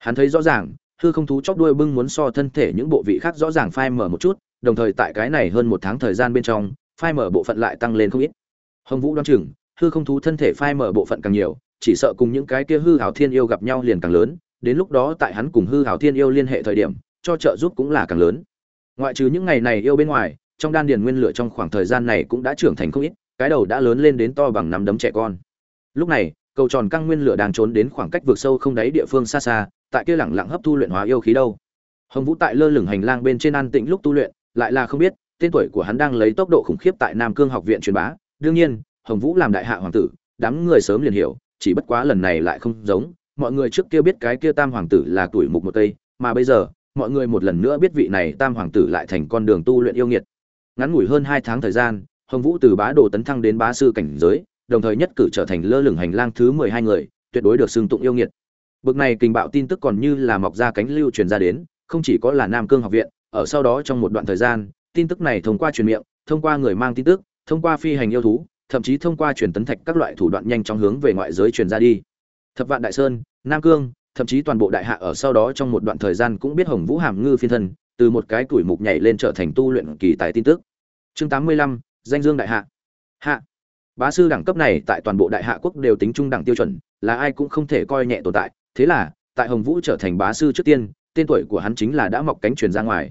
hắn thấy rõ ràng, hư không thú chóc đuôi bưng muốn so thân thể những bộ vị khác rõ ràng phai mở một chút, đồng thời tại cái này hơn một tháng thời gian bên trong, phai mở bộ phận lại tăng lên không ít. Hồng vũ đoán chừng, hư không thú thân thể phai mở bộ phận càng nhiều, chỉ sợ cùng những cái kia hư hảo thiên yêu gặp nhau liền càng lớn, đến lúc đó tại hắn cùng hư hảo thiên yêu liên hệ thời điểm, cho trợ giúp cũng là càng lớn. Ngoại trừ những ngày này yêu bên ngoài, trong đan điền nguyên lửa trong khoảng thời gian này cũng đã trưởng thành không ít, cái đầu đã lớn lên đến to bằng nắm đấm trẻ con. Lúc này, cầu tròn căng nguyên lửa đang trốn đến khoảng cách vượt sâu không đáy địa phương xa xa tại kia lẳng lặng hấp thu luyện hóa yêu khí đâu. Hồng vũ tại lơ lửng hành lang bên trên an tĩnh lúc tu luyện, lại là không biết, tên tuổi của hắn đang lấy tốc độ khủng khiếp tại nam cương học viện truyền bá. Đương nhiên, hồng vũ làm đại hạ hoàng tử, đám người sớm liền hiểu, chỉ bất quá lần này lại không giống. Mọi người trước kia biết cái kia tam hoàng tử là tuổi mục một tây, mà bây giờ, mọi người một lần nữa biết vị này tam hoàng tử lại thành con đường tu luyện yêu nghiệt. Ngắn ngủi hơn hai tháng thời gian, hồng vũ từ bá đồ tấn thăng đến bá sư cảnh giới, đồng thời nhất cử trở thành lơ lửng hành lang thứ mười hai người, tuyệt đối được xưng tụng yêu nghiệt bực này kình bạo tin tức còn như là mọc ra cánh lưu truyền ra đến, không chỉ có là nam cương học viện, ở sau đó trong một đoạn thời gian, tin tức này thông qua truyền miệng, thông qua người mang tin tức, thông qua phi hành yêu thú, thậm chí thông qua truyền tấn thạch các loại thủ đoạn nhanh chóng hướng về ngoại giới truyền ra đi. Thập vạn đại sơn, nam cương, thậm chí toàn bộ đại hạ ở sau đó trong một đoạn thời gian cũng biết hồng vũ hàm ngư phiên thân, từ một cái tuổi mục nhảy lên trở thành tu luyện kỳ tài tin tức. Chương tám mươi lăm, danh dương đại hạ. Hạ. Bá sư đẳng cấp này tại toàn bộ đại hạ quốc đều tính trung đẳng tiêu chuẩn, là ai cũng không thể coi nhẹ tồn tại thế là, tại hồng vũ trở thành bá sư trước tiên, tên tuổi của hắn chính là đã mọc cánh truyền ra ngoài.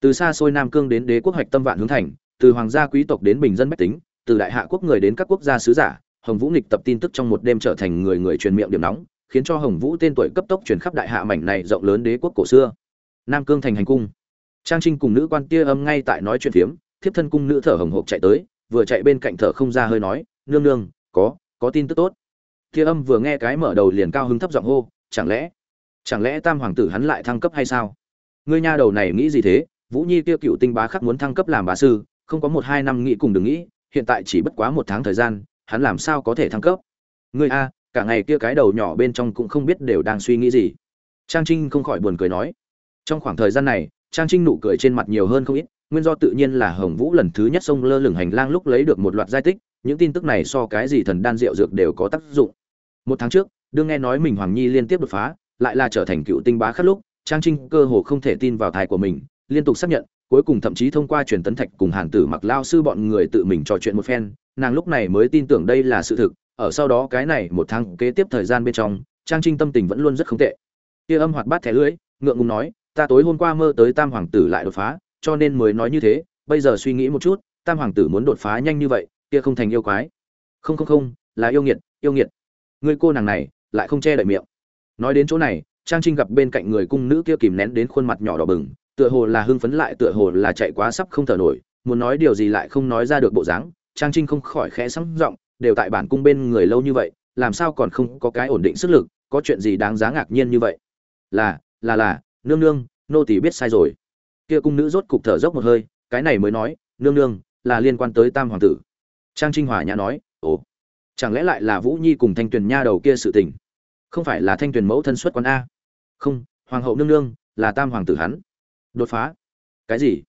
Từ xa xôi nam cương đến đế quốc hoạch tâm vạn hướng thành, từ hoàng gia quý tộc đến bình dân bách tính, từ đại hạ quốc người đến các quốc gia sứ giả, hồng vũ nghịch tập tin tức trong một đêm trở thành người người truyền miệng điểm nóng, khiến cho hồng vũ tên tuổi cấp tốc truyền khắp đại hạ mảnh này rộng lớn đế quốc cổ xưa. Nam cương thành hành cung. Trang trinh cùng nữ quan tia âm ngay tại nói chuyện phiếm, thiếp thân cung nữ thở hồng hộc chạy tới, vừa chạy bên cạnh thở không ra hơi nói, nương nương, có có tin tức tốt. Tia âm vừa nghe cái mở đầu liền cao hứng thấp giọng hô chẳng lẽ chẳng lẽ tam hoàng tử hắn lại thăng cấp hay sao? Ngươi nha đầu này nghĩ gì thế? Vũ nhi kia cựu tinh bá khắc muốn thăng cấp làm bá sư, không có một hai năm nghĩ cùng đừng nghĩ, hiện tại chỉ bất quá một tháng thời gian, hắn làm sao có thể thăng cấp? Ngươi a, cả ngày kia cái đầu nhỏ bên trong cũng không biết đều đang suy nghĩ gì. Trang trinh không khỏi buồn cười nói. Trong khoảng thời gian này, trang trinh nụ cười trên mặt nhiều hơn không ít, nguyên do tự nhiên là hồng vũ lần thứ nhất sông lơ lửng hành lang lúc lấy được một loạt giai tích, những tin tức này so cái gì thần đan rượu dược đều có tác dụng. Một tháng trước đương nghe nói mình hoàng nhi liên tiếp đột phá, lại là trở thành cựu tinh bá khắc lúc, trang trinh cơ hồ không thể tin vào thai của mình, liên tục xác nhận, cuối cùng thậm chí thông qua truyền tấn thạch cùng hàn tử mặc lao sư bọn người tự mình trò chuyện một phen, nàng lúc này mới tin tưởng đây là sự thực, ở sau đó cái này một tháng kế tiếp thời gian bên trong, trang trinh tâm tình vẫn luôn rất không tệ. Kia âm hoạt bát thẻ lưỡi, ngượng ngùng nói, ta tối hôm qua mơ tới tam hoàng tử lại đột phá, cho nên mới nói như thế, bây giờ suy nghĩ một chút, tam hoàng tử muốn đột phá nhanh như vậy, kia không thành yêu quái. Không không không, là yêu nghiệt yêu nghiệt. Người cô nàng này lại không che đậy miệng. Nói đến chỗ này, trang trinh gặp bên cạnh người cung nữ kia kìm nén đến khuôn mặt nhỏ đỏ bừng, tựa hồ là hưng phấn lại tựa hồ là chạy quá sắp không thở nổi, muốn nói điều gì lại không nói ra được bộ dáng. Trang trinh không khỏi khẽ sắm giọng, đều tại bản cung bên người lâu như vậy, làm sao còn không có cái ổn định sức lực, có chuyện gì đáng giá ngạc nhiên như vậy? Là là là, nương nương, nô tỳ biết sai rồi. Kia cung nữ rốt cục thở dốc một hơi, cái này mới nói, nương nương, là liên quan tới tam hoàng tử. Trang trinh hòa nhã nói, ồ chẳng lẽ lại là vũ nhi cùng thanh tuyền nha đầu kia sự tình? Không phải là thanh tuyền mẫu thân xuất quan a? Không, hoàng hậu nương nương là tam hoàng tử hắn. Đột phá. Cái gì?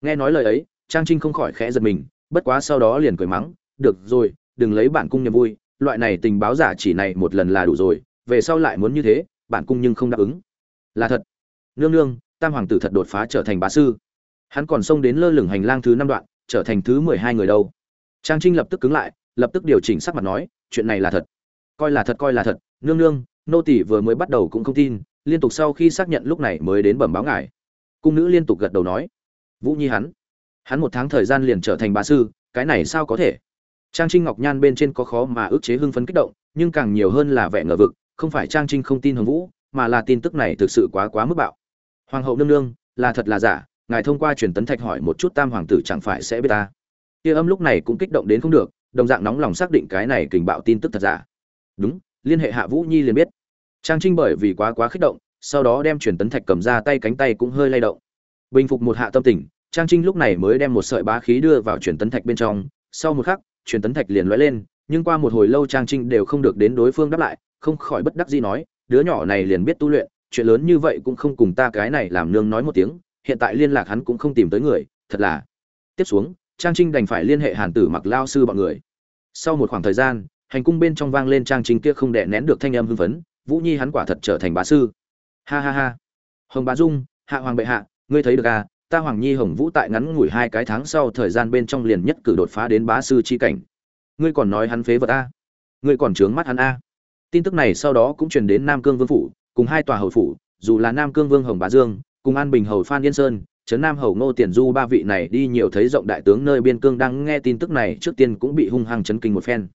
Nghe nói lời ấy, trang trinh không khỏi khẽ giật mình, bất quá sau đó liền cười mắng, được rồi, đừng lấy bản cung niềm vui, loại này tình báo giả chỉ này một lần là đủ rồi, về sau lại muốn như thế, bản cung nhưng không đáp ứng. Là thật. Nương nương, tam hoàng tử thật đột phá trở thành bá sư. Hắn còn xông đến lơ lửng hành lang thứ năm đoạn, trở thành thứ mười hai người đâu. Trang trinh lập tức cứng lại lập tức điều chỉnh sắc mặt nói, chuyện này là thật. Coi là thật, coi là thật. Nương nương, nô tỷ vừa mới bắt đầu cũng không tin, liên tục sau khi xác nhận lúc này mới đến bẩm báo ngài. Cung nữ liên tục gật đầu nói. Vũ nhi hắn hắn một tháng thời gian liền trở thành bá sư, cái này sao có thể? Trang trinh ngọc nhan bên trên có khó mà ức chế hưng phấn kích động, nhưng càng nhiều hơn là vẻ ngờ vực, không phải trang trinh không tin hồng vũ, mà là tin tức này thực sự quá quá mức bạo. Hoàng hậu nương nương, là thật là giả, ngài thông qua truyền tấn thạch hỏi một chút tam hoàng tử chẳng phải sẽ biết ta? Kia âm lúc này cũng kích động đến không được đồng dạng nóng lòng xác định cái này kình bạo tin tức thật giả. Đúng, liên hệ hạ vũ nhi liền biết. Trang trinh bởi vì quá quá kích động, sau đó đem truyền tấn thạch cầm ra tay cánh tay cũng hơi lay động. Bình phục một hạ tâm tình, trang trinh lúc này mới đem một sợi bá khí đưa vào truyền tấn thạch bên trong. Sau một khắc, truyền tấn thạch liền lóe lên, nhưng qua một hồi lâu trang trinh đều không được đến đối phương đáp lại, không khỏi bất đắc dĩ nói, đứa nhỏ này liền biết tu luyện, chuyện lớn như vậy cũng không cùng ta cái này làm nương nói một tiếng, hiện tại liên lạc hắn cũng không tìm tới người, thật là. Tiếp xuống trang trinh đành phải liên hệ hàn tử mặc lao sư bọn người. Sau một khoảng thời gian, hành cung bên trong vang lên trang trinh kia không đè nén được thanh âm hưng phấn, vũ nhi hắn quả thật trở thành bá sư. Ha ha ha. Hồng bá dung, hạ hoàng bệ hạ, ngươi thấy được à ta hoàng nhi hồng vũ tại ngắn ngủi hai cái tháng sau thời gian bên trong liền nhất cử đột phá đến bá sư chi cảnh. Ngươi còn nói hắn phế vật a? Ngươi còn trướng mắt hắn a? Tin tức này sau đó cũng truyền đến nam cương vương phủ, cùng hai tòa hầu phủ, dù là nam cương vương hồng bá dương, cùng an bình hầu phan yên sơn trấn nam hầu ngô tiền du ba vị này đi nhiều thấy rộng đại tướng nơi biên cương đang nghe tin tức này, trước tiên cũng bị hung hăng chấn kinh một phen.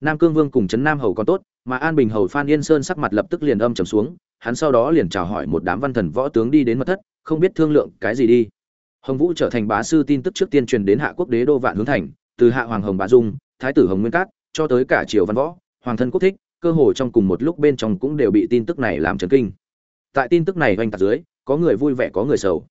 Nam cương vương cùng trấn nam hầu còn tốt, mà an bình hầu phan yên sơn sắc mặt lập tức liền âm trầm xuống, hắn sau đó liền chào hỏi một đám văn thần võ tướng đi đến mật thất, không biết thương lượng cái gì đi. Hồng vũ trở thành bá sư tin tức trước tiên truyền đến hạ quốc đế đô vạn hướng thành, từ hạ hoàng hồng bá dung, thái tử hồng nguyên cát, cho tới cả triều văn võ, hoàng thân quốc thích, cơ hồ trong cùng một lúc bên trong cũng đều bị tin tức này làm chấn kinh. Tại tin tức này oanh tạc dưới, có người vui vẻ, có người sầu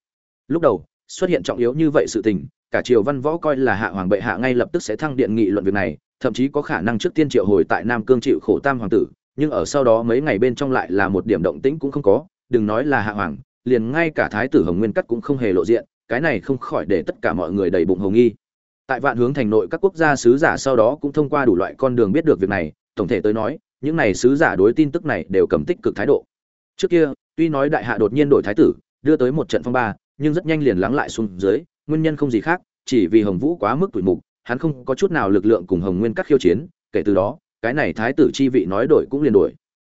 lúc đầu, xuất hiện trọng yếu như vậy sự tình, cả triều văn võ coi là hạ hoàng bệ hạ ngay lập tức sẽ thăng điện nghị luận việc này, thậm chí có khả năng trước tiên triệu hồi tại nam cương chịu khổ tam hoàng tử, nhưng ở sau đó mấy ngày bên trong lại là một điểm động tĩnh cũng không có, đừng nói là hạ hoàng, liền ngay cả thái tử hồng nguyên cắt cũng không hề lộ diện, cái này không khỏi để tất cả mọi người đầy bụng hồng nghi. Tại vạn hướng thành nội các quốc gia sứ giả sau đó cũng thông qua đủ loại con đường biết được việc này, tổng thể tới nói, những này sứ giả đối tin tức này đều cầm tích cực thái độ. Trước kia, tuy nói đại hạ đột nhiên đổi thái tử, đưa tới một trận phong ba nhưng rất nhanh liền lắng lại xuống dưới, nguyên nhân không gì khác, chỉ vì hồng vũ quá mức tuổi mục, hắn không có chút nào lực lượng cùng hồng nguyên các khiêu chiến, kể từ đó, cái này thái tử chi vị nói đổi cũng liền đổi.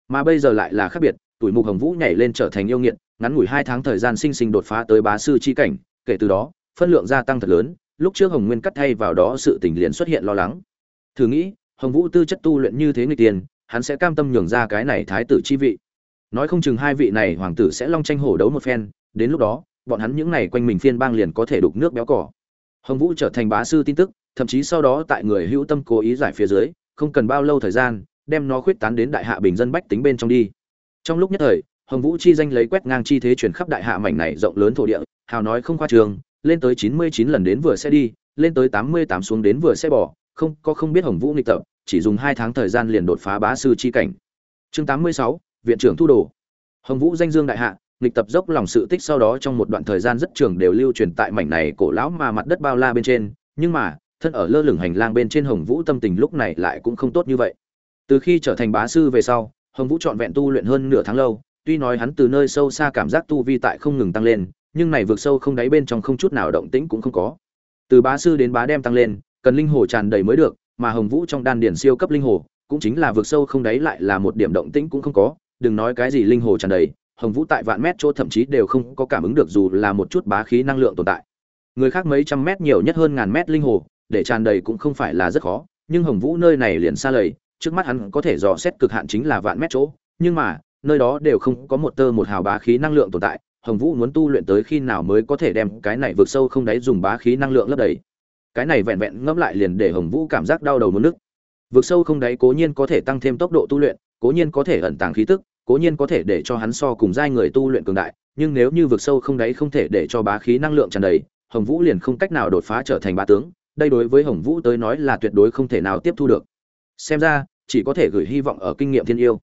Mà bây giờ lại là khác biệt tuổi mục hồng vũ nhảy lên trở thành yêu nghiệt, ngắn ngủi hai tháng thời gian sinh sinh đột phá tới bá sư chi cảnh, kể từ đó, phân lượng gia tăng thật lớn, lúc trước hồng nguyên cắt thay vào đó sự tình liền xuất hiện lo lắng. Thử nghĩ, hồng vũ tư chất tu luyện như thế người tiền, hắn sẽ cam tâm nhường ra cái này thái tử chi vị. Nói không chừng hai vị này hoàng tử sẽ long tranh hổ đấu một phen, đến lúc đó bọn hắn những này quanh mình phiên bang liền có thể đục nước béo cỏ. Hồng vũ trở thành bá sư tin tức, thậm chí sau đó tại người hữu tâm cố ý giải phía dưới, không cần bao lâu thời gian, đem nó khuyết tán đến đại hạ bình dân bách tính bên trong đi. Trong lúc nhất thời, hồng vũ chi danh lấy quét ngang chi thế truyền khắp đại hạ mảnh này rộng lớn thổ địa, hào nói không khoa trường, lên tới chín mươi chín lần đến vừa sẽ đi, lên tới tám mươi tám xuống đến vừa sẽ bỏ, không, có không biết hồng vũ nghịch tập, chỉ dùng hai tháng thời gian liền đột phá bá sư chi cảnh. Chương tám mươi sáu, viện trưởng thu đồ. Hồng vũ danh dương đại hạ nghịch tập dốc lòng sự tích sau đó trong một đoạn thời gian rất trường đều lưu truyền tại mảnh này cổ lão mà mặt đất bao la bên trên, nhưng mà, thân ở lơ lửng hành lang bên trên hồng vũ tâm tình lúc này lại cũng không tốt như vậy. Từ khi trở thành bá sư về sau, hồng vũ trọn vẹn tu luyện hơn nửa tháng lâu, tuy nói hắn từ nơi sâu xa cảm giác tu vi tại không ngừng tăng lên, nhưng này vượt sâu không đáy bên trong không chút nào động tĩnh cũng không có. Từ bá sư đến bá đem tăng lên, cần linh hồ tràn đầy mới được, mà hồng vũ trong đan điển siêu cấp linh hồ, cũng chính là vượt sâu không đáy lại là một điểm động tĩnh cũng không có, đừng nói cái gì linh hồ tràn đầy hồng vũ tại vạn mét chỗ thậm chí đều không có cảm ứng được dù là một chút bá khí năng lượng tồn tại. Người khác mấy trăm mét nhiều nhất hơn ngàn mét linh hồ, để tràn đầy cũng không phải là rất khó, nhưng hồng vũ nơi này liền xa lầy, trước mắt hắn có thể dò xét cực hạn chính là vạn mét chỗ, nhưng mà, nơi đó đều không có một tơ một hào bá khí năng lượng tồn tại, hồng vũ muốn tu luyện tới khi nào mới có thể đem cái này vượt sâu không đáy dùng bá khí năng lượng lấp đầy. Cái này vẹn vẹn ngẫm lại liền để hồng vũ cảm giác đau đầu muốn nức. Vượt sâu không đáy cố nhiên có thể tăng thêm tốc độ tu luyện, cố nhiên có thể ẩn tàng khí tức cố nhiên có thể để cho hắn so cùng giai người tu luyện cường đại, nhưng nếu như vượt sâu không đáy không thể để cho bá khí năng lượng tràn đầy, hồng vũ liền không cách nào đột phá trở thành bá tướng, đây đối với hồng vũ tới nói là tuyệt đối không thể nào tiếp thu được. Xem ra, chỉ có thể gửi hy vọng ở kinh nghiệm thiên yêu.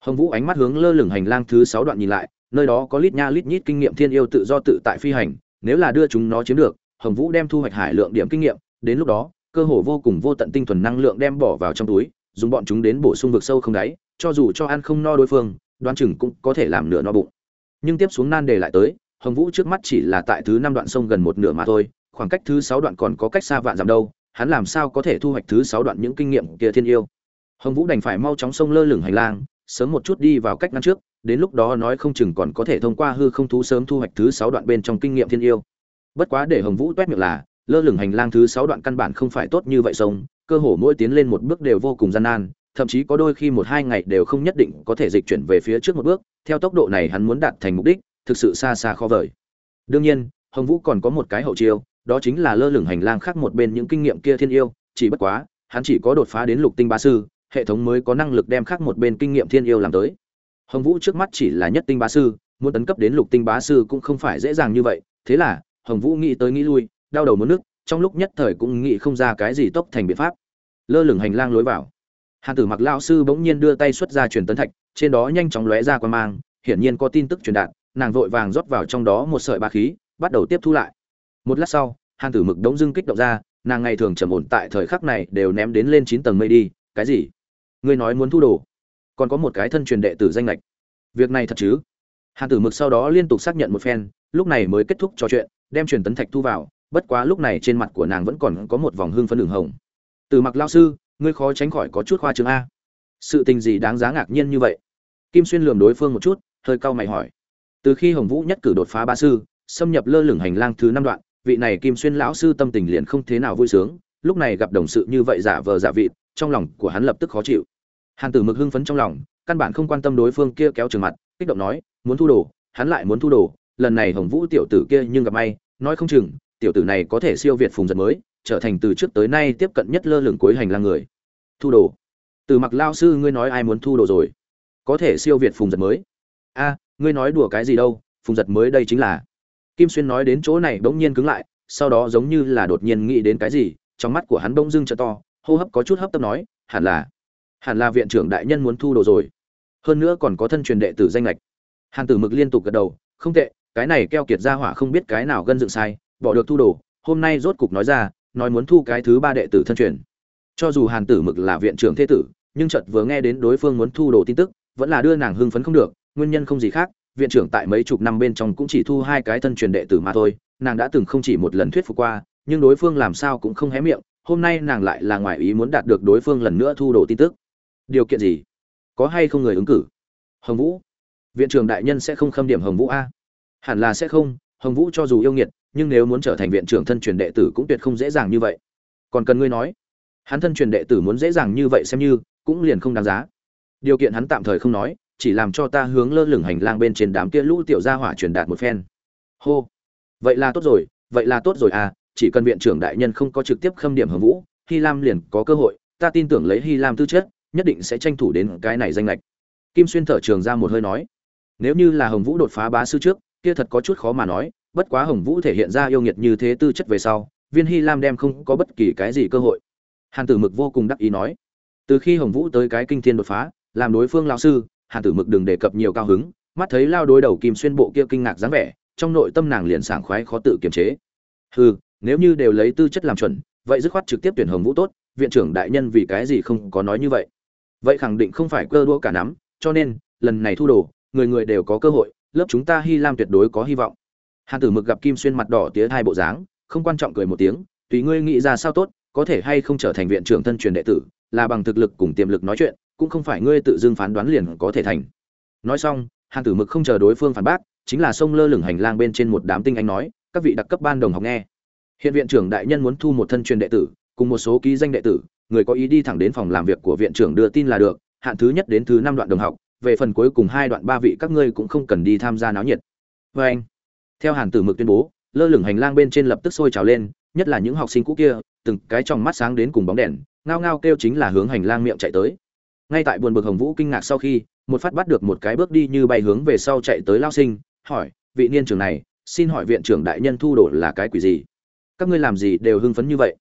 Hồng vũ ánh mắt hướng lơ lửng hành lang thứ sáu đoạn nhìn lại, nơi đó có lít nha lít nhít kinh nghiệm thiên yêu tự do tự tại phi hành, nếu là đưa chúng nó chiếm được, hồng vũ đem thu hoạch hải lượng điểm kinh nghiệm, đến lúc đó, cơ hồ vô cùng vô tận tinh thuần năng lượng đem bỏ vào trong túi, dùng bọn chúng đến bổ sung vực sâu không đáy, cho dù cho ăn không no đối phương đoán chừng cũng có thể làm nửa no bụng. Nhưng tiếp xuống nan đề lại tới, hồng vũ trước mắt chỉ là tại thứ năm đoạn sông gần một nửa mà thôi, khoảng cách thứ sáu đoạn còn có cách xa vạn dặm đâu, hắn làm sao có thể thu hoạch thứ sáu đoạn những kinh nghiệm kia thiên yêu? Hồng vũ đành phải mau chóng sông lơ lửng hành lang, sớm một chút đi vào cách ngăn trước, đến lúc đó nói không chừng còn có thể thông qua hư không thú sớm thu hoạch thứ sáu đoạn bên trong kinh nghiệm thiên yêu. Bất quá để hồng vũ toét miệng là, lơ lửng hành lang thứ sáu đoạn căn bản không phải tốt như vậy sông, cơ hồ mỗi tiến lên một bước đều vô cùng gian nan thậm chí có đôi khi một hai ngày đều không nhất định có thể dịch chuyển về phía trước một bước, theo tốc độ này hắn muốn đạt thành mục đích, thực sự xa xa khó vời. Đương nhiên, hồng vũ còn có một cái hậu chiêu, đó chính là lơ lửng hành lang khác một bên những kinh nghiệm kia thiên yêu, chỉ bất quá, hắn chỉ có đột phá đến lục tinh bá sư, hệ thống mới có năng lực đem khác một bên kinh nghiệm thiên yêu làm tới. Hồng vũ trước mắt chỉ là nhất tinh bá sư, muốn tấn cấp đến lục tinh bá sư cũng không phải dễ dàng như vậy, thế là, hồng vũ nghĩ tới nghĩ lui, đau đầu muốn nước trong lúc nhất thời cũng nghĩ không ra cái gì tốc thành biện pháp. Lơ lửng hành lang lối vào hàn tử mặc lao sư bỗng nhiên đưa tay xuất ra truyền tấn thạch, trên đó nhanh chóng lóe ra quang mang, hiển nhiên có tin tức truyền đạt, nàng vội vàng rót vào trong đó một sợi ba khí, bắt đầu tiếp thu lại. Một lát sau, hàn tử mực đống dưng kích động ra, nàng ngày thường trầm ổn tại thời khắc này đều ném đến lên chín tầng mây đi, cái gì? Ngươi nói muốn thu đồ, còn có một cái thân truyền đệ tử danh lệch việc này thật chứ? Hàn tử mực sau đó liên tục xác nhận một phen, lúc này mới kết thúc trò chuyện, đem truyền tấn thạch thu vào, bất quá lúc này trên mặt của nàng vẫn còn có một vòng hương phấn đường hồng. Từ mặc lao sư ngươi khó tránh khỏi có chút khoa trương a. Sự tình gì đáng giá ngạc nhiên như vậy? Kim xuyên lườm đối phương một chút, hơi cau mày hỏi. Từ khi hồng vũ nhất cử đột phá ba sư, xâm nhập lơ lửng hành lang thứ năm đoạn, vị này kim xuyên lão sư tâm tình liền không thế nào vui sướng, lúc này gặp đồng sự như vậy giả vờ giả vị trong lòng của hắn lập tức khó chịu. Hàn tử mực hưng phấn trong lòng, căn bản không quan tâm đối phương kia kéo trường mặt, kích động nói, muốn thu đồ, hắn lại muốn thu đồ, lần này hồng vũ tiểu tử kia nhưng gặp may, nói không chừng, tiểu tử này có thể siêu việt phùng giật mới trở thành từ trước tới nay tiếp cận nhất lơ lửng cuối hành lang người. Thu đồ. Từ mặc lao sư, ngươi nói ai muốn thu đồ rồi? Có thể siêu việt phùng giật mới. A, ngươi nói đùa cái gì đâu, phùng giật mới đây chính là. Kim xuyên nói đến chỗ này bỗng nhiên cứng lại, sau đó giống như là đột nhiên nghĩ đến cái gì, trong mắt của hắn bỗng dưng t to, hô hấp có chút hấp tấp nói, hẳn là hẳn là viện trưởng đại nhân muốn thu đồ rồi. Hơn nữa còn có thân truyền đệ tử danh lệch. Hàn tử mực liên tục gật đầu, không tệ, cái này keo kiệt ra hỏa không biết cái nào gân dựng sai, bỏ được thu đồ, hôm nay rốt cục nói ra nói muốn thu cái thứ ba đệ tử thân truyền. Cho dù hàn tử mực là viện trưởng thế tử, nhưng chợt vừa nghe đến đối phương muốn thu đồ tin tức, vẫn là đưa nàng hưng phấn không được, nguyên nhân không gì khác, viện trưởng tại mấy chục năm bên trong cũng chỉ thu hai cái thân truyền đệ tử mà thôi, nàng đã từng không chỉ một lần thuyết phục qua, nhưng đối phương làm sao cũng không hé miệng, hôm nay nàng lại là ngoài ý muốn đạt được đối phương lần nữa thu đồ tin tức. Điều kiện gì? Có hay không người ứng cử? Hồng vũ. Viện trưởng đại nhân sẽ không khâm điểm hồng vũ a? Hẳn là sẽ không, hồng vũ cho dù yêu nghiệt nhưng nếu muốn trở thành viện trưởng thân truyền đệ tử cũng tuyệt không dễ dàng như vậy. Còn cần ngươi nói, hắn thân truyền đệ tử muốn dễ dàng như vậy xem như, cũng liền không đáng giá. Điều kiện hắn tạm thời không nói, chỉ làm cho ta hướng lơ lửng hành lang bên trên đám kia lũ tiểu gia hỏa truyền đạt một phen. Hô, vậy là tốt rồi, vậy là tốt rồi à chỉ cần viện trưởng đại nhân không có trực tiếp khâm điểm hồng vũ, hy lam liền có cơ hội, ta tin tưởng lấy hy lam tư chất, nhất định sẽ tranh thủ đến cái này danh lệch. Kim xuyên thở trường ra một hơi nói, nếu như là hồng vũ đột phá bá sư trước, kia thật có chút khó mà nói bất quá hồng vũ thể hiện ra yêu nghiệt như thế tư chất về sau, viên hy lam đem không có bất kỳ cái gì cơ hội. Hàn tử mực vô cùng đắc ý nói, từ khi hồng vũ tới cái kinh thiên đột phá, làm đối phương lão sư, hàn tử mực đừng đề cập nhiều cao hứng, mắt thấy lao đối đầu kim xuyên bộ kia kinh ngạc dáng vẻ, trong nội tâm nàng liền sảng khoái khó tự kiềm chế. Hừ, nếu như đều lấy tư chất làm chuẩn, vậy dứt khoát trực tiếp tuyển hồng vũ tốt, viện trưởng đại nhân vì cái gì không có nói như vậy? Vậy khẳng định không phải cơ đua cả nắm, cho nên, lần này thu đồ, người người đều có cơ hội, lớp chúng ta hy lam tuyệt đối có hy vọng hàn tử mực gặp kim xuyên mặt đỏ tía hai bộ dáng, không quan trọng cười một tiếng, tùy ngươi nghĩ ra sao tốt, có thể hay không trở thành viện trưởng thân truyền đệ tử, là bằng thực lực cùng tiềm lực nói chuyện, cũng không phải ngươi tự dưng phán đoán liền có thể thành. Nói xong, hàn tử mực không chờ đối phương phản bác, chính là sông lơ lửng hành lang bên trên một đám tinh anh nói, các vị đặc cấp ban đồng học nghe. Hiện viện trưởng đại nhân muốn thu một thân truyền đệ tử, cùng một số ký danh đệ tử, người có ý đi thẳng đến phòng làm việc của viện trưởng đưa tin là được, hạn thứ nhất đến thứ năm đoạn đồng học, về phần cuối cùng hai đoạn ba vị các ngươi cũng không cần đi tham gia náo nhiệt. Vê anh theo hàn tử mực tuyên bố, lơ lửng hành lang bên trên lập tức sôi trào lên, nhất là những học sinh cũ kia, từng cái trong mắt sáng đến cùng bóng đèn, ngao ngao kêu chính là hướng hành lang miệng chạy tới. Ngay tại buồn bực hồng vũ kinh ngạc sau khi, một phát bắt được một cái bước đi như bay hướng về sau chạy tới lao sinh, hỏi, vị niên trưởng này, xin hỏi viện trưởng đại nhân thu đồ là cái quỷ gì? Các ngươi làm gì đều hưng phấn như vậy?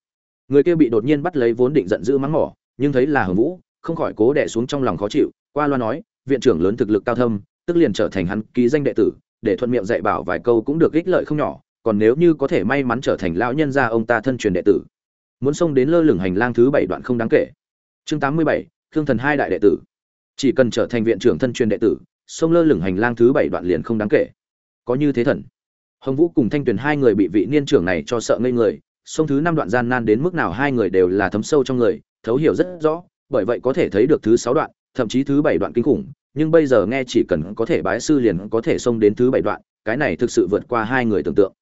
Người kia bị đột nhiên bắt lấy vốn định giận dữ mắng mỏ, nhưng thấy là hồng vũ, không khỏi cố đẻ xuống trong lòng khó chịu, qua loa nói, viện trưởng lớn thực lực cao thâm, tức liền trở thành hắn ký danh đệ tử để thuận miệng dạy bảo vài câu cũng được ích lợi không nhỏ, còn nếu như có thể may mắn trở thành lão nhân gia ông ta thân truyền đệ tử. Muốn xông đến lơ lửng hành lang thứ bảy đoạn không đáng kể. Chương tám mươi bảy, khương thần hai đại đệ tử. Chỉ cần trở thành viện trưởng thân truyền đệ tử, xông lơ lửng hành lang thứ bảy đoạn liền không đáng kể. Có như thế thần. Hồng vũ cùng thanh tuyền hai người bị vị niên trưởng này cho sợ ngây người sông thứ năm đoạn gian nan đến mức nào hai người đều là thấm sâu trong người, thấu hiểu rất rõ, bởi vậy có thể thấy được thứ sáu đoạn, thậm chí thứ bảy đoạn kinh khủng nhưng bây giờ nghe chỉ cần có thể bái sư liền có thể xông đến thứ bảy đoạn, cái này thực sự vượt qua hai người tưởng tượng.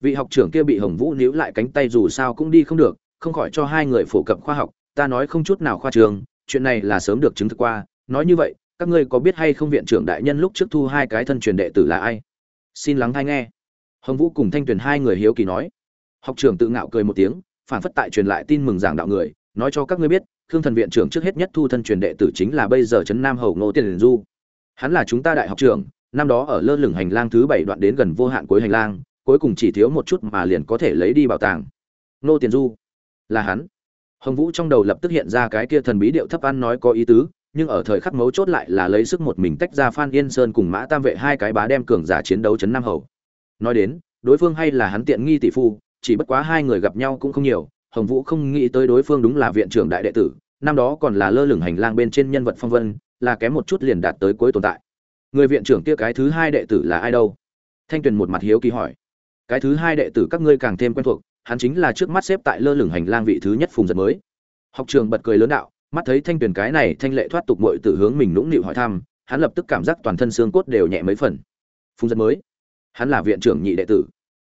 Vị học trưởng kia bị hồng vũ níu lại cánh tay dù sao cũng đi không được, không khỏi cho hai người phổ cập khoa học, ta nói không chút nào khoa trường, chuyện này là sớm được chứng thực qua, nói như vậy, các ngươi có biết hay không viện trưởng đại nhân lúc trước thu hai cái thân truyền đệ tử là ai? Xin lắng hay nghe. Hồng vũ cùng thanh tuyền hai người hiếu kỳ nói. Học trưởng tự ngạo cười một tiếng, phản phất tại truyền lại tin mừng giảng đạo người, nói cho các ngươi biết khương thần viện trưởng trước hết nhất thu thân truyền đệ tử chính là bây giờ trấn nam hầu ngô tiền du. Hắn là chúng ta đại học trưởng, năm đó ở lơ lửng hành lang thứ bảy đoạn đến gần vô hạn cuối hành lang, cuối cùng chỉ thiếu một chút mà liền có thể lấy đi bảo tàng. Ngô tiền du, là hắn. Hồng vũ trong đầu lập tức hiện ra cái kia thần bí điệu thấp ăn nói có ý tứ, nhưng ở thời khắc mấu chốt lại là lấy sức một mình tách ra phan yên sơn cùng mã tam vệ hai cái bá đem cường giả chiến đấu chấn nam hầu. Nói đến, đối phương hay là hắn tiện nghi tỷ phu, chỉ bất quá hai người gặp nhau cũng không nhiều, hồng vũ không nghĩ tới đối phương đúng là viện trưởng đại đệ tử năm đó còn là lơ lửng hành lang bên trên nhân vật phong vân, là kém một chút liền đạt tới cuối tồn tại. Người viện trưởng kia cái thứ hai đệ tử là ai đâu? Thanh tuyền một mặt hiếu kỳ hỏi. Cái thứ hai đệ tử các ngươi càng thêm quen thuộc, hắn chính là trước mắt xếp tại lơ lửng hành lang vị thứ nhất phùng giật mới. Học trường bật cười lớn đạo, mắt thấy thanh tuyền cái này thanh lệ thoát tục mội từ hướng mình nũng nịu hỏi thăm, hắn lập tức cảm giác toàn thân xương cốt đều nhẹ mấy phần. Phùng giật mới. Hắn là viện trưởng nhị đệ tử.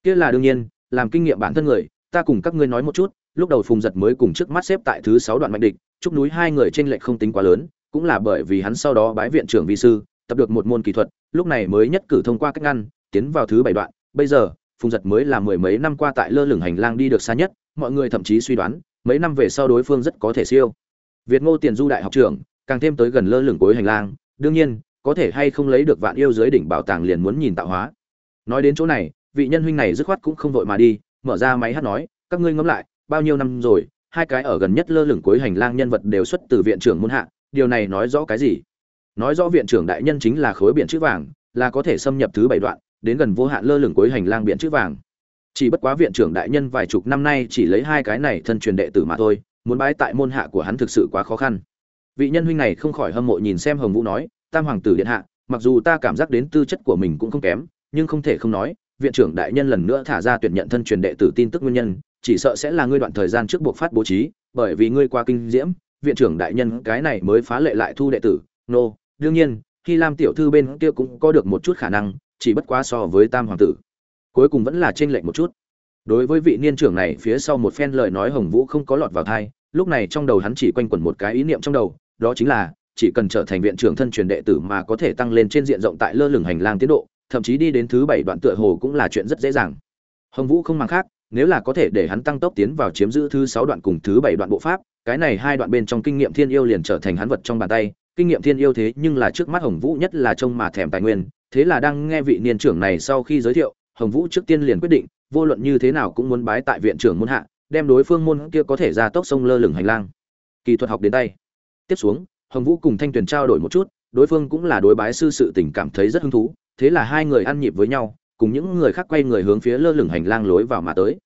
Kia là đương nhiên, làm kinh nghiệm bản thân người, ta cùng các ngươi nói một chút lúc đầu phùng giật mới cùng trước mắt xếp tại thứ sáu đoạn mạnh địch, chúc núi hai người trên lệch không tính quá lớn, cũng là bởi vì hắn sau đó bái viện trưởng vi sư, tập được một môn kỹ thuật, lúc này mới nhất cử thông qua cách ngăn, tiến vào thứ bảy đoạn. Bây giờ, phùng giật mới là mười mấy năm qua tại lơ lửng hành lang đi được xa nhất, mọi người thậm chí suy đoán, mấy năm về sau đối phương rất có thể siêu. Việt ngô tiền du đại học trưởng, càng thêm tới gần lơ lửng cuối hành lang, đương nhiên, có thể hay không lấy được vạn yêu dưới đỉnh bảo tàng liền muốn nhìn tạo hóa. Nói đến chỗ này, vị nhân huynh này dứt khoát cũng không vội mà đi, mở ra máy hát nói, các ngươi ngẫm lại bao nhiêu năm rồi, hai cái ở gần nhất lơ lửng cuối hành lang nhân vật đều xuất từ viện trưởng môn hạ, điều này nói rõ cái gì? Nói rõ viện trưởng đại nhân chính là khối biển chữ vàng, là có thể xâm nhập thứ bảy đoạn, đến gần vô hạn lơ lửng cuối hành lang biển chữ vàng. Chỉ bất quá viện trưởng đại nhân vài chục năm nay chỉ lấy hai cái này thân truyền đệ tử mà thôi, muốn bái tại môn hạ của hắn thực sự quá khó khăn. Vị nhân huynh này không khỏi hâm mộ nhìn xem hồng vũ nói, tam hoàng tử điện hạ, mặc dù ta cảm giác đến tư chất của mình cũng không kém, nhưng không thể không nói, viện trưởng đại nhân lần nữa thả ra tuyển nhận thân truyền đệ tử tin tức nguyên nhân chỉ sợ sẽ là ngươi đoạn thời gian trước buộc phát bố trí bởi vì ngươi qua kinh diễm viện trưởng đại nhân cái này mới phá lệ lại thu đệ tử nô、no, đương nhiên khi lam tiểu thư bên kia cũng có được một chút khả năng chỉ bất quá so với tam hoàng tử cuối cùng vẫn là trên lệch một chút. Đối với vị niên trưởng này phía sau một phen lời nói hồng vũ không có lọt vào thai lúc này trong đầu hắn chỉ quanh quẩn một cái ý niệm trong đầu đó chính là chỉ cần trở thành viện trưởng thân truyền đệ tử mà có thể tăng lên trên diện rộng tại lơ lửng hành lang tiến độ thậm chí đi đến thứ bảy đoạn tựa hồ cũng là chuyện rất dễ dàng. Hồng vũ không mang khác nếu là có thể để hắn tăng tốc tiến vào chiếm giữ thứ sáu đoạn cùng thứ bảy đoạn bộ pháp, cái này hai đoạn bên trong kinh nghiệm thiên yêu liền trở thành hắn vật trong bàn tay. Kinh nghiệm thiên yêu thế nhưng là trước mắt hồng vũ nhất là trông mà thèm tài nguyên, thế là đang nghe vị niên trưởng này sau khi giới thiệu, hồng vũ trước tiên liền quyết định, vô luận như thế nào cũng muốn bái tại viện trưởng môn hạ, đem đối phương môn kia có thể ra tốc sông lơ lửng hành lang. Kỹ thuật học đến tay. Tiếp xuống, hồng vũ cùng thanh tuyền trao đổi một chút, đối phương cũng là đối bái sư sự tình cảm thấy rất hứng thú, thế là hai người ăn nhịp với nhau cùng những người khác quay người hướng phía lơ lửng hành lang lối vào mà tới.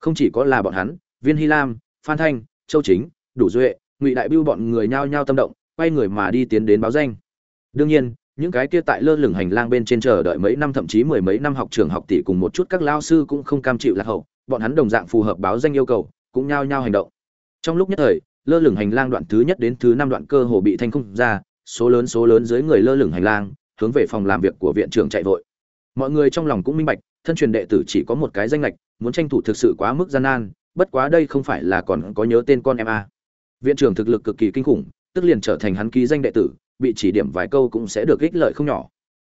Không chỉ có là bọn hắn, viên hy lam, phan thanh, châu chính, đủ duệ, ngụy đại biêu bọn người nhao nhao tâm động, quay người mà đi tiến đến báo danh. Đương nhiên, những cái kia tại lơ lửng hành lang bên trên chờ đợi mấy năm thậm chí mười mấy năm học trường học tỷ cùng một chút các lao sư cũng không cam chịu lạc hậu, bọn hắn đồng dạng phù hợp báo danh yêu cầu, cũng nhao nhao hành động. Trong lúc nhất thời, lơ lửng hành lang đoạn thứ nhất đến thứ năm đoạn cơ hồ bị thanh không ra, số lớn số lớn dưới người lơ lửng hành lang, hướng về phòng làm việc của viện trưởng chạy vội mọi người trong lòng cũng minh bạch, thân truyền đệ tử chỉ có một cái danh lệch, muốn tranh thủ thực sự quá mức gian nan, bất quá đây không phải là còn có nhớ tên con em a. Viện trưởng thực lực cực kỳ kinh khủng, tức liền trở thành hắn ký danh đệ tử, bị chỉ điểm vài câu cũng sẽ được ích lợi không nhỏ.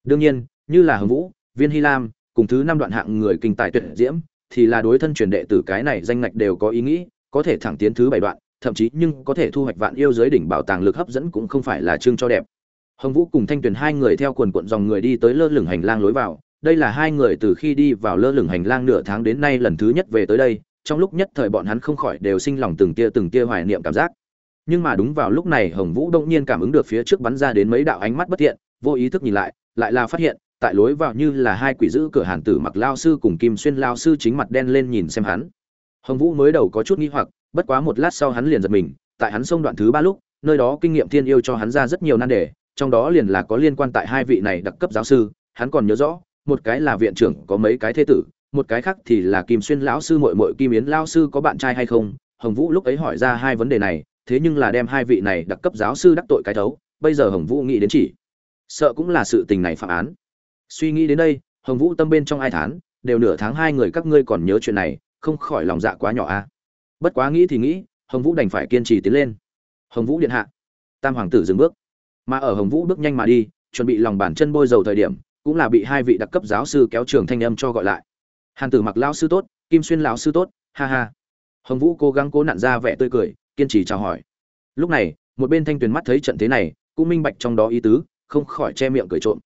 Đương nhiên, như là hồng vũ, viên hy lam, cùng thứ năm đoạn hạng người kinh tài tuyệt diễm, thì là đối thân truyền đệ tử cái này danh ngạch đều có ý nghĩ, có thể thẳng tiến thứ bảy đoạn, thậm chí nhưng có thể thu hoạch vạn yêu giới đỉnh bảo tàng lực hấp dẫn cũng không phải là chương cho đẹp. Hồng vũ cùng thanh tuyền hai người theo quần quận dòng người đi tới lơ lửng hành lang lối vào đây là hai người từ khi đi vào lơ lửng hành lang nửa tháng đến nay lần thứ nhất về tới đây, trong lúc nhất thời bọn hắn không khỏi đều sinh lòng từng tia từng tia hoài niệm cảm giác. Nhưng mà đúng vào lúc này, hồng vũ đông nhiên cảm ứng được phía trước bắn ra đến mấy đạo ánh mắt bất thiện, vô ý thức nhìn lại lại là phát hiện, tại lối vào như là hai quỷ giữ cửa hàn tử mặc lao sư cùng kim xuyên lao sư chính mặt đen lên nhìn xem hắn. Hồng vũ mới đầu có chút nghi hoặc, bất quá một lát sau hắn liền giật mình, tại hắn xông đoạn thứ ba lúc, nơi đó kinh nghiệm thiên yêu cho hắn ra rất nhiều nan đề, trong đó liền là có liên quan tại hai vị này đặc cấp giáo sư, hắn còn nhớ rõ một cái là viện trưởng có mấy cái thế tử, một cái khác thì là kim xuyên lão sư mội mội kim yến lão sư có bạn trai hay không? Hồng vũ lúc ấy hỏi ra hai vấn đề này, thế nhưng là đem hai vị này đặc cấp giáo sư đắc tội cái thấu, bây giờ hồng vũ nghĩ đến chỉ. Sợ cũng là sự tình này phạm án. Suy nghĩ đến đây, hồng vũ tâm bên trong ai thán, đều nửa tháng hai người các ngươi còn nhớ chuyện này, không khỏi lòng dạ quá nhỏ a. À. bất quá nghĩ thì nghĩ, hồng vũ đành phải kiên trì tiến lên. Hồng vũ điện hạ. Tam hoàng tử dừng bước. Mà ở hồng vũ bước nhanh mà đi, chuẩn bị lòng bàn chân bôi dầu thời điểm cũng là bị hai vị đặc cấp giáo sư kéo trường thanh âm cho gọi lại. Hàn tử mặc lão sư tốt, kim xuyên lão sư tốt, ha ha. Hồng vũ cố gắng cố nặn ra vẻ tươi cười, kiên trì chào hỏi. Lúc này, một bên thanh tuyền mắt thấy trận thế này, cũng minh bạch trong đó ý tứ, không khỏi che miệng cười trộm.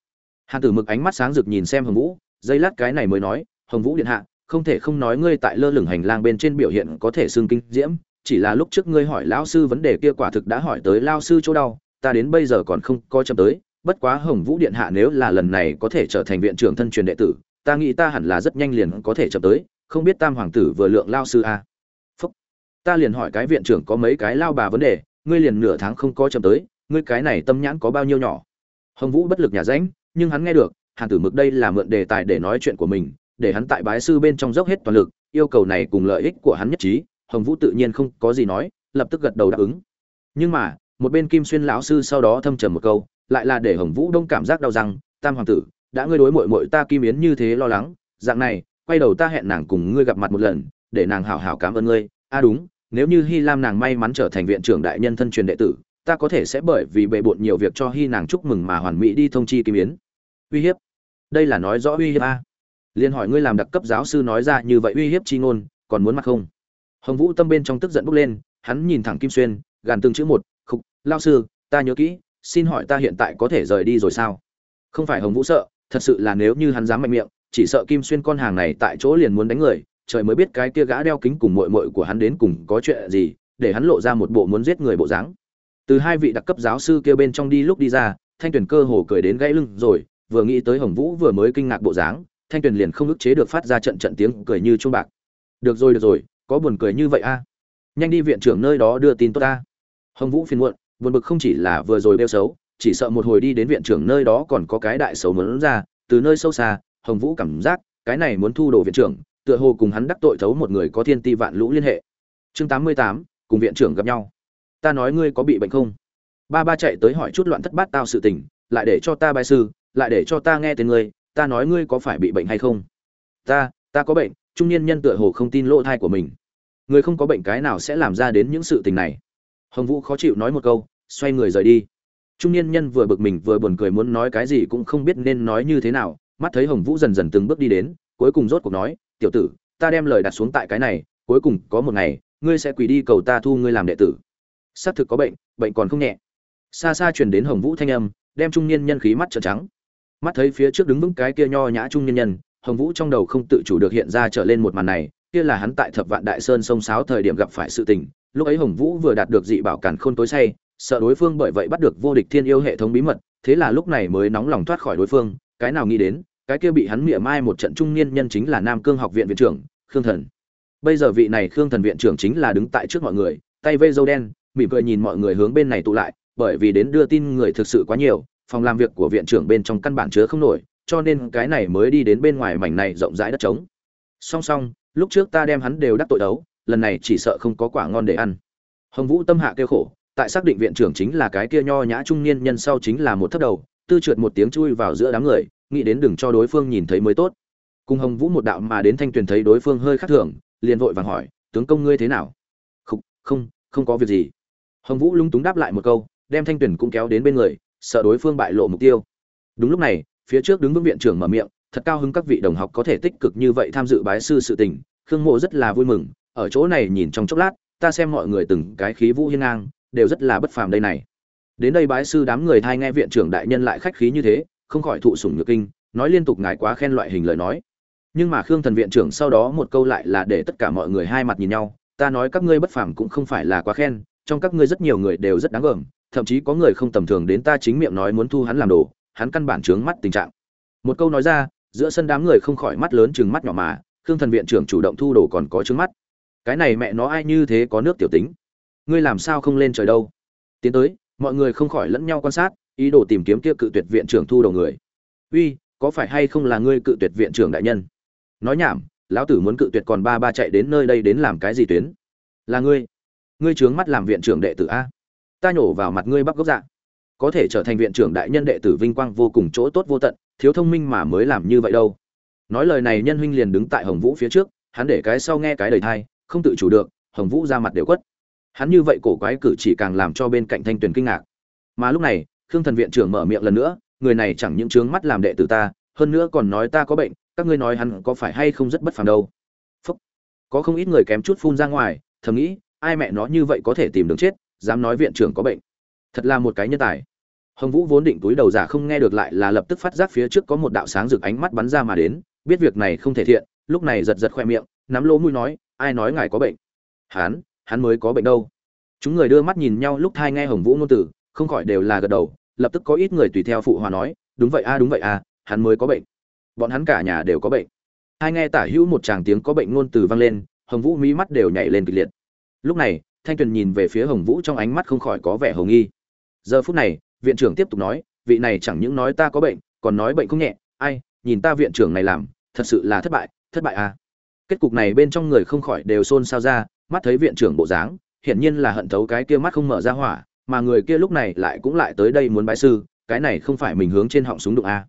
Hàn tử mực ánh mắt sáng rực nhìn xem hồng vũ giây lát cái này mới nói, hồng vũ điện hạ, không thể không nói ngươi tại lơ lửng hành lang bên trên biểu hiện có thể xương kinh diễm, chỉ là lúc trước ngươi hỏi lão sư vấn đề kia quả thực đã hỏi tới lao sư chỗ đau, ta đến bây giờ còn không coi chậm tới bất quá hồng vũ điện hạ nếu là lần này có thể trở thành viện trưởng thân truyền đệ tử, ta nghĩ ta hẳn là rất nhanh liền có thể chậm tới, không biết tam hoàng tử vừa lượng lao sư a. Phúc. Ta liền hỏi cái viện trưởng có mấy cái lao bà vấn đề, ngươi liền nửa tháng không có chậm tới, ngươi cái này tâm nhãn có bao nhiêu nhỏ? Hồng vũ bất lực nhà ránh, nhưng hắn nghe được, hàn tử mực đây là mượn đề tài để nói chuyện của mình, để hắn tại bái sư bên trong dốc hết toàn lực, yêu cầu này cùng lợi ích của hắn nhất trí, hồng vũ tự nhiên không có gì nói, lập tức gật đầu đáp ứng. Nhưng mà, một bên kim xuyên lão sư sau đó thâm trầm một câu lại là để hồng vũ đông cảm giác đau răng, tam hoàng tử, đã ngươi đối mội mội ta kim yến như thế lo lắng, dạng này, quay đầu ta hẹn nàng cùng ngươi gặp mặt một lần, để nàng hảo hảo cảm ơn ngươi. A à đúng, nếu như hy lam nàng may mắn trở thành viện trưởng đại nhân thân truyền đệ tử, ta có thể sẽ bởi vì bệ bộn nhiều việc cho hy nàng chúc mừng mà hoàn mỹ đi thông chi kim yến. Uy hiếp, đây là nói rõ uy hiếp a. Liền hỏi ngươi làm đặc cấp giáo sư nói ra như vậy uy hiếp chi ngôn, còn muốn mặt không? Hồng vũ tâm bên trong tức giận bốc lên, hắn nhìn thẳng kim xuyên, gàn từng chữ một, khục lao sư, ta nhớ kỹ xin hỏi ta hiện tại có thể rời đi rồi sao? Không phải hồng vũ sợ, thật sự là nếu như hắn dám mạnh miệng, chỉ sợ kim xuyên con hàng này tại chỗ liền muốn đánh người, trời mới biết cái kia gã đeo kính cùng mội mội của hắn đến cùng có chuyện gì, để hắn lộ ra một bộ muốn giết người bộ dáng. Từ hai vị đặc cấp giáo sư kia bên trong đi lúc đi ra, thanh Tuyền cơ hồ cười đến gãy lưng rồi, vừa nghĩ tới hồng vũ vừa mới kinh ngạc bộ dáng, thanh Tuyền liền không ức chế được phát ra trận trận tiếng cười như chuông bạc. Được rồi được rồi, có buồn cười như vậy a. Nhanh đi viện trưởng nơi đó đưa tin tốt ta. Hồng vũ phiền muộn buồn bực không chỉ là vừa rồi bêu xấu, chỉ sợ một hồi đi đến viện trưởng nơi đó còn có cái đại xấu muốn ra, từ nơi sâu xa, hồng vũ cảm giác, cái này muốn thu đồ viện trưởng, tựa hồ cùng hắn đắc tội thấu một người có thiên ti vạn lũ liên hệ. Chương tám mươi tám, cùng viện trưởng gặp nhau. Ta nói ngươi có bị bệnh không? Ba ba chạy tới hỏi chút loạn thất bát tao sự tình, lại để cho ta bài sư, lại để cho ta nghe tên ngươi, ta nói ngươi có phải bị bệnh hay không? Ta ta có bệnh, trung niên nhân tựa hồ không tin lỗ thai của mình. Người không có bệnh cái nào sẽ làm ra đến những sự tình này? Hồng vũ khó chịu nói một câu, xoay người rời đi. Trung niên nhân vừa bực mình vừa buồn cười muốn nói cái gì cũng không biết nên nói như thế nào, mắt thấy hồng vũ dần dần từng bước đi đến, cuối cùng rốt cuộc nói, tiểu tử, ta đem lời đặt xuống tại cái này, cuối cùng có một ngày, ngươi sẽ quỳ đi cầu ta thu ngươi làm đệ tử. Xác thực có bệnh bệnh còn không nhẹ. Xa xa truyền đến hồng vũ thanh âm, đem trung niên nhân khí mắt trợn trắng. Mắt thấy phía trước đứng vững cái kia nho nhã trung niên nhân, hồng vũ trong đầu không tự chủ được hiện ra trở lên một màn này, kia là hắn tại thập vạn đại sơn sông sáo thời điểm gặp phải sự tình lúc ấy hồng vũ vừa đạt được dị bảo cản khôn tối say, sợ đối phương bởi vậy bắt được vô địch thiên yêu hệ thống bí mật, thế là lúc này mới nóng lòng thoát khỏi đối phương. Cái nào nghĩ đến, cái kia bị hắn mỉa mai một trận trung niên nhân chính là nam cương học viện viện trưởng, khương thần. Bây giờ vị này khương thần viện trưởng chính là đứng tại trước mọi người, tay vây dâu đen, mỉm cười nhìn mọi người hướng bên này tụ lại, bởi vì đến đưa tin người thực sự quá nhiều, phòng làm việc của viện trưởng bên trong căn bản chứa không nổi, cho nên cái này mới đi đến bên ngoài mảnh này rộng rãi đất trống. Song song, lúc trước ta đem hắn đều đắc tội đấu lần này chỉ sợ không có quả ngon để ăn. Hồng vũ tâm hạ kêu khổ, tại xác định viện trưởng chính là cái kia nho nhã trung niên nhân sau chính là một thất đầu, tư trượt một tiếng chui vào giữa đám người, nghĩ đến đừng cho đối phương nhìn thấy mới tốt. Cùng hồng vũ một đạo mà đến thanh tuyền thấy đối phương hơi khác thường, liền vội vàng hỏi, tướng công ngươi thế nào? Không không không có việc gì. Hồng vũ lung túng đáp lại một câu, đem thanh tuyền cũng kéo đến bên người, sợ đối phương bại lộ mục tiêu. Đúng lúc này, phía trước đứng vững viện trưởng mở miệng, thật cao hứng các vị đồng học có thể tích cực như vậy tham dự bái sư sự tình, khương mộ rất là vui mừng ở chỗ này nhìn trong chốc lát, ta xem mọi người từng cái khí vũ hiên ngang, đều rất là bất phàm đây này. Đến đây bái sư đám người thay nghe viện trưởng đại nhân lại khách khí như thế, không khỏi thụ sủng nhược kinh, nói liên tục ngài quá khen loại hình lời nói. Nhưng mà khương thần viện trưởng sau đó một câu lại là để tất cả mọi người hai mặt nhìn nhau, ta nói các ngươi bất phàm cũng không phải là quá khen, trong các ngươi rất nhiều người đều rất đáng gờm, thậm chí có người không tầm thường đến ta chính miệng nói muốn thu hắn làm đồ, hắn căn bản trướng mắt tình trạng. Một câu nói ra, giữa sân đám người không khỏi mắt lớn chừng mắt nhỏ mà, khương thần viện trưởng chủ động thu đồ còn có trướng mắt cái này mẹ nó ai như thế có nước tiểu tính. Ngươi làm sao không lên trời đâu? Tiến tới, mọi người không khỏi lẫn nhau quan sát, ý đồ tìm kiếm kia cự tuyệt viện trưởng thu đầu người. Uy, có phải hay không là ngươi cự tuyệt viện trưởng đại nhân? Nói nhảm, lão tử muốn cự tuyệt còn ba ba chạy đến nơi đây đến làm cái gì tuyến? Là ngươi. Ngươi trướng mắt làm viện trưởng đệ tử a. Ta nhổ vào mặt ngươi bắp gốc dạ. Có thể trở thành viện trưởng đại nhân đệ tử vinh quang vô cùng chỗ tốt vô tận, thiếu thông minh mà mới làm như vậy đâu. Nói lời này nhân huynh liền đứng tại hồng vũ phía trước, hắn để cái sau nghe cái đời thai không tự chủ được, hồng vũ ra mặt đều quất. Hắn như vậy cổ quái cử chỉ càng làm cho bên cạnh thanh tuyền kinh ngạc. Mà lúc này, khương thần viện trưởng mở miệng lần nữa, người này chẳng những trướng mắt làm đệ tử ta, hơn nữa còn nói ta có bệnh, các ngươi nói hắn có phải hay không rất bất phàm đâu. Phúc. có không ít người kém chút phun ra ngoài, thầm nghĩ, ai mẹ nó như vậy có thể tìm đường chết, dám nói viện trưởng có bệnh. Thật là một cái nhân tài. Hồng vũ vốn định túi đầu giả không nghe được lại là lập tức phát giác phía trước có một đạo sáng rực ánh mắt bắn ra mà đến, biết việc này không thể thiện, lúc này giật giật khoe miệng, nắm lỗ mũi nói ai nói ngài có bệnh? Hắn hắn mới có bệnh đâu. Chúng người đưa mắt nhìn nhau lúc thai nghe hồng vũ ngôn tử, không khỏi đều là gật đầu lập tức có ít người tùy theo phụ hòa nói đúng vậy a đúng vậy a hắn mới có bệnh. Bọn hắn cả nhà đều có bệnh. Hai nghe tả hữu một tràng tiếng có bệnh ngôn từ vang lên hồng vũ mí mắt đều nhảy lên kịch liệt. Lúc này thanh tuyền nhìn về phía hồng vũ trong ánh mắt không khỏi có vẻ hồng nghi. Giờ phút này viện trưởng tiếp tục nói vị này chẳng những nói ta có bệnh còn nói bệnh không nhẹ. Ai nhìn ta viện trưởng này làm thật sự là thất bại thất bại à kết cục này bên trong người không khỏi đều xôn xao ra, mắt thấy viện trưởng bộ dáng, hiển nhiên là hận thấu cái kia mắt không mở ra hỏa, mà người kia lúc này lại cũng lại tới đây muốn bái sư, cái này không phải mình hướng trên họng súng đụng a. À.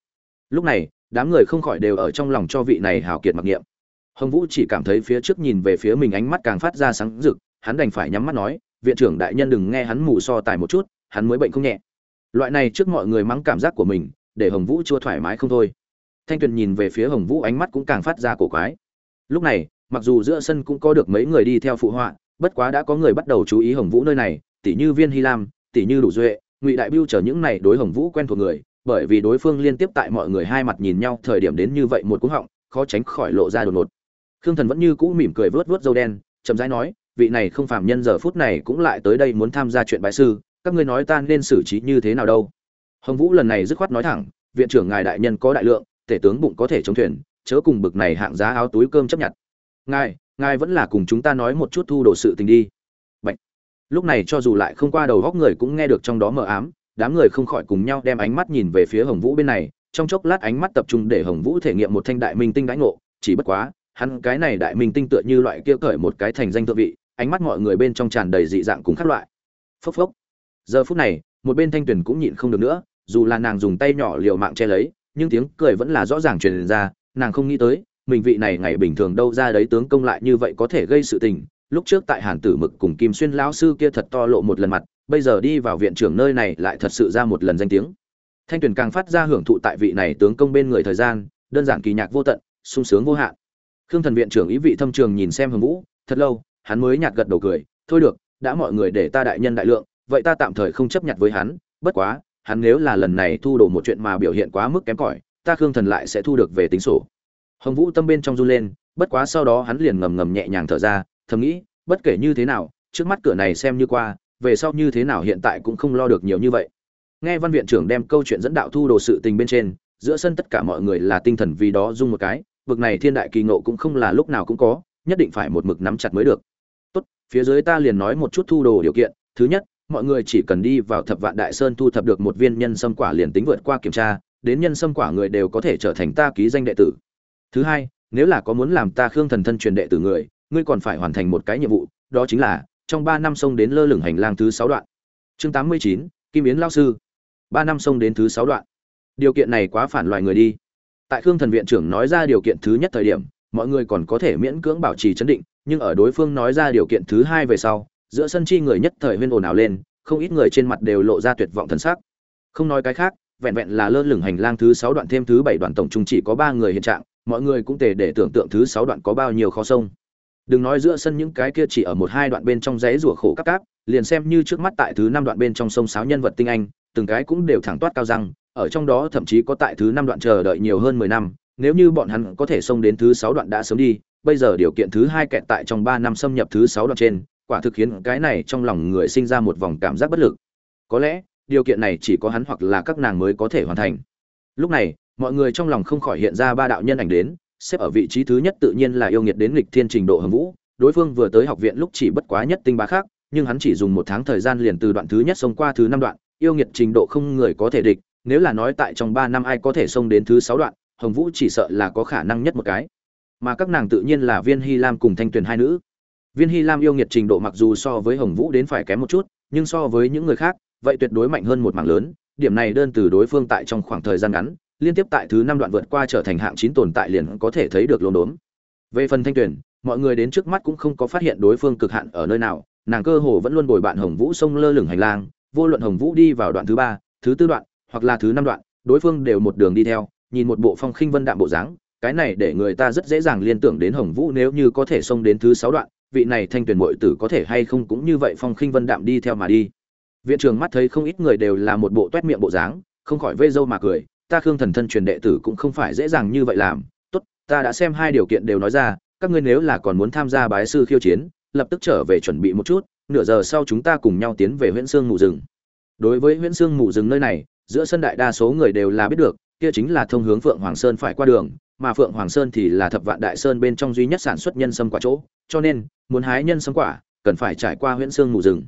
lúc này, đám người không khỏi đều ở trong lòng cho vị này hào kiệt mặc niệm. Hồng vũ chỉ cảm thấy phía trước nhìn về phía mình ánh mắt càng phát ra sáng rực, hắn đành phải nhắm mắt nói, viện trưởng đại nhân đừng nghe hắn mù so tài một chút, hắn mới bệnh không nhẹ. Loại này trước mọi người mắng cảm giác của mình, để hồng vũ chưa thoải mái không thôi. Thanh tuyền nhìn về phía hồng vũ ánh mắt cũng càng phát ra cổ quái lúc này, mặc dù giữa sân cũng có được mấy người đi theo phụ họa, bất quá đã có người bắt đầu chú ý hồng vũ nơi này tỷ như viên hy lam tỷ như đủ duệ, ngụy đại biêu chở những này đối hồng vũ quen thuộc người, bởi vì đối phương liên tiếp tại mọi người hai mặt nhìn nhau, thời điểm đến như vậy một cú họng, khó tránh khỏi lộ ra đột ngột. Khương thần vẫn như cũ mỉm cười vớt vớt dâu đen, chậm rãi nói, vị này không phàm nhân giờ phút này cũng lại tới đây muốn tham gia chuyện bại sư, các ngươi nói ta nên xử trí như thế nào đâu? Hồng vũ lần này dứt khoát nói thẳng, viện trưởng ngài đại nhân có đại lượng, tể tướng bụng có thể chống thuyền chớ cùng bực này hạng giá áo túi cơm chấp nhận. Ngài ngài vẫn là cùng chúng ta nói một chút thu đồ sự tình đi. Bạch. lúc này cho dù lại không qua đầu góc người cũng nghe được trong đó mờ ám, đám người không khỏi cùng nhau đem ánh mắt nhìn về phía hồng vũ bên này, trong chốc lát ánh mắt tập trung để hồng vũ thể nghiệm một thanh đại minh tinh đãi ngộ, chỉ bất quá, hắn cái này đại minh tinh tựa như loại kia cởi một cái thành danh thượng vị, ánh mắt mọi người bên trong tràn đầy dị dạng cùng các loại. Phốc phốc. Giờ phút này, một bên thanh tuyển cũng nhịn không được nữa, dù là nàng dùng tay nhỏ liều mạng che lấy, nhưng tiếng cười vẫn là rõ ràng truyền ra nàng không nghĩ tới, mình vị này ngày bình thường đâu ra đấy tướng công lại như vậy có thể gây sự tình. Lúc trước tại hàn tử mực cùng kim xuyên lão sư kia thật to lộ một lần mặt, bây giờ đi vào viện trưởng nơi này lại thật sự ra một lần danh tiếng. Thanh tuyền càng phát ra hưởng thụ tại vị này tướng công bên người thời gian, đơn giản kỳ nhạc vô tận, sung sướng vô hạn. Khương thần viện trưởng ý vị thâm trường nhìn xem hồng vũ, thật lâu, hắn mới nhạt gật đầu cười, thôi được, đã mọi người để ta đại nhân đại lượng, vậy ta tạm thời không chấp nhận với hắn, bất quá, hắn nếu là lần này thu đồ một chuyện mà biểu hiện quá mức kém cỏi ta khương thần lại sẽ thu được về tính sổ. Hồng vũ tâm bên trong run lên, bất quá sau đó hắn liền ngầm ngầm nhẹ nhàng thở ra, thầm nghĩ, bất kể như thế nào, trước mắt cửa này xem như qua, về sau như thế nào hiện tại cũng không lo được nhiều như vậy. Nghe văn viện trưởng đem câu chuyện dẫn đạo thu đồ sự tình bên trên, giữa sân tất cả mọi người là tinh thần vì đó dung một cái, vực này thiên đại kỳ ngộ cũng không là lúc nào cũng có, nhất định phải một mực nắm chặt mới được. Tốt, phía dưới ta liền nói một chút thu đồ điều kiện, thứ nhất, mọi người chỉ cần đi vào thập vạn đại sơn thu thập được một viên nhân sâm quả liền tính vượt qua kiểm tra đến nhân sâm quả người đều có thể trở thành ta ký danh đệ tử. Thứ hai, nếu là có muốn làm ta khương thần thân truyền đệ tử người, ngươi còn phải hoàn thành một cái nhiệm vụ, đó chính là, trong ba năm sông đến lơ lửng hành lang thứ sáu đoạn. Chương tám mươi chín, kim yến lao sư. Ba năm sông đến thứ sáu đoạn. Điều kiện này quá phản loài người đi. Tại khương thần viện trưởng nói ra điều kiện thứ nhất thời điểm, mọi người còn có thể miễn cưỡng bảo trì chấn định, nhưng ở đối phương nói ra điều kiện thứ hai về sau, giữa sân chi người nhất thời huyên ồn ào lên, không ít người trên mặt đều lộ ra tuyệt vọng thần sắc. Không nói cái khác vẹn vẹn là lơ lửng hành lang thứ sáu đoạn thêm thứ bảy đoạn tổng chung chỉ có ba người hiện trạng, mọi người cũng tề để tưởng tượng thứ sáu đoạn có bao nhiêu khó sông đừng nói giữa sân những cái kia chỉ ở một hai đoạn bên trong rẽ rủa khổ các cáp, liền xem như trước mắt tại thứ năm đoạn bên trong sông sáo nhân vật tinh anh, từng cái cũng đều thẳng toát cao răng, ở trong đó thậm chí có tại thứ năm đoạn chờ đợi nhiều hơn mười năm, nếu như bọn hắn có thể xông đến thứ sáu đoạn đã sớm đi, bây giờ điều kiện thứ hai kẹt tại trong ba năm xâm nhập thứ sáu đoạn trên, quả thực khiến cái này trong lòng người sinh ra một vòng cảm giác bất lực. Có lẽ điều kiện này chỉ có hắn hoặc là các nàng mới có thể hoàn thành. Lúc này, mọi người trong lòng không khỏi hiện ra ba đạo nhân ảnh đến, xếp ở vị trí thứ nhất tự nhiên là yêu nghiệt đến lịch thiên trình độ hầm vũ. Đối phương vừa tới học viện lúc chỉ bất quá nhất tinh bá khác, nhưng hắn chỉ dùng một tháng thời gian liền từ đoạn thứ nhất xông qua thứ năm đoạn, yêu nghiệt trình độ không người có thể địch, nếu là nói tại trong ba năm ai có thể xông đến thứ sáu đoạn, hồng vũ chỉ sợ là có khả năng nhất một cái. Mà các nàng tự nhiên là viên hy lam cùng thanh tuyền hai nữ. Viên hy lam yêu nghiệt trình độ mặc dù so với hồng vũ đến phải kém một chút, nhưng so với những người khác vậy tuyệt đối mạnh hơn một mảng lớn. Điểm này đơn từ đối phương tại trong khoảng thời gian ngắn, liên tiếp tại thứ năm đoạn vượt qua trở thành hạng chín tồn tại liền có thể thấy được lồn đốn. Về phần thanh tuyển mọi người đến trước mắt cũng không có phát hiện đối phương cực hạn ở nơi nào, nàng cơ hồ vẫn luôn bồi bạn hồng vũ sông lơ lửng hành lang, vô luận hồng vũ đi vào đoạn thứ ba, thứ tư đoạn, hoặc là thứ năm đoạn, đối phương đều một đường đi theo, nhìn một bộ phong khinh vân đạm bộ dáng. Cái này để người ta rất dễ dàng liên tưởng đến hồng vũ nếu như có thể xông đến thứ sáu đoạn, vị này thanh tuyển muội tử có thể hay không cũng như vậy phong khinh vân đạm đi theo mà đi viện trưởng mắt thấy không ít người đều là một bộ tuét miệng bộ dáng, không khỏi vây dâu mà cười, ta khương thần thân truyền đệ tử cũng không phải dễ dàng như vậy làm. Tốt, ta đã xem hai điều kiện đều nói ra, các ngươi nếu là còn muốn tham gia bái sư khiêu chiến, lập tức trở về chuẩn bị một chút, nửa giờ sau chúng ta cùng nhau tiến về huyện sương mù rừng. Đối với huyện sương mù rừng nơi này, giữa sân đại đa số người đều là biết được, kia chính là thông hướng phượng hoàng sơn phải qua đường, mà phượng hoàng sơn thì là thập vạn đại sơn bên trong duy nhất sản xuất nhân sâm quả chỗ, cho nên, muốn hái nhân sâm quả, cần phải trải qua huyện sương mù rừng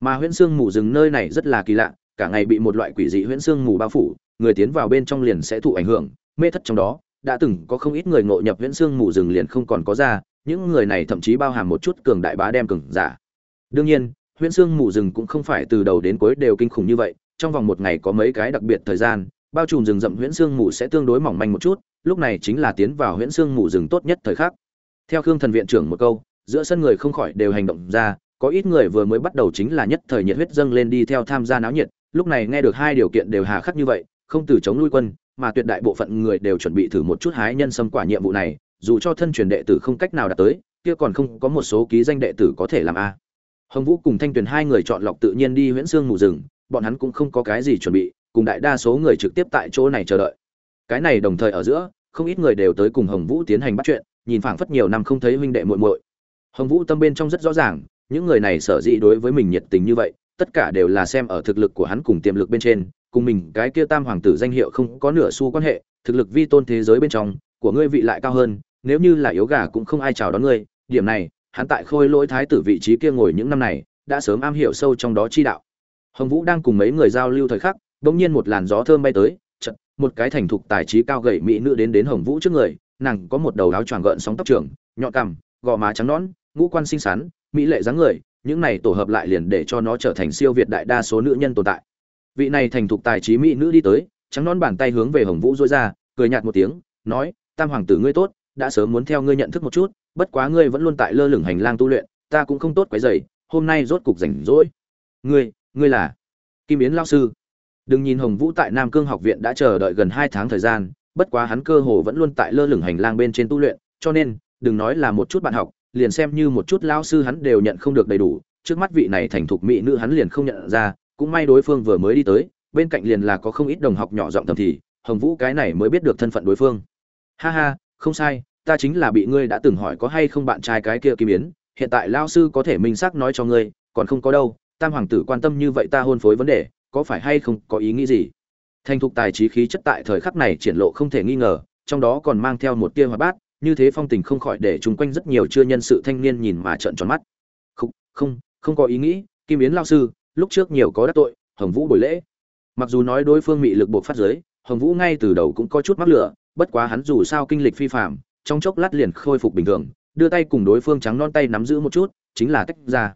mà huyễn sương mù rừng nơi này rất là kỳ lạ, cả ngày bị một loại quỷ dị huyễn sương mù bao phủ, người tiến vào bên trong liền sẽ thụ ảnh hưởng, mê thất trong đó. Đã từng có không ít người ngộ nhập huyễn xương mù rừng liền không còn có ra, những người này thậm chí bao hàm một chút cường đại bá đem cường giả. Đương nhiên, huyễn xương mù rừng cũng không phải từ đầu đến cuối đều kinh khủng như vậy, trong vòng một ngày có mấy cái đặc biệt thời gian, bao trùm rừng rậm huyễn xương mù sẽ tương đối mỏng manh một chút, lúc này chính là tiến vào huyễn xương mù rừng tốt nhất thời khắc. Theo khương thần viện trưởng một câu, giữa sân người không khỏi đều hành động ra có ít người vừa mới bắt đầu chính là nhất thời nhiệt huyết dâng lên đi theo tham gia náo nhiệt, lúc này nghe được hai điều kiện đều hà khắc như vậy, không từ chống lui quân, mà tuyệt đại bộ phận người đều chuẩn bị thử một chút hái nhân xâm quả nhiệm vụ này, dù cho thân truyền đệ tử không cách nào đạt tới, kia còn không có một số ký danh đệ tử có thể làm a. Hồng vũ cùng thanh tuyền hai người chọn lọc tự nhiên đi huyễn xương mù rừng, bọn hắn cũng không có cái gì chuẩn bị, cùng đại đa số người trực tiếp tại chỗ này chờ đợi. Cái này đồng thời ở giữa, không ít người đều tới cùng hồng vũ tiến hành bắt chuyện, nhìn phảng phất nhiều năm không thấy huynh đệ muội muội. Hồng vũ tâm bên trong rất rõ ràng những người này sở dĩ đối với mình nhiệt tình như vậy, tất cả đều là xem ở thực lực của hắn cùng tiềm lực bên trên, cùng mình, cái kia tam hoàng tử danh hiệu không có nửa xu quan hệ, thực lực vi tôn thế giới bên trong, của ngươi vị lại cao hơn, nếu như là yếu gà cũng không ai chào đón ngươi, điểm này, hắn tại khôi lỗi thái tử vị trí kia ngồi những năm này, đã sớm am hiểu sâu trong đó chi đạo. Hồng vũ đang cùng mấy người giao lưu thời khắc, bỗng nhiên một làn gió thơm bay tới, chợt, một cái thành thục tài trí cao gầy mỹ nữ đến đến hồng vũ trước người, nàng có một đầu áo choàng gợn sóng tóc trường, nhọn cằm, gò má trắng nõn, ngũ quan xinh xắn mỹ lệ dáng người, những này tổ hợp lại liền để cho nó trở thành siêu việt đại đa số nữ nhân tồn tại. Vị này thành thục tài trí mỹ nữ đi tới, trắng nón bàn tay hướng về hồng vũ dối ra, cười nhạt một tiếng, nói, tam hoàng tử ngươi tốt, đã sớm muốn theo ngươi nhận thức một chút, bất quá ngươi vẫn luôn tại lơ lửng hành lang tu luyện, ta cũng không tốt quấy dày hôm nay rốt cục rảnh rỗi. Ngươi ngươi là? Kim yến lao sư. Đừng nhìn hồng vũ tại nam cương học viện đã chờ đợi gần hai tháng thời gian, bất quá hắn cơ hồ vẫn luôn tại lơ lửng hành lang bên trên tu luyện, cho nên, đừng nói là một chút bạn học liền xem như một chút lão sư hắn đều nhận không được đầy đủ, trước mắt vị này thành thục mỹ nữ hắn liền không nhận ra, cũng may đối phương vừa mới đi tới, bên cạnh liền là có không ít đồng học nhỏ giọng thầm thì, hồng vũ cái này mới biết được thân phận đối phương. Ha ha, không sai, ta chính là bị ngươi đã từng hỏi có hay không bạn trai cái kia kim yến hiện tại lão sư có thể minh xác nói cho ngươi, còn không có đâu, tam hoàng tử quan tâm như vậy ta hôn phối vấn đề, có phải hay không có ý nghĩ gì? Thành thục tài trí khí chất tại thời khắc này triển lộ không thể nghi ngờ, trong đó còn mang theo một tia hoạt bát như thế phong tình không khỏi để chung quanh rất nhiều chưa nhân sự thanh niên nhìn mà trợn tròn mắt. Không không không có ý nghĩ, kim yến lao sư, lúc trước nhiều có đắc tội, hồng vũ buổi lễ. Mặc dù nói đối phương mị lực buộc phát giới, hồng vũ ngay từ đầu cũng có chút mắc lửa, bất quá hắn dù sao kinh lịch phi phạm trong chốc lát liền khôi phục bình thường, đưa tay cùng đối phương trắng non tay nắm giữ một chút, chính là tách ra.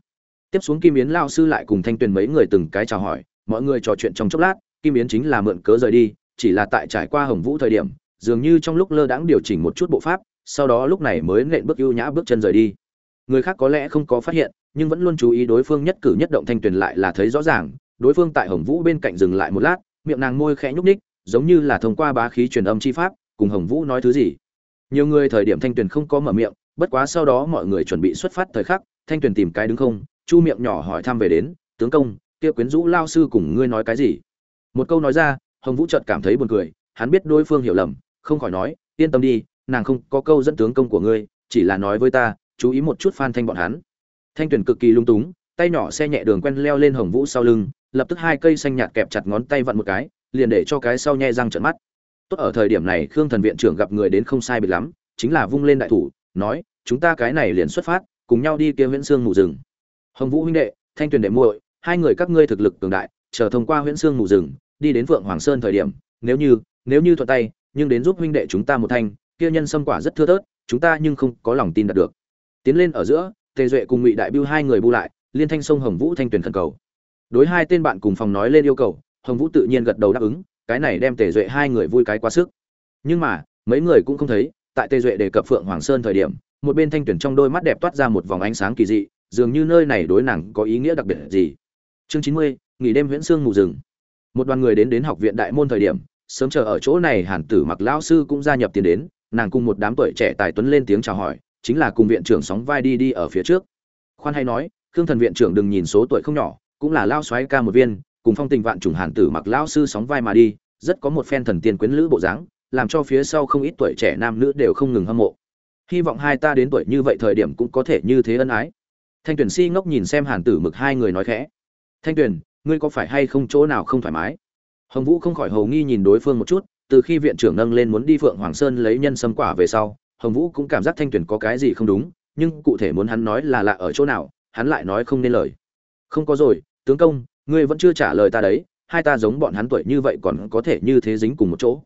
Tiếp xuống kim yến lao sư lại cùng thanh tuyền mấy người từng cái chào hỏi, mọi người trò chuyện trong chốc lát, kim yến chính là mượn cớ rời đi, chỉ là tại trải qua hồng vũ thời điểm, dường như trong lúc lơ đãng điều chỉnh một chút bộ pháp sau đó lúc này mới nện bước ưu nhã bước chân rời đi. Người khác có lẽ không có phát hiện, nhưng vẫn luôn chú ý đối phương nhất cử nhất động thanh tuyền lại là thấy rõ ràng, đối phương tại hồng vũ bên cạnh dừng lại một lát, miệng nàng môi khẽ nhúc ních giống như là thông qua bá khí truyền âm chi pháp, cùng hồng vũ nói thứ gì. Nhiều người thời điểm thanh tuyền không có mở miệng, bất quá sau đó mọi người chuẩn bị xuất phát thời khắc, thanh tuyền tìm cái đứng không, chu miệng nhỏ hỏi thăm về đến, tướng công, kia quyến rũ lao sư cùng ngươi nói cái gì? Một câu nói ra, hồng vũ chợt cảm thấy buồn cười, hắn biết đối phương hiểu lầm, không khỏi nói, yên tâm đi nàng không có câu dẫn tướng công của ngươi, chỉ là nói với ta, chú ý một chút phan thanh bọn hắn. Thanh tuyền cực kỳ lung túng, tay nhỏ xe nhẹ đường quen leo lên hồng vũ sau lưng, lập tức hai cây xanh nhạt kẹp chặt ngón tay vặn một cái, liền để cho cái sau nhe răng trợn mắt. Tốt ở thời điểm này, khương thần viện trưởng gặp người đến không sai biệt lắm, chính là vung lên đại thủ, nói, chúng ta cái này liền xuất phát, cùng nhau đi kia huyễn Sương ngủ rừng. Hồng vũ huynh đệ, thanh tuyền đệ muội, hai người các ngươi thực lực cường đại, chờ thông qua huyễn Sương ngủ rừng, đi đến vượng hoàng sơn thời điểm, nếu như nếu như thuận tay, nhưng đến giúp huynh đệ chúng ta một thanh kia nhân sâm quả rất thưa thớt, chúng ta nhưng không có lòng tin đạt được. Tiến lên ở giữa, tề duệ cùng ngụy đại biêu hai người bu lại, liên thanh sông hồng vũ thanh tuyển khẩn cầu. Đối hai tên bạn cùng phòng nói lên yêu cầu, hồng vũ tự nhiên gật đầu đáp ứng, cái này đem tề duệ hai người vui cái quá sức. Nhưng mà, mấy người cũng không thấy, tại tề duệ đề cập phượng hoàng sơn thời điểm, một bên thanh tuyển trong đôi mắt đẹp toát ra một vòng ánh sáng kỳ dị, dường như nơi này đối nàng có ý nghĩa đặc biệt gì. Chương chín mươi, nghỉ đêm huyễn sương mù rừng. Một đoàn người đến đến học viện đại môn thời điểm, sớm chờ ở chỗ này hàn tử mặc lão sư cũng gia nhập tiền đến nàng cùng một đám tuổi trẻ tài tuấn lên tiếng chào hỏi, chính là cùng viện trưởng sóng vai đi đi ở phía trước. Khoan hay nói, khương thần viện trưởng đừng nhìn số tuổi không nhỏ, cũng là lao xoáy ca một viên, cùng phong tình vạn trùng hàn tử mặc lão sư sóng vai mà đi, rất có một phen thần tiên quyến lữ bộ dáng, làm cho phía sau không ít tuổi trẻ nam nữ đều không ngừng hâm mộ. Hy vọng hai ta đến tuổi như vậy thời điểm cũng có thể như thế ân ái. Thanh tuyền si ngốc nhìn xem hàn tử mực hai người nói khẽ. Thanh tuyền, ngươi có phải hay không chỗ nào không thoải mái? Hồng vũ không khỏi hầu nghi nhìn đối phương một chút từ khi viện trưởng nâng lên muốn đi phượng hoàng sơn lấy nhân sâm quả về sau, hồng vũ cũng cảm giác thanh tuyển có cái gì không đúng, nhưng cụ thể muốn hắn nói là lạ ở chỗ nào, hắn lại nói không nên lời. Không có rồi, tướng công, ngươi vẫn chưa trả lời ta đấy, hai ta giống bọn hắn tuổi như vậy còn có thể như thế dính cùng một chỗ.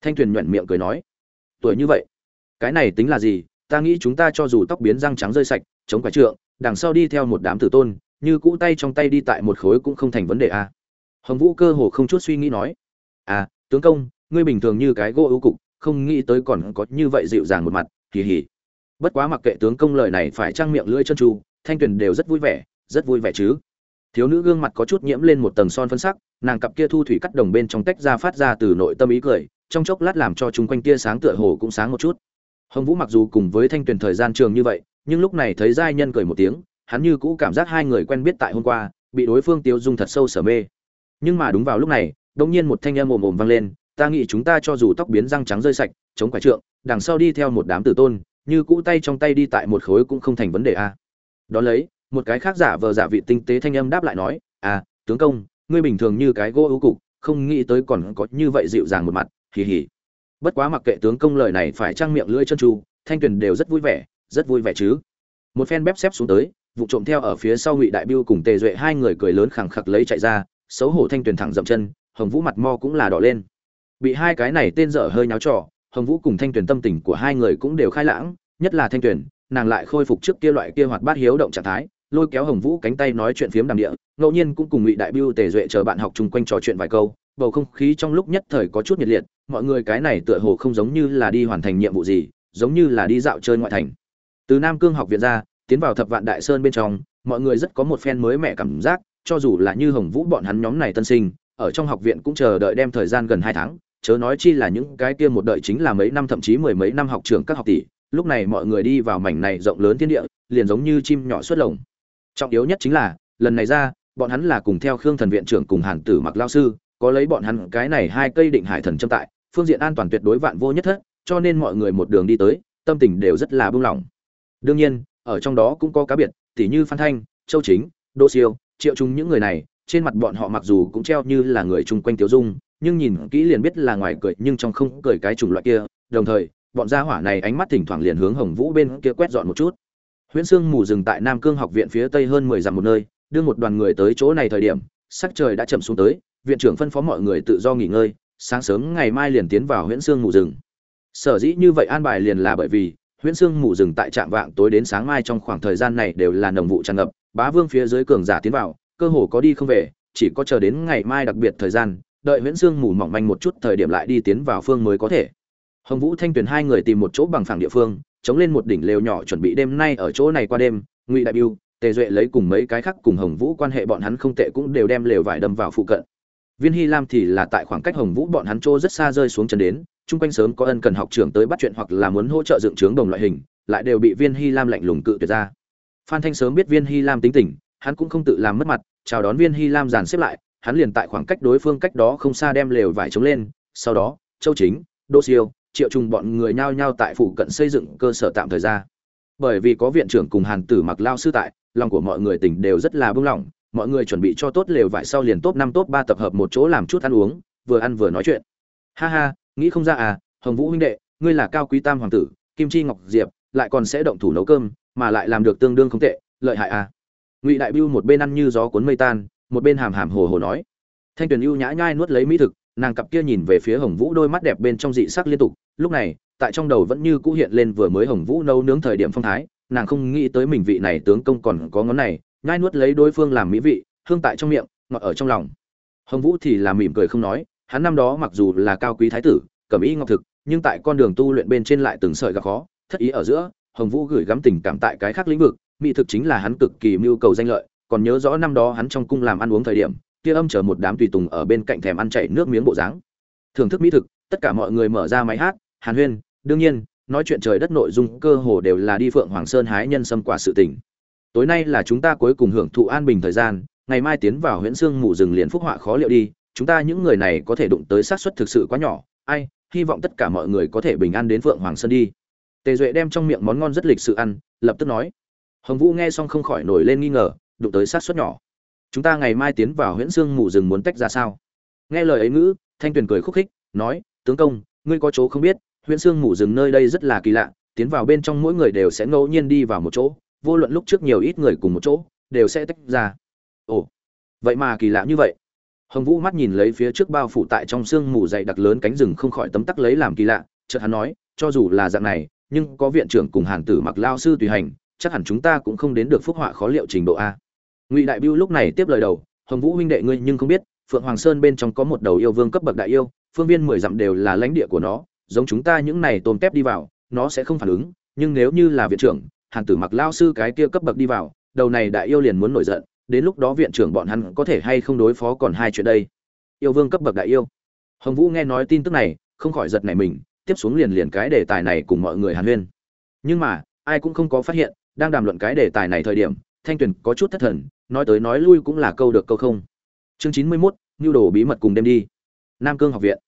Thanh tuyền nhuận miệng cười nói. Tuổi như vậy? Cái này tính là gì? Ta nghĩ chúng ta cho dù tóc biến răng trắng rơi sạch, chống quái trượng, đằng sau đi theo một đám tử tôn, như cũ tay trong tay đi tại một khối cũng không thành vấn đề à. hồng vũ cơ hồ không chút suy nghĩ nói. À tướng công ngươi bình thường như cái gỗ ưu cục, không nghĩ tới còn có như vậy dịu dàng một mặt kỳ hỉ bất quá mặc kệ tướng công lời này phải trang miệng lưỡi chân tru thanh tuyền đều rất vui vẻ, rất vui vẻ chứ. Thiếu nữ gương mặt có chút nhiễm lên một tầng son phân sắc, nàng cặp kia thu thủy cắt đồng bên trong tách ra phát ra từ nội tâm ý cười, trong chốc lát làm cho chúng quanh tia sáng tựa hồ cũng sáng một chút. Hồng vũ mặc dù cùng với thanh tuyền thời gian trường như vậy, nhưng lúc này thấy giai nhân cười một tiếng, hắn như cũ cảm giác hai người quen biết tại hôm qua, bị đối phương tiêu dung thật sâu sở mê. Nhưng mà đúng vào lúc này, đột nhiên một thanh âm ồm ồm vang lên ta nghĩ chúng ta cho dù tóc biến răng trắng rơi sạch, chống quả trượng, đằng sau đi theo một đám tử tôn, như cũ tay trong tay đi tại một khối cũng không thành vấn đề a. Đó lấy, một cái khác giả vờ giả vị tinh tế thanh âm đáp lại nói à tướng công, ngươi bình thường như cái gỗ ưu cục, không nghĩ tới còn có như vậy dịu dàng một mặt, hì hì. Bất quá mặc kệ tướng công lời này phải trang miệng lưỡi chân tru, thanh tuyền đều rất vui vẻ, rất vui vẻ chứ. Một phen bép xếp xuống tới, vụ trộm theo ở phía sau ngụy đại biêu cùng tề duệ hai người cười lớn khẳng khặc lấy chạy ra, xấu hổ thanh tuyền thẳng dậm chân, hồng vũ mặt mo cũng là đỏ lên bị hai cái này tên dở hơi nháo trò, hồng vũ cùng thanh tuyền tâm tình của hai người cũng đều khai lãng, nhất là thanh tuyền, nàng lại khôi phục trước kia loại kia hoạt bát hiếu động trạng thái, lôi kéo hồng vũ cánh tay nói chuyện phiếm đàm địa, ngẫu nhiên cũng cùng ngụy đại biêu, tề duệ chờ bạn học chung quanh trò chuyện vài câu, bầu không khí trong lúc nhất thời có chút nhiệt liệt, mọi người cái này tựa hồ không giống như là đi hoàn thành nhiệm vụ gì, giống như là đi dạo chơi ngoại thành. Từ nam cương học viện ra, tiến vào thập vạn đại sơn bên trong, mọi người rất có một phen mới mẻ cảm giác, cho dù là như hồng vũ bọn hắn nhóm này tân sinh, ở trong học viện cũng chờ đợi đem thời gian gần hai tháng chớ nói chi là những cái kia một đợi chính là mấy năm, thậm chí mười mấy năm học trường các học tỷ, lúc này mọi người đi vào mảnh này rộng lớn thiên địa, liền giống như chim nhỏ xuất lồng. Trọng yếu nhất chính là, lần này ra, bọn hắn là cùng theo khương thần viện trưởng cùng hàn tử mặc lao sư, có lấy bọn hắn cái này hai cây định hải thần châm tại, phương diện an toàn tuyệt đối vạn vô nhất thất, cho nên mọi người một đường đi tới, tâm tình đều rất là buông lỏng. Đương nhiên, ở trong đó cũng có cá biệt, tỉ như phan thanh, châu chính, đỗ siêu, triệu chúng những người này, trên mặt bọn họ mặc dù cũng treo như là người chung quanh tiểu dung nhưng nhìn kỹ liền biết là ngoài cười, nhưng trong không cười cái chủng loại kia, đồng thời, bọn gia hỏa này ánh mắt thỉnh thoảng liền hướng hồng vũ bên kia quét dọn một chút. Huyễn sương mù dừng tại nam cương học viện phía tây hơn mười dặm một nơi, đưa một đoàn người tới chỗ này thời điểm, sắc trời đã chậm xuống tới, viện trưởng phân phó mọi người tự do nghỉ ngơi, sáng sớm ngày mai liền tiến vào huyễn sương mù rừng. Sở dĩ như vậy an bài liền là bởi vì, huyễn sương mù rừng tại trạm vạng tối đến sáng mai trong khoảng thời gian này đều là nồng vụ tràn ngập, bá vương phía dưới cường giả tiến vào, cơ hồ có đi không về, chỉ có chờ đến ngày mai đặc biệt thời gian đợi huyễn sương mù mỏng manh một chút thời điểm lại đi tiến vào phương mới có thể. Hồng vũ thanh tuyền hai người tìm một chỗ bằng phẳng địa phương chống lên một đỉnh lều nhỏ chuẩn bị đêm nay ở chỗ này qua đêm ngụy đại Bưu, tề duệ lấy cùng mấy cái khác cùng hồng vũ quan hệ bọn hắn không tệ cũng đều đem lều vải đâm vào phụ cận. Viên hy lam thì là tại khoảng cách hồng vũ bọn hắn chỗ rất xa rơi xuống chân đến chung quanh sớm có ân cần học trưởng tới bắt chuyện hoặc là muốn hỗ trợ dựng trướng đồng loại hình lại đều bị viên hy lam lạnh lùng cự tuyệt ra. Phan thanh sớm biết viên hy lam tính tình hắn cũng không tự làm mất mặt chào đón viên hy lam dàn xếp lại hắn liền tại khoảng cách đối phương cách đó không xa đem lều vải chống lên, sau đó, châu chính đô siêu, triệu trùng bọn người nhao nhao tại phủ cận xây dựng cơ sở tạm thời ra. Bởi vì có viện trưởng cùng hàn tử mặc lao sư tại, lòng của mọi người tỉnh đều rất là bưng lỏng, mọi người chuẩn bị cho tốt lều vải sau liền top năm top ba tập hợp một chỗ làm chút ăn uống, vừa ăn vừa nói chuyện. Ha ha, nghĩ không ra à hồng vũ huynh đệ, ngươi là cao quý tam hoàng tử, kim chi ngọc diệp, lại còn sẽ động thủ nấu cơm, mà lại làm được tương đương không tệ, lợi hại à. Ngụy đại biêu một bên ăn như gió cuốn mây tan một bên hàm hàm hồ hồ nói. Thanh tuyền ưu nhã nhai nuốt lấy mỹ thực, nàng cặp kia nhìn về phía hồng vũ đôi mắt đẹp bên trong dị sắc liên tục. Lúc này, tại trong đầu vẫn như cũ hiện lên vừa mới hồng vũ nấu nướng thời điểm phong thái, nàng không nghĩ tới mình vị này tướng công còn có ngón này, nhai nuốt lấy đối phương làm mỹ vị, hương tại trong miệng, ngọt ở trong lòng. Hồng vũ thì là mỉm cười không nói, hắn năm đó mặc dù là cao quý thái tử cẩm ý ngọc thực, nhưng tại con đường tu luyện bên trên lại từng sợi gặp khó, thất ý ở giữa, hồng vũ gửi gắm tình cảm tại cái khác lĩnh vực, mỹ thực chính là hắn cực kỳ mưu cầu danh lợi còn nhớ rõ năm đó hắn trong cung làm ăn uống thời điểm, kia âm chờ một đám tùy tùng ở bên cạnh thèm ăn chảy nước miếng bộ dáng. Thưởng thức mỹ thực, tất cả mọi người mở ra máy hát, hàn huyên, đương nhiên, nói chuyện trời đất nội dung cơ hồ đều là đi phượng hoàng sơn hái nhân sâm quả sự tình. Tối nay là chúng ta cuối cùng hưởng thụ an bình thời gian, ngày mai tiến vào huyễn sương mù rừng liền phúc họa khó liệu đi, chúng ta những người này có thể đụng tới xác suất thực sự quá nhỏ, ai, hy vọng tất cả mọi người có thể bình an đến phượng hoàng sơn đi. Tề duệ đem trong miệng món ngon rất lịch sự ăn, lập tức nói. Hồng vũ nghe xong không khỏi nổi lên nghi ngờ đụng tới sát suất nhỏ. Chúng ta ngày mai tiến vào huyễn sương mù rừng muốn tách ra sao? Nghe lời ấy ngữ, thanh tuyền cười khúc khích, nói, tướng công, ngươi có chỗ không biết, huyễn sương mù rừng nơi đây rất là kỳ lạ, tiến vào bên trong mỗi người đều sẽ ngẫu nhiên đi vào một chỗ, vô luận lúc trước nhiều ít người cùng một chỗ, đều sẽ tách ra. Ồ, vậy mà kỳ lạ như vậy. Hồng vũ mắt nhìn lấy phía trước bao phủ tại trong sương mù dày đặc lớn cánh rừng không khỏi tấm tắc lấy làm kỳ lạ, chợt hắn nói, cho dù là dạng này, nhưng có viện trưởng cùng hàn tử mặc lao sư tùy hành, chắc hẳn chúng ta cũng không đến được phúc họa khó liệu trình độ a ngụy đại biêu lúc này tiếp lời đầu, hồng vũ huynh đệ ngươi nhưng không biết, phượng hoàng sơn bên trong có một đầu yêu vương cấp bậc đại yêu, phương viên mười dặm đều là lãnh địa của nó, giống chúng ta những này tôm tép đi vào, nó sẽ không phản ứng, nhưng nếu như là viện trưởng, hàn tử mặc lao sư cái kia cấp bậc đi vào, đầu này đại yêu liền muốn nổi giận, đến lúc đó viện trưởng bọn hắn có thể hay không đối phó còn hai chuyện đây. Yêu vương cấp bậc đại yêu. Hồng vũ nghe nói tin tức này, không khỏi giật nảy mình, tiếp xuống liền liền cái đề tài này cùng mọi người hàn huyên. Nhưng mà, ai cũng không có phát hiện, đang đàm luận cái đề tài này thời điểm thanh tuyền có chút thất thần, nói tới nói lui cũng là câu được câu không. Chương chín mươi mốt nhu đồ bí mật cùng đem đi. Nam cương học viện.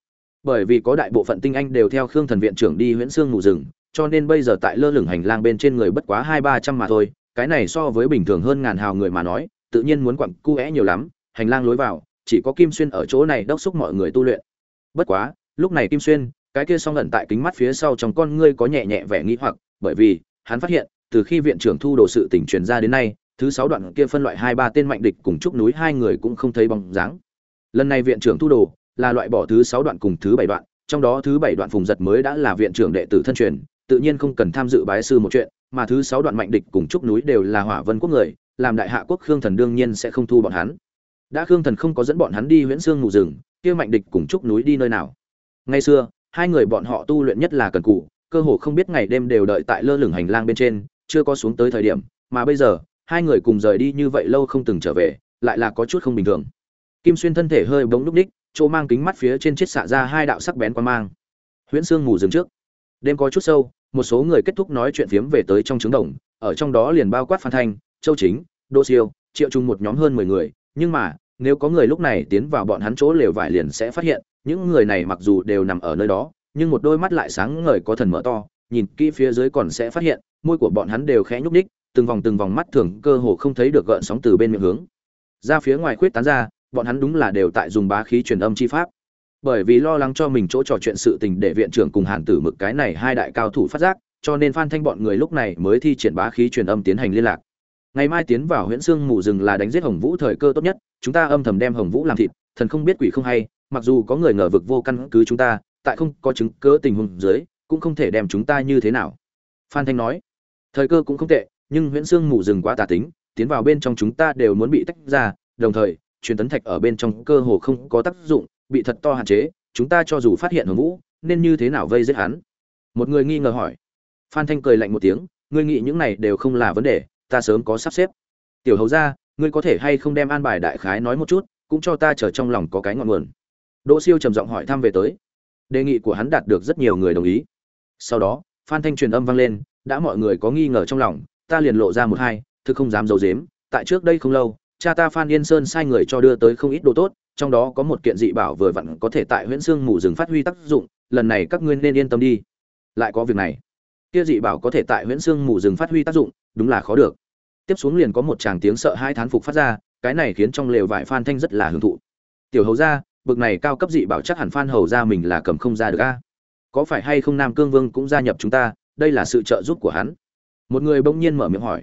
Bởi vì có đại bộ phận tinh anh đều theo khương thần viện trưởng đi huyễn xương ngủ rừng, cho nên bây giờ tại lơ lửng hành lang bên trên người bất quá hai ba trăm mà thôi, cái này so với bình thường hơn ngàn hào người mà nói, tự nhiên muốn quặng cu é nhiều lắm, hành lang lối vào, chỉ có kim xuyên ở chỗ này đốc xúc mọi người tu luyện. Bất quá, lúc này kim xuyên, cái kia song ẩn tại kính mắt phía sau trong con ngươi có nhẹ nhẹ vẻ nghĩ hoặc, bởi vì, hắn phát hiện, từ khi viện trưởng thu đồ sự tỉnh truyền ra đến nay thứ sáu đoạn kia phân loại hai ba tên mạnh địch cùng trúc núi, hai người cũng không thấy bóng dáng. Lần này viện trưởng thu đồ là loại bỏ thứ sáu đoạn cùng thứ bảy đoạn, trong đó thứ bảy đoạn phùng giật mới đã là viện trưởng đệ tử thân truyền, tự nhiên không cần tham dự bái sư một chuyện, mà thứ sáu đoạn mạnh địch cùng trúc núi đều là hỏa vân quốc người, làm đại hạ quốc khương thần đương nhiên sẽ không thu bọn hắn. Đã khương thần không có dẫn bọn hắn đi huyễn xương ngủ rừng, kia mạnh địch cùng trúc núi đi nơi nào? Ngày xưa, hai người bọn họ tu luyện nhất là cần cù, cơ hồ không biết ngày đêm đều đợi tại lơ lửng hành lang bên trên, chưa có xuống tới thời điểm, mà bây giờ hai người cùng rời đi như vậy lâu không từng trở về, lại là có chút không bình thường. Kim xuyên thân thể hơi bỗng lúc ních, chỗ mang kính mắt phía trên chiếc xạ ra hai đạo sắc bén quan mang. Huyễn Sương ngủ dừng trước. Đêm có chút sâu, một số người kết thúc nói chuyện phiếm về tới trong trứng đồng, ở trong đó liền bao quát phan thanh, châu chính đô siêu, triệu trung một nhóm hơn mười người, nhưng mà, nếu có người lúc này tiến vào bọn hắn chỗ lều vải liền sẽ phát hiện, những người này mặc dù đều nằm ở nơi đó, nhưng một đôi mắt lại sáng ngời có thần mở to, nhìn kỹ phía dưới còn sẽ phát hiện, môi của bọn hắn đều khẽ nhúc ních từng vòng từng vòng mắt thường cơ hồ không thấy được gợn sóng từ bên miệng hướng. Ra phía ngoài khuyết tán ra, bọn hắn đúng là đều tại dùng bá khí truyền âm chi pháp. Bởi vì lo lắng cho mình chỗ trò chuyện sự tình để viện trưởng cùng hàn tử mực cái này hai đại cao thủ phát giác, cho nên phan thanh bọn người lúc này mới thi triển bá khí truyền âm tiến hành liên lạc. Ngày mai tiến vào huyện sương mù rừng là đánh giết hồng vũ thời cơ tốt nhất, chúng ta âm thầm đem hồng vũ làm thịt, thần không biết quỷ không hay, mặc dù có người ngờ vực vô căn cứ chúng ta, tại không có chứng cớ tình huống dưới, cũng không thể đem chúng ta như thế nào. Phan thanh nói, thời cơ cũng không tệ nhưng huyễn xương mù rừng quá tà tính, tiến vào bên trong chúng ta đều muốn bị tách ra, đồng thời, truyền tấn thạch ở bên trong cơ hồ không có tác dụng, bị thật to hạn chế, chúng ta cho dù phát hiện hồng vũ, nên như thế nào vây giết hắn? Một người nghi ngờ hỏi. Phan thanh cười lạnh một tiếng, ngươi nghĩ những này đều không là vấn đề, ta sớm có sắp xếp. Tiểu hầu ra ngươi có thể hay không đem an bài đại khái nói một chút, cũng cho ta chờ trong lòng có cái ngọn nguồn. Đỗ siêu trầm giọng hỏi thăm về tới. Đề nghị của hắn đạt được rất nhiều người đồng ý. Sau đó, phan thanh truyền âm vang lên, đã mọi người có nghi ngờ trong lòng ta liền lộ ra một hai, thực không dám giấu giếm, tại trước đây không lâu, cha ta phan yên sơn sai người cho đưa tới không ít đồ tốt, trong đó có một kiện dị bảo vừa vặn có thể tại huyễn xương mù rừng phát huy tác dụng, lần này các ngươi nên yên tâm đi. Lại có việc này. Kia dị bảo có thể tại huyễn xương mù rừng phát huy tác dụng, đúng là khó được. Tiếp xuống liền có một tràng tiếng sợ hai thán phục phát ra, cái này khiến trong lều vải phan thanh rất là hưởng thụ. Tiểu hầu ra bực này cao cấp dị bảo chắc hẳn phan hầu ra mình là cầm không ra được a. Có phải hay không nam cương vương cũng gia nhập chúng ta, đây là sự trợ giúp của hắn một người bỗng nhiên mở miệng hỏi.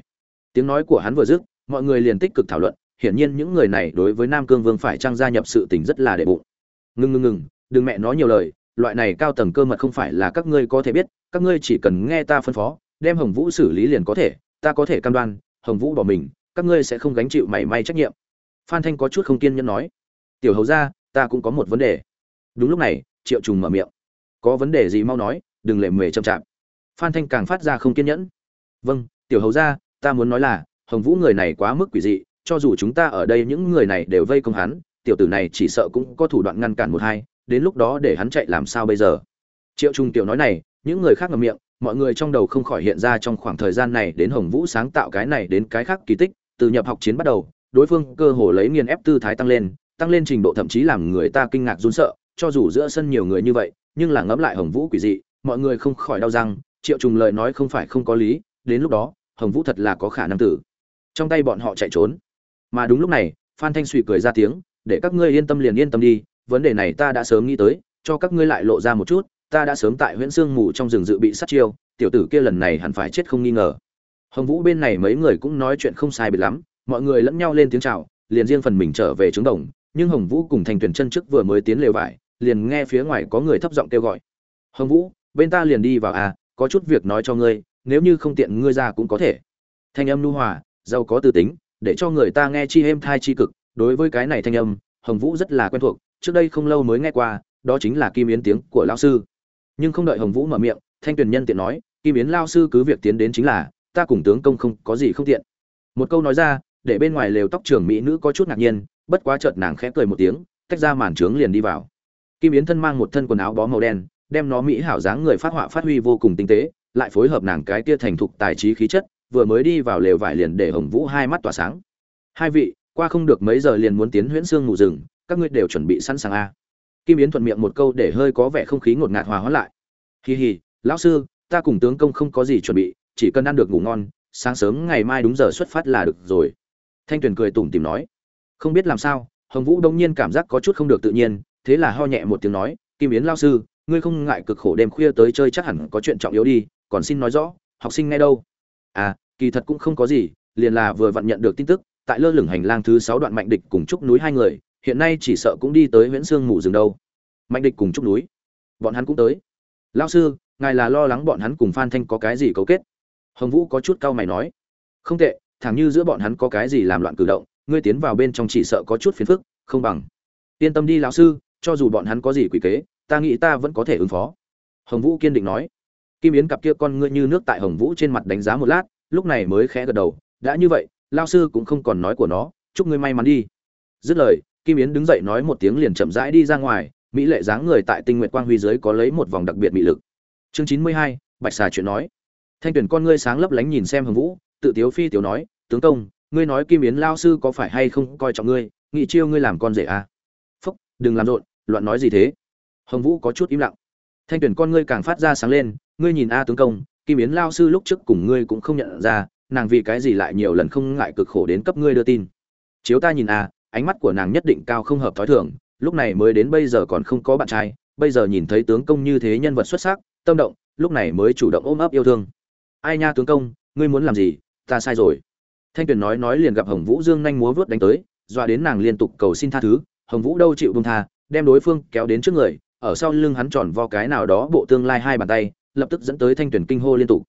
Tiếng nói của hắn vừa dứt, mọi người liền tích cực thảo luận, hiển nhiên những người này đối với nam cương vương phải trang gia nhập sự tình rất là đệ bụng. Ngừng ngừng ngừng, đừng mẹ nói nhiều lời, loại này cao tầng cơ mật không phải là các ngươi có thể biết, các ngươi chỉ cần nghe ta phân phó, đem hồng vũ xử lý liền có thể, ta có thể cam đoan, hồng vũ bỏ mình, các ngươi sẽ không gánh chịu mảy may trách nhiệm. Phan thanh có chút không kiên nhẫn nói. Tiểu hầu ra ta cũng có một vấn đề. Đúng lúc này, triệu trùng mở miệng. Có vấn đề gì mau nói, đừng lệ mề chậm chạp. Phan thanh càng phát ra không kiên nhẫn vâng tiểu hầu ra ta muốn nói là, hồng vũ người này quá mức quỷ dị, cho dù chúng ta ở đây những người này đều vây công hắn, tiểu tử này chỉ sợ cũng có thủ đoạn ngăn cản một hai, đến lúc đó để hắn chạy làm sao bây giờ? Triệu trung tiểu nói này, những người khác ngậm miệng, mọi người trong đầu không khỏi hiện ra trong khoảng thời gian này đến hồng vũ sáng tạo cái này đến cái khác kỳ tích, từ nhập học chiến bắt đầu, đối phương cơ hồ lấy nghiền ép tư thái tăng lên tăng lên trình độ thậm chí làm người ta kinh ngạc run sợ, cho dù giữa sân nhiều người như vậy, nhưng là ngẫm lại hồng vũ quỷ dị, mọi người không khỏi đau răng, triệu trùng lời nói không phải không có lý đến lúc đó, hồng vũ thật là có khả năng tử. Trong tay bọn họ chạy trốn. Mà đúng lúc này, phan thanh suy cười ra tiếng, để các ngươi yên tâm liền yên tâm đi, vấn đề này ta đã sớm nghĩ tới, cho các ngươi lại lộ ra một chút, ta đã sớm tại huyện sương mù trong rừng dự bị sát chiêu, tiểu tử kia lần này hẳn phải chết không nghi ngờ. Hồng vũ bên này mấy người cũng nói chuyện không sai biệt lắm, mọi người lẫn nhau lên tiếng chào, liền riêng phần mình trở về trứng đồng, nhưng hồng vũ cùng thành tuyển chân trước vừa mới tiến lều vải, liền nghe phía ngoài có người thấp giọng kêu gọi. Hồng vũ, bên ta liền đi vào à có chút việc nói cho ngươi nếu như không tiện ngươi ra cũng có thể. Thanh âm nu hòa, giàu có tư tính, để cho người ta nghe chi êm thai chi cực. Đối với cái này thanh âm, hồng vũ rất là quen thuộc, trước đây không lâu mới nghe qua, đó chính là kim yến tiếng của lao sư. Nhưng không đợi hồng vũ mở miệng, thanh tuyền nhân tiện nói, kim yến lao sư cứ việc tiến đến chính là, ta cùng tướng công không, có gì không tiện. Một câu nói ra, để bên ngoài lều tóc trưởng mỹ nữ có chút ngạc nhiên, bất quá chợt nàng khẽ cười một tiếng, tách ra màn trướng liền đi vào. Kim yến thân mang một thân quần áo bó màu đen, đem nó mỹ hảo dáng người phát họa phát huy vô cùng tinh tế lại phối hợp nàng cái kia thành thục tài trí khí chất vừa mới đi vào lều vải liền để hồng vũ hai mắt tỏa sáng. Hai vị qua không được mấy giờ liền muốn tiến huyễn xương ngủ rừng các ngươi đều chuẩn bị sẵn sàng a. Kim yến thuận miệng một câu để hơi có vẻ không khí ngột ngạt hòa hóa lại. Hi hi, lão sư ta cùng tướng công không có gì chuẩn bị chỉ cần ăn được ngủ ngon sáng sớm ngày mai đúng giờ xuất phát là được rồi. Thanh tuyền cười tủm tỉm nói. Không biết làm sao hồng vũ đông nhiên cảm giác có chút không được tự nhiên thế là ho nhẹ một tiếng nói kim yến lão sư ngươi không ngại cực khổ đêm khuya tới chơi chắc hẳn có chuyện trọng yếu đi còn xin nói rõ học sinh ngay đâu à kỳ thật cũng không có gì liền là vừa vặn nhận được tin tức tại lơ lửng hành lang thứ sáu đoạn mạnh địch cùng trúc núi hai người hiện nay chỉ sợ cũng đi tới huyện Sương ngủ rừng đâu. Mạnh địch cùng trúc núi, bọn hắn cũng tới. Lão sư, ngài là lo lắng bọn hắn cùng Phan Thanh có cái gì cấu kết? Hồng Vũ có chút cau mày nói. Không tệ, thẳng như giữa bọn hắn có cái gì làm loạn cử động, ngươi tiến vào bên trong chỉ sợ có chút phiền phức, không bằng. Yên tâm đi lão sư, cho dù bọn hắn có gì quỷ kế, ta nghĩ ta vẫn có thể ứng phó. Hồng Vũ kiên định nói. Kim Yến cặp kia con ngươi như nước tại Hồng Vũ trên mặt đánh giá một lát, lúc này mới khẽ gật đầu, đã như vậy, lão sư cũng không còn nói của nó, chúc ngươi may mắn đi. Dứt lời, Kim Yến đứng dậy nói một tiếng liền chậm rãi đi ra ngoài, mỹ lệ dáng người tại tinh nguyệt quang huy dưới có lấy một vòng đặc biệt mị lực. Chương chín mươi hai, Bạch Xà chuyện nói. Thanh tuyển con ngươi sáng lấp lánh nhìn xem Hồng Vũ, tự tiếu phi tiểu nói, "Tướng công, ngươi nói Kim Yến lao sư có phải hay không coi trọng ngươi, nghị chiêu ngươi làm con rể à?" "Phúc, đừng làm rộn, loạn nói gì thế?" Hồng Vũ có chút im lặng. Thanh tuyển con ngươi càng phát ra sáng lên, "Ngươi nhìn a tướng công, Kim Yến lao sư lúc trước cùng ngươi cũng không nhận ra, nàng vì cái gì lại nhiều lần không ngại cực khổ đến cấp ngươi đưa tin. Chiếu ta nhìn a, ánh mắt của nàng nhất định cao không hợp thói thường, lúc này mới đến bây giờ còn không có bạn trai, bây giờ nhìn thấy tướng công như thế nhân vật xuất sắc, tâm động, lúc này mới chủ động ôm ấp yêu thương. Ai nha tướng công, ngươi muốn làm gì? Ta sai rồi. Thanh Tuyền nói nói liền gặp Hồng Vũ Dương nhanh múa vớt đánh tới, dọa đến nàng liên tục cầu xin tha thứ, Hồng Vũ đâu chịu buông tha, đem đối phương kéo đến trước người, ở sau lưng hắn tròn vo cái nào đó bộ tương lai hai bàn tay, lập tức dẫn tới Thanh tuyển kinh hô liên tục.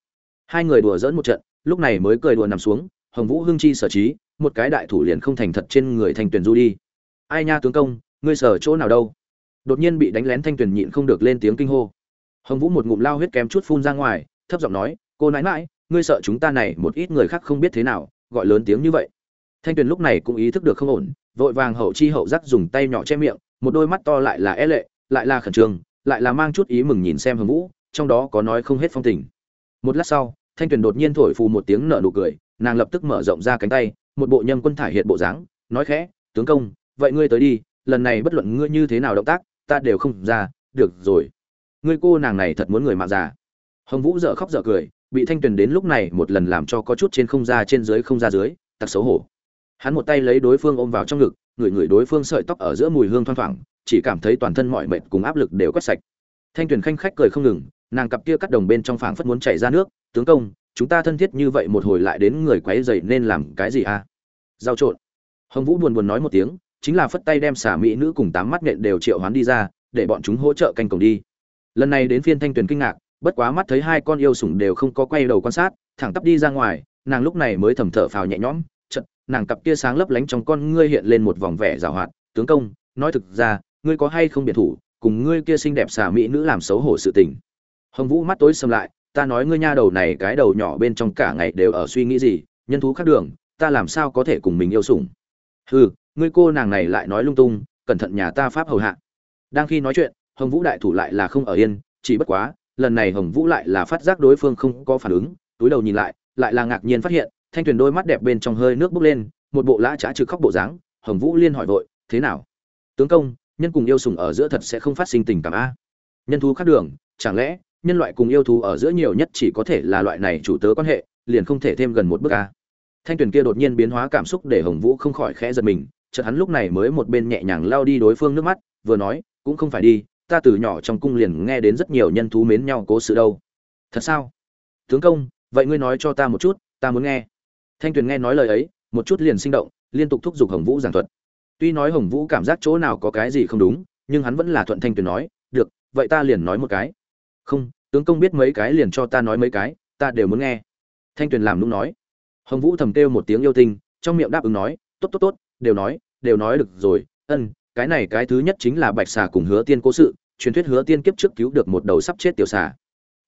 Hai người đùa dỡn một trận, lúc này mới cười đùa nằm xuống, Hồng Vũ hưng chi sở trí, một cái đại thủ liền không thành thật trên người thanh tuyển du đi. Ai nha tướng công ngươi sở chỗ nào đâu? Đột nhiên bị đánh lén thanh tuyển nhịn không được lên tiếng kinh hô. Hồng vũ một ngụm lao huyết kém chút phun ra ngoài thấp giọng nói cô nãi mãi ngươi sợ chúng ta này một ít người khác không biết thế nào gọi lớn tiếng như vậy. Thanh tuyền lúc này cũng ý thức được không ổn vội vàng hậu chi hậu giác dùng tay nhỏ che miệng một đôi mắt to lại là é lệ lại là khẩn trương, lại là mang chút ý mừng nhìn xem hồng vũ, trong đó có nói không hết phong tình. Một lát sau, thanh tuyền đột nhiên thổi phù một tiếng nở nụ cười, nàng lập tức mở rộng ra cánh tay, một bộ nhâm quân thải hiện bộ dáng, nói khẽ, tướng công, vậy ngươi tới đi, lần này bất luận ngươi như thế nào động tác, ta đều không ra, được rồi. Ngươi cô nàng này thật muốn người mạng già. Hồng vũ dở khóc dở cười, bị thanh tuyền đến lúc này một lần làm cho có chút trên không ra trên dưới không ra dưới, tặc xấu hổ. Hắn một tay lấy đối phương ôm vào trong ngực, ngửi ngửi đối phương sợi tóc ở giữa mùi hương thoang thoảng chỉ cảm thấy toàn thân mọi mệt cùng áp lực đều quét sạch. Thanh tuyền khanh khách cười không ngừng, nàng cặp kia cắt đồng bên trong phảng phất muốn chảy ra nước, tướng công, chúng ta thân thiết như vậy một hồi lại đến người quấy dậy nên làm cái gì à? Giao trộn. Hồng vũ buồn buồn nói một tiếng, chính là phất tay đem xả mỹ nữ cùng tám mắt nhện đều triệu hoán đi ra, để bọn chúng hỗ trợ canh cổng đi. Lần này đến phiên thanh tuyền kinh ngạc, bất quá mắt thấy hai con yêu sủng đều không có quay đầu quan sát, thẳng tắp đi ra ngoài, nàng lúc này mới thầm thở phào nhẹ nhõm chật nàng cặp kia sáng lấp lánh trong con ngươi hiện lên một vòng vẻ giảo hoạt, tướng công, nói thực ra ngươi có hay không biệt thủ, cùng ngươi kia xinh đẹp xả mỹ nữ làm xấu hổ sự tình. Hồng vũ mắt tối xâm lại, ta nói ngươi nha đầu này cái đầu nhỏ bên trong cả ngày đều ở suy nghĩ gì, nhân thú khác đường, ta làm sao có thể cùng mình yêu sủng. Hừ, ngươi cô nàng này lại nói lung tung, cẩn thận nhà ta pháp hầu hạ. Đang khi nói chuyện, hồng vũ đại thủ lại là không ở yên, chỉ bất quá, lần này hồng vũ lại là phát giác đối phương không có phản ứng, túi đầu nhìn lại lại là ngạc nhiên phát hiện, thanh tuyền đôi mắt đẹp bên trong hơi nước bốc lên, một bộ lã trá trực khóc bộ dáng, hồng vũ liên hỏi vội, thế nào? Tướng công nhân cùng yêu sùng ở giữa thật sẽ không phát sinh tình cảm a. Nhân thú khác đường, chẳng lẽ, nhân loại cùng yêu thú ở giữa nhiều nhất chỉ có thể là loại này chủ tớ quan hệ, liền không thể thêm gần một bước a? Thanh tuyền kia đột nhiên biến hóa cảm xúc để hồng vũ không khỏi khẽ giật mình, chợt hắn lúc này mới một bên nhẹ nhàng lao đi đối phương nước mắt, vừa nói, cũng không phải đi, ta từ nhỏ trong cung liền nghe đến rất nhiều nhân thú mến nhau cố sự đâu. Thật sao? Tướng công, vậy ngươi nói cho ta một chút, ta muốn nghe. Thanh tuyền nghe nói lời ấy, một chút liền sinh động, liên tục thúc giục hồng vũ giảng thuật tuy nói hồng vũ cảm giác chỗ nào có cái gì không đúng, nhưng hắn vẫn là thuận thanh tuyền nói, được, vậy ta liền nói một cái. Không, tướng công biết mấy cái liền cho ta nói mấy cái, ta đều muốn nghe. Thanh tuyền làm lúc nói. Hồng vũ thầm kêu một tiếng yêu tinh, trong miệng đáp ứng nói, tốt tốt tốt, đều nói đều nói được rồi, ân, cái này cái thứ nhất chính là bạch xà cùng hứa tiên cố sự, truyền thuyết hứa tiên kiếp trước cứu được một đầu sắp chết tiểu xà.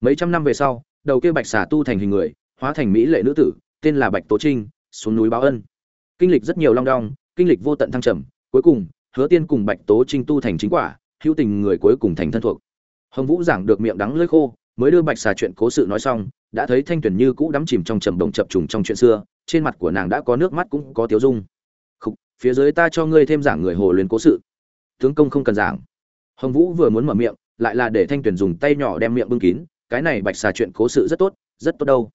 Mấy trăm năm về sau, đầu kia bạch xà tu thành hình người, hóa thành mỹ lệ nữ tử, tên là bạch tố trinh, xuống núi báo ân. Kinh lịch rất nhiều long đong kinh lịch vô tận thăng trầm cuối cùng hứa tiên cùng bạch tố trinh tu thành chính quả hữu tình người cuối cùng thành thân thuộc. Hồng vũ giảng được miệng đắng lưỡi khô mới đưa bạch xà chuyện cố sự nói xong đã thấy thanh tuyển như cũ đắm chìm trong trầm đồng chập trùng trong chuyện xưa trên mặt của nàng đã có nước mắt cũng có tiếu dung. Khúc, phía dưới ta cho ngươi thêm giảng người hồ luyến cố sự. Tướng công không cần giảng. Hồng vũ vừa muốn mở miệng lại là để thanh tuyển dùng tay nhỏ đem miệng bưng kín cái này bạch xà chuyện cố sự rất tốt rất tốt đâu.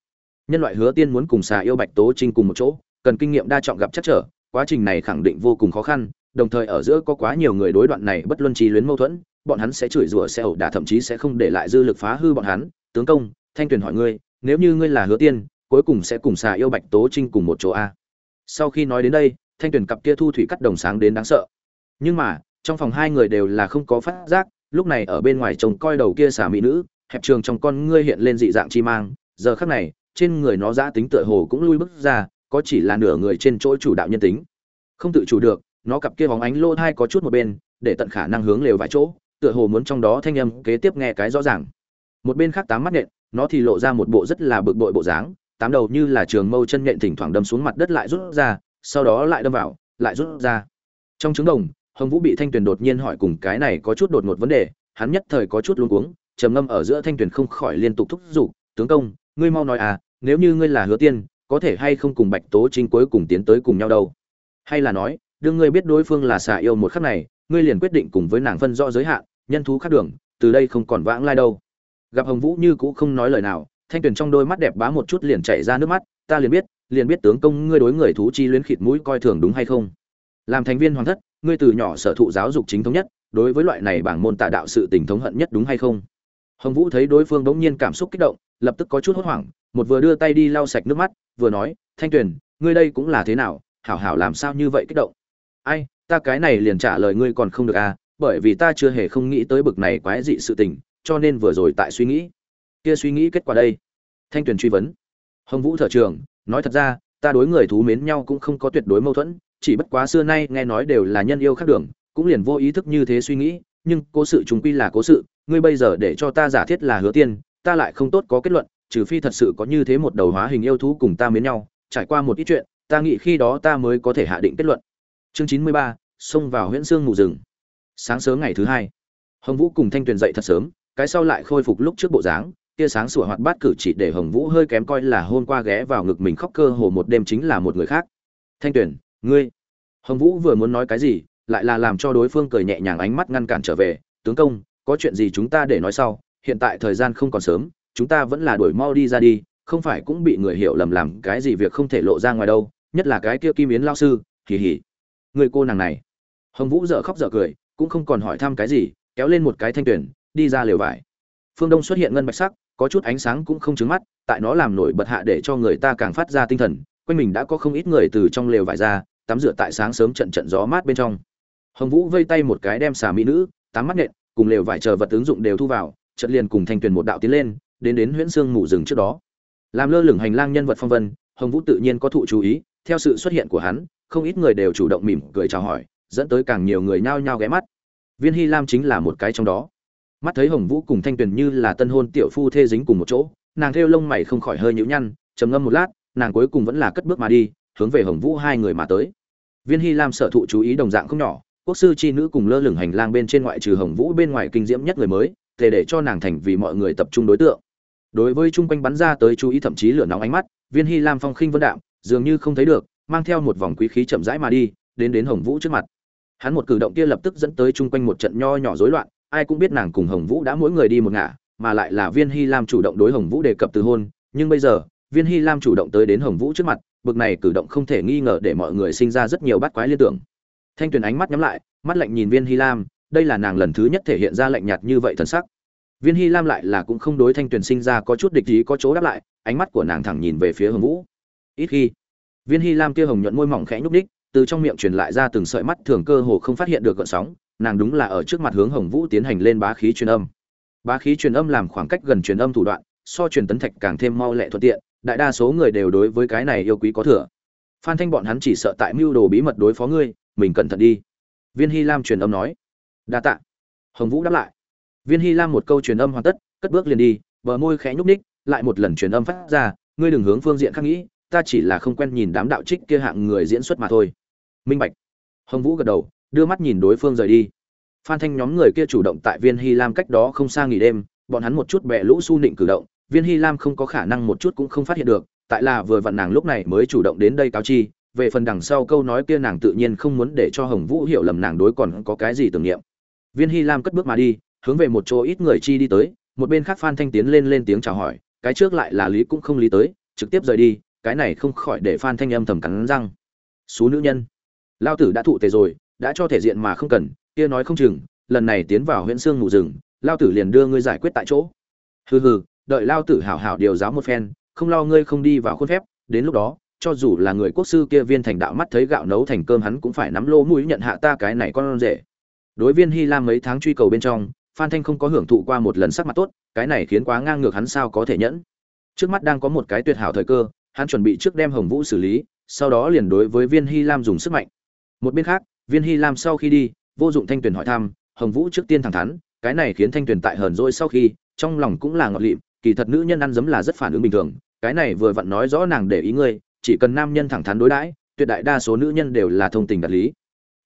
Nhân loại hứa tiên muốn cùng xà yêu bạch tố trinh cùng một chỗ cần kinh nghiệm đa trọng gặp chắc trở quá trình này khẳng định vô cùng khó khăn, đồng thời ở giữa có quá nhiều người đối đoạn này bất luân trí luyến mâu thuẫn, bọn hắn sẽ chửi rủa sẽ ẩu đả, thậm chí sẽ không để lại dư lực phá hư bọn hắn. Tướng công, thanh tuyền hỏi ngươi, nếu như ngươi là hứa tiên, cuối cùng sẽ cùng xà yêu bạch tố trinh cùng một chỗ a? Sau khi nói đến đây, thanh tuyền cặp kia thu thủy cắt đồng sáng đến đáng sợ. Nhưng mà, trong phòng hai người đều là không có phát giác, lúc này ở bên ngoài chồng coi đầu kia xà mỹ nữ, hẹp trường trong con ngươi hiện lên dị dạng chi mang. Giờ khắc này, trên người nó giã tính tựa hồ cũng lui bước ra có chỉ là nửa người trên chỗ chủ đạo nhân tính. Không tự chủ được, nó cặp kia bóng ánh lô thai có chút một bên, để tận khả năng hướng lều vài chỗ, tựa hồ muốn trong đó thanh âm kế tiếp nghe cái rõ ràng. Một bên khác tám mắt nhện, nó thì lộ ra một bộ rất là bực bội bộ dáng, tám đầu như là trường mâu chân nhện thỉnh thoảng đâm xuống mặt đất lại rút ra, sau đó lại đâm vào, lại rút ra. Trong trứng đồng, hồng vũ bị thanh tuyền đột nhiên hỏi cùng cái này có chút đột ngột vấn đề, hắn nhất thời có chút luống cuống, trầm ngâm ở giữa thanh tuyền không khỏi liên tục thúc giục, tướng công, ngươi mau nói à nếu như ngươi là hứa tiên có thể hay không cùng bạch tố trinh cuối cùng tiến tới cùng nhau đâu? Hay là nói, đương ngươi biết đối phương là xà yêu một khắc này, ngươi liền quyết định cùng với nàng phân rõ giới hạn, nhân thú khác đường, từ đây không còn vãng lai đâu. Gặp hồng vũ như cũ không nói lời nào, thanh tuyền trong đôi mắt đẹp bá một chút liền chảy ra nước mắt, ta liền biết liền biết tướng công ngươi đối người thú chi luyến khịt mũi coi thường đúng hay không? Làm thành viên hoàng thất, ngươi từ nhỏ sở thụ giáo dục chính thống nhất, đối với loại này bảng môn tà đạo sự tình thống hận nhất đúng hay không? Hồng vũ thấy đối phương bỗng nhiên cảm xúc kích động, lập tức có chút hốt hoảng, một vừa đưa tay đi lau sạch nước mắt vừa nói, thanh tuyền, ngươi đây cũng là thế nào? Hảo hảo làm sao như vậy kích động? Ai, ta cái này liền trả lời ngươi còn không được à bởi vì ta chưa hề không nghĩ tới bực này quái dị sự tình, cho nên vừa rồi tại suy nghĩ. Kia suy nghĩ kết quả đây? Thanh tuyền truy vấn. Hồng vũ thở trường nói thật ra, ta đối người thú mến nhau cũng không có tuyệt đối mâu thuẫn, chỉ bất quá xưa nay nghe nói đều là nhân yêu khác đường, cũng liền vô ý thức như thế suy nghĩ, nhưng cố sự chúng quy là cố sự, ngươi bây giờ để cho ta giả thiết là hứa tiên, ta lại không tốt có kết luận trừ phi thật sự có như thế một đầu hóa hình yêu thú cùng ta mến nhau, trải qua một ít chuyện, ta nghĩ khi đó ta mới có thể hạ định kết luận. Chương chín mươi ba, xông vào huyễn xương ngủ rừng. Sáng sớm ngày thứ hai, hồng vũ cùng thanh tuyền dậy thật sớm, cái sau lại khôi phục lúc trước bộ dáng, tia sáng sủa hoạt bát cử chỉ để hồng vũ hơi kém coi là hôm qua ghé vào ngực mình khóc cơ hồ một đêm chính là một người khác. Thanh tuyền, ngươi. Hồng vũ vừa muốn nói cái gì, lại là làm cho đối phương cười nhẹ nhàng ánh mắt ngăn cản trở về. Tướng công, có chuyện gì chúng ta để nói sau, hiện tại thời gian không còn sớm chúng ta vẫn là đuổi mau đi ra đi, không phải cũng bị người hiểu lầm làm cái gì việc không thể lộ ra ngoài đâu, nhất là cái kia kim yến lao sư hỉ hỉ người cô nàng này. Hồng vũ dở khóc dở cười, cũng không còn hỏi thăm cái gì, kéo lên một cái thanh tuyển, đi ra lều vải. Phương đông xuất hiện ngân bạch sắc, có chút ánh sáng cũng không trứng mắt, tại nó làm nổi bật hạ để cho người ta càng phát ra tinh thần, quanh mình đã có không ít người từ trong lều vải ra, tắm rửa tại sáng sớm trận trận gió mát bên trong. Hồng vũ vây tay một cái đem xà mỹ nữ tắm mắt nện, cùng lều vải chờ vật ứng dụng đều thu vào, chợt liền cùng thanh tuyền một đạo tiến lên đến đến huyễn xương ngủ rừng trước đó. Làm lơ lửng hành lang nhân vật phong vân, hồng vũ tự nhiên có thụ chú ý, theo sự xuất hiện của hắn, không ít người đều chủ động mỉm cười chào hỏi, dẫn tới càng nhiều người nhao nhao ghé mắt. Viên hy lam chính là một cái trong đó. Mắt thấy hồng vũ cùng thanh tuyền như là tân hôn tiểu phu thê dính cùng một chỗ, nàng thêu lông mày không khỏi hơi nhũ nhăn, trầm ngâm một lát, nàng cuối cùng vẫn là cất bước mà đi, hướng về hồng vũ hai người mà tới. Viên hy lam sở thụ chú ý đồng dạng không nhỏ, quốc sư chi nữ cùng lơ lửng hành lang bên trên ngoại trừ hồng vũ bên ngoài kinh diễm nhất người mới, tề để cho nàng thành vì mọi người tập trung đối tượng đối với chung quanh bắn ra tới chú ý thậm chí lửa nóng ánh mắt, viên hy lam phong khinh vân đạm, dường như không thấy được, mang theo một vòng quý khí chậm rãi mà đi, đến đến hồng vũ trước mặt. Hắn một cử động kia lập tức dẫn tới chung quanh một trận nho nhỏ rối loạn, ai cũng biết nàng cùng hồng vũ đã mỗi người đi một ngả, mà lại là viên hy lam chủ động đối hồng vũ đề cập từ hôn. Nhưng bây giờ, viên hy lam chủ động tới đến hồng vũ trước mặt, bực này cử động không thể nghi ngờ để mọi người sinh ra rất nhiều bắt quái liên tưởng. Thanh tuyền ánh mắt nhắm lại, mắt lạnh nhìn viên hy lam, đây là nàng lần thứ nhất thể hiện ra lạnh nhạt như vậy thần sắc viên hy lam lại là cũng không đối thanh tuyền sinh ra có chút địch ý, có chỗ đáp lại, ánh mắt của nàng thẳng nhìn về phía hồng vũ. Ít khi, viên hy lam kia hồng nhuận môi mỏng khẽ nhúc ních từ trong miệng truyền lại ra từng sợi mắt thường cơ hồ không phát hiện được gợn sóng, nàng đúng là ở trước mặt hướng hồng vũ tiến hành lên bá khí truyền âm. Bá khí truyền âm làm khoảng cách gần truyền âm thủ đoạn, so truyền tấn thạch càng thêm mau lẹ thuận tiện, đại đa số người đều đối với cái này yêu quý có thừa. Phan thanh bọn hắn chỉ sợ tại mưu đồ bí mật đối phó ngươi, mình cẩn thận đi. Viên hy lam truyền âm nói, đa tạ. Hồng vũ đáp lại viên hy lam một câu truyền âm hoàn tất, cất bước liền đi, bờ môi khẽ nhúc ních lại một lần truyền âm phát ra, ngươi đừng hướng phương diện khác nghĩ, ta chỉ là không quen nhìn đám đạo trích kia hạng người diễn xuất mà thôi. Minh bạch. Hồng vũ gật đầu, đưa mắt nhìn đối phương rời đi. Phan thanh nhóm người kia chủ động tại viên hy lam cách đó không xa nghỉ đêm, bọn hắn một chút bẹ lũ su nịnh cử động, viên hy lam không có khả năng một chút cũng không phát hiện được, tại là vừa vặn nàng lúc này mới chủ động đến đây cáo chi, về phần đằng sau câu nói kia nàng tự nhiên không muốn để cho hồng vũ hiểu lầm nàng đối còn có cái gì tưởng niệm. Viên hy lam cất bước mà đi hướng về một chỗ ít người chi đi tới, một bên khác phan thanh tiến lên lên tiếng chào hỏi, cái trước lại là lý cũng không lý tới, trực tiếp rời đi, cái này không khỏi để phan thanh âm thầm cắn răng. Số nữ nhân lao tử đã thụ tề rồi, đã cho thể diện mà không cần, kia nói không chừng, lần này tiến vào huyện sương ngủ rừng lao tử liền đưa ngươi giải quyết tại chỗ. Hừ hừ, đợi lao tử hảo hảo điều giáo một phen, không lo ngươi không đi vào khuôn phép, đến lúc đó, cho dù là người quốc sư kia viên thành đạo mắt thấy gạo nấu thành cơm hắn cũng phải nắm lô mũi nhận hạ ta cái này con rể. Đối viên hy lam mấy tháng truy cầu bên trong phan thanh không có hưởng thụ qua một lần sắc mặt tốt, cái này khiến quá ngang ngược hắn sao có thể nhẫn. Trước mắt đang có một cái tuyệt hảo thời cơ, hắn chuẩn bị trước đem hồng vũ xử lý, sau đó liền đối với viên hy lam dùng sức mạnh. Một bên khác, viên hy lam sau khi đi, vô dụng thanh tuyền hỏi thăm, hồng vũ trước tiên thẳng thắn, cái này khiến thanh tuyền tại hờn dỗi sau khi, trong lòng cũng là ngọt lịm, kỳ thật nữ nhân ăn dấm là rất phản ứng bình thường, cái này vừa vặn nói rõ nàng để ý ngươi, chỉ cần nam nhân thẳng thắn đối đãi, tuyệt đại đa số nữ nhân đều là thông tình đạt lý.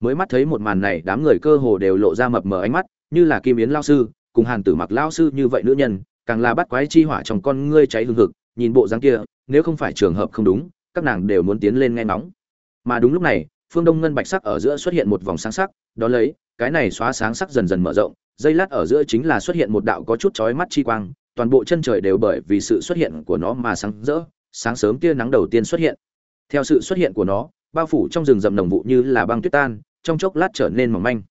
Mới mắt thấy một màn này, đám người cơ hồ đều lộ ra mập mờ ánh mắt như là kim yến lao sư, cùng hàn tử mặc lao sư như vậy nữ nhân, càng là bắt quái chi hỏa trong con ngươi cháy hương hực, nhìn bộ dáng kia, nếu không phải trường hợp không đúng, các nàng đều muốn tiến lên nghe nóng mà đúng lúc này, phương đông ngân bạch sắc ở giữa xuất hiện một vòng sáng sắc, đó lấy, cái này xóa sáng sắc dần dần mở rộng, dây lát ở giữa chính là xuất hiện một đạo có chút chói mắt chi quang, toàn bộ chân trời đều bởi vì sự xuất hiện của nó mà sáng rỡ, sáng sớm tia nắng đầu tiên xuất hiện. Theo sự xuất hiện của nó, bao phủ trong rừng rậm nồng vụ như là băng tuyết tan, trong chốc lát trở nên mỏng manh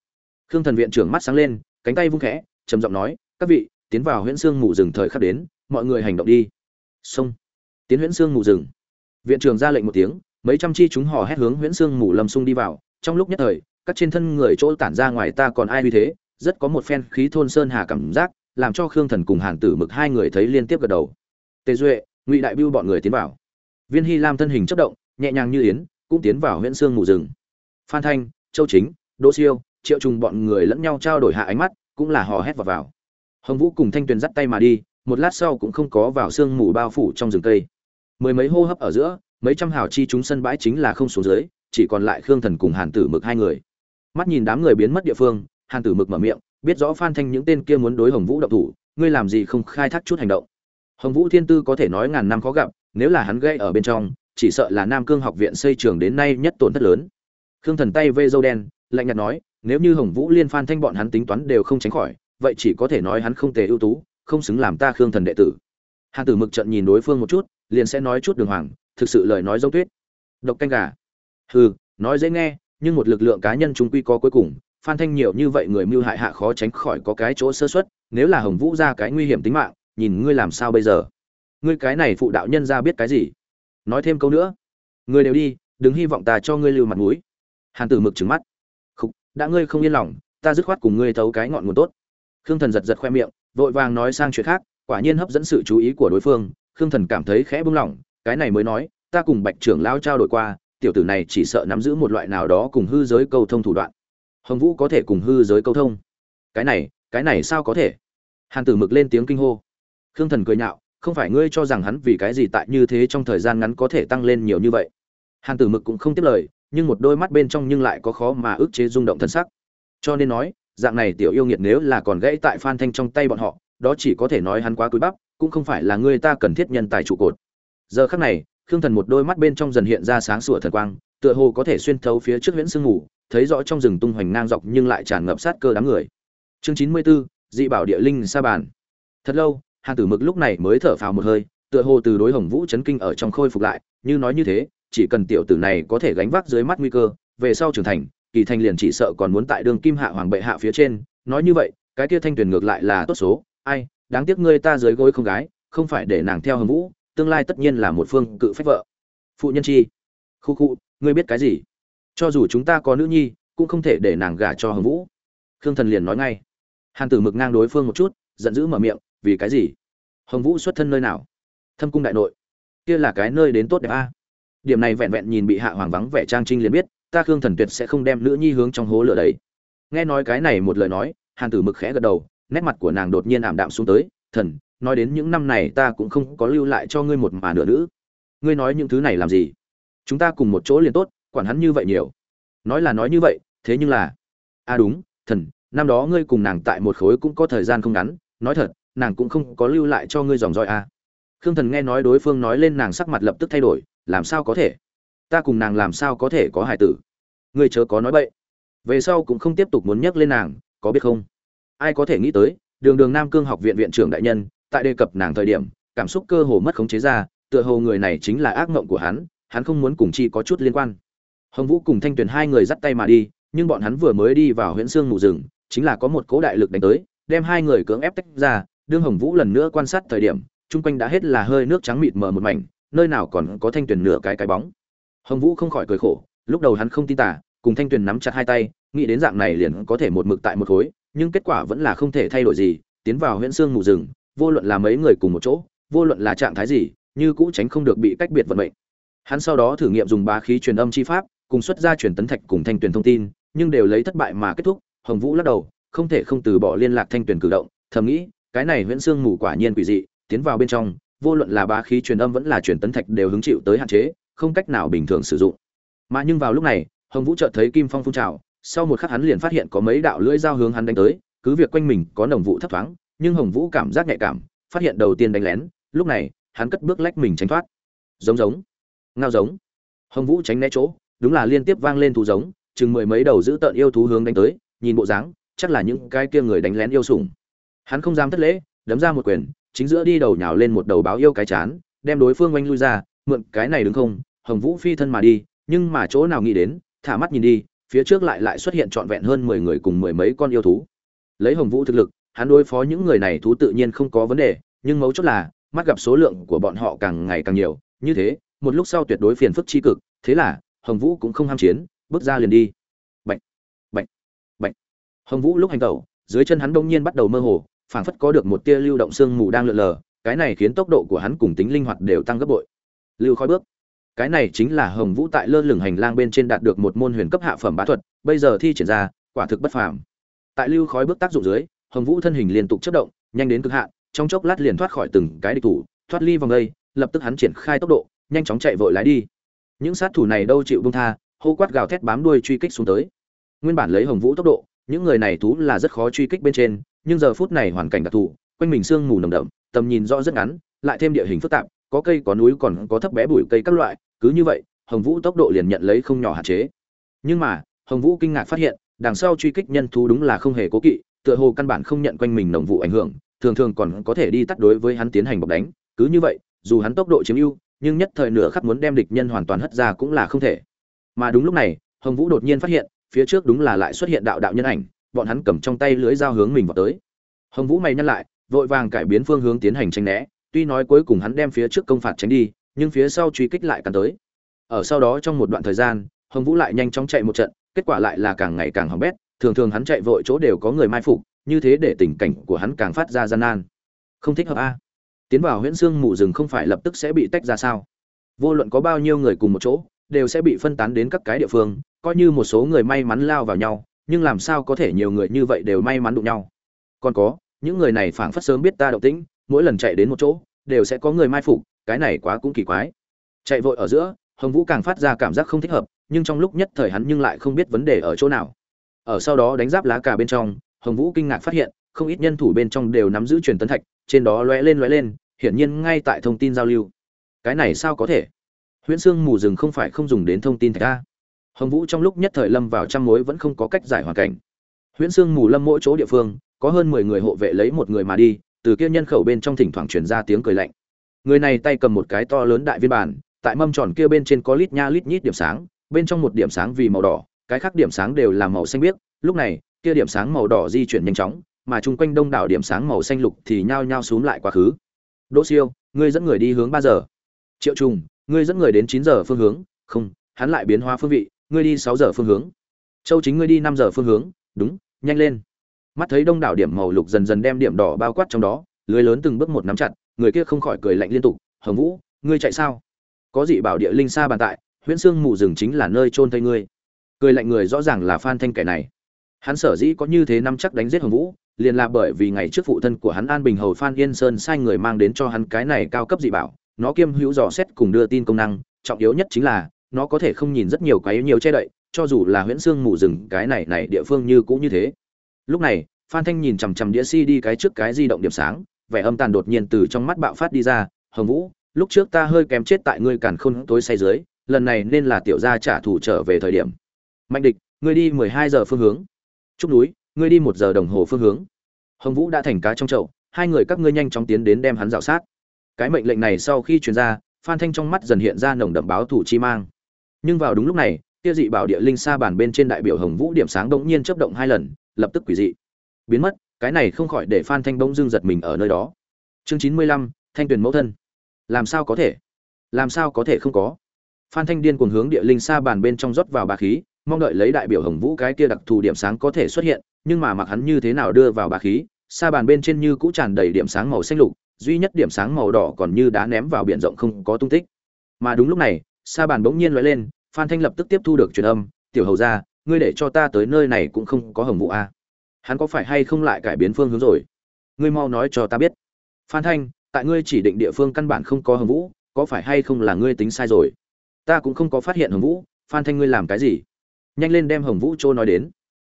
khương thần viện trưởng mắt sáng lên, cánh tay vung khẽ, trầm giọng nói, các vị, tiến vào huyễn xương mù rừng thời khắc đến, mọi người hành động đi. Xông tiến huyễn xương mù rừng. Viện trưởng ra lệnh một tiếng, mấy trăm chi chúng hò hét hướng huyễn xương mù lâm xung đi vào. Trong lúc nhất thời, các trên thân người chỗ tản ra ngoài ta còn ai như thế, rất có một phen khí thôn sơn hà cảm giác, làm cho khương thần cùng hàn tử mực hai người thấy liên tiếp gật đầu. Tề duệ, ngụy đại biêu bọn người tiến vào. Viên hy lam thân hình chất động, nhẹ nhàng như yến, cũng tiến vào huyễn xương mù rừng. Phan thanh, châu chính, đỗ siêu triệu trùng bọn người lẫn nhau trao đổi hạ ánh mắt, cũng là hò hét vào vào. Hồng vũ cùng thanh tuyền dắt tay mà đi, một lát sau cũng không có vào sương mù bao phủ trong rừng cây. Mười mấy hô hấp ở giữa, mấy trăm hào chi chúng sân bãi chính là không xuống dưới, chỉ còn lại khương thần cùng hàn tử mực hai người. Mắt nhìn đám người biến mất địa phương, hàn tử mực mở miệng, biết rõ phan thanh những tên kia muốn đối hồng vũ động thủ, ngươi làm gì không khai thác chút hành động. Hồng vũ thiên tư có thể nói ngàn năm khó gặp, nếu là hắn gây ở bên trong, chỉ sợ là nam cương học viện xây trường đến nay nhất tổn thất lớn. Khương thần tay vê dâu đen, lạnh nhạt nói nếu như hồng vũ liên phan thanh bọn hắn tính toán đều không tránh khỏi, vậy chỉ có thể nói hắn không tề ưu tú, không xứng làm ta khương thần đệ tử. Hàn tử mực trận nhìn đối phương một chút, liền sẽ nói chút đường hoàng, thực sự lời nói dấu tuyết. Độc canh gà. Hừ, nói dễ nghe, nhưng một lực lượng cá nhân chúng quy có cuối cùng, phan thanh nhiều như vậy người mưu hại hạ khó tránh khỏi có cái chỗ sơ xuất nếu là hồng vũ ra cái nguy hiểm tính mạng, nhìn ngươi làm sao bây giờ? Ngươi cái này phụ đạo nhân ra biết cái gì? Nói thêm câu nữa. Ngươi đều đi, đừng hy vọng ta cho ngươi lưu mặt mũi. Hàn tử mực trứng mắt đã ngươi không yên lòng, ta dứt khoát cùng ngươi thấu cái ngọn nguồn tốt. Khương thần giật giật khoe miệng, vội vàng nói sang chuyện khác, quả nhiên hấp dẫn sự chú ý của đối phương. Khương thần cảm thấy khẽ bung lỏng, cái này mới nói, ta cùng bạch trưởng lao trao đổi qua, tiểu tử này chỉ sợ nắm giữ một loại nào đó cùng hư giới câu thông thủ đoạn. Hồng vũ có thể cùng hư giới câu thông? Cái này cái này sao có thể? Hàn tử mực lên tiếng kinh hô. Khương thần cười nhạo, không phải ngươi cho rằng hắn vì cái gì tại như thế trong thời gian ngắn có thể tăng lên nhiều như vậy? Hàn tử mực cũng không tiếp lời nhưng một đôi mắt bên trong nhưng lại có khó mà ức chế rung động thân sắc. Cho nên nói dạng này tiểu yêu nghiệt nếu là còn gãy tại phan thanh trong tay bọn họ đó chỉ có thể nói hắn quá cúi bắp cũng không phải là người ta cần thiết nhân tài trụ cột. Giờ khắc này khương thần một đôi mắt bên trong dần hiện ra sáng sủa thần quang tựa hồ có thể xuyên thấu phía trước huyễn sương ngủ thấy rõ trong rừng tung hoành ngang dọc nhưng lại tràn ngập sát cơ đám người. Chương chín mươi 94, dị bảo địa linh sa bàn. Thật lâu hàn tử mực lúc này mới thở phào một hơi tựa hồ từ đối hồng vũ chấn kinh ở trong khôi phục lại như nói như thế chỉ cần tiểu tử này có thể gánh vác dưới mắt nguy cơ, về sau trưởng thành, kỳ thanh liền chỉ sợ còn muốn tại đường kim hạ hoàng bệ hạ phía trên. Nói như vậy, cái kia thanh tuyển ngược lại là tốt số. Ai, đáng tiếc ngươi ta dưới gối không gái, không phải để nàng theo hầm vũ, tương lai tất nhiên là một phương cự phách vợ. Phụ nhân chi. Khu khu, ngươi biết cái gì? Cho dù chúng ta có nữ nhi, cũng không thể để nàng gả cho hầm vũ. Khương thần liền nói ngay. Hàn tử mực ngang đối phương một chút, giận dữ mở miệng, vì cái gì? Hồng vũ xuất thân nơi nào? Thâm cung đại nội. Kia là cái nơi đến tốt đẹp a điểm này vẹn vẹn nhìn bị hạ hoàng vắng vẻ trang trinh liền biết, ta khương thần tuyệt sẽ không đem nữ nhi hướng trong hố lửa đấy. Nghe nói cái này một lời nói, hàn tử mực khẽ gật đầu, nét mặt của nàng đột nhiên ảm đạm xuống tới, thần, nói đến những năm này ta cũng không có lưu lại cho ngươi một mà nửa nữ. Ngươi nói những thứ này làm gì? Chúng ta cùng một chỗ liền tốt, quản hắn như vậy nhiều. Nói là nói như vậy, thế nhưng là à đúng, thần, năm đó ngươi cùng nàng tại một khối cũng có thời gian không ngắn, nói thật, nàng cũng không có lưu lại cho ngươi dòng roi à. khương thần nghe nói đối phương nói lên nàng sắc mặt lập tức thay đổi làm sao có thể? Ta cùng nàng làm sao có thể có hài tử? Ngươi chớ có nói bậy. Về sau cũng không tiếp tục muốn nhắc lên nàng, có biết không? Ai có thể nghĩ tới, đường đường nam cương học viện viện trưởng đại nhân, tại đề cập nàng thời điểm, cảm xúc cơ hồ mất khống chế ra, tựa hồ người này chính là ác mộng của hắn hắn không muốn cùng chi có chút liên quan. Hồng vũ cùng thanh tuyền hai người dắt tay mà đi, nhưng bọn hắn vừa mới đi vào huyện sương Mù rừng, chính là có một cố đại lực đánh tới, đem hai người cưỡng ép tách ra, đương hồng vũ lần nữa quan sát thời điểm, chung quanh đã hết là hơi nước trắng mịt mờ một mảnh nơi nào còn có thanh tuyền nửa cái cái bóng. Hồng vũ không khỏi cười khổ, lúc đầu hắn không tin tả cùng thanh tuyền nắm chặt hai tay, nghĩ đến dạng này liền có thể một mực tại một khối, nhưng kết quả vẫn là không thể thay đổi gì, tiến vào huyện sương ngủ rừng, vô luận là mấy người cùng một chỗ, vô luận là trạng thái gì, như cũ tránh không được bị cách biệt vận mệnh. Hắn sau đó thử nghiệm dùng bá khí truyền âm chi pháp, cùng xuất ra truyền tấn thạch cùng thanh tuyển thông tin, nhưng đều lấy thất bại mà kết thúc, hồng vũ lắc đầu, không thể không từ bỏ liên lạc thanh tuyển cử động, thầm nghĩ, cái này huyễn xương mù quả nhiên quỷ dị, tiến vào bên trong vô luận là bá khí truyền âm vẫn là truyền tấn thạch đều hứng chịu tới hạn chế, không cách nào bình thường sử dụng. Mà nhưng vào lúc này, hồng vũ chợt thấy kim phong phun trào, sau một khắc hắn liền phát hiện có mấy đạo lưỡi dao hướng hắn đánh tới, cứ việc quanh mình có nồng vụ thấp thoáng, nhưng hồng vũ cảm giác nhạy cảm, phát hiện đầu tiên đánh lén, lúc này, hắn cất bước lách mình tránh thoát. Giống giống, ngao giống. Hồng vũ tránh né chỗ, đúng là liên tiếp vang lên thú giống, chừng mười mấy đầu giữ tợn yêu thú hướng đánh tới, nhìn bộ dáng, chắc là những cái kia người đánh lén yêu sủng. Hắn không dám thất lễ, đấm ra một quyền chính giữa đi đầu nhào lên một đầu báo yêu cái chán, đem đối phương oanh lui ra, mượn cái này đứng không, hồng vũ phi thân mà đi, nhưng mà chỗ nào nghĩ đến, thả mắt nhìn đi, phía trước lại lại xuất hiện trọn vẹn hơn mười người cùng mười mấy con yêu thú. Lấy hồng vũ thực lực, hắn đối phó những người này thú tự nhiên không có vấn đề, nhưng mấu chốt là, mắt gặp số lượng của bọn họ càng ngày càng nhiều, như thế, một lúc sau tuyệt đối phiền phức chi cực, thế là, hồng vũ cũng không ham chiến, bước ra liền đi. Bệnh bệnh bệnh hồng vũ lúc hành tẩu, dưới chân hắn đông nhiên bắt đầu mơ hồ phảng phất có được một tia lưu động sương mù đang lượn lờ, cái này khiến tốc độ của hắn cùng tính linh hoạt đều tăng gấp bội. Lưu khói bước. Cái này chính là hồng vũ tại lơ lửng hành lang bên trên đạt được một môn huyền cấp hạ phẩm bá thuật, bây giờ thi triển ra, quả thực bất phàm. Tại lưu khói bước tác dụng dưới, hồng vũ thân hình liên tục chớp động, nhanh đến cực hạn, trong chốc lát liền thoát khỏi từng cái địch thủ, thoát ly vòng đây, lập tức hắn triển khai tốc độ, nhanh chóng chạy vội lái đi. Những sát thủ này đâu chịu buông tha, hô quát gào thét bám đuôi truy kích xuống tới. Nguyên bản lấy hồng vũ tốc độ, những người này thú là rất khó truy kích bên trên nhưng giờ phút này hoàn cảnh đặc thù, quanh mình sương mù nồng đậm, tầm nhìn rõ rất ngắn, lại thêm địa hình phức tạp, có cây có núi còn có thấp bé bụi cây các loại, cứ như vậy, hồng vũ tốc độ liền nhận lấy không nhỏ hạn chế. Nhưng mà, hồng vũ kinh ngạc phát hiện, đằng sau truy kích nhân thú đúng là không hề cố kỵ, tựa hồ căn bản không nhận quanh mình nồng vụ ảnh hưởng, thường thường còn có thể đi tắt đối với hắn tiến hành bọc đánh, cứ như vậy, dù hắn tốc độ chiếm ưu, nhưng nhất thời nửa khắc muốn đem địch nhân hoàn toàn hất ra cũng là không thể. Mà đúng lúc này, hồng vũ đột nhiên phát hiện, phía trước đúng là lại xuất hiện đạo đạo nhân ảnh bọn hắn cầm trong tay lưới dao hướng mình vào tới. Hồng vũ mày nhăn lại, vội vàng cải biến phương hướng tiến hành tranh né, tuy nói cuối cùng hắn đem phía trước công phạt tránh đi, nhưng phía sau truy kích lại càng tới. Ở sau đó trong một đoạn thời gian, hồng vũ lại nhanh chóng chạy một trận, kết quả lại là càng ngày càng hỏng bét, thường thường hắn chạy vội chỗ đều có người mai phục, như thế để tình cảnh của hắn càng phát ra gian nan. Không thích hợp a. Tiến vào huyễn xương mù rừng không phải lập tức sẽ bị tách ra sao? Vô luận có bao nhiêu người cùng một chỗ, đều sẽ bị phân tán đến các cái địa phương, coi như một số người may mắn lao vào nhau nhưng làm sao có thể nhiều người như vậy đều may mắn đụng nhau? Còn có, những người này phảng phất sớm biết ta động tĩnh, mỗi lần chạy đến một chỗ, đều sẽ có người mai phục, cái này quá cũng kỳ quái. Chạy vội ở giữa, hồng vũ càng phát ra cảm giác không thích hợp, nhưng trong lúc nhất thời hắn nhưng lại không biết vấn đề ở chỗ nào. Ở sau đó đánh giáp lá cà bên trong, hồng vũ kinh ngạc phát hiện, không ít nhân thủ bên trong đều nắm giữ truyền tấn thạch, trên đó lóe lên lóe lên, hiển nhiên ngay tại thông tin giao lưu. Cái này sao có thể? Huyễn sương mù rừng không phải không dùng đến thông tin thạch a? Hồng vũ trong lúc nhất thời lâm vào trăm mối vẫn không có cách giải hoàn cảnh. Huyễn sương mù lâm mỗi chỗ địa phương, có hơn mười người hộ vệ lấy một người mà đi, từ kia nhân khẩu bên trong thỉnh thoảng truyền ra tiếng cười lạnh. Người này tay cầm một cái to lớn đại viên bản tại mâm tròn kia bên trên có lít nha lít nhít điểm sáng, bên trong một điểm sáng vì màu đỏ, cái khác điểm sáng đều là màu xanh biếc. Lúc này, kia điểm sáng màu đỏ di chuyển nhanh chóng, mà chung quanh đông đảo điểm sáng màu xanh lục thì nhao nhao xuống lại quá khứ. Đỗ siêu, ngươi dẫn người đi hướng ba giờ. Triệu trùng, ngươi dẫn người đến chín giờ phương hướng. Không, hắn lại biến hóa phương vị ngươi đi sáu giờ phương hướng. Châu chính ngươi đi năm giờ phương hướng, đúng, nhanh lên. Mắt thấy đông đảo điểm màu lục dần dần đem điểm đỏ bao quát trong đó, lưới lớn từng bước một nắm chặt, người kia không khỏi cười lạnh liên tục, hồng vũ, ngươi chạy sao? Có dị bảo địa linh xa bàn tại, huyễn sương mù rừng chính là nơi trôn thây ngươi. Cười lạnh người rõ ràng là phan thanh kẻ này. Hắn sở dĩ có như thế năm chắc đánh giết hồng vũ, liền là bởi vì ngày trước phụ thân của hắn an bình hầu phan yên sơn sai người mang đến cho hắn cái này cao cấp dị bảo, nó kiêm hữu dò xét cùng đưa tin công năng, trọng yếu nhất chính là nó có thể không nhìn rất nhiều cái nhiều che đậy, cho dù là huyễn xương mù rừng, cái này này địa phương như cũng như thế. Lúc này, phan thanh nhìn chằm chằm đĩa cd cái trước cái di động điểm sáng, vẻ âm tàn đột nhiên từ trong mắt bạo phát đi ra, hồng vũ, lúc trước ta hơi kém chết tại ngươi càn khôn tối say dưới, lần này nên là tiểu gia trả thù trở về thời điểm. Mạnh địch, ngươi đi mười hai giờ phương hướng. Trúc núi, ngươi đi một giờ đồng hồ phương hướng. Hồng vũ đã thành cá trong chậu, hai người các ngươi nhanh chóng tiến đến đem hắn rào sát. Cái mệnh lệnh này sau khi truyền ra, phan thanh trong mắt dần hiện ra nồng đậm báo thủ chi mang nhưng vào đúng lúc này, kia dị bảo địa linh xa bàn bên trên đại biểu hồng vũ điểm sáng bỗng nhiên chấp động hai lần, lập tức quỷ dị. Biến mất, cái này không khỏi để phan thanh bỗng dưng giật mình ở nơi đó. Chương chín mươi lăm, thanh tuyền mẫu thân. Làm sao có thể? Làm sao có thể không có? Phan thanh điên cuồng hướng địa linh xa bàn bên trong rót vào bà khí, mong đợi lấy đại biểu hồng vũ cái kia đặc thù điểm sáng có thể xuất hiện, nhưng mà mặc hắn như thế nào đưa vào bà khí xa bàn bên trên như cũ tràn đầy điểm sáng màu xanh lục, duy nhất điểm sáng màu đỏ còn như đá ném vào biển rộng không có tung tích. Mà đúng lúc này xa bàn bỗng nhiên lóe lên phan thanh lập tức tiếp thu được truyền âm, tiểu hầu ra ngươi để cho ta tới nơi này cũng không có hồng vụ a à. hắn có phải hay không lại cải biến phương hướng rồi? Ngươi mau nói cho ta biết. Phan thanh, tại ngươi chỉ định địa phương căn bản không có hồng vũ, có phải hay không là ngươi tính sai rồi? Ta cũng không có phát hiện hồng vũ, phan thanh ngươi làm cái gì? Nhanh lên đem hồng vũ châu nói đến.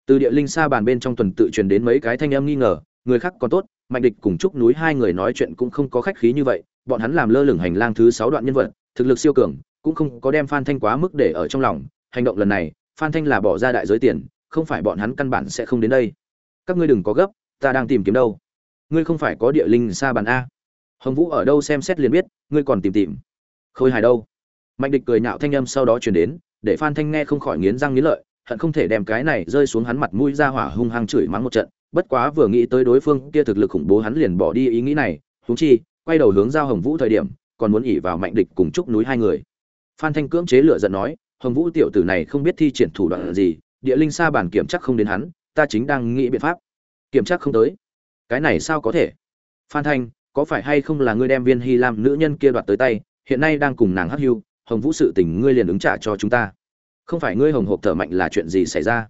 Từ địa linh xa bàn bên trong tuần tự truyền đến mấy cái thanh âm nghi ngờ, người khác còn tốt, mạnh địch cùng trúc núi hai người nói chuyện cũng không có khách khí như vậy, bọn hắn làm lơ lửng hành lang thứ sáu đoạn nhân vật, thực lực siêu cường cũng không có đem phan thanh quá mức để ở trong lòng, hành động lần này, phan thanh là bỏ ra đại giới tiền, không phải bọn hắn căn bản sẽ không đến đây. Các ngươi đừng có gấp, ta đang tìm kiếm đâu. Ngươi không phải có địa linh xa bàn a. Hồng vũ ở đâu xem xét liền biết, ngươi còn tìm tìm. Khôi hài đâu? Mạnh địch cười nhạo thanh âm sau đó truyền đến, để phan thanh nghe không khỏi nghiến răng nghiến lợi, hận không thể đem cái này rơi xuống hắn mặt mũi ra hỏa hung hăng chửi mắng một trận, bất quá vừa nghĩ tới đối phương kia thực lực khủng bố hắn liền bỏ đi ý nghĩ này. Huống chi, quay đầu hướng giao hồng vũ thời điểm, còn muốn ỉ vào mạnh địch cùng chúc núi hai người phan thanh cưỡng chế lửa giận nói, hồng vũ tiểu tử này không biết thi triển thủ đoạn gì, địa linh Sa bản kiểm chắc không đến hắn, ta chính đang nghĩ biện pháp. Kiểm chắc không tới? Cái này sao có thể? Phan thanh, có phải hay không là ngươi đem viên hy lam nữ nhân kia đoạt tới tay, hiện nay đang cùng nàng hắc hưu, hồng vũ sự tình ngươi liền ứng trả cho chúng ta. Không phải ngươi hồng hộp thở mạnh là chuyện gì xảy ra?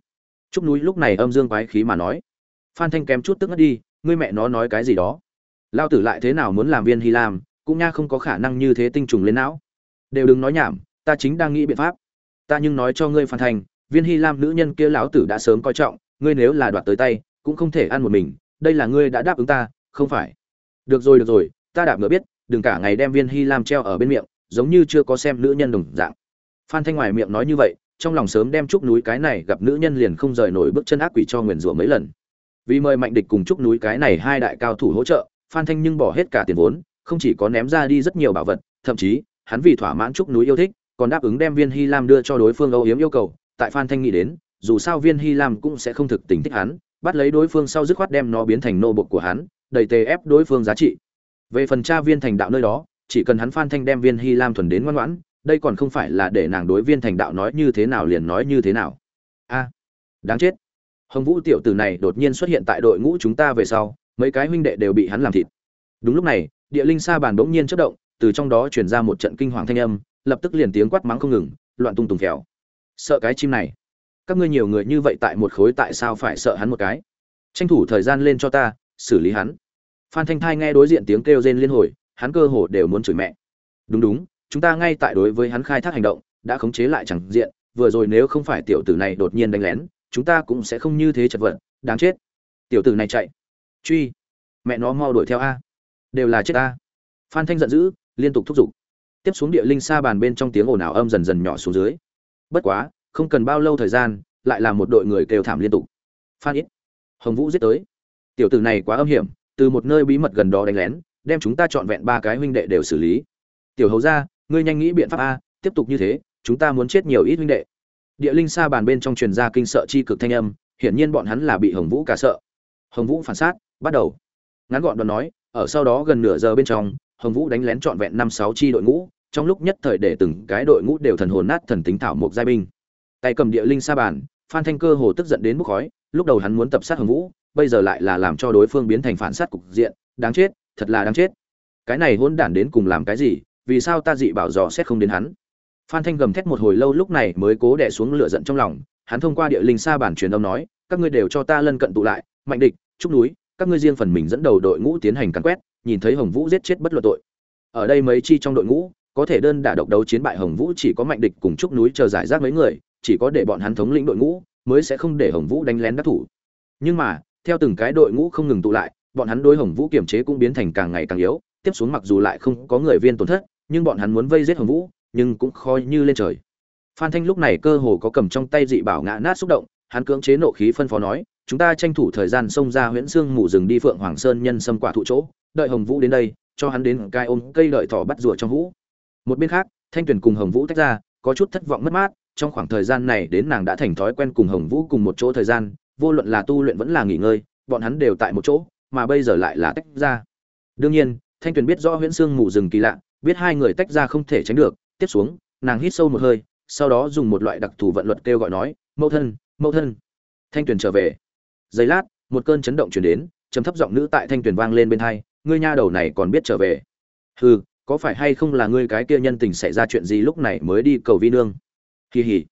Trúc núi lúc này âm dương quái khí mà nói. Phan thanh kém chút tức ngất đi, ngươi mẹ nó nói cái gì đó? Lao tử lại thế nào muốn làm viên hy lam, cũng nha không có khả năng như thế tinh trùng lên não đều đừng nói nhảm ta chính đang nghĩ biện pháp. Ta nhưng nói cho ngươi phan thành, viên hy lam nữ nhân kia lão tử đã sớm coi trọng ngươi nếu là đoạt tới tay cũng không thể ăn một mình đây là ngươi đã đáp ứng ta không phải. Được rồi được rồi ta đạp ngựa biết đừng cả ngày đem viên hy lam treo ở bên miệng giống như chưa có xem nữ nhân đồng dạng. Phan thanh ngoài miệng nói như vậy trong lòng sớm đem trúc núi cái này gặp nữ nhân liền không rời nổi bước chân ác quỷ cho nguyền rủa mấy lần. Vì mời mạnh địch cùng trúc núi cái này hai đại cao thủ hỗ trợ phan thanh nhưng bỏ hết cả tiền vốn không chỉ có ném ra đi rất nhiều bảo vật thậm chí hắn vì thỏa mãn trúc núi yêu thích, còn đáp ứng đem viên hy lam đưa cho đối phương âu yếm yêu cầu. Tại phan thanh nghĩ đến, dù sao viên hy lam cũng sẽ không thực tình thích hắn, bắt lấy đối phương sau dứt khoát đem nó biến thành nô bộc của hắn, đầy tề ép đối phương giá trị. Về phần tra viên thành đạo nơi đó, chỉ cần hắn phan thanh đem viên hy lam thuần đến ngoan ngoãn, đây còn không phải là để nàng đối viên thành đạo nói như thế nào liền nói như thế nào. A à, đáng chết. Hồng vũ tiểu tử này đột nhiên xuất hiện tại đội ngũ chúng ta về sau, mấy cái huynh đệ đều bị hắn làm thịt. Đúng lúc này, địa linh sa bàn bỗng nhiên chớp động từ trong đó truyền ra một trận kinh hoàng thanh âm, lập tức liền tiếng quát mắng không ngừng, loạn tung tùng phèo. Sợ cái chim này. Các ngươi nhiều người như vậy tại một khối tại sao phải sợ hắn một cái? Tranh thủ thời gian lên cho ta, xử lý hắn. Phan thanh thai nghe đối diện tiếng kêu rên liên hồi, hắn cơ hồ đều muốn chửi mẹ. Đúng đúng, chúng ta ngay tại đối với hắn khai thác hành động, đã khống chế lại chẳng diện, vừa rồi nếu không phải tiểu tử này đột nhiên đánh lén, chúng ta cũng sẽ không như thế chật vật, đáng chết. Tiểu tử này chạy. Truy. Mẹ nó mau đuổi theo a. Đều là chết a. Phan thanh giận dữ liên tục thúc giục. Tiếp xuống địa linh xa bàn bên trong tiếng ồn ào âm dần dần nhỏ xuống dưới. Bất quá, không cần bao lâu thời gian, lại là một đội người kêu thảm liên tục. Phan ít, hồng vũ giết tới. Tiểu tử này quá âm hiểm, từ một nơi bí mật gần đó đánh lén, đem chúng ta chọn vẹn ba cái huynh đệ đều xử lý. Tiểu hầu ra ngươi nhanh nghĩ biện pháp a, tiếp tục như thế, chúng ta muốn chết nhiều ít huynh đệ. Địa linh xa bàn bên trong truyền ra kinh sợ chi cực thanh âm, hiển nhiên bọn hắn là bị hồng vũ cả sợ. Hồng vũ phản sát, bắt đầu. Ngắn gọn đoạn nói, ở sau đó gần nửa giờ bên trong hồng vũ đánh lén trọn vẹn năm sáu chi đội ngũ, trong lúc nhất thời để từng cái đội ngũ đều thần hồn nát thần tính thảo một giai binh. Tay cầm địa linh sa bàn, phan thanh cơ hồ tức giận đến mức khói, lúc đầu hắn muốn tập sát hồng vũ, bây giờ lại là làm cho đối phương biến thành phản sát cục diện, đáng chết, thật là đáng chết. Cái này hỗn đản đến cùng làm cái gì, vì sao ta dị bảo dò xét không đến hắn? Phan thanh gầm thét một hồi lâu lúc này mới cố đè xuống lửa giận trong lòng, hắn thông qua địa linh sa bản truyền âm nói, các ngươi đều cho ta lân cận tụ lại, mạnh địch, trúc núi, các ngươi riêng phần mình dẫn đầu đội ngũ tiến hành căn quét nhìn thấy hồng vũ giết chết bất luận tội. Ở đây mấy chi trong đội ngũ, có thể đơn đả độc đấu chiến bại hồng vũ chỉ có mạnh địch cùng trúc núi chờ giải rác mấy người, chỉ có để bọn hắn thống lĩnh đội ngũ mới sẽ không để hồng vũ đánh lén đắc thủ. Nhưng mà, theo từng cái đội ngũ không ngừng tụ lại, bọn hắn đối hồng vũ kiểm chế cũng biến thành càng ngày càng yếu, tiếp xuống mặc dù lại không có người viên tổn thất, nhưng bọn hắn muốn vây giết hồng vũ, nhưng cũng khó như lên trời. Phan thanh lúc này cơ hồ có cầm trong tay dị bảo ngã nát xúc động, hắn cưỡng chế nộ khí phân phó nói, chúng ta tranh thủ thời gian xông ra huyễn xương mù rừng đi phượng hoàng sơn nhân sâm quả thụ chỗ đợi hồng vũ đến đây, cho hắn đến cai ôm cây đợi thỏ bắt rùa trong vũ một bên khác, thanh tuyền cùng hồng vũ tách ra, có chút thất vọng mất mát, trong khoảng thời gian này đến nàng đã thành thói quen cùng hồng vũ cùng một chỗ thời gian, vô luận là tu luyện vẫn là nghỉ ngơi, bọn hắn đều tại một chỗ, mà bây giờ lại là tách ra. Đương nhiên, thanh tuyền biết rõ huyễn Sương mù rừng kỳ lạ, biết hai người tách ra không thể tránh được, tiếp xuống, nàng hít sâu một hơi, sau đó dùng một loại đặc thù vận luật kêu gọi nói, mẫu thân mẫu thân. Thanh tuyền trở về. Giây lát, một cơn chấn động chuyển đến, trầm thấp giọng nữ tại thanh tuyền vang lên bên hai ngươi nha đầu này còn biết trở về. Hừ, có phải hay không là ngươi cái kia nhân tình xảy ra chuyện gì lúc này mới đi cầu vi nương? Kỳ hỉ.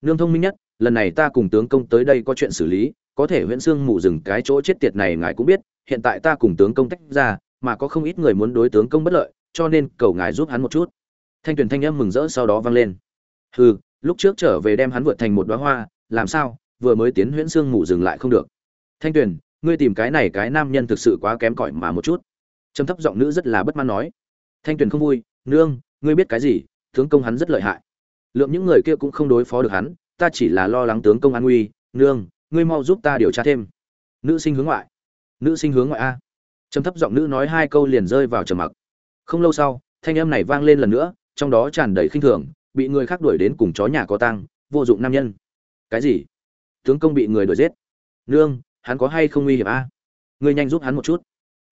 Nương thông minh nhất, lần này ta cùng tướng công tới đây có chuyện xử lý, có thể huyễn xương mù rừng cái chỗ chết tiệt này ngài cũng biết, hiện tại ta cùng tướng công tách ra, mà có không ít người muốn đối tướng công bất lợi, cho nên cầu ngài giúp hắn một chút. Thanh tuyền thanh âm mừng rỡ sau đó vang lên. Hừ, lúc trước trở về đem hắn vượt thành một đóa hoa, làm sao, vừa mới tiến huyễn xương mù dừng lại không được. Thanh tuyền, ngươi tìm cái này cái nam nhân thực sự quá kém cỏi mà một chút trầm thấp giọng nữ rất là bất mãn nói. Thanh tuyền không vui, nương, ngươi biết cái gì? Tướng công hắn rất lợi hại. Lượng những người kia cũng không đối phó được hắn, ta chỉ là lo lắng tướng công an nguy. Nương, ngươi mau giúp ta điều tra thêm. Nữ sinh hướng ngoại. Nữ sinh hướng ngoại a. Trầm thấp giọng nữ nói hai câu liền rơi vào trầm mặc. Không lâu sau, thanh âm này vang lên lần nữa, trong đó tràn đầy khinh thường, bị người khác đuổi đến cùng chó nhà có tăng vô dụng nam nhân. Cái gì? Tướng công bị người đuổi giết? Nương, hắn có hay không nguy hiểm a? Ngươi nhanh giúp hắn một chút.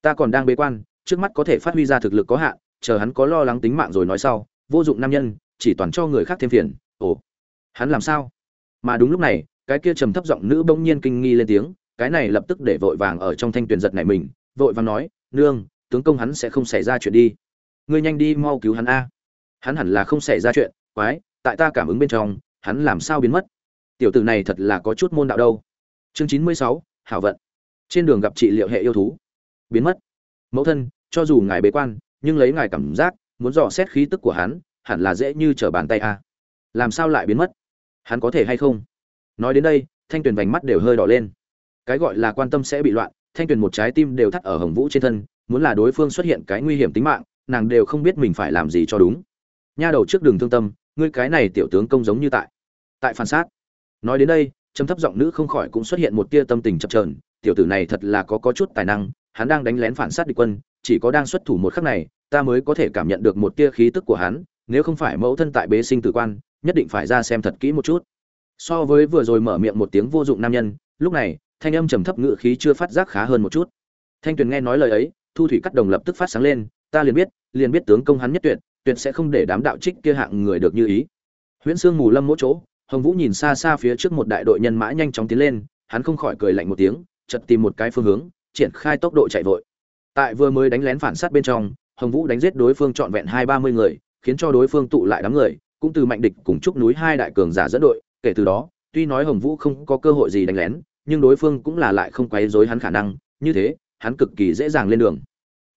Ta còn đang bế quan trước mắt có thể phát huy ra thực lực có hạn, chờ hắn có lo lắng tính mạng rồi nói sau, vô dụng nam nhân, chỉ toàn cho người khác thêm phiền, ồ. Hắn làm sao? Mà đúng lúc này, cái kia trầm thấp giọng nữ bỗng nhiên kinh nghi lên tiếng, cái này lập tức để vội vàng ở trong thanh tuyền giật này mình, vội vàng nói, nương, tướng công hắn sẽ không xảy ra chuyện đi. Ngươi nhanh đi mau cứu hắn a. Hắn hẳn là không xảy ra chuyện, quái, tại ta cảm ứng bên trong, hắn làm sao biến mất? Tiểu tử này thật là có chút môn đạo đâu. Chương chín mươi sáu, hảo vận. Trên đường gặp trị liệu hệ yêu thú. Biến mất. Mẫu thân cho dù ngài bế quan, nhưng lấy ngài cảm giác, muốn dò xét khí tức của hắn, hẳn là dễ như trở bàn tay a. Làm sao lại biến mất? Hắn có thể hay không? Nói đến đây, thanh tuyền vành mắt đều hơi đỏ lên. Cái gọi là quan tâm sẽ bị loạn, thanh tuyền một trái tim đều thắt ở hồng vũ trên thân, muốn là đối phương xuất hiện cái nguy hiểm tính mạng, nàng đều không biết mình phải làm gì cho đúng. Nha đầu trước đường thương tâm, ngươi cái này tiểu tướng công giống như tại tại phản sát nói đến đây, trầm thấp giọng nữ không khỏi cũng xuất hiện một tia tâm tình chập trờn tiểu tử này thật là có có chút tài năng hắn đang đánh lén phản sát địch quân, chỉ có đang xuất thủ một khắc này, ta mới có thể cảm nhận được một tia khí tức của hắn, nếu không phải mẫu thân tại bế sinh tử quan, nhất định phải ra xem thật kỹ một chút. So với vừa rồi mở miệng một tiếng vô dụng nam nhân, lúc này, thanh âm trầm thấp ngữ khí chưa phát giác khá hơn một chút. Thanh tuyền nghe nói lời ấy, thu thủy cắt đồng lập tức phát sáng lên, ta liền biết liền biết tướng công hắn nhất tuyệt tuyệt sẽ không để đám đạo trích kia hạng người được như ý. Huyễn sương mù lâm mỗi chỗ, hồng vũ nhìn xa xa phía trước một đại đội nhân mã nhanh chóng tiến lên, hắn không khỏi cười lạnh một tiếng, chợt tìm một cái phương hướng triển khai tốc độ chạy vội. Tại vừa mới đánh lén phản sát bên trong, hồng vũ đánh giết đối phương trọn vẹn hai ba mươi người, khiến cho đối phương tụ lại đám người, cũng từ mạnh địch cùng trúc núi hai đại cường giả dẫn đội. Kể từ đó, tuy nói hồng vũ không có cơ hội gì đánh lén, nhưng đối phương cũng là lại không quấy rối hắn khả năng, như thế, hắn cực kỳ dễ dàng lên đường.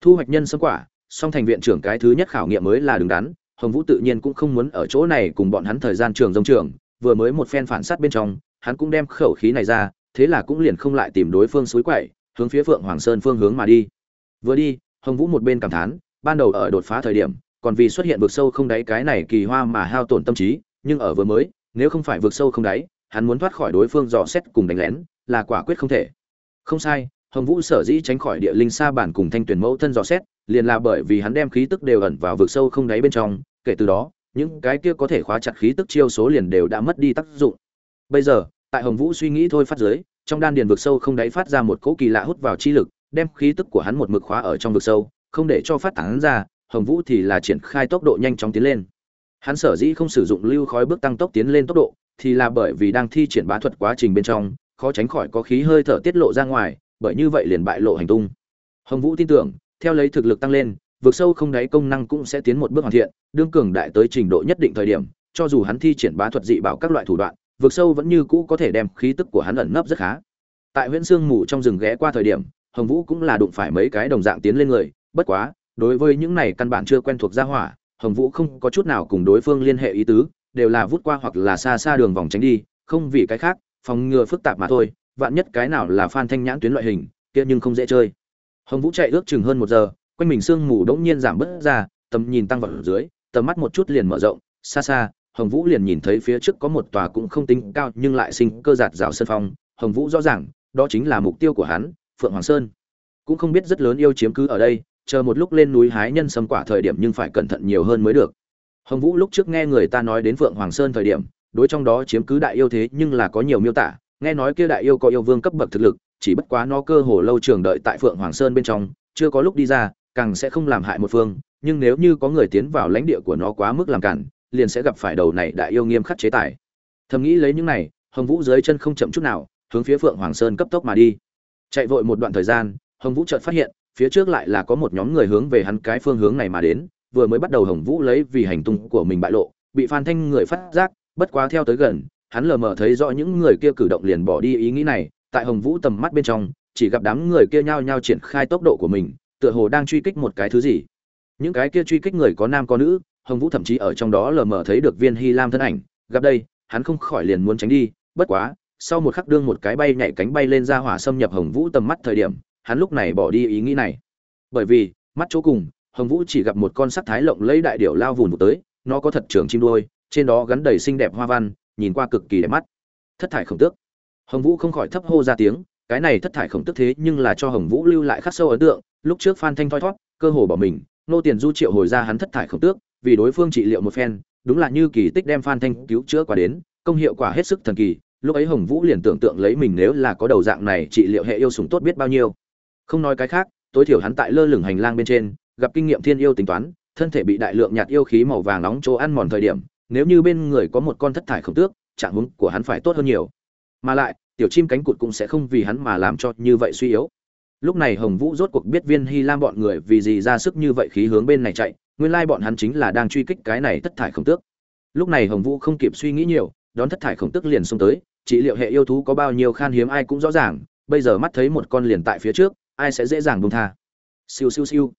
Thu hoạch nhân sâm quả, song thành viện trưởng cái thứ nhất khảo nghiệm mới là đứng đắn, hồng vũ tự nhiên cũng không muốn ở chỗ này cùng bọn hắn thời gian trường rông trường, vừa mới một phen phản sát bên trong, hắn cũng đem khẩu khí này ra, thế là cũng liền không lại tìm đối phương suối quậy hướng phía phượng hoàng sơn phương hướng mà đi. Vừa đi, hồng vũ một bên cảm thán, ban đầu ở đột phá thời điểm, còn vì xuất hiện vực sâu không đáy cái này kỳ hoa mà hao tổn tâm trí, nhưng ở vừa mới, nếu không phải vực sâu không đáy, hắn muốn thoát khỏi đối phương dò xét cùng đánh lén, là quả quyết không thể. Không sai, hồng vũ sở dĩ tránh khỏi địa linh sa bản cùng thanh tuyển mẫu thân dò xét, liền là bởi vì hắn đem khí tức đều ẩn vào vực sâu không đáy bên trong, kể từ đó, những cái kia có thể khóa chặt khí tức chiêu số liền đều đã mất đi tác dụng. Bây giờ, tại hồng vũ suy nghĩ thôi phát giới trong đan điền vực sâu không đáy phát ra một cỗ kỳ lạ hút vào chi lực, đem khí tức của hắn một mực khóa ở trong vực sâu, không để cho phát tán ra, hồng vũ thì là triển khai tốc độ nhanh chóng tiến lên. Hắn sở dĩ không sử dụng lưu khói bước tăng tốc tiến lên tốc độ, thì là bởi vì đang thi triển bá thuật quá trình bên trong, khó tránh khỏi có khí hơi thở tiết lộ ra ngoài, bởi như vậy liền bại lộ hành tung. Hồng vũ tin tưởng, theo lấy thực lực tăng lên, vực sâu không đáy công năng cũng sẽ tiến một bước hoàn thiện, đương cường đại tới trình độ nhất định thời điểm, cho dù hắn thi triển bá thuật dị bảo các loại thủ đoạn Vực sâu vẫn như cũ có thể đem khí tức của hắn ẩn nấp rất khá. Tại huyện sương mù trong rừng ghé qua thời điểm, hồng vũ cũng là đụng phải mấy cái đồng dạng tiến lên người, bất quá, đối với những này căn bản chưa quen thuộc gia hỏa, hồng vũ không có chút nào cùng đối phương liên hệ ý tứ, đều là vút qua hoặc là xa xa đường vòng tránh đi, không vì cái khác, phòng ngừa phức tạp mà thôi, vạn nhất cái nào là phan thanh nhãn tuyến loại hình, kia nhưng không dễ chơi. Hồng vũ chạy ước chừng hơn một giờ, quanh mình sương mù đống nhiên giảm bớt ra, tầm nhìn tăng vào dưới, tầm mắt một chút liền mở rộng, xa xa hồng vũ liền nhìn thấy phía trước có một tòa cũng không tính cao nhưng lại sinh cơ giạt rào sân phong. Hồng vũ rõ ràng, đó chính là mục tiêu của hắn, phượng hoàng sơn. Cũng không biết rất lớn yêu chiếm cứ ở đây, chờ một lúc lên núi hái nhân sâm quả thời điểm nhưng phải cẩn thận nhiều hơn mới được. Hồng vũ lúc trước nghe người ta nói đến phượng hoàng sơn thời điểm, đối trong đó chiếm cứ đại yêu thế nhưng là có nhiều miêu tả, nghe nói kia đại yêu có yêu vương cấp bậc thực lực, chỉ bất quá nó cơ hồ lâu trường đợi tại phượng hoàng sơn bên trong, chưa có lúc đi ra, càng sẽ không làm hại một phương, nhưng nếu như có người tiến vào lãnh địa của nó quá mức làm cản liền sẽ gặp phải đầu này đại yêu nghiêm khắc chế tài. Thầm nghĩ lấy những này, hồng vũ dưới chân không chậm chút nào, hướng phía phượng hoàng sơn cấp tốc mà đi. Chạy vội một đoạn thời gian, hồng vũ chợt phát hiện, phía trước lại là có một nhóm người hướng về hắn cái phương hướng này mà đến, vừa mới bắt đầu hồng vũ lấy vì hành tung của mình bại lộ, bị phan thanh người phát giác, bất quá theo tới gần, hắn lờ mờ thấy rõ những người kia cử động liền bỏ đi ý nghĩ này, tại hồng vũ tầm mắt bên trong, chỉ gặp đám người kia nhao nhao triển khai tốc độ của mình, tựa hồ đang truy kích một cái thứ gì. Những cái kia truy kích người có nam có nữ hồng vũ thậm chí ở trong đó lờ mờ thấy được viên hy lam thân ảnh. Gặp đây, hắn không khỏi liền muốn tránh đi. Bất quá, sau một khắc đương một cái bay nhảy cánh bay lên ra hỏa xâm nhập hồng vũ tầm mắt thời điểm, hắn lúc này bỏ đi ý nghĩ này. Bởi vì, mắt chỗ cùng, hồng vũ chỉ gặp một con sắc thái lộng lấy đại điểu lao vùn tới. Nó có thật trường chim đuôi, trên đó gắn đầy xinh đẹp hoa văn, nhìn qua cực kỳ đẹp mắt. Thất thải khổng tước. Hồng vũ không khỏi thấp hô ra tiếng, cái này thất thải khổng tức thế nhưng là cho hồng vũ lưu lại khắc sâu ấn tượng. Lúc trước phan thanh thoi thót cơ hồ bỏ mình, nô tiền du triệu hồi ra hắn thất thải khổng tước vì đối phương trị liệu một phen, đúng là như kỳ tích đem phan thanh cứu chữa qua đến, công hiệu quả hết sức thần kỳ, lúc ấy hồng vũ liền tưởng tượng lấy mình nếu là có đầu dạng này trị liệu hệ yêu sủng tốt biết bao nhiêu. Không nói cái khác, tối thiểu hắn tại lơ lửng hành lang bên trên, gặp kinh nghiệm thiên yêu tính toán, thân thể bị đại lượng nhạt yêu khí màu vàng nóng chỗ ăn mòn thời điểm, nếu như bên người có một con thất thải khổng tước, trạng huống của hắn phải tốt hơn nhiều. Mà lại, tiểu chim cánh cụt cũng sẽ không vì hắn mà làm cho như vậy suy yếu. Lúc này hồng vũ rốt cuộc biết viên hy lam bọn người vì gì ra sức như vậy khí hướng bên này chạy nguyên lai bọn hắn chính là đang truy kích cái này thất thải khổng tước. Lúc này hồng vũ không kịp suy nghĩ nhiều, đón thất thải khổng tước liền xông tới trị liệu hệ yêu thú có bao nhiêu khan hiếm ai cũng rõ ràng, bây giờ mắt thấy một con liền tại phía trước, ai sẽ dễ dàng buông tha. Siêu siêu siêu.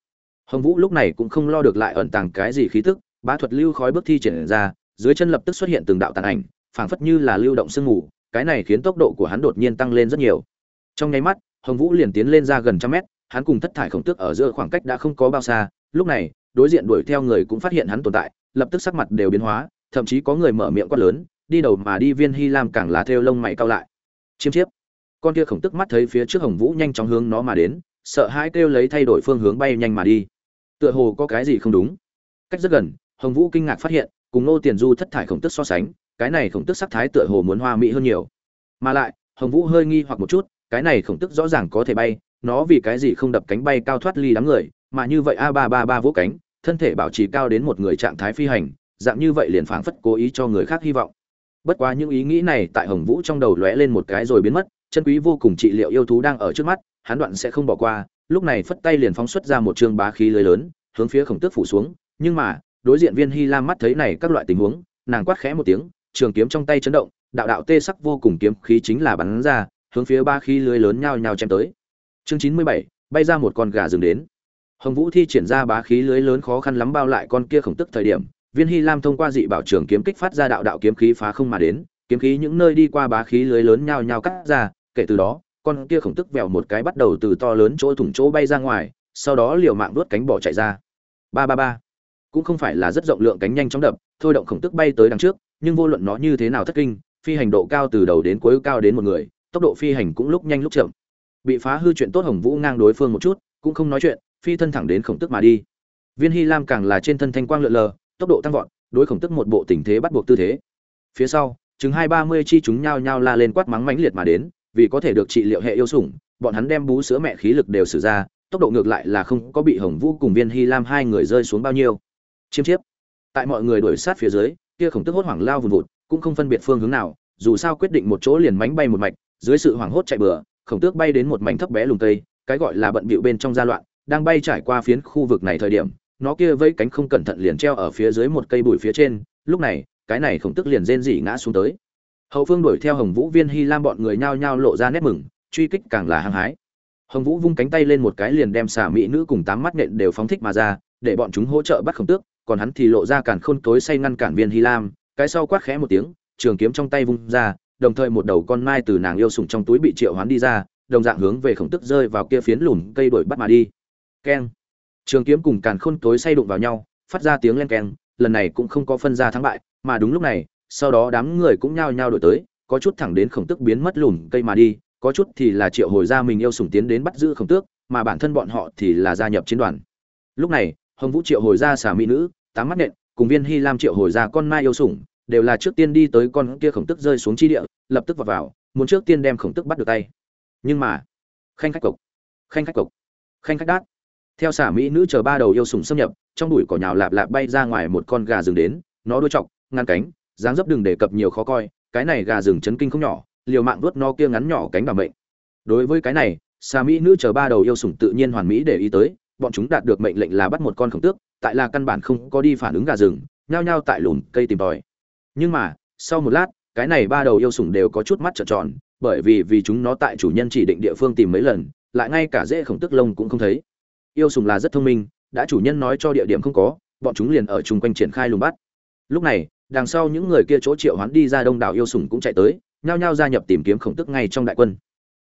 Hồng vũ lúc này cũng không lo được lại ẩn tàng cái gì khí tức, bá thuật lưu khói bước thi triển ra, dưới chân lập tức xuất hiện từng đạo tàn ảnh, phảng phất như là lưu động sương mù, cái này khiến tốc độ của hắn đột nhiên tăng lên rất nhiều. Trong nháy mắt, hồng vũ liền tiến lên ra gần trăm mét, hắn cùng thất thải khổng tước ở giữa khoảng cách đã không có bao xa, lúc này đối diện đuổi theo người cũng phát hiện hắn tồn tại, lập tức sắc mặt đều biến hóa, thậm chí có người mở miệng quát lớn, đi đầu mà đi viên hy lam càng là theo lông mày cao lại. Chiêm chiếp. Con kia khổng tức mắt thấy phía trước hồng vũ nhanh chóng hướng nó mà đến, sợ hãi kêu lấy thay đổi phương hướng bay nhanh mà đi. Tựa hồ có cái gì không đúng. Cách rất gần, hồng vũ kinh ngạc phát hiện, cùng nô tiền du thất thải khổng tức so sánh, cái này khổng tức sắc thái tựa hồ muốn hoa mỹ hơn nhiều. Mà lại, hồng vũ hơi nghi hoặc một chút, cái này khổng tức rõ ràng có thể bay, nó vì cái gì không đập cánh bay cao thoát ly đám người mà như vậy a ba ba ba vỗ cánh, thân thể bảo trì cao đến một người trạng thái phi hành, dạng như vậy liền phảng phất cố ý cho người khác hy vọng. Bất quá những ý nghĩ này tại hồng vũ trong đầu lóe lên một cái rồi biến mất, chân quý vô cùng trị liệu yêu thú đang ở trước mắt, hắn đoạn sẽ không bỏ qua, lúc này phất tay liền phóng xuất ra một trường bá khí lưới lớn, hướng phía khổng tước phủ xuống, nhưng mà, đối diện viên hy lam mắt thấy này các loại tình huống, nàng quát khẽ một tiếng, trường kiếm trong tay chấn động, đạo đạo tê sắc vô cùng kiếm khí chính là bắn ra, hướng phía ba khí lưới lớn nhao nhao chém tới. Chương chín mươi bảy, bay ra một con gà rừng đến hồng vũ thi triển ra bá khí lưới lớn khó khăn lắm bao lại con kia khổng tức thời điểm, viên hy lam thông qua dị bảo trường kiếm kích phát ra đạo đạo kiếm khí phá không mà đến, kiếm khí những nơi đi qua bá khí lưới lớn nhao nhao cắt ra, kể từ đó, con kia khổng tức vèo một cái bắt đầu từ to lớn chỗ thủng chỗ bay ra ngoài, sau đó liều mạng đuốt cánh bỏ chạy ra. Ba ba ba. Cũng không phải là rất rộng lượng cánh nhanh chóng đập, thôi động khổng tức bay tới đằng trước, nhưng vô luận nó như thế nào thất kinh, phi hành độ cao từ đầu đến cuối cao đến một người, tốc độ phi hành cũng lúc nhanh lúc chậm. Bị phá hư chuyện tốt hồng vũ ngang đối phương một chút, cũng không nói chuyện phi thân thẳng đến khổng tức mà đi. Viên hy lam càng là trên thân thanh quang lượn lờ, tốc độ tăng vọt, đối khổng tức một bộ tình thế bắt buộc tư thế. Phía sau chứng hai ba mươi chi chúng nhao nhao la lên quát mắng mãnh liệt mà đến, vì có thể được trị liệu hệ yêu sủng, bọn hắn đem bú sữa mẹ khí lực đều sử ra, tốc độ ngược lại là không có bị hồng vũ cùng viên hy lam hai người rơi xuống bao nhiêu. Chiêm chiếp. Tại mọi người đuổi sát phía dưới, kia khổng tức hốt hoảng lao vùn vụt, cũng không phân biệt phương hướng nào, dù sao quyết định một chỗ liền mánh bay một mạch, dưới sự hoảng hốt chạy bừa, khổng tước bay đến một mảnh thấp bé lùng tây cái gọi là bận bịu bên trong gia loạn đang bay trải qua phiến khu vực này thời điểm, nó kia vẫy cánh không cẩn thận liền treo ở phía dưới một cây bụi phía trên, lúc này, cái này khổng tức liền rên rỉ ngã xuống tới. Hậu phương đuổi theo hồng vũ, viên hy lam bọn người nhao nhao lộ ra nét mừng, truy kích càng là hăng hái. Hồng vũ vung cánh tay lên một cái liền đem xả mỹ nữ cùng tám mắt nện đều phóng thích mà ra, để bọn chúng hỗ trợ bắt khổng tước, còn hắn thì lộ ra cản khôn tối say ngăn cản viên hy lam, cái sau quát khẽ một tiếng, trường kiếm trong tay vung ra, đồng thời một đầu con mai từ nàng yêu sủng trong túi bị triệu hoán đi ra, đồng dạng hướng về khổng tức rơi vào kia phiến lùm cây đuổi bắt mà đi keng. Trường kiếm cùng càn khôn tối say đụng vào nhau, phát ra tiếng len keng, lần này cũng không có phân ra thắng bại, mà đúng lúc này, sau đó đám người cũng nhao nhao đổi tới, có chút thẳng đến khổng tức biến mất lùm cây mà đi, có chút thì là triệu hồi ra mình yêu sủng tiến đến bắt giữ khổng tước, mà bản thân bọn họ thì là gia nhập chiến đoàn. Lúc này, hồng vũ triệu hồi ra xà mỹ nữ, tám mắt nện, cùng viên hy lam triệu hồi ra con mai yêu sủng, đều là trước tiên đi tới con kia khổng tức rơi xuống chi địa, lập tức vào vào, muốn trước tiên đem khổng tức bắt được tay. Nhưng mà, khanh khách cộc, khanh khách cộc, khanh khách đát theo xả mỹ nữ chờ ba đầu yêu sủng xâm nhập, trong đùi cỏ nhào lạp lạp bay ra ngoài một con gà rừng đến, nó đuôi chọc, ngăn cánh, dáng dấp đừng đề cập nhiều khó coi, cái này gà rừng chấn kinh không nhỏ, liều mạng vuốt no kia ngắn nhỏ cánh bảo mệnh. Đối với cái này xà mỹ nữ chờ ba đầu yêu sủng tự nhiên hoàn mỹ để ý tới, bọn chúng đạt được mệnh lệnh là bắt một con khổng tước, tại là căn bản không có đi phản ứng gà rừng, nhao nhao tại lùn cây tìm tòi. Nhưng mà, sau một lát, cái này ba đầu yêu sủng đều có chút mắt trợn tròn, bởi vì vì chúng nó tại chủ nhân chỉ định địa phương tìm mấy lần, lại ngay cả dễ khổng tức lông cũng không thấy yêu sủng là rất thông minh, đã chủ nhân nói cho địa điểm không có, bọn chúng liền ở chung quanh triển khai lùng bắt. Lúc này, đằng sau những người kia chỗ triệu hoán đi ra đông đảo yêu sủng cũng chạy tới, nhao nhao gia nhập tìm kiếm khổng tức ngay trong đại quân.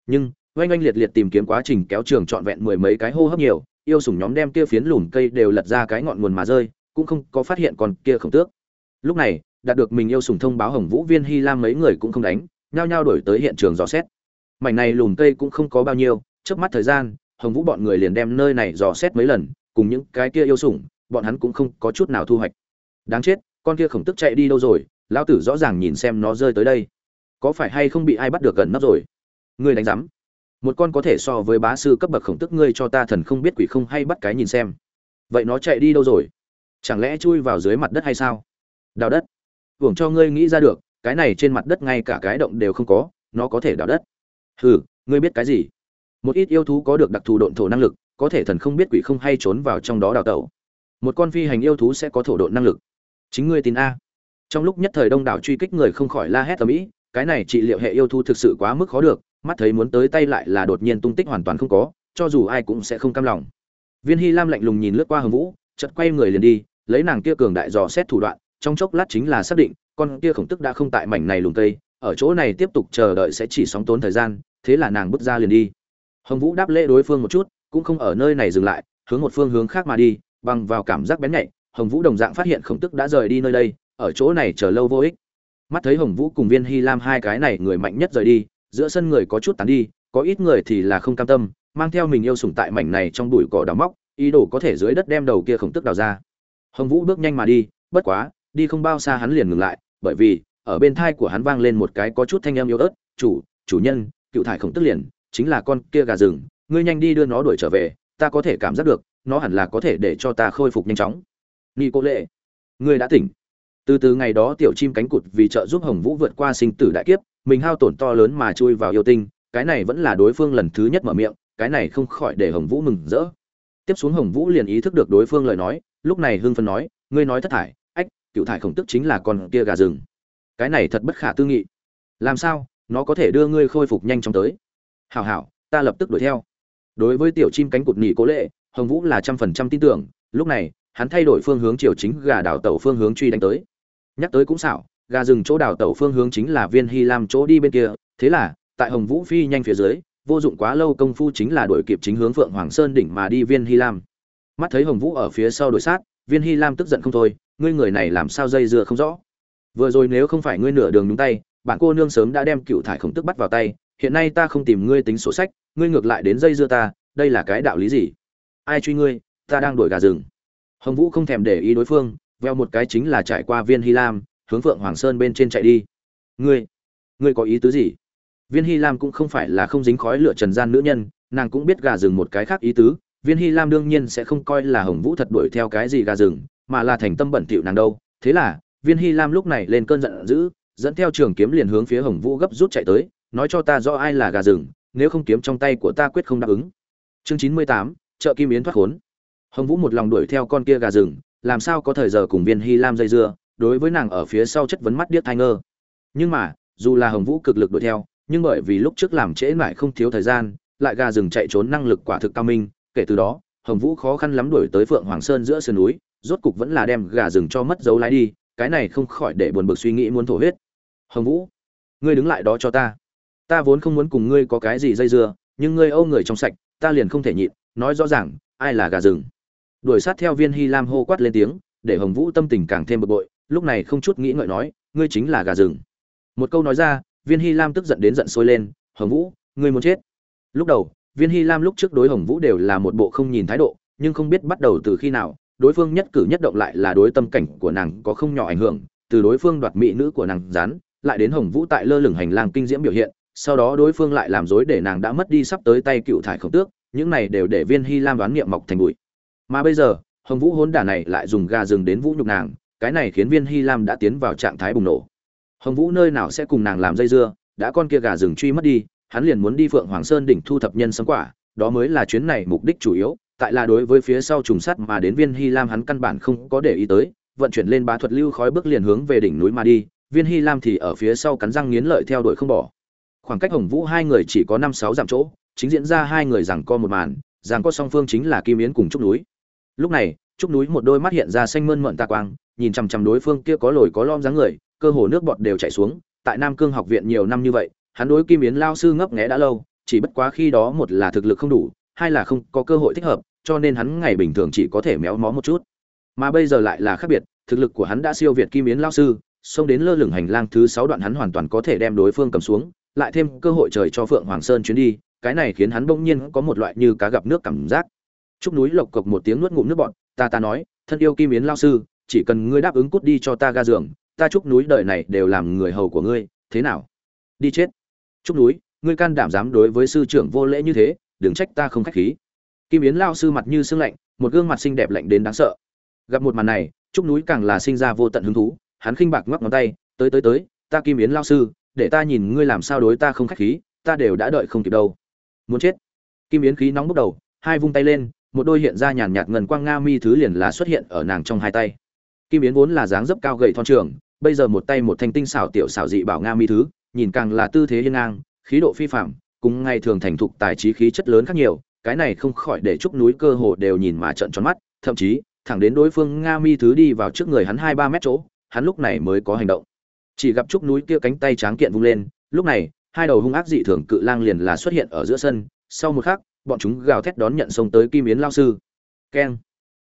Nhưng, oanh oanh liệt liệt tìm kiếm quá trình kéo trường trọn vẹn mười mấy cái hô hấp nhiều, yêu sủng nhóm đem kia phiến lùm cây đều lật ra cái ngọn nguồn mà rơi, cũng không có phát hiện còn kia khổng tước. Lúc này, đạt được mình yêu sủng thông báo hồng vũ, viên hy lam mấy người cũng không đánh, nhao nhao đổi tới hiện trường dò xét. Mảnh này lùm cây cũng không có bao nhiêu trước mắt thời gian hồng vũ bọn người liền đem nơi này dò xét mấy lần, cùng những cái kia yêu sủng, bọn hắn cũng không có chút nào thu hoạch. Đáng chết, con kia khổng tức chạy đi đâu rồi? Lão tử rõ ràng nhìn xem nó rơi tới đây. Có phải hay không bị ai bắt được gần nấp rồi? Ngươi đánh giám. Một con có thể so với bá sư cấp bậc khổng tức ngươi cho ta thần không biết quỷ không hay bắt cái nhìn xem. Vậy nó chạy đi đâu rồi? Chẳng lẽ chui vào dưới mặt đất hay sao? Đào đất. Hưởng cho ngươi nghĩ ra được, cái này trên mặt đất ngay cả cái động đều không có, nó có thể đào đất. Hừ, ngươi biết cái gì? Một ít yêu thú có được đặc thù độn thổ năng lực, có thể thần không biết quỷ không hay trốn vào trong đó đào tẩu. Một con phi hành yêu thú sẽ có thổ độn năng lực. Chính ngươi tin a. Trong lúc nhất thời đông đảo truy kích người không khỏi la hét tầm ĩ, cái này trị liệu hệ yêu thú thực sự quá mức khó được, mắt thấy muốn tới tay lại là đột nhiên tung tích hoàn toàn không có, cho dù ai cũng sẽ không cam lòng. Viên hy lam lạnh lùng nhìn lướt qua hồng vũ, chợt quay người liền đi, lấy nàng kia cường đại dò xét thủ đoạn, trong chốc lát chính là xác định, con kia khổng tức đã không tại mảnh này lùng tây ở chỗ này tiếp tục chờ đợi sẽ chỉ sóng tốn thời gian, thế là nàng bước ra liền đi hồng vũ đáp lễ đối phương một chút, cũng không ở nơi này dừng lại, hướng một phương hướng khác mà đi, bằng vào cảm giác bén nhạy, hồng vũ đồng dạng phát hiện khổng tức đã rời đi nơi đây, ở chỗ này chờ lâu vô ích. Mắt thấy hồng vũ cùng viên hy lam hai cái này người mạnh nhất rời đi, giữa sân người có chút tán đi, có ít người thì là không cam tâm, mang theo mình yêu sủng tại mảnh này trong bụi cỏ đào móc, ý đồ có thể dưới đất đem đầu kia khổng tức đào ra. Hồng vũ bước nhanh mà đi, bất quá, đi không bao xa hắn liền ngừng lại, bởi vì, ở bên thai của hắn vang lên một cái có chút thanh âm yếu ớt, chủ chủ nhân, cựu thải khổng tức liền chính là con kia gà rừng, ngươi nhanh đi đưa nó đuổi trở về, ta có thể cảm giác được, nó hẳn là có thể để cho ta khôi phục nhanh chóng. Ni cô lệ ngươi đã tỉnh. Từ từ ngày đó tiểu chim cánh cụt vì trợ giúp hồng vũ vượt qua sinh tử đại kiếp, mình hao tổn to lớn mà chui vào yêu tinh, cái này vẫn là đối phương lần thứ nhất mở miệng, cái này không khỏi để hồng vũ mừng rỡ. Tiếp xuống hồng vũ liền ý thức được đối phương lời nói, lúc này hưng phân nói, ngươi nói thất thải, ách, cựu thải khổng tức chính là con kia gà rừng. Cái này thật bất khả tư nghị. Làm sao, nó có thể đưa ngươi khôi phục nhanh chóng tới? Hảo hảo, ta lập tức đuổi theo. Đối với tiểu chim cánh cụt nhị cố lệ, hồng vũ là trăm phần trăm tin tưởng, lúc này, hắn thay đổi phương hướng chiều chính gà đảo tàu phương hướng truy đánh tới. Nhắc tới cũng xảo, gà rừng chỗ đảo tàu phương hướng chính là viên hy lam chỗ đi bên kia, thế là, tại hồng vũ phi nhanh phía dưới, vô dụng quá lâu công phu chính là đuổi kịp chính hướng phượng hoàng sơn đỉnh mà đi viên hy lam. Mắt thấy hồng vũ ở phía sau đuổi sát, viên hy lam tức giận không thôi, ngươi người này làm sao dây dưa không rõ? Vừa rồi nếu không phải ngươi nửa đường nhúng tay, bạn cô nương sớm đã đem cựu thải khổng tức bắt vào tay hiện nay ta không tìm ngươi tính sổ sách, ngươi ngược lại đến dây dưa ta, đây là cái đạo lý gì? Ai truy ngươi, ta đang đuổi gà rừng. Hồng vũ không thèm để ý đối phương, veo một cái chính là trải qua viên hy lam, hướng phượng hoàng sơn bên trên chạy đi. Ngươi ngươi có ý tứ gì? Viên hy lam cũng không phải là không dính khói lửa trần gian nữ nhân, nàng cũng biết gà rừng một cái khác ý tứ, viên hy lam đương nhiên sẽ không coi là hồng vũ thật đuổi theo cái gì gà rừng, mà là thành tâm bẩn thỉu nàng đâu. Thế là, viên hy lam lúc này lên cơn giận dữ, dẫn theo trường kiếm liền hướng phía hồng vũ gấp rút chạy tới nói cho ta rõ ai là gà rừng, nếu không kiếm trong tay của ta quyết không đáp ứng. Chương chín mươi tám chợ kim yến thoát khốn. Hồng vũ một lòng đuổi theo con kia gà rừng, làm sao có thời giờ cùng viên hy lam dây dưa, đối với nàng ở phía sau chất vấn mắt điếc thai ngơ. Nhưng mà, dù là hồng vũ cực lực đuổi theo, nhưng bởi vì lúc trước làm trễ lại không thiếu thời gian, lại gà rừng chạy trốn năng lực quả thực cao minh, kể từ đó, hồng vũ khó khăn lắm đuổi tới phượng hoàng sơn giữa sườn núi, rốt cục vẫn là đem gà rừng cho mất dấu lái đi, cái này không khỏi để buồn bực suy nghĩ muốn thổ huyết. Hồng vũ, ngươi đứng lại đó cho ta ta vốn không muốn cùng ngươi có cái gì dây dưa, nhưng ngươi âu người trong sạch, ta liền không thể nhịn, nói rõ ràng, ai là gà rừng. Đuổi sát theo viên hy lam hô quát lên tiếng, để hồng vũ tâm tình càng thêm bực bội, lúc này không chút nghĩ ngợi nói, ngươi chính là gà rừng. Một câu nói ra, viên hy lam tức giận đến giận sôi lên, hồng vũ, ngươi muốn chết? Lúc đầu, viên hy lam lúc trước đối hồng vũ đều là một bộ không nhìn thái độ, nhưng không biết bắt đầu từ khi nào, đối phương nhất cử nhất động lại là đối tâm cảnh của nàng có không nhỏ ảnh hưởng, từ đối phương đoạt mỹ nữ của nàng rán lại đến hồng vũ tại lơ lửng hành lang kinh diễm biểu hiện sau đó đối phương lại làm dối để nàng đã mất đi sắp tới tay cựu thải khổng tước, những này đều để viên hy lam đoán niệm mọc thành bụi. Mà bây giờ, hồng vũ hốn đả này lại dùng gà rừng đến vũ nhục nàng, cái này khiến viên hy lam đã tiến vào trạng thái bùng nổ. Hồng vũ nơi nào sẽ cùng nàng làm dây dưa, đã con kia gà rừng truy mất đi, hắn liền muốn đi phượng hoàng sơn đỉnh thu thập nhân sấm quả, đó mới là chuyến này mục đích chủ yếu, tại là đối với phía sau trùng sắt mà đến viên hy lam hắn căn bản không có để ý tới, vận chuyển lên bá thuật lưu khói bước liền hướng về đỉnh núi mà đi, viên hy lam thì ở phía sau cắn răng nghiến lợi theo đuổi không bỏ khoảng cách hồng vũ hai người chỉ có năm sáu dặm chỗ, chính diễn ra hai người rằng co một màn, rằng co song phương chính là kim yến cùng trúc núi. Lúc này, trúc núi một đôi mắt hiện ra xanh mơn mận tà quang, nhìn chằm chằm đối phương kia có lồi có lom dáng người, cơ hồ nước bọt đều chảy xuống, tại nam cương học viện nhiều năm như vậy, hắn đối kim yến lao sư ngấp nghé đã lâu, chỉ bất quá khi đó một là thực lực không đủ, hai là không có cơ hội thích hợp, cho nên hắn ngày bình thường chỉ có thể méo mó một chút. Mà bây giờ lại là khác biệt, thực lực của hắn đã siêu việt kim yến lao sư, xông đến lơ lửng hành lang thứ sáu đoạn hắn hoàn toàn có thể đem đối phương cầm xuống lại thêm cơ hội trời cho phượng hoàng sơn chuyến đi, cái này khiến hắn bỗng nhiên có một loại như cá gặp nước cảm giác. Trúc núi lộc cộc một tiếng nuốt ngụm nước bọn ta ta nói, thân yêu kim yến lao sư, chỉ cần ngươi đáp ứng cút đi cho ta ga giường, ta trúc núi đời này đều làm người hầu của ngươi, thế nào? Đi chết. Trúc núi, ngươi can đảm dám đối với sư trưởng vô lễ như thế, đừng trách ta không khách khí. Kim yến lao sư mặt như sương lạnh, một gương mặt xinh đẹp lạnh đến đáng sợ. Gặp một màn này trúc núi càng là sinh ra vô tận hứng thú, hắn khinh bạc ngoắc ngón tay, tới tới tới, ta kim yến lao sư để ta nhìn ngươi làm sao đối ta không khách khí ta đều đã đợi không kịp đâu. Muốn chết. Kim yến khí nóng bốc đầu hai vung tay lên một đôi hiện ra nhàn nhạt ngần quang nga mi thứ liền là xuất hiện ở nàng trong hai tay. Kim yến vốn là dáng dấp cao gầy thon trường bây giờ một tay một thanh tinh xảo tiểu xảo dị bảo nga mi thứ nhìn càng là tư thế hiên ngang khí độ phi phàm, cùng ngày thường thành thục tài trí khí chất lớn khác nhiều cái này không khỏi để trúc núi cơ hồ đều nhìn mà trợn tròn mắt thậm chí thẳng đến đối phương nga mi thứ đi vào trước người hắn hai ba mét chỗ hắn lúc này mới có hành động chỉ gặp trúc núi kia cánh tay tráng kiện vung lên, lúc này, hai đầu hung ác dị thường cự lang liền là xuất hiện ở giữa sân. Sau một khắc, bọn chúng gào thét đón nhận sông tới kim yến lao sư. Keng.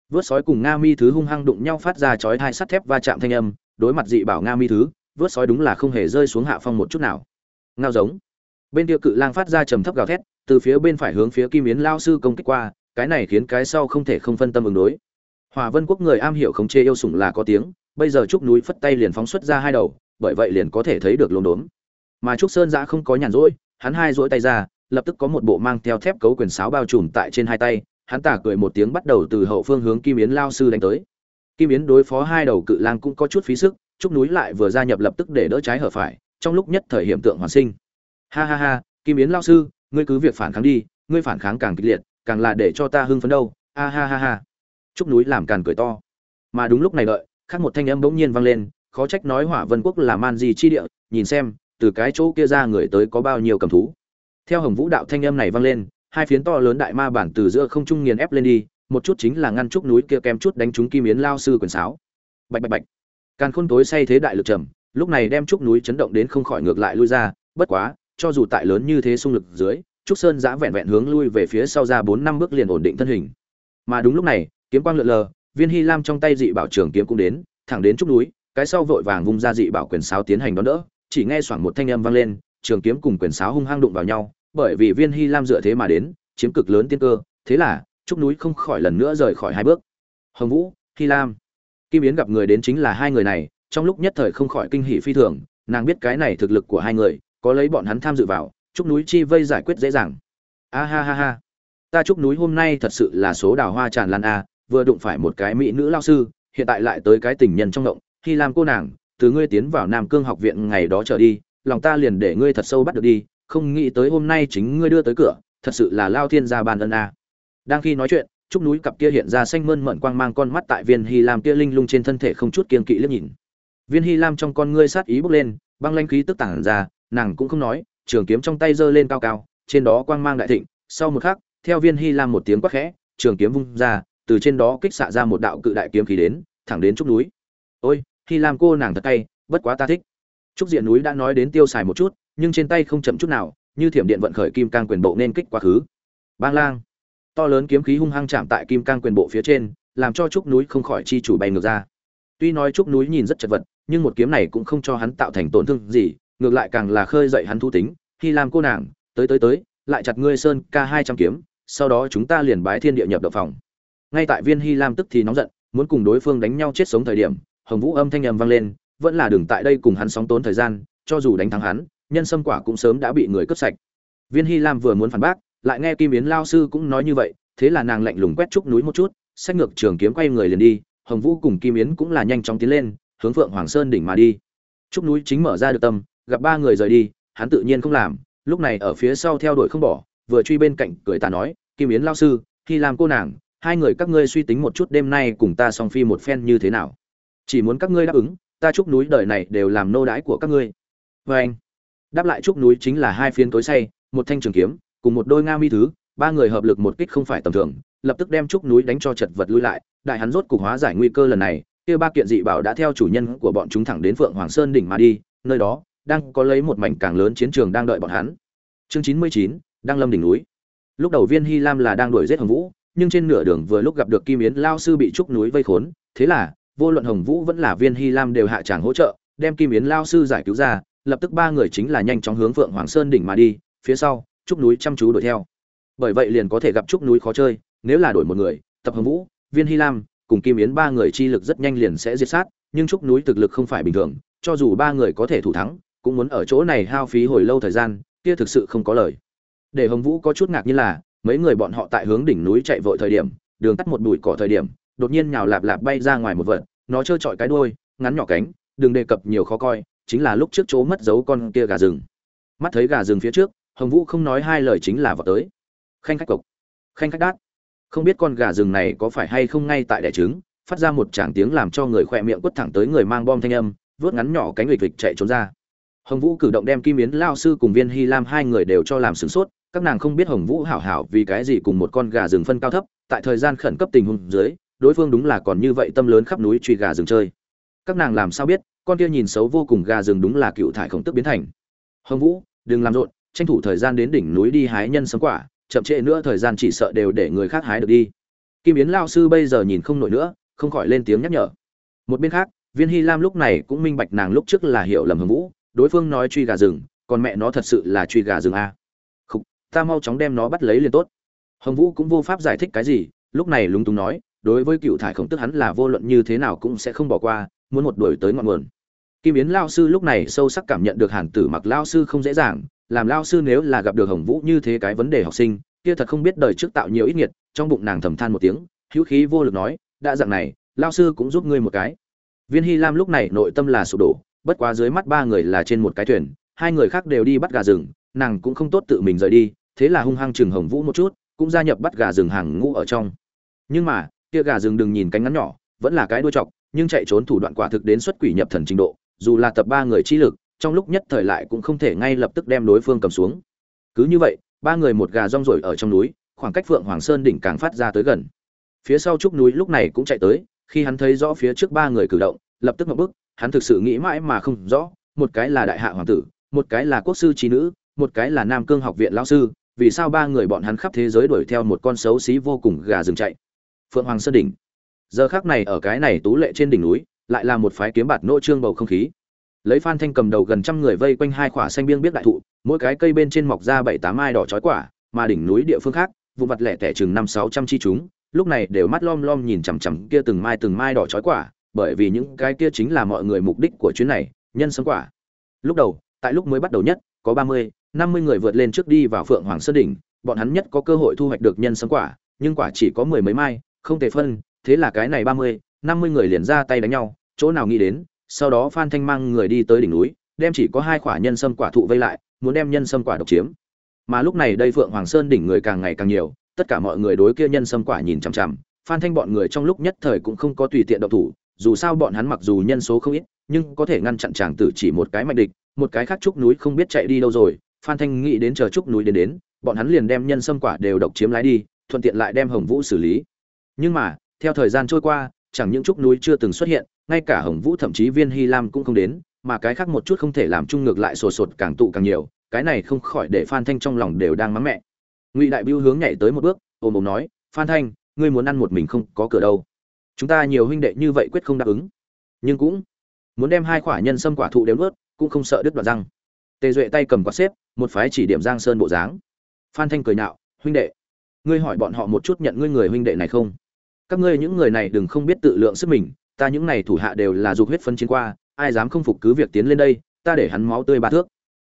Vớt sói cùng nga mi thứ hung hăng đụng nhau phát ra chói hai sắt thép va chạm thanh âm, đối mặt dị bảo nga mi thứ, vớt sói đúng là không hề rơi xuống hạ phong một chút nào. Ngao giống. Bên kia cự lang phát ra trầm thấp gào thét, từ phía bên phải hướng phía kim yến lao sư công kích qua, cái này khiến cái sau không thể không phân tâm ứng đối. Hòa vân quốc người am hiểu khống chế yêu sủng là có tiếng, bây giờ trúc núi phất tay liền phóng xuất ra hai đầu bởi vậy liền có thể thấy được lốm đốm. Mà trúc sơn giã không có nhàn rỗi, hắn hai rỗi tay ra, lập tức có một bộ mang theo thép cấu quyền sáo bao trùm tại trên hai tay, hắn tả cười một tiếng bắt đầu từ hậu phương hướng kim yến lao sư đánh tới. Kim yến đối phó hai đầu cự lang cũng có chút phí sức, trúc núi lại vừa gia nhập lập tức để đỡ trái hở phải, trong lúc nhất thời hiện tượng hoàn sinh. Ha ha ha, kim yến lao sư, ngươi cứ việc phản kháng đi, ngươi phản kháng càng kịch liệt, càng là để cho ta hưng phấn đâu. A ha ha ha. Trúc núi làm càn cười to. Mà đúng lúc này đợi, khác một thanh âm bỗng nhiên vang lên khó trách nói hỏa vân quốc là man gì chi địa, nhìn xem, từ cái chỗ kia ra người tới có bao nhiêu cầm thú. Theo hồng vũ đạo thanh âm này vang lên, hai phiến to lớn đại ma bản từ giữa không trung nghiền ép lên đi, một chút chính là ngăn trúc núi kia kem chút đánh trúng kim yến lao sư quyền sáo. Bạch bạch bạch. Càn khôn tối say thế đại lực trầm, lúc này đem trúc núi chấn động đến không khỏi ngược lại lui ra, bất quá, cho dù tại lớn như thế xung lực dưới, trúc sơn giã vẹn vẹn hướng lui về phía sau ra bốn năm bước liền ổn định thân hình. Mà đúng lúc này, kiếm quang lượn lờ, viên hy lam trong tay dị bảo trường kiếm cũng đến, thẳng đến trúc núi cái sau vội vàng vung ra dị bảo quyền sáo tiến hành đón đỡ, chỉ nghe xoảng một thanh âm vang lên, trường kiếm cùng quyền sáo hung hăng đụng vào nhau, bởi vì viên hy lam dựa thế mà đến, chiếm cực lớn tiên cơ, thế là, trúc núi không khỏi lần nữa rời khỏi hai bước. Hồng vũ, hy lam. Kim yến gặp người đến chính là hai người này, trong lúc nhất thời không khỏi kinh hỷ phi thường, nàng biết cái này thực lực của hai người, có lấy bọn hắn tham dự vào, trúc núi chi vây giải quyết dễ dàng. A ha ha ha. Ta trúc núi hôm nay thật sự là số đào hoa tràn lan a, vừa đụng phải một cái mỹ nữ lao sư, hiện tại lại tới cái tình nhân trong động hy lam cô nàng, từ ngươi tiến vào nam cương học viện ngày đó trở đi, lòng ta liền để ngươi thật sâu bắt được đi, không nghĩ tới hôm nay chính ngươi đưa tới cửa, thật sự là lao thiên gia ban ân a. Đang khi nói chuyện, trúc núi cặp kia hiện ra xanh mơn mận quang mang con mắt tại viên hy lam kia linh lung trên thân thể không chút kiên kỵ liếc nhìn. Viên hy lam trong con ngươi sát ý bốc lên, băng lanh khí tức tản ra, nàng cũng không nói, trường kiếm trong tay giơ lên cao cao, trên đó quang mang đại thịnh, sau một khắc, theo viên hy lam một tiếng quát khẽ, trường kiếm vung ra, từ trên đó kích xạ ra một đạo cự đại kiếm khí đến, thẳng đến trúc núi. Ôi hy lam cô nàng thật tay bất quá ta thích. Trúc diện núi đã nói đến tiêu xài một chút, nhưng trên tay không chậm chút nào, như thiểm điện vận khởi kim cang quyền bộ nên kích quá khứ. Bang lang. To lớn kiếm khí hung hăng chạm tại kim cang quyền bộ phía trên, làm cho trúc núi không khỏi chi chủ bay ngược ra. Tuy nói trúc núi nhìn rất chật vật, nhưng một kiếm này cũng không cho hắn tạo thành tổn thương gì, ngược lại càng là khơi dậy hắn thu tính, khi làm cô nàng, tới tới tới, lại chặt ngươi sơn ca hai trăm kiếm, sau đó chúng ta liền bái thiên địa nhập động phòng. Ngay tại viên hy lam tức thì nóng giận, muốn cùng đối phương đánh nhau chết sống thời điểm hồng vũ âm thanh ầm vang lên, vẫn là đừng tại đây cùng hắn sóng tốn thời gian, cho dù đánh thắng hắn, nhân sâm quả cũng sớm đã bị người cướp sạch. Viên hy lam vừa muốn phản bác, lại nghe kim yến lao sư cũng nói như vậy, thế là nàng lạnh lùng quét trúc núi một chút sách ngược trường kiếm quay người liền đi, hồng vũ cùng kim yến cũng là nhanh chóng tiến lên, hướng phượng hoàng sơn đỉnh mà đi. Trúc núi chính mở ra được tâm, gặp ba người rời đi, hắn tự nhiên không làm, lúc này ở phía sau theo đuổi không bỏ, vừa truy bên cạnh cười ta nói, kim yến lao sư khi làm cô nàng, hai người các ngươi suy tính một chút đêm nay cùng ta song phi một phen như thế nào? Chỉ muốn các ngươi đáp ứng, ta chúc núi đời này đều làm nô đái của các ngươi. Vê anh, đáp lại chúc núi chính là hai phiến tối say một thanh trường kiếm, cùng một đôi nga mi thứ, ba người hợp lực một kích không phải tầm thường, lập tức đem chúc núi đánh cho chật vật lui lại, đại hắn rốt cục hóa giải nguy cơ lần này, kia ba kiện dị bảo đã theo chủ nhân của bọn chúng thẳng đến phượng hoàng sơn đỉnh mà đi, nơi đó, đang có lấy một mảnh càng lớn chiến trường đang đợi bọn hắn. Chương chín mươi chín đang lâm đỉnh núi. Lúc đầu viên hy lam là đang đuổi giết hồng vũ, nhưng trên nửa đường vừa lúc gặp được kim yến lao sư bị trúc núi vây khốn, thế là vô luận hồng vũ vẫn là viên hy lam đều hạ tràng hỗ trợ, đem kim yến lao sư giải cứu ra, lập tức ba người chính là nhanh chóng hướng phượng hoàng sơn đỉnh mà đi, phía sau, trúc núi chăm chú đuổi theo. Bởi vậy liền có thể gặp trúc núi khó chơi, nếu là đổi một người, tập hồng vũ, viên hy lam cùng kim yến ba người chi lực rất nhanh liền sẽ diệt sát, nhưng trúc núi thực lực không phải bình thường, cho dù ba người có thể thủ thắng, cũng muốn ở chỗ này hao phí hồi lâu thời gian, kia thực sự không có lời. Để hồng vũ có chút ngạc như là, mấy người bọn họ tại hướng đỉnh núi chạy vội thời điểm, đường tắt một bụi cỏ thời điểm, đột nhiên nhào lạp lạp bay ra ngoài một vật nó trơ trọi cái đuôi, ngắn nhỏ cánh, đừng đề cập nhiều khó coi, chính là lúc trước chỗ mất dấu con kia gà rừng. Mắt thấy gà rừng phía trước, hồng vũ không nói hai lời chính là vào tới. Khanh khách cộc khanh khách đát. Không biết con gà rừng này có phải hay không ngay tại đẻ trứng, phát ra một tràng tiếng làm cho người khỏe miệng quất thẳng tới người mang bom thanh âm, vớt ngắn nhỏ cánh lịch lịch chạy trốn ra. Hồng vũ cử động đem kim yến lao sư cùng viên hy lam hai người đều cho làm sửng sốt, các nàng không biết hồng vũ hảo hảo vì cái gì cùng một con gà rừng phân cao thấp, tại thời gian khẩn cấp tình huống dưới đối phương đúng là còn như vậy tâm lớn khắp núi truy gà rừng chơi. Các nàng làm sao biết con kia nhìn xấu vô cùng gà rừng đúng là cựu thải khổng tức biến thành. Hồng vũ đừng làm rộn tranh thủ thời gian đến đỉnh núi đi hái nhân sấm quả chậm trễ nữa thời gian chỉ sợ đều để người khác hái được đi. Kim yến lao sư bây giờ nhìn không nổi nữa không khỏi lên tiếng nhắc nhở. Một bên khác viên hy lam lúc này cũng minh bạch nàng lúc trước là hiểu lầm hồng vũ đối phương nói truy gà rừng còn mẹ nó thật sự là truy gà rừng à. a Khúc, ta mau chóng đem nó bắt lấy liền tốt. Hồng vũ cũng vô pháp giải thích cái gì lúc này lúng túng nói đối với cựu thải khổng tức hắn là vô luận như thế nào cũng sẽ không bỏ qua, muốn một đuổi tới ngọn nguồn. Kim yến lao sư lúc này sâu sắc cảm nhận được hàn tử mặc lao sư không dễ dàng, làm lao sư nếu là gặp được hồng vũ như thế cái vấn đề học sinh, kia thật không biết đời trước tạo nhiều ít nghiệt, trong bụng nàng thầm than một tiếng, hữu khí vô lực nói, đã dạng này, lao sư cũng giúp ngươi một cái. Viên hy lam lúc này nội tâm là sụp đổ, bất quá dưới mắt ba người là trên một cái thuyền, hai người khác đều đi bắt gà rừng, nàng cũng không tốt tự mình rời đi, thế là hung hăng chừng hồng vũ một chút, cũng gia nhập bắt gà rừng hàng ngũ ở trong. Nhưng mà kia gà rừng đừng nhìn cánh ngắn nhỏ, vẫn là cái đuôi chọc, nhưng chạy trốn thủ đoạn quả thực đến xuất quỷ nhập thần trình độ, dù là tập ba người chi lực, trong lúc nhất thời lại cũng không thể ngay lập tức đem đối phương cầm xuống. Cứ như vậy, ba người một gà rong rổi ở trong núi, khoảng cách phượng hoàng sơn đỉnh càng phát ra tới gần. Phía sau trúc núi lúc này cũng chạy tới, khi hắn thấy rõ phía trước ba người cử động, lập tức ngậm bức, hắn thực sự nghĩ mãi mà không rõ, một cái là đại hạ hoàng tử, một cái là quốc sư trí nữ, một cái là nam cương học viện lão sư, vì sao ba người bọn hắn khắp thế giới đuổi theo một con xấu xí vô cùng gà rừng chạy? Phượng hoàng sơn đỉnh. Giờ khác này ở cái này tú lệ trên đỉnh núi, lại là một phái kiếm bạt nỗ trương bầu không khí. Lấy phan thanh cầm đầu gần trăm người vây quanh hai khỏa xanh biêng biết đại thụ, mỗi cái cây bên trên mọc ra bảy tám ai đỏ chói quả, mà đỉnh núi địa phương khác, vụ mặt lẻ tẻ chừng năm sáu trăm chi chúng, lúc này đều mắt lom lom nhìn chằm chằm kia từng mai từng mai đỏ chói quả, bởi vì những cái kia chính là mọi người mục đích của chuyến này, nhân sâm quả. Lúc đầu, tại lúc mới bắt đầu nhất, có ba mươi, năm mươi người vượt lên trước đi vào phượng hoàng sơn đỉnh, bọn hắn nhất có cơ hội thu hoạch được nhân sâm quả, nhưng quả chỉ có mười mấy mai không thể phân, thế là cái này ba mươi, năm mươi người liền ra tay đánh nhau, chỗ nào nghĩ đến, sau đó phan thanh mang người đi tới đỉnh núi, đem chỉ có hai quả nhân sâm quả thụ vây lại, muốn đem nhân sâm quả độc chiếm. Mà lúc này đây phượng hoàng sơn đỉnh người càng ngày càng nhiều, tất cả mọi người đối kia nhân sâm quả nhìn chằm chằm, phan thanh bọn người trong lúc nhất thời cũng không có tùy tiện động thủ, dù sao bọn hắn mặc dù nhân số không ít, nhưng có thể ngăn chặn chàng tử chỉ một cái mạnh địch, một cái khác trúc núi không biết chạy đi đâu rồi, phan thanh nghĩ đến chờ trúc núi đến đến, bọn hắn liền đem nhân sâm quả đều độc chiếm lái đi, thuận tiện lại đem hồng vũ xử lý nhưng mà, theo thời gian trôi qua, chẳng những trúc núi chưa từng xuất hiện, ngay cả hồng vũ thậm chí viên hy lam cũng không đến, mà cái khác một chút không thể làm chung ngược lại sột sột càng tụ càng nhiều, cái này không khỏi để phan thanh trong lòng đều đang mắng mẹ. Ngụy đại biêu hướng nhảy tới một bước ôm ôm nói, phan thanh, ngươi muốn ăn một mình không có cửa đâu. Chúng ta nhiều huynh đệ như vậy quyết không đáp ứng. Nhưng cũng muốn đem hai quả nhân sâm quả thụ đếm ướt, cũng không sợ đứt đoạn răng. Tề duệ tay cầm quạt xếp, một phái chỉ điểm giang sơn bộ dáng. Phan thanh cười nhạo, huynh đệ, ngươi hỏi bọn họ một chút nhận ngươi người huynh đệ này không? Các ngươi những người này đừng không biết tự lượng sức mình, ta những này thủ hạ đều là dục huyết phân chiến qua, ai dám không phục cứ việc tiến lên đây, ta để hắn máu tươi ba thước.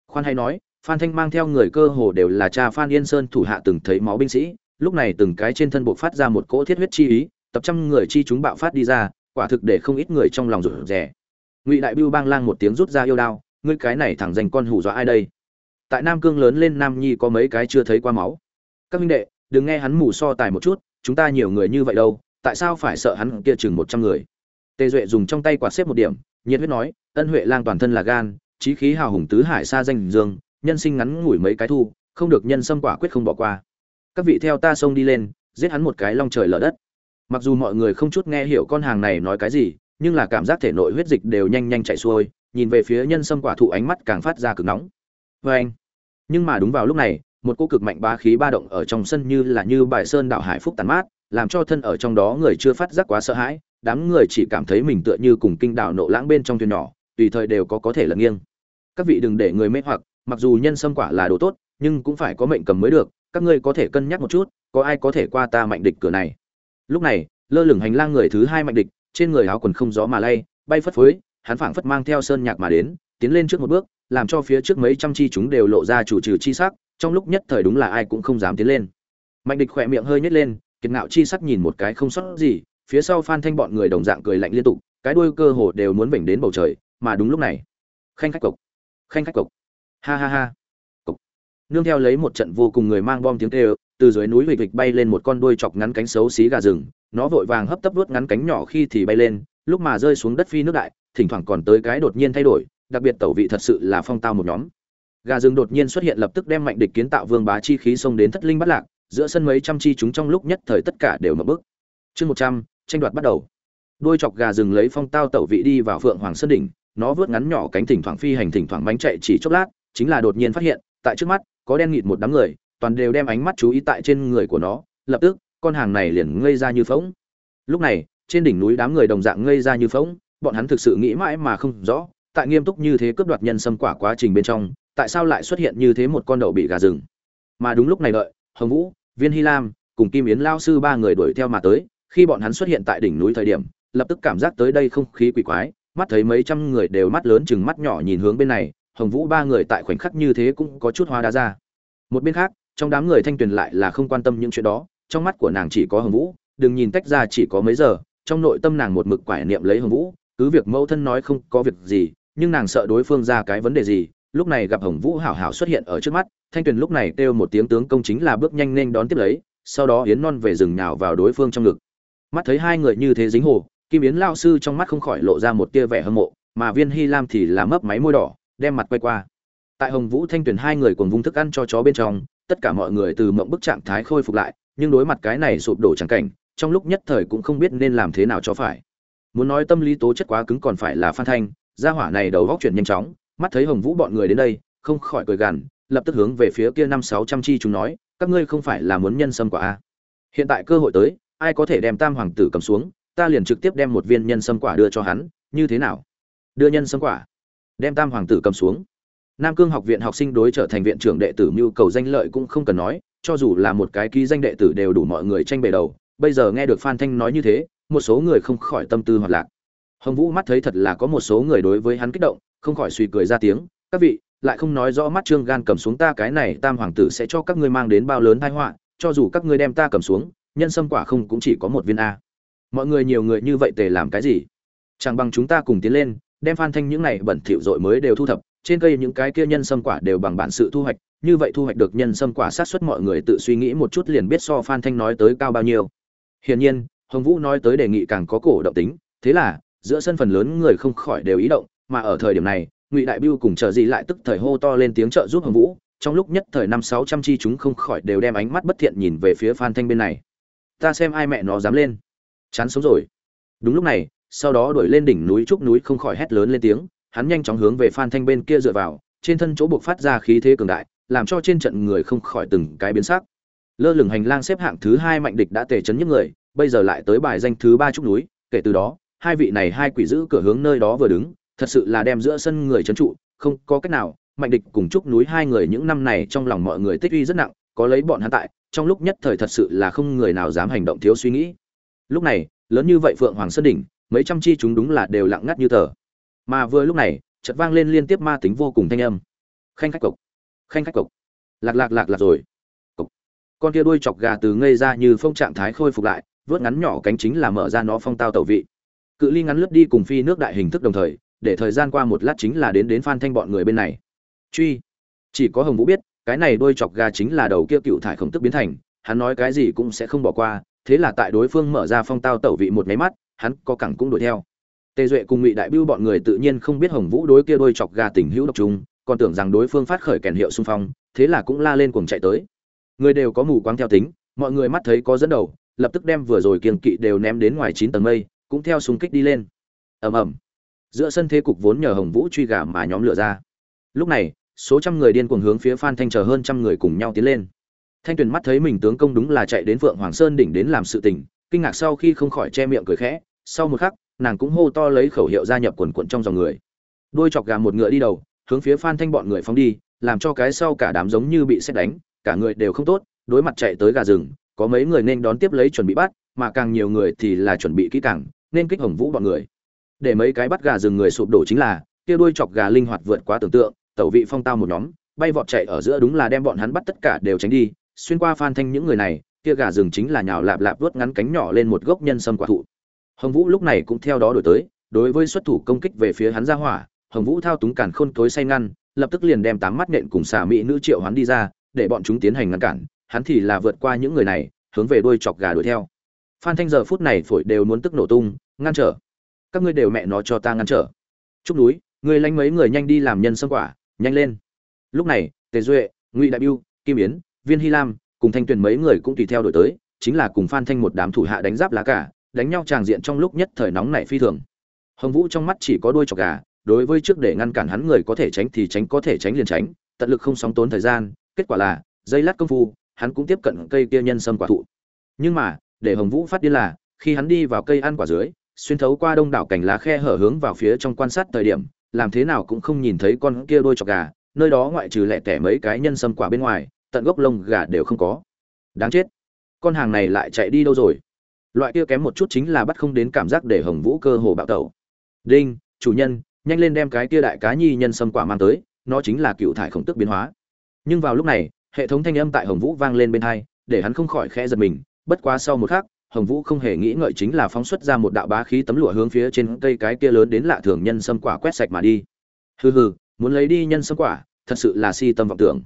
Khoan hay nói, phan thanh mang theo người cơ hồ đều là cha phan yên sơn thủ hạ từng thấy máu binh sĩ, lúc này từng cái trên thân bộ phát ra một cỗ thiết huyết chi ý, tập trăm người chi chúng bạo phát đi ra, quả thực để không ít người trong lòng rủ rẻ ngụy đại bưu bang lang một tiếng rút ra yêu đao, ngươi cái này thẳng dành con hù dọa ai đây? Tại nam cương lớn lên nam nhi có mấy cái chưa thấy qua máu. Các minh đệ, đừng nghe hắn mù so tài một chút, chúng ta nhiều người như vậy đâu tại sao phải sợ hắn kia chừng một trăm người? Tề duệ dùng trong tay quạt xếp một điểm, nhiệt huyết nói, ân huệ lang toàn thân là gan trí khí hào hùng tứ hải xa danh dương, nhân sinh ngắn ngủi mấy cái thu, không được nhân xâm quả quyết không bỏ qua. Các vị theo ta xông đi lên, giết hắn một cái long trời lở đất. Mặc dù mọi người không chút nghe hiểu con hàng này nói cái gì, nhưng là cảm giác thể nội huyết dịch đều nhanh nhanh chạy xuôi, nhìn về phía nhân sâm quả thụ ánh mắt càng phát ra cực nóng. Vê anh, nhưng mà đúng vào lúc này, một cô cực mạnh ba khí ba động ở trong sân như là như bài sơn đảo hải phúc tàn mát làm cho thân ở trong đó người chưa phát giác quá sợ hãi, đám người chỉ cảm thấy mình tựa như cùng kinh đảo nộ lãng bên trong thuyền nhỏ, tùy thời đều có có thể lật nghiêng. Các vị đừng để người mê hoặc, mặc dù nhân sâm quả là đồ tốt, nhưng cũng phải có mệnh cầm mới được, các ngươi có thể cân nhắc một chút, có ai có thể qua ta mạnh địch cửa này. Lúc này, lơ lửng hành lang người thứ hai mạnh địch, trên người áo quần không gió mà lay, bay phất phới, hắn phảng phất mang theo sơn nhạc mà đến, tiến lên trước một bước, làm cho phía trước mấy trăm chi chúng đều lộ ra chủ trừ chi sắc, trong lúc nhất thời đúng là ai cũng không dám tiến lên. Mạnh địch khỏe miệng hơi nhếch lên kiệt ngạo chi sắc nhìn một cái không sót gì, phía sau phan thanh bọn người đồng dạng cười lạnh liên tục, cái đuôi cơ hồ đều muốn vểnh đến bầu trời, mà đúng lúc này, khanh khách cộc, khanh khách cộc, ha ha ha, cộc. Nương theo lấy một trận vô cùng người mang bom tiếng kêu, từ dưới núi vịch vịch bay lên một con đuôi chọc ngắn cánh xấu xí gà rừng, nó vội vàng hấp tấp vuốt ngắn cánh nhỏ khi thì bay lên, lúc mà rơi xuống đất phi nước đại, thỉnh thoảng còn tới cái đột nhiên thay đổi, đặc biệt tẩu vị thật sự là phong tao một nhóm. Gà rừng đột nhiên xuất hiện lập tức đem mạnh địch kiến tạo vương bá chi khí xông đến thất linh bắt lạc giữa sân mấy trăm chi chúng trong lúc nhất thời tất cả đều mở bức chương một trăm tranh đoạt bắt đầu. Đôi chọc gà rừng lấy phong tao tẩu vị đi vào phượng hoàng sơn đỉnh nó vớt ngắn nhỏ cánh thỉnh thoảng phi hành thỉnh thoảng bánh chạy chỉ chốc lát chính là đột nhiên phát hiện tại trước mắt có đen nghịt một đám người toàn đều đem ánh mắt chú ý tại trên người của nó lập tức con hàng này liền ngây ra như phỗng. lúc này trên đỉnh núi đám người đồng dạng ngây ra như phỗng, bọn hắn thực sự nghĩ mãi mà không rõ tại nghiêm túc như thế cướp đoạt nhân sâm quả quá trình bên trong tại sao lại xuất hiện như thế một con đậu bị gà rừng. Mà đúng lúc này đợi hồng vũ viên hy lam cùng kim yến lao sư ba người đuổi theo mà tới. Khi bọn hắn xuất hiện tại đỉnh núi thời điểm, lập tức cảm giác tới đây không khí quỷ quái. Mắt thấy mấy trăm người đều mắt lớn chừng mắt nhỏ nhìn hướng bên này, hồng vũ ba người tại khoảnh khắc như thế cũng có chút hoa đá ra. Một bên khác, trong đám người thanh tuyền lại là không quan tâm những chuyện đó. Trong mắt của nàng chỉ có hồng vũ, đừng nhìn tách ra chỉ có mấy giờ. Trong nội tâm nàng một mực quải niệm lấy hồng vũ, cứ việc mẫu thân nói không có việc gì, nhưng nàng sợ đối phương ra cái vấn đề gì lúc này gặp hồng vũ hảo hảo xuất hiện ở trước mắt, thanh tuyền lúc này kêu một tiếng tướng công chính là bước nhanh nên đón tiếp lấy, sau đó yến non về rừng nhào vào đối phương trong ngực. Mắt thấy hai người như thế dính hồ, kim yến Lão sư trong mắt không khỏi lộ ra một tia vẻ hâm mộ, mà viên hy lam thì là mấp máy môi đỏ, đem mặt quay qua. Tại hồng vũ, thanh tuyền hai người cùng vung thức ăn cho chó bên trong, tất cả mọi người từ mộng bức trạng thái khôi phục lại, nhưng đối mặt cái này sụp đổ chẳng cảnh, trong lúc nhất thời cũng không biết nên làm thế nào cho phải. Muốn nói tâm lý tố chất quá cứng còn phải là phan thanh, gia hỏa này đầu óc chuyển nhanh chóng mắt thấy hồng vũ bọn người đến đây, không khỏi cười gằn, lập tức hướng về phía kia năm sáu trăm chi chúng nói, các ngươi không phải là muốn nhân sâm quả a. Hiện tại cơ hội tới, ai có thể đem tam hoàng tử cầm xuống, ta liền trực tiếp đem một viên nhân sâm quả đưa cho hắn, như thế nào? Đưa nhân sâm quả. Đem tam hoàng tử cầm xuống. Nam cương học viện học sinh đối trở thành viện trưởng đệ tử mưu cầu danh lợi cũng không cần nói, cho dù là một cái ký danh đệ tử đều đủ mọi người tranh bề đầu. Bây giờ nghe được phan thanh nói như thế, một số người không khỏi tâm tư hoạt lạc. Hồng vũ mắt thấy thật là có một số người đối với hắn kích động không khỏi suy cười ra tiếng, các vị, lại không nói rõ mắt trương gan cầm xuống ta cái này, tam hoàng tử sẽ cho các ngươi mang đến bao lớn tai họa, cho dù các ngươi đem ta cầm xuống, nhân sâm quả không cũng chỉ có một viên a. Mọi người nhiều người như vậy tề làm cái gì? Chẳng bằng chúng ta cùng tiến lên, đem phan thanh những này bẩn thỉu rồi mới đều thu thập, trên cây những cái kia nhân sâm quả đều bằng bản sự thu hoạch, như vậy thu hoạch được nhân sâm quả sát suất mọi người tự suy nghĩ một chút liền biết so phan thanh nói tới cao bao nhiêu. Hiển nhiên, hồng vũ nói tới đề nghị càng có cổ động tính, thế là, giữa sân phần lớn người không khỏi đều ý động mà ở thời điểm này, ngụy đại biêu cùng chờ gì lại tức thời hô to lên tiếng trợ giúp hồng vũ, trong lúc nhất thời năm sáu trăm chi chúng không khỏi đều đem ánh mắt bất thiện nhìn về phía phan thanh bên này. Ta xem ai mẹ nó dám lên. Chán sống rồi. Đúng lúc này, sau đó đuổi lên đỉnh núi trúc núi không khỏi hét lớn lên tiếng, hắn nhanh chóng hướng về phan thanh bên kia dựa vào, trên thân chỗ buộc phát ra khí thế cường đại, làm cho trên trận người không khỏi từng cái biến sắc. Lơ lửng hành lang xếp hạng thứ hai mạnh địch đã tề chấn những người, bây giờ lại tới bài danh thứ ba trúc núi, kể từ đó, hai vị này hai quỷ giữ cửa hướng nơi đó vừa đứng thật sự là đem giữa sân người trấn trụ, không có cách nào. Mạnh địch cùng trúc núi hai người những năm này trong lòng mọi người tích uy rất nặng, có lấy bọn hắn tại, trong lúc nhất thời thật sự là không người nào dám hành động thiếu suy nghĩ. Lúc này, lớn như vậy phượng hoàng sơn đỉnh, mấy trăm chi chúng đúng là đều lặng ngắt như tờ. Mà vừa lúc này, chợt vang lên liên tiếp ma tính vô cùng thanh âm. Khanh khách cộc, khanh khách cộc. Lạc lạc lạc lạc rồi. Cộc. Con kia đuôi chọc gà từ ngây ra như phong trạng thái khôi phục lại, vớt ngắn nhỏ cánh chính là mở ra nó phong tao tẩu vị. Cự ly ngắn lướt đi cùng phi nước đại hình thức đồng thời để thời gian qua một lát chính là đến đến phan thanh bọn người bên này. Truy. Chỉ có hồng vũ biết, cái này đôi chọc gà chính là đầu kia cựu thải khổng tức biến thành, hắn nói cái gì cũng sẽ không bỏ qua, thế là tại đối phương mở ra phong tao tẩu vị một máy mắt, hắn có cẳng cũng đuổi theo. Tề duệ cùng ngụy đại biêu bọn người tự nhiên không biết hồng vũ đối kia đôi chọc gà tình hữu độc trung còn tưởng rằng đối phương phát khởi kèn hiệu xung phong, thế là cũng la lên cuồng chạy tới. Người đều có mù quáng theo tính, mọi người mắt thấy có dẫn đầu, lập tức đem vừa rồi kiềng kỵ đều ném đến ngoài chín tầng mây, cũng theo súng kích đi lên. Ầm ầm giữa sân thế cục vốn nhờ hồng vũ truy gà mà nhóm lửa ra. Lúc này, số trăm người điên cuồng hướng phía phan thanh chờ hơn trăm người cùng nhau tiến lên. Thanh tuyền mắt thấy mình tướng công đúng là chạy đến phượng hoàng sơn đỉnh đến làm sự tình, kinh ngạc sau khi không khỏi che miệng cười khẽ, sau một khắc, nàng cũng hô to lấy khẩu hiệu gia nhập quần quận trong dòng người. Đôi chọc gà một ngựa đi đầu, hướng phía phan thanh bọn người phóng đi, làm cho cái sau cả đám giống như bị xét đánh, cả người đều không tốt, đối mặt chạy tới gà rừng, có mấy người nên đón tiếp lấy chuẩn bị bắt, mà càng nhiều người thì là chuẩn bị kỹ càng, nên kích hồng vũ bọn người để mấy cái bắt gà rừng người sụp đổ chính là, kia đuôi chọc gà linh hoạt vượt quá tưởng tượng, tẩu vị phong tao một nhóm, bay vọt chạy ở giữa đúng là đem bọn hắn bắt tất cả đều tránh đi, xuyên qua phan thanh những người này, kia gà rừng chính là nhào lạp lạp vớt ngắn cánh nhỏ lên một gốc nhân sâm quả thụ. Hồng vũ lúc này cũng theo đó đổi tới, đối với xuất thủ công kích về phía hắn ra hỏa, hồng vũ thao túng cản khôn tối say ngăn, lập tức liền đem tám mắt nện cùng xà mỹ nữ triệu hắn đi ra, để bọn chúng tiến hành ngăn cản, hắn thì là vượt qua những người này, hướng về đuôi chọc gà đuổi theo. Phan thanh giờ phút này phổi đều muốn tức nổ tung, ngăn trở các ngươi đều mẹ nó cho ta ngăn trở. Trúc núi người lanh mấy người nhanh đi làm nhân sâm quả, nhanh lên. Lúc này, tề duệ, ngụy đại biêu, kim yến, viên hy lam, cùng thanh tuyền mấy người cũng tùy theo đổi tới, chính là cùng phan thanh một đám thủ hạ đánh giáp lá cả đánh nhau tràng diện trong lúc nhất thời nóng nảy phi thường. Hồng vũ trong mắt chỉ có đuôi chọc gà, đối với trước để ngăn cản hắn người có thể tránh thì tránh, có thể tránh liền tránh, tận lực không sóng tốn thời gian, kết quả là, dây lát công phu, hắn cũng tiếp cận cây kia nhân sâm quả thụ. Nhưng mà, để hồng vũ phát điên là, khi hắn đi vào cây ăn quả dưới xuyên thấu qua đông đảo cảnh lá khe hở hướng vào phía trong quan sát thời điểm, làm thế nào cũng không nhìn thấy con kia đôi chọc gà, nơi đó ngoại trừ lẻ tẻ mấy cái nhân sâm quả bên ngoài, tận gốc lông gà đều không có. Đáng chết, con hàng này lại chạy đi đâu rồi? Loại kia kém một chút chính là bắt không đến cảm giác để hồng vũ cơ hồ bạo tẩu. Đinh, chủ nhân, nhanh lên đem cái kia đại cá nhi nhân sâm quả mang tới, nó chính là cựu thải khổng tức biến hóa. Nhưng vào lúc này, hệ thống thanh âm tại hồng vũ vang lên bên hai, để hắn không khỏi khẽ giật mình, bất quá sau một khắc hồng vũ không hề nghĩ ngợi chính là phóng xuất ra một đạo bá khí tấm lụa hướng phía trên cây cái kia lớn đến lạ thường nhân sâm quả quét sạch mà đi. Hừ hừ muốn lấy đi nhân sâm quả thật sự là si tâm vọng tưởng.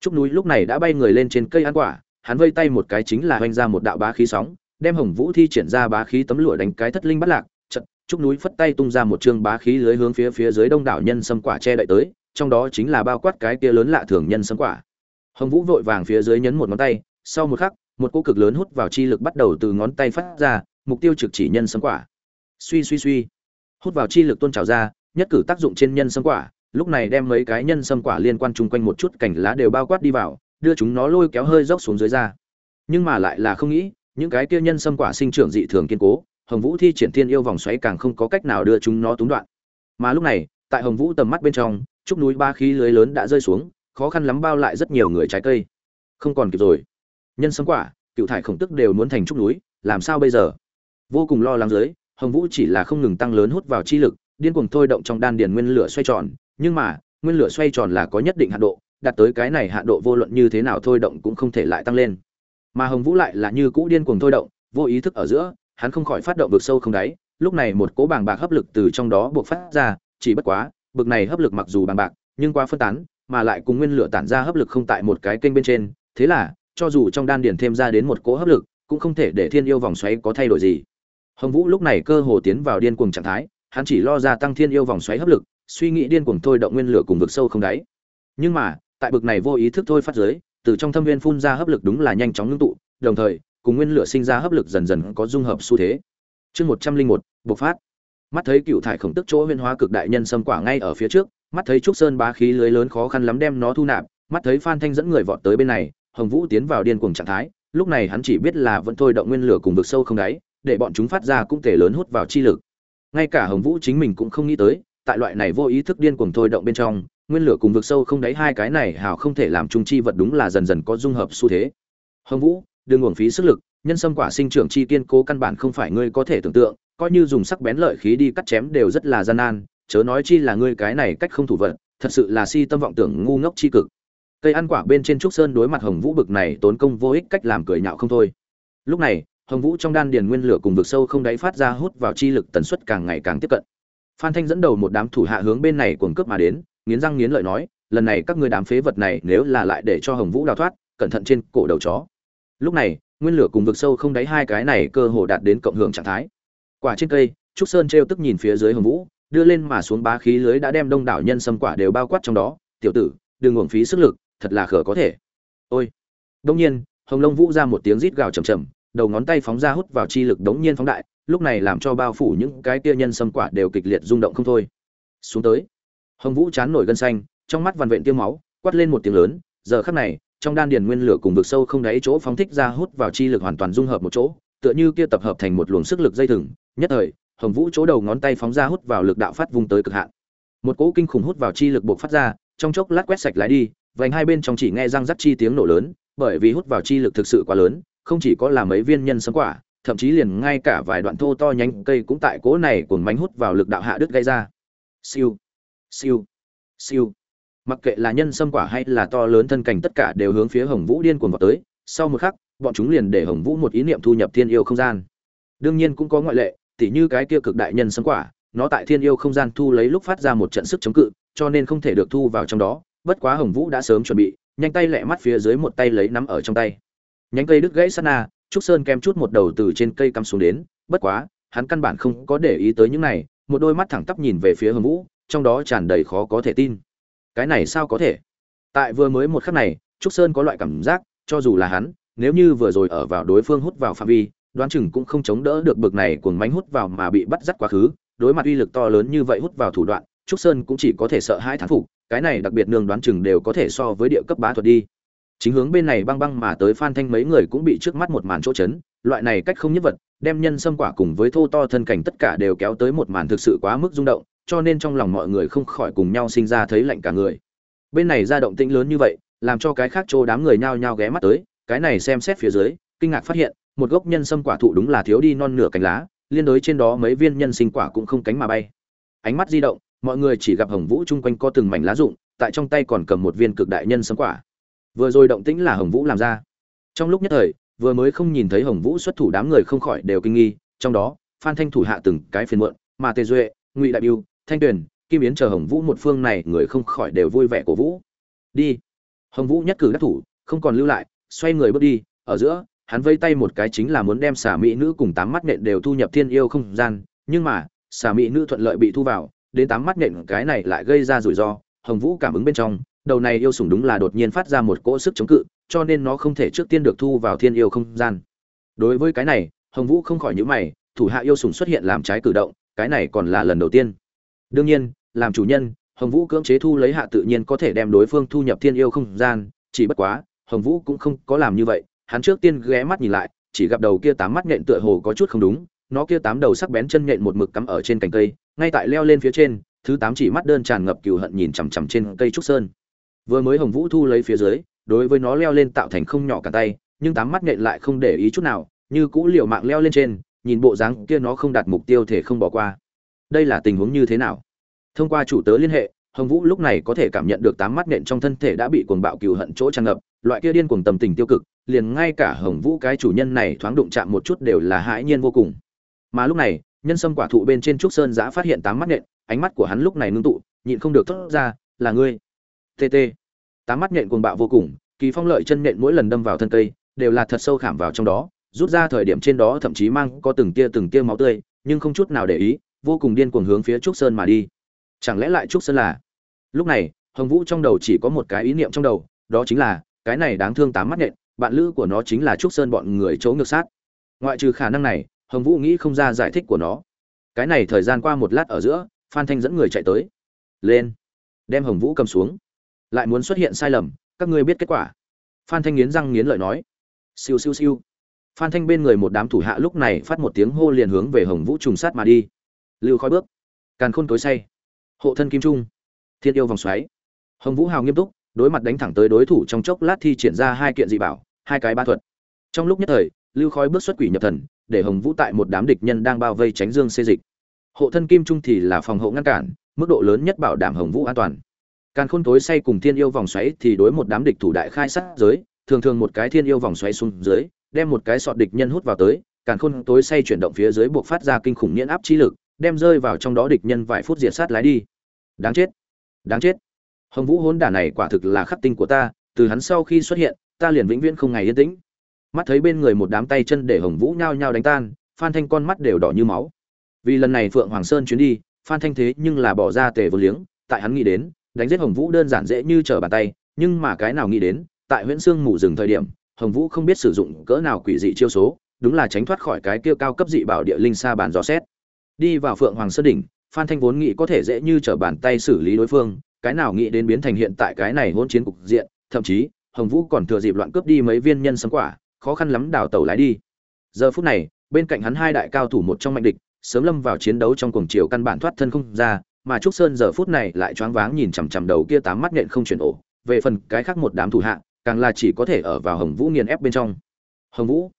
Trúc núi lúc này đã bay người lên trên cây ăn quả hắn vây tay một cái chính là hoành ra một đạo bá khí sóng đem hồng vũ thi triển ra bá khí tấm lụa đánh cái thất linh bất lạc Chậm, trúc núi phất tay tung ra một trường bá khí lưới hướng phía phía dưới đông đảo nhân sâm quả che đậy tới trong đó chính là bao quát cái kia lớn lạ thường nhân sâm quả. Hồng vũ vội vàng phía dưới nhấn một ngón tay sau một khắc một cô cực lớn hút vào chi lực bắt đầu từ ngón tay phát ra, mục tiêu trực chỉ nhân sâm quả. Suy suy suy. Hút vào chi lực tôn trào ra, nhất cử tác dụng trên nhân sâm quả, lúc này đem mấy cái nhân sâm quả liên quan chung quanh một chút cành lá đều bao quát đi vào, đưa chúng nó lôi kéo hơi dốc xuống dưới ra. Nhưng mà lại là không nghĩ, những cái kia nhân sâm quả sinh trưởng dị thường kiên cố, hồng vũ thi triển thiên yêu vòng xoáy càng không có cách nào đưa chúng nó túng đoạn. Mà lúc này, tại hồng vũ tầm mắt bên trong, trúc núi ba khí lưới lớn đã rơi xuống, khó khăn lắm bao lại rất nhiều người trái cây. Không còn kịp rồi nhân sâm quả, cựu thải khổng tức đều muốn thành trúc núi, làm sao bây giờ? Vô cùng lo lắng dưới, hồng vũ chỉ là không ngừng tăng lớn hút vào chi lực, điên cuồng thôi động trong đan điền nguyên lửa xoay tròn, nhưng mà, nguyên lửa xoay tròn là có nhất định hạn độ, đạt tới cái này hạn độ vô luận như thế nào thôi động cũng không thể lại tăng lên. Mà hồng vũ lại là như cũ điên cuồng thôi động, vô ý thức ở giữa, hắn không khỏi phát động vực sâu không đáy, lúc này một cỗ bàng bạc hấp lực từ trong đó buộc phát ra, chỉ bất quá, bực này hấp lực mặc dù bằng bạc, nhưng quá phân tán, mà lại cùng nguyên lửa tản ra hấp lực không tại một cái kênh bên trên, thế là cho dù trong đan điển thêm ra đến một cỗ hấp lực, cũng không thể để thiên yêu vòng xoáy có thay đổi gì. Hồng vũ lúc này cơ hồ tiến vào điên cuồng trạng thái, hắn chỉ lo ra tăng thiên yêu vòng xoáy hấp lực, suy nghĩ điên cuồng thôi động nguyên lửa cùng vực sâu không đáy. Nhưng mà, tại bực này vô ý thức thôi phát giới, từ trong thâm viên phun ra hấp lực đúng là nhanh chóng ngưng tụ, đồng thời, cùng nguyên lửa sinh ra hấp lực dần dần có dung hợp xu thế. Chương một trăm linh một, bộc phát. Mắt thấy cựu thải khổng tức chỗ huyên hóa cực đại nhân xâm quả ngay ở phía trước, mắt thấy trúc sơn bá khí lưới lớn khó khăn lắm đem nó thu nạp, mắt thấy phan thanh dẫn người vọt tới bên này hồng vũ tiến vào điên cuồng trạng thái lúc này hắn chỉ biết là vẫn thôi động nguyên lửa cùng vực sâu không đáy để bọn chúng phát ra cũng thể lớn hút vào chi lực. Ngay cả hồng vũ chính mình cũng không nghĩ tới tại loại này vô ý thức điên cuồng thôi động bên trong nguyên lửa cùng vực sâu không đáy hai cái này hào không thể làm trung chi vật đúng là dần dần có dung hợp xu thế. Hồng vũ đừng uổng phí sức lực nhân sâm quả sinh trưởng chi kiên cố căn bản không phải ngươi có thể tưởng tượng coi như dùng sắc bén lợi khí đi cắt chém đều rất là gian nan chớ nói chi là ngươi cái này cách không thủ vận, thật sự là si tâm vọng tưởng ngu ngốc chi cực cây ăn quả bên trên trúc sơn đối mặt hồng vũ bực này tốn công vô ích cách làm cười nhạo không thôi. Lúc này, hồng vũ trong đan điền nguyên lửa cùng vực sâu không đáy phát ra hút vào chi lực tần suất càng ngày càng tiếp cận. Phan thanh dẫn đầu một đám thủ hạ hướng bên này cuồng cướp mà đến, nghiến răng nghiến lợi nói, lần này các ngươi đám phế vật này nếu là lại để cho hồng vũ đào thoát, cẩn thận trên cổ đầu chó. Lúc này, nguyên lửa cùng vực sâu không đáy hai cái này cơ hồ đạt đến cộng hưởng trạng thái. Quả trên cây, trúc sơn trêu tức nhìn phía dưới hồng vũ, đưa lên mà xuống bá khí lưới đã đem đông đảo nhân sâm quả đều bao quát trong đó. Tiểu tử, đừng uổng phí sức lực thật là khở có thể. Ôi. Đông nhiên, hồng lông vũ ra một tiếng rít gào chầm chầm đầu ngón tay phóng ra hút vào chi lực đống nhiên phóng đại, lúc này làm cho bao phủ những cái kia nhân sâm quả đều kịch liệt rung động không thôi. Xuống tới. Hồng vũ chán nổi gân xanh, trong mắt vằn vện tiêu máu, quát lên một tiếng lớn, giờ khắc này, trong đan điền nguyên lửa cùng vực sâu không đáy chỗ phóng thích ra hút vào chi lực hoàn toàn dung hợp một chỗ, tựa như kia tập hợp thành một luồng sức lực dây thừng, nhất thời, hồng vũ chỗ đầu ngón tay phóng ra hút vào lực đạo phát vùng tới cực hạn. Một cỗ kinh khủng hút vào chi lực buộc phát ra, trong chốc lát quét sạch lại đi vành hai bên trong chỉ nghe răng rắc chi tiếng nổ lớn, bởi vì hút vào chi lực thực sự quá lớn, không chỉ có là mấy viên nhân sấm quả, thậm chí liền ngay cả vài đoạn thô to nhánh cây cũng tại cố này cuồng mánh hút vào lực đạo hạ đứt gây ra. Siêu siêu siêu. Mặc kệ là nhân sâm quả hay là to lớn thân cảnh tất cả đều hướng phía hồng vũ điên cuồng vọt tới, sau một khắc, bọn chúng liền để hồng vũ một ý niệm thu nhập thiên yêu không gian. Đương nhiên cũng có ngoại lệ, tỉ như cái kia cực đại nhân sâm quả, nó tại thiên yêu không gian thu lấy lúc phát ra một trận sức chống cự, cho nên không thể được thu vào trong đó bất quá hồng vũ đã sớm chuẩn bị, nhanh tay lẹ mắt phía dưới một tay lấy nắm ở trong tay. Nhánh cây đứt gãy sát na, trúc sơn kem chút một đầu từ trên cây cắm xuống đến, bất quá, hắn căn bản không có để ý tới những này, một đôi mắt thẳng tắp nhìn về phía hồng vũ, trong đó tràn đầy khó có thể tin. Cái này sao có thể? Tại vừa mới một khắc này, trúc sơn có loại cảm giác, cho dù là hắn, nếu như vừa rồi ở vào đối phương hút vào phạm vi, đoán chừng cũng không chống đỡ được bực này cuồng mánh hút vào mà bị bắt dắt quá khứ. Đối mặt uy lực to lớn như vậy hút vào thủ đoạn, trúc sơn cũng chỉ có thể sợ hãi thán phục cái này đặc biệt nương đoán chừng đều có thể so với địa cấp bá thuật đi. Chính hướng bên này băng băng mà tới phan thanh mấy người cũng bị trước mắt một màn chỗ chấn, loại này cách không nhất vật, đem nhân xâm quả cùng với thô to thân cảnh tất cả đều kéo tới một màn thực sự quá mức rung động, cho nên trong lòng mọi người không khỏi cùng nhau sinh ra thấy lạnh cả người. Bên này ra động tĩnh lớn như vậy, làm cho cái khác chỗ đám người nhao nhao ghé mắt tới, cái này xem xét phía dưới, kinh ngạc phát hiện, một gốc nhân sâm quả thụ đúng là thiếu đi non nửa cánh lá, liên đối trên đó mấy viên nhân sinh quả cũng không cánh mà bay. Ánh mắt di động mọi người chỉ gặp hồng vũ chung quanh có từng mảnh lá rụng, tại trong tay còn cầm một viên cực đại nhân sấm quả. Vừa rồi động tĩnh là hồng vũ làm ra. Trong lúc nhất thời, vừa mới không nhìn thấy hồng vũ xuất thủ đám người không khỏi đều kinh nghi, trong đó, phan thanh thủ hạ từng cái phiền muộn mà tề duệ, ngụy đại biêu, thanh tuyền, kim yến chờ hồng vũ một phương này người không khỏi đều vui vẻ cổ vũ. Đi. Hồng vũ nhất cử đắc thủ, không còn lưu lại, xoay người bước đi, ở giữa, hắn vây tay một cái chính là muốn đem xà mỹ nữ cùng tám mắt nện đều thu nhập thiên yêu không gian, nhưng mà, xà mỹ nữ thuận lợi bị thu vào đến tám mắt nện cái này lại gây ra rủi ro, hồng vũ cảm ứng bên trong, đầu này yêu sủng đúng là đột nhiên phát ra một cỗ sức chống cự, cho nên nó không thể trước tiên được thu vào thiên yêu không gian. Đối với cái này, hồng vũ không khỏi nhữ mày, thủ hạ yêu sủng xuất hiện làm trái cử động, cái này còn là lần đầu tiên. Đương nhiên, làm chủ nhân, hồng vũ cưỡng chế thu lấy hạ tự nhiên có thể đem đối phương thu nhập thiên yêu không gian, chỉ bất quá, hồng vũ cũng không có làm như vậy, hắn trước tiên ghé mắt nhìn lại, chỉ gặp đầu kia tám mắt nhện tựa hồ có chút không đúng, nó kia tám đầu sắc bén chân nhện một mực cắm ở trên cành cây ngay tại leo lên phía trên, thứ tám chỉ mắt đơn tràn ngập cừu hận nhìn chằm chằm trên cây trúc sơn. Vừa mới hồng vũ thu lấy phía dưới, đối với nó leo lên tạo thành không nhỏ cả tay, nhưng tám mắt nhện lại không để ý chút nào, như cũ liều mạng leo lên trên, nhìn bộ dáng kia nó không đạt mục tiêu thể không bỏ qua. Đây là tình huống như thế nào? Thông qua chủ tớ liên hệ, hồng vũ lúc này có thể cảm nhận được tám mắt nện trong thân thể đã bị cuồng bạo cừu hận chỗ tràn ngập, loại kia điên cuồng tầm tình tiêu cực, liền ngay cả hồng vũ cái chủ nhân này thoáng đụng chạm một chút đều là hãi nhiên vô cùng. Mà lúc này nhân sâm quả thụ bên trên trúc sơn giã phát hiện tám mắt nện ánh mắt của hắn lúc này ngưng tụ, nhịn không được thốt ra, là ngươi. Tt tám mắt nhện cuồng bạo vô cùng, kỳ phong lợi chân nhện mỗi lần đâm vào thân cây, đều là thật sâu khảm vào trong đó, rút ra thời điểm trên đó thậm chí mang có từng tia từng tia máu tươi, nhưng không chút nào để ý, vô cùng điên cuồng hướng phía trúc sơn mà đi. Chẳng lẽ lại trúc sơn là? Lúc này, hồng vũ trong đầu chỉ có một cái ý niệm trong đầu, đó chính là, cái này đáng thương tám mắt nhện, bạn lữ của nó chính là trúc sơn bọn người chỗ ngược sát. Ngoại trừ khả năng này hồng vũ nghĩ không ra giải thích của nó. Cái này thời gian qua một lát ở giữa, phan thanh dẫn người chạy tới. Lên. Đem hồng vũ cầm xuống. Lại muốn xuất hiện sai lầm, các ngươi biết kết quả. Phan thanh nghiến răng nghiến lợi nói. Siêu siêu siêu. Phan thanh bên người một đám thủ hạ lúc này phát một tiếng hô liền hướng về hồng vũ trùng sát mà đi. Lưu khói bước. Càn khôn tối say. Hộ thân kim trung. Thiên yêu vòng xoáy. Hồng vũ hào nghiêm túc, đối mặt đánh thẳng tới đối thủ trong chốc lát thi triển ra hai kiện dị bảo, hai cái ba thuật. Trong lúc nhất thời, lưu khói bước xuất quỷ nhập thần để hồng vũ tại một đám địch nhân đang bao vây tránh dương xê dịch. Hộ thân kim trung thì là phòng hộ ngăn cản, mức độ lớn nhất bảo đảm hồng vũ an toàn. Càn khôn tối say cùng thiên yêu vòng xoáy thì đối một đám địch thủ đại khai sát giới, thường thường một cái thiên yêu vòng xoáy xuống dưới, đem một cái sọt địch nhân hút vào tới, càn khôn tối say chuyển động phía dưới buộc phát ra kinh khủng nghiễn áp chi lực, đem rơi vào trong đó địch nhân vài phút diệt sát lái đi. Đáng chết! Đáng chết! Hồng vũ hỗn đả này quả thực là khắc tinh của ta, từ hắn sau khi xuất hiện, ta liền vĩnh viễn không ngày yên tĩnh mắt thấy bên người một đám tay chân để hồng vũ nhao nhao đánh tan, phan thanh con mắt đều đỏ như máu. Vì lần này phượng hoàng sơn chuyến đi, phan thanh thế nhưng là bỏ ra tề vô liếng, tại hắn nghĩ đến, đánh giết hồng vũ đơn giản dễ như trở bàn tay, nhưng mà cái nào nghĩ đến, tại huyễn sương mù rừng thời điểm, hồng vũ không biết sử dụng cỡ nào quỷ dị chiêu số, đúng là tránh thoát khỏi cái kia cao cấp dị bảo địa linh sa bàn dò xét. Đi vào phượng hoàng sơn đỉnh, phan thanh vốn nghĩ có thể dễ như trở bàn tay xử lý đối phương, cái nào nghĩ đến biến thành hiện tại cái này hôn chiến cục diện, thậm chí, hồng vũ còn thừa dịp loạn cướp đi mấy viên nhân sấm quả khó khăn lắm đào tẩu lái đi. Giờ phút này, bên cạnh hắn hai đại cao thủ một trong mạnh địch, sớm lâm vào chiến đấu trong cuồng chiều căn bản thoát thân không ra, mà trúc sơn giờ phút này lại choáng váng nhìn chằm chằm đầu kia tám mắt nhện không chuyển ổ. Về phần cái khác một đám thủ hạ, càng là chỉ có thể ở vào hồng vũ nghiền ép bên trong. Hồng vũ,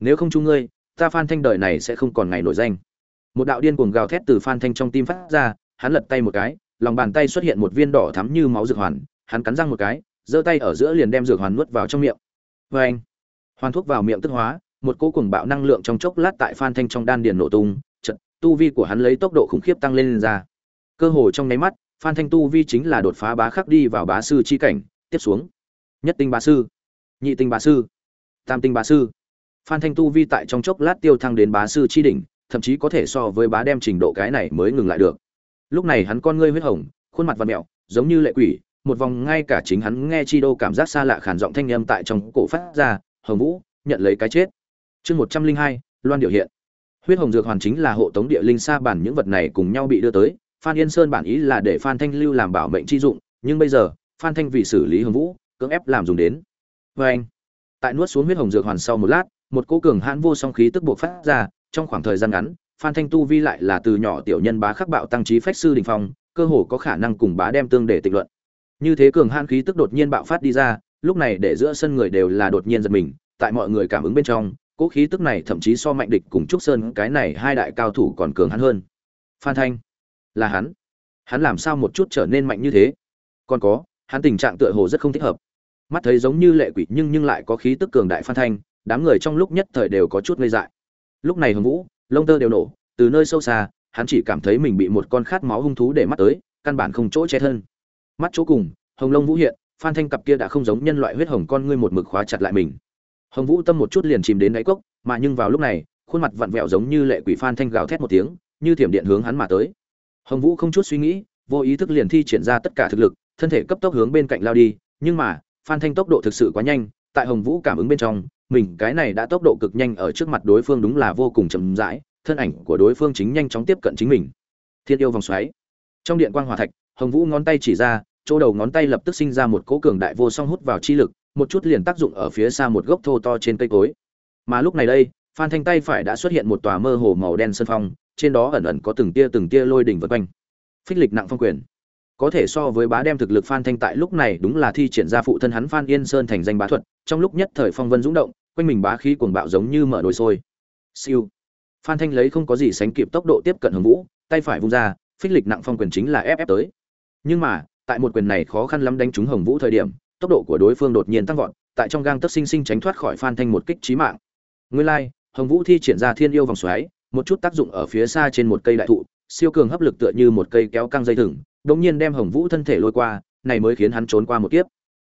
nếu không chung ngươi, ta phan thanh đời này sẽ không còn ngày nổi danh. Một đạo điên cuồng gào thét từ phan thanh trong tim phát ra, hắn lật tay một cái, lòng bàn tay xuất hiện một viên đỏ thắm như máu dược hoàn, hắn cắn răng một cái, giơ tay ở giữa liền đem dược hoàn nuốt vào trong miệng. Vê anh hoàn thuốc vào miệng tức hóa một cỗ cuồng bạo năng lượng trong chốc lát tại phan thanh trong đan điền nổ tung trận tu vi của hắn lấy tốc độ khủng khiếp tăng lên, lên ra. Cơ hồ trong nháy mắt phan thanh tu vi chính là đột phá bá khắc đi vào bá sư chi cảnh tiếp xuống. Nhất tinh bá sư nhị tinh bá sư tam tinh bá sư. Phan thanh tu vi tại trong chốc lát tiêu thăng đến bá sư chi đỉnh thậm chí có thể so với bá đem trình độ cái này mới ngừng lại được. Lúc này hắn con ngươi huyết hồng khuôn mặt và mẹo giống như lệ quỷ một vòng ngay cả chính hắn nghe chi đô cảm giác xa lạ khàn giọng thanh âm tại trong cổ phát ra hồng vũ, nhận lấy cái chết. Chương một trăm linh hai, loan điều hiện. Huyết hồng dược hoàn chính là hộ tống địa linh sa bản những vật này cùng nhau bị đưa tới. Phan yên sơn bản ý là để phan thanh lưu làm bảo mệnh chi dụng, nhưng bây giờ, phan thanh vì xử lý hồng vũ, cưỡng ép làm dùng đến. Vê anh, tại nuốt xuống huyết hồng dược hoàn sau một lát, một cô cường hãn vô song khí tức buộc phát ra, trong khoảng thời gian ngắn, phan thanh tu vi lại là từ nhỏ tiểu nhân bá khắc bạo tăng trí phách sư đình phong, cơ hồ có khả năng cùng bá đem tương để tịch luận. Như thế cường hãn khí tức đột nhiên bạo phát đi ra lúc này để giữa sân người đều là đột nhiên giật mình, tại mọi người cảm ứng bên trong, cỗ khí tức này thậm chí so mạnh địch cùng trúc sơn, cái này hai đại cao thủ còn cường hắn hơn. Phan thanh, là hắn. Hắn làm sao một chút trở nên mạnh như thế? Còn có, hắn tình trạng tựa hồ rất không thích hợp. Mắt thấy giống như lệ quỷ nhưng nhưng lại có khí tức cường đại phan thanh, đám người trong lúc nhất thời đều có chút ngây dại. Lúc này hồng vũ, lông tơ đều nổ, từ nơi sâu xa, hắn chỉ cảm thấy mình bị một con khát máu hung thú để mắt tới, căn bản không chỗ che thân. Mắt chỗ cùng, hồng lông vũ hiện phan thanh cặp kia đã không giống nhân loại huyết hồng con ngươi một mực khóa chặt lại mình. Hồng vũ tâm một chút liền chìm đến đáy cốc, mà nhưng vào lúc này, khuôn mặt vặn vẹo giống như lệ quỷ phan thanh gào thét một tiếng, như thiểm điện hướng hắn mà tới. Hồng vũ không chút suy nghĩ, vô ý thức liền thi triển ra tất cả thực lực, thân thể cấp tốc hướng bên cạnh lao đi, nhưng mà, phan thanh tốc độ thực sự quá nhanh, tại hồng vũ cảm ứng bên trong, mình cái này đã tốc độ cực nhanh ở trước mặt đối phương đúng là vô cùng chậm rãi, thân ảnh của đối phương chính nhanh chóng tiếp cận chính mình. Thiên yêu vòng xoáy. Trong điện quang hòa thạch, hồng vũ ngón tay chỉ ra chỗ đầu ngón tay lập tức sinh ra một cỗ cường đại vô song hút vào chi lực, một chút liền tác dụng ở phía xa một gốc thô to trên cây cối. Mà lúc này đây, phan thanh tay phải đã xuất hiện một tòa mơ hồ màu đen sân phong, trên đó ẩn ẩn có từng tia từng tia lôi đỉnh vần quanh. Phích lịch nặng phong quyền. Có thể so với bá đem thực lực phan thanh tại lúc này đúng là thi triển ra phụ thân hắn phan yên sơn thành danh bá thuật, trong lúc nhất thời phong vân dũng động, quanh mình bá khí cuồng bạo giống như mở đồi sôi. Siêu. Phan thanh lấy không có gì sánh kịp tốc độ tiếp cận hồng vũ, tay phải vung ra, phích lịch nặng phong quyền chính là ép ép tới. Nhưng mà tại một quyền này khó khăn lắm đánh trúng hồng vũ thời điểm tốc độ của đối phương đột nhiên tăng vọt tại trong gang tấc sinh sinh tránh thoát khỏi phan thanh một kích chí mạng. Nguyên lai like, hồng vũ thi triển ra thiên yêu vòng xoáy một chút tác dụng ở phía xa trên một cây đại thụ siêu cường hấp lực tựa như một cây kéo căng dây thừng đột nhiên đem hồng vũ thân thể lôi qua này mới khiến hắn trốn qua một kiếp.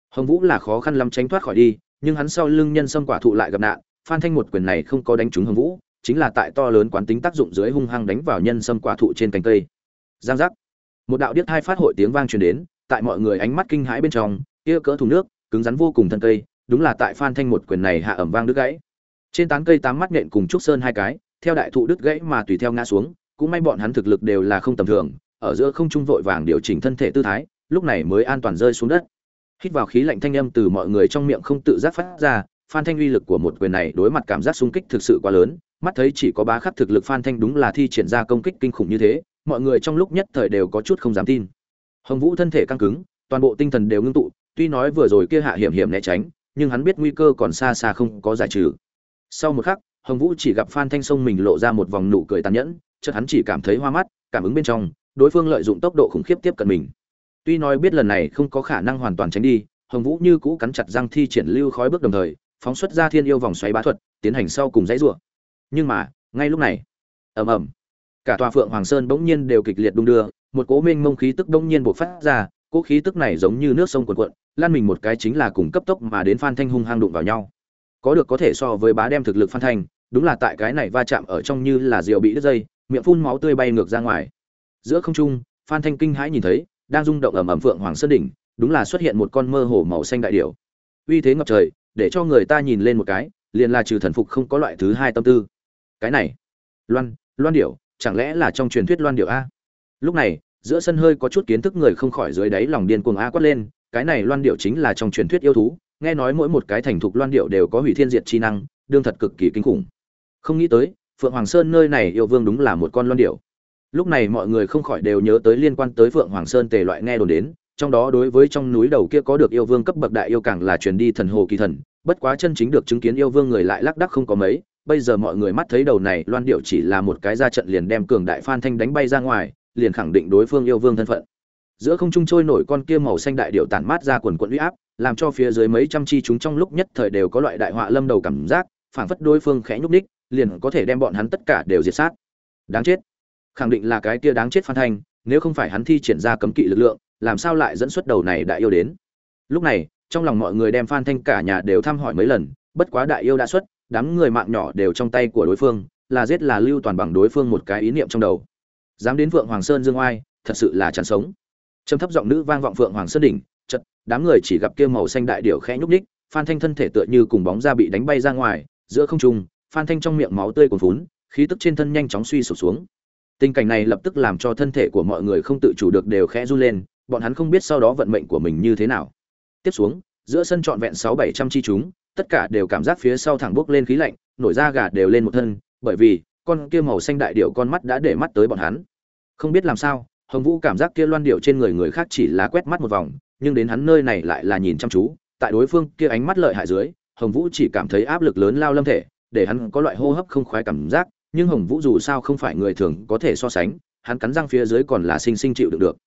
Hồng vũ là khó khăn lắm tránh thoát khỏi đi nhưng hắn sau lưng nhân sâm quả thụ lại gặp nạn phan thanh một quyền này không có đánh trúng hồng vũ chính là tại to lớn quán tính tác dụng dưới hung hăng đánh vào nhân sâm quả thụ trên cành cây. Giang giác một đạo điếc hai phát hội tiếng vang truyền đến, tại mọi người ánh mắt kinh hãi bên trong, kia cỡ thùng nước, cứng rắn vô cùng thân cây, đúng là tại phan thanh một quyền này hạ ẩm vang đứt gãy. Trên tán cây tám mắt nện cùng trúc sơn hai cái, theo đại thụ đứt gãy mà tùy theo ngã xuống, cũng may bọn hắn thực lực đều là không tầm thường, ở giữa không trung vội vàng điều chỉnh thân thể tư thái, lúc này mới an toàn rơi xuống đất. Hít vào khí lạnh thanh âm từ mọi người trong miệng không tự giác phát ra, phan thanh uy lực của một quyền này đối mặt cảm giác xung kích thực sự quá lớn, mắt thấy chỉ có bá khắc thực lực phan thanh đúng là thi triển ra công kích kinh khủng như thế mọi người trong lúc nhất thời đều có chút không dám tin. Hồng vũ thân thể căng cứng, toàn bộ tinh thần đều ngưng tụ, tuy nói vừa rồi kia hạ hiểm hiểm né tránh, nhưng hắn biết nguy cơ còn xa xa không có giải trừ. Sau một khắc, hồng vũ chỉ gặp phan thanh sông mình lộ ra một vòng nụ cười tàn nhẫn, chợt hắn chỉ cảm thấy hoa mắt, cảm ứng bên trong, đối phương lợi dụng tốc độ khủng khiếp tiếp cận mình. Tuy nói biết lần này không có khả năng hoàn toàn tránh đi, hồng vũ như cũ cắn chặt răng thi triển lưu khói bước đồng thời, phóng xuất ra thiên yêu vòng xoáy bá thuật, tiến hành sau cùng dãy rủa. Nhưng mà, ngay lúc này, ầm ầm cả tòa phượng hoàng sơn bỗng nhiên đều kịch liệt đung đưa, một cỗ minh mông khí tức bỗng nhiên bộc phát ra, cỗ khí tức này giống như nước sông cuồn cuộn, lan mình một cái chính là cùng cấp tốc mà đến phan thanh hung hăng đụng vào nhau. Có được có thể so với bá đem thực lực phan thanh, đúng là tại cái này va chạm ở trong như là rượu bị đứt dây, miệng phun máu tươi bay ngược ra ngoài. Giữa không trung, phan thanh kinh hãi nhìn thấy, đang rung động ầm ầm phượng hoàng sơn đỉnh, đúng là xuất hiện một con mơ hồ màu xanh đại điểu. Uy thế ngập trời, để cho người ta nhìn lên một cái, liền là trừ thần phục không có loại thứ hai tâm tư. Cái này, loan loan điểu chẳng lẽ là trong truyền thuyết loan điệu a? Lúc này, giữa sân hơi có chút kiến thức người không khỏi dưới đáy lòng điên cuồng a quát lên, cái này loan điệu chính là trong truyền thuyết yêu thú, nghe nói mỗi một cái thành thục loan điệu đều có hủy thiên diệt chi năng, đương thật cực kỳ kinh khủng. Không nghĩ tới, phượng hoàng sơn nơi này yêu vương đúng là một con loan điệu. Lúc này mọi người không khỏi đều nhớ tới liên quan tới phượng hoàng sơn tề loại nghe đồn đến, trong đó đối với trong núi đầu kia có được yêu vương cấp bậc đại yêu càng là truyền đi thần hồ kỳ thần, bất quá chân chính được chứng kiến yêu vương người lại lác đắc không có mấy bây giờ mọi người mắt thấy đầu này, loan điệu chỉ là một cái ra trận liền đem cường đại phan thanh đánh bay ra ngoài, liền khẳng định đối phương yêu vương thân phận. Giữa không trung trôi nổi con kia màu xanh đại điệu tản mát ra quần quận uy áp, làm cho phía dưới mấy trăm chi chúng trong lúc nhất thời đều có loại đại họa lâm đầu cảm giác, phảng phất đối phương khẽ nhúc ních liền có thể đem bọn hắn tất cả đều diệt sát. Đáng chết. Khẳng định là cái kia đáng chết phan thanh, nếu không phải hắn thi triển ra cấm kỵ lực lượng, làm sao lại dẫn xuất đầu này đại yêu đến? Lúc này, trong lòng mọi người đem phan thanh cả nhà đều thăm hỏi mấy lần, bất quá đại yêu đã xuất đám người mạng nhỏ đều trong tay của đối phương, là giết là lưu toàn bằng đối phương một cái ý niệm trong đầu. Dám đến vượng hoàng sơn dương oai, thật sự là chẳng sống. Trầm thấp giọng nữ vang vọng vượng hoàng sơn đỉnh chật đám người chỉ gặp kia màu xanh đại điểu khẽ nhúc ních phan thanh thân thể tựa như cùng bóng ra bị đánh bay ra ngoài, giữa không trung, phan thanh trong miệng máu tươi cuồn phún khí tức trên thân nhanh chóng suy sụp xuống. Tình cảnh này lập tức làm cho thân thể của mọi người không tự chủ được đều khẽ run lên, bọn hắn không biết sau đó vận mệnh của mình như thế nào. Tiếp xuống, giữa sân trọn vẹn sáu bảy trăm chi chúng tất cả đều cảm giác phía sau thẳng bốc lên khí lạnh, nổi da gà đều lên một thân, bởi vì, con kia màu xanh đại điệu con mắt đã để mắt tới bọn hắn. Không biết làm sao, hồng vũ cảm giác kia loan điệu trên người người khác chỉ là quét mắt một vòng, nhưng đến hắn nơi này lại là nhìn chăm chú, tại đối phương kia ánh mắt lợi hại dưới, hồng vũ chỉ cảm thấy áp lực lớn lao lâm thể, để hắn có loại hô hấp không khoái cảm giác, nhưng hồng vũ dù sao không phải người thường có thể so sánh, hắn cắn răng phía dưới còn là sinh sinh chịu đựng được.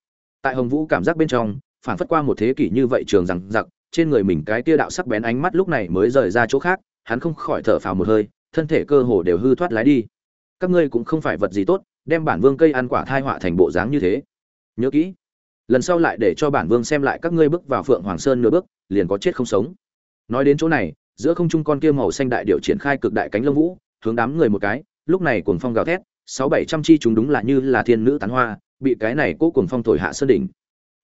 Tại hồng vũ cảm giác bên trong phản phất qua một thế kỷ như vậy trường rằng giặc trên người mình cái tia đạo sắc bén ánh mắt lúc này mới rời ra chỗ khác, hắn không khỏi thở phào một hơi, thân thể cơ hồ đều hư thoát lái đi. Các ngươi cũng không phải vật gì tốt, đem bản vương cây ăn quả thai họa thành bộ dáng như thế. Nhớ kỹ, lần sau lại để cho bản vương xem lại các ngươi bước vào phượng hoàng sơn nửa bước, liền có chết không sống. Nói đến chỗ này, giữa không trung con kia màu xanh đại điệu triển khai cực đại cánh lông vũ, hướng đám người một cái, lúc này cuồng phong gào thét, sáu bảy trăm chi chúng đúng là như là thiên nữ tán hoa, bị cái này cố cuồng phong thổi hạ sơn đỉnh.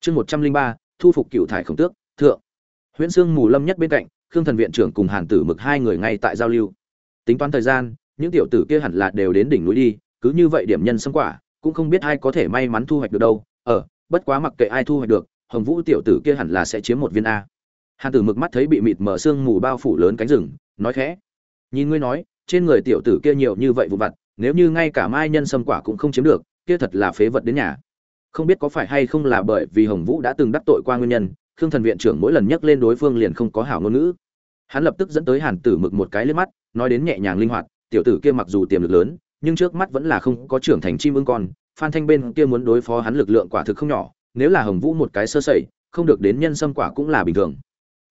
Chương một trăm linh ba, thu phục cựu thải khổng tước, thượng huyễn sương mù lâm nhất bên cạnh, khương thần viện trưởng cùng hàn tử mực hai người ngay tại giao lưu. Tính toán thời gian, những tiểu tử kia hẳn là đều đến đỉnh núi đi, cứ như vậy điểm nhân sâm quả, cũng không biết ai có thể may mắn thu hoạch được đâu. Ờ bất quá mặc kệ ai thu hoạch được, hồng vũ tiểu tử kia hẳn là sẽ chiếm một viên a. Hàn tử mực mắt thấy bị mịt mở sương mù bao phủ lớn cánh rừng, nói khẽ. Nhìn ngươi nói, trên người tiểu tử kia nhiều như vậy vụ vặt, nếu như ngay cả mai nhân sâm quả cũng không chiếm được, kia thật là phế vật đến nhà. Không biết có phải hay không là bởi vì hồng vũ đã từng đắc tội qua nguyên nhân khương thần viện trưởng mỗi lần nhắc lên đối phương liền không có hảo ngôn ngữ. Hắn lập tức dẫn tới hàn tử mực một cái lên mắt, nói đến nhẹ nhàng linh hoạt, tiểu tử kia mặc dù tiềm lực lớn, nhưng trước mắt vẫn là không có trưởng thành chim ưng con, phan thanh bên kia muốn đối phó hắn lực lượng quả thực không nhỏ, nếu là hồng vũ một cái sơ sẩy, không được đến nhân xâm quả cũng là bình thường.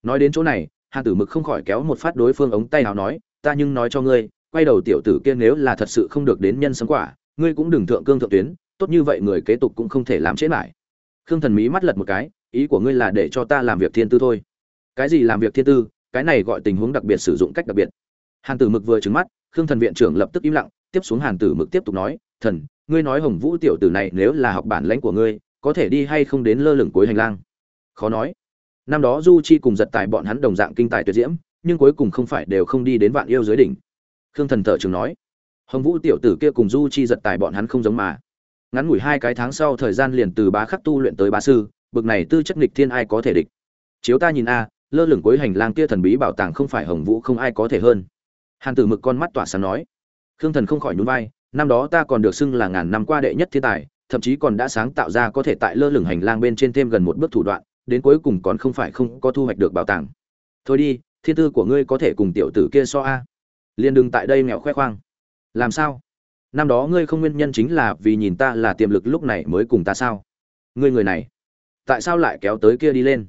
Nói đến chỗ này, hàn tử mực không khỏi kéo một phát đối phương ống tay nào nói, ta nhưng nói cho ngươi, quay đầu tiểu tử kia nếu là thật sự không được đến nhân xâm quả, ngươi cũng đừng thượng cương thượng tuyến, tốt như vậy người kế tục cũng không thể làm chết lại. Khương thần mỹ mắt lật một cái ý của ngươi là để cho ta làm việc thiên tư thôi. Cái gì làm việc thiên tư? Cái này gọi tình huống đặc biệt sử dụng cách đặc biệt. Hàn tử mực vừa trứng mắt, khương thần viện trưởng lập tức im lặng, tiếp xuống hàn tử mực tiếp tục nói, thần, ngươi nói hồng vũ tiểu tử này nếu là học bản lãnh của ngươi, có thể đi hay không đến lơ lửng cuối hành lang? Khó nói. Năm đó du chi cùng giật tài bọn hắn đồng dạng kinh tài tuyệt diễm, nhưng cuối cùng không phải đều không đi đến vạn yêu dưới đỉnh. Khương thần thở trường nói, hồng vũ tiểu tử kia cùng du chi giật tài bọn hắn không giống mà. Ngắn ngủi hai cái tháng sau thời gian liền từ bá khắc tu luyện tới bá sư bực này tư chất nghịch thiên ai có thể địch? Chiếu ta nhìn a, lơ lửng cuối hành lang kia thần bí bảo tàng không phải hồng vũ không ai có thể hơn. Hàn tử mực con mắt tỏa sáng nói. Khương thần không khỏi nhún vai, năm đó ta còn được xưng là ngàn năm qua đệ nhất thiên tài, thậm chí còn đã sáng tạo ra có thể tại lơ lửng hành lang bên trên thêm gần một bước thủ đoạn, đến cuối cùng còn không phải không có thu hoạch được bảo tàng. Thôi đi, thiên tư của ngươi có thể cùng tiểu tử kia so a. À. liền đừng tại đây nghèo khoe khoang. Làm sao? Năm đó ngươi không nguyên nhân chính là vì nhìn ta là tiềm lực lúc này mới cùng ta sao? Ngươi người này tại sao lại kéo tới kia đi lên?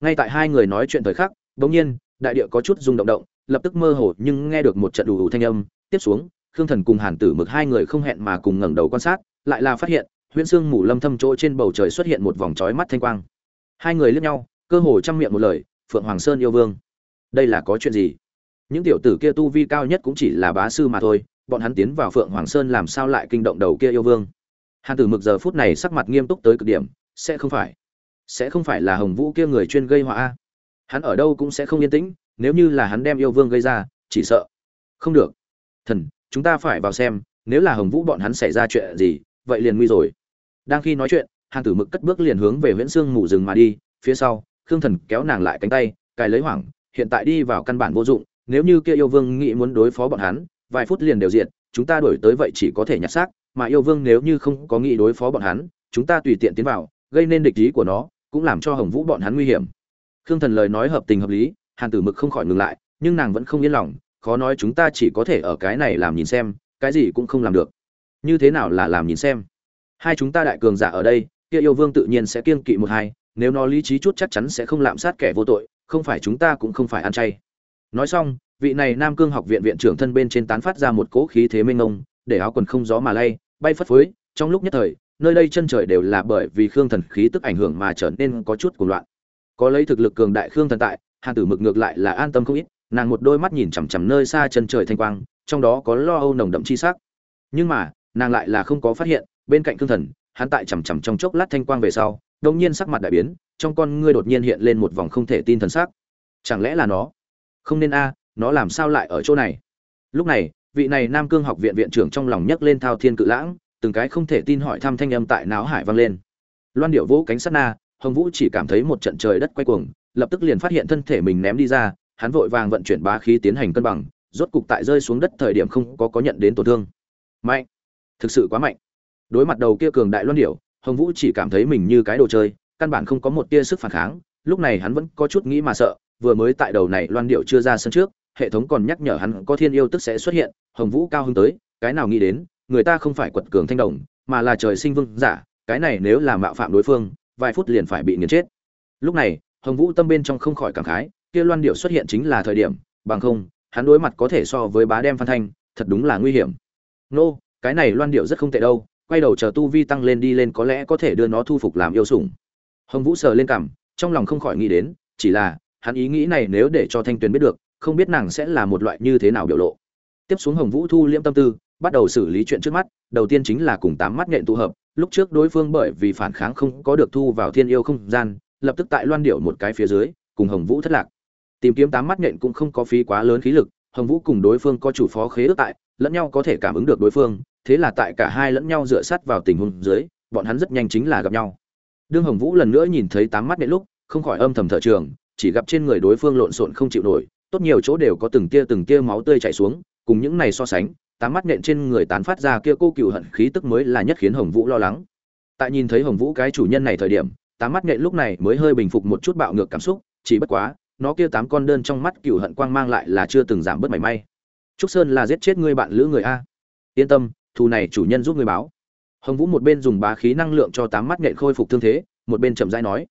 Ngay tại hai người nói chuyện thời khắc bỗng nhiên, đại địa có chút rung động động, lập tức mơ hồ nhưng nghe được một trận đủ đủ thanh âm, tiếp xuống, khương thần cùng hàn tử mực hai người không hẹn mà cùng ngẩng đầu quan sát, lại là phát hiện, huyễn sương mù lâm thâm chỗ trên bầu trời xuất hiện một vòng chói mắt thanh quang. Hai người liếc nhau, cơ hồ trăm miệng một lời, phượng hoàng sơn yêu vương, đây là có chuyện gì? Những tiểu tử kia tu vi cao nhất cũng chỉ là bá sư mà thôi, bọn hắn tiến vào phượng hoàng sơn làm sao lại kinh động đầu kia yêu vương? Hàn tử mực giờ phút này sắc mặt nghiêm túc tới cực điểm, sẽ không phải sẽ không phải là hồng vũ kia người chuyên gây họa hắn ở đâu cũng sẽ không yên tĩnh, nếu như là hắn đem yêu vương gây ra, chỉ sợ. Không được. Thần, chúng ta phải vào xem, nếu là hồng vũ bọn hắn xảy ra chuyện gì, vậy liền nguy rồi. Đang khi nói chuyện, hàn tử mực cất bước liền hướng về huyễn sương mù rừng mà đi, phía sau, khương thần kéo nàng lại cánh tay, cài lấy hoảng, hiện tại đi vào căn bản vô dụng, nếu như kia yêu vương nghĩ muốn đối phó bọn hắn, vài phút liền đều diện chúng ta đổi tới vậy chỉ có thể nhặt xác, mà yêu vương nếu như không có nghĩ đối phó bọn hắn, chúng ta tùy tiện tiến vào, gây nên địch ý của nó cũng làm cho hồng vũ bọn hắn nguy hiểm. Khương thần lời nói hợp tình hợp lý, hàn tử mực không khỏi ngừng lại, nhưng nàng vẫn không yên lòng, khó nói chúng ta chỉ có thể ở cái này làm nhìn xem, cái gì cũng không làm được. Như thế nào là làm nhìn xem? Hai chúng ta đại cường giả ở đây, kia yêu vương tự nhiên sẽ kiêng kỵ một hai, nếu nó lý trí chút chắc chắn sẽ không lạm sát kẻ vô tội, không phải chúng ta cũng không phải ăn chay. Nói xong, vị này nam cương học viện viện trưởng thân bên trên tán phát ra một cỗ khí thế mênh ngông để áo quần không gió mà lay, bay phất phới, trong lúc nhất thời nơi đây chân trời đều là bởi vì khương thần khí tức ảnh hưởng mà trở nên có chút cuồng loạn. Có lấy thực lực cường đại khương thần tại, hàn tử mực ngược lại là an tâm không ít, nàng một đôi mắt nhìn chằm chằm nơi xa chân trời thanh quang, trong đó có lo âu nồng đậm chi sắc. Nhưng mà, nàng lại là không có phát hiện, bên cạnh khương thần, hắn tại chằm chằm trong chốc lát thanh quang về sau, đột nhiên sắc mặt đại biến, trong con ngươi đột nhiên hiện lên một vòng không thể tin thần sắc. Chẳng lẽ là nó? Không nên a, nó làm sao lại ở chỗ này? Lúc này, vị này nam cương học viện viện trưởng trong lòng nhấc lên thao thiên cự lãng từng cái không thể tin hỏi thăm thanh âm tại náo hải vang lên. Loan điệu vũ cánh sát na, hồng vũ chỉ cảm thấy một trận trời đất quay cuồng, lập tức liền phát hiện thân thể mình ném đi ra, hắn vội vàng vận chuyển bá khí tiến hành cân bằng, rốt cục tại rơi xuống đất thời điểm không có có nhận đến tổn thương. Mạnh! Thực sự quá mạnh. Đối mặt đầu kia cường đại loan điệu hồng vũ chỉ cảm thấy mình như cái đồ chơi, căn bản không có một tia sức phản kháng, lúc này hắn vẫn có chút nghĩ mà sợ, vừa mới tại đầu này loan điệu chưa ra sân trước, hệ thống còn nhắc nhở hắn có thiên yêu tức sẽ xuất hiện, hồng vũ cao hứng tới, cái nào nghĩ đến người ta không phải quật cường thanh đồng, mà là trời sinh vương giả, cái này nếu là mạo phạm đối phương, vài phút liền phải bị nghiền chết. Lúc này, hồng vũ tâm bên trong không khỏi cảm khái, kia loan điệu xuất hiện chính là thời điểm, bằng không, hắn đối mặt có thể so với bá đem phan thanh, thật đúng là nguy hiểm. Nô, cái này loan điệu rất không tệ đâu, quay đầu chờ tu vi tăng lên đi lên có lẽ có thể đưa nó thu phục làm yêu sủng. Hồng vũ sờ lên cằm, trong lòng không khỏi nghĩ đến, chỉ là, hắn ý nghĩ này nếu để cho thanh tuyền biết được, không biết nàng sẽ là một loại như thế nào biểu lộ. Tiếp xuống hồng vũ thu liễm tâm tư bắt đầu xử lý chuyện trước mắt, đầu tiên chính là cùng tám mắt nhện tụ hợp. Lúc trước đối phương bởi vì phản kháng không có được thu vào thiên yêu không gian, lập tức tại loan điệu một cái phía dưới, cùng hồng vũ thất lạc. Tìm kiếm tám mắt nhện cũng không có phí quá lớn khí lực, hồng vũ cùng đối phương có chủ phó khế ước tại, lẫn nhau có thể cảm ứng được đối phương, thế là tại cả hai lẫn nhau dựa sát vào tình huống dưới, bọn hắn rất nhanh chính là gặp nhau. Đương hồng vũ lần nữa nhìn thấy tám mắt nhện lúc, không khỏi âm thầm thở trường, chỉ gặp trên người đối phương lộn xộn không chịu nổi, tốt nhiều chỗ đều có từng tia từng tia máu tươi chảy xuống, cùng những này so sánh tám mắt nện trên người tán phát ra kia cô cựu hận khí tức mới là nhất khiến hồng vũ lo lắng. Tại nhìn thấy hồng vũ cái chủ nhân này thời điểm, tám mắt nện lúc này mới hơi bình phục một chút bạo ngược cảm xúc, chỉ bất quá, nó kia tám con đơn trong mắt cựu hận quang mang lại là chưa từng giảm bớt mảy may. Trúc sơn là giết chết ngươi bạn lữ người a? Yên tâm, thù này chủ nhân giúp ngươi báo. Hồng vũ một bên dùng bá khí năng lượng cho tám mắt nện khôi phục thương thế, một bên chậm rãi nói.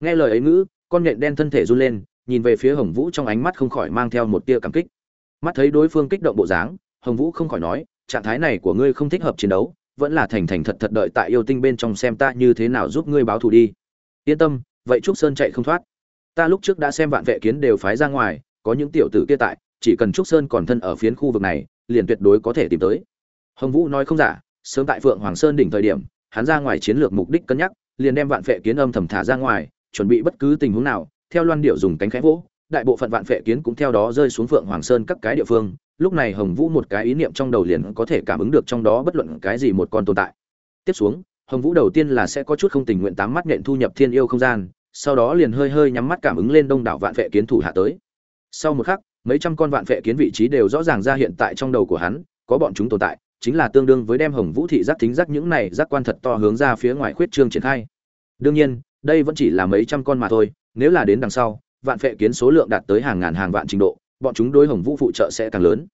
Nghe lời ấy ngữ, con nhện đen thân thể run lên, nhìn về phía hồng vũ trong ánh mắt không khỏi mang theo một tia cảm kích. Mắt thấy đối phương kích động bộ dáng hồng vũ không khỏi nói, trạng thái này của ngươi không thích hợp chiến đấu, vẫn là thành thành thật thật đợi tại yêu tinh bên trong xem ta như thế nào giúp ngươi báo thù đi. Yên tâm, vậy trúc sơn chạy không thoát. Ta lúc trước đã xem vạn vệ kiến đều phái ra ngoài, có những tiểu tử kia tại, chỉ cần trúc sơn còn thân ở phiến khu vực này, liền tuyệt đối có thể tìm tới. Hồng vũ nói không giả, sớm tại phượng hoàng sơn đỉnh thời điểm, hắn ra ngoài chiến lược mục đích cân nhắc, liền đem vạn vệ kiến âm thầm thả ra ngoài, chuẩn bị bất cứ tình huống nào, theo loan điệu dùng cánh khẽ vỗ, đại bộ phận vạn vệ kiến cũng theo đó rơi xuống phượng hoàng sơn các cái địa phương lúc này hồng vũ một cái ý niệm trong đầu liền có thể cảm ứng được trong đó bất luận cái gì một con tồn tại. Tiếp xuống, hồng vũ đầu tiên là sẽ có chút không tình nguyện tám mắt nhện thu nhập thiên yêu không gian, sau đó liền hơi hơi nhắm mắt cảm ứng lên đông đảo vạn vệ kiến thủ hạ tới. Sau một khắc, mấy trăm con vạn vệ kiến vị trí đều rõ ràng ra hiện tại trong đầu của hắn, có bọn chúng tồn tại, chính là tương đương với đem hồng vũ thị giác thính giác những này giác quan thật to hướng ra phía ngoài khuyết trương triển khai. Đương nhiên, đây vẫn chỉ là mấy trăm con mà thôi, nếu là đến đằng sau, vạn vệ kiến số lượng đạt tới hàng ngàn hàng vạn trình độ bọn chúng đối hồng vũ phụ trợ sẽ càng lớn.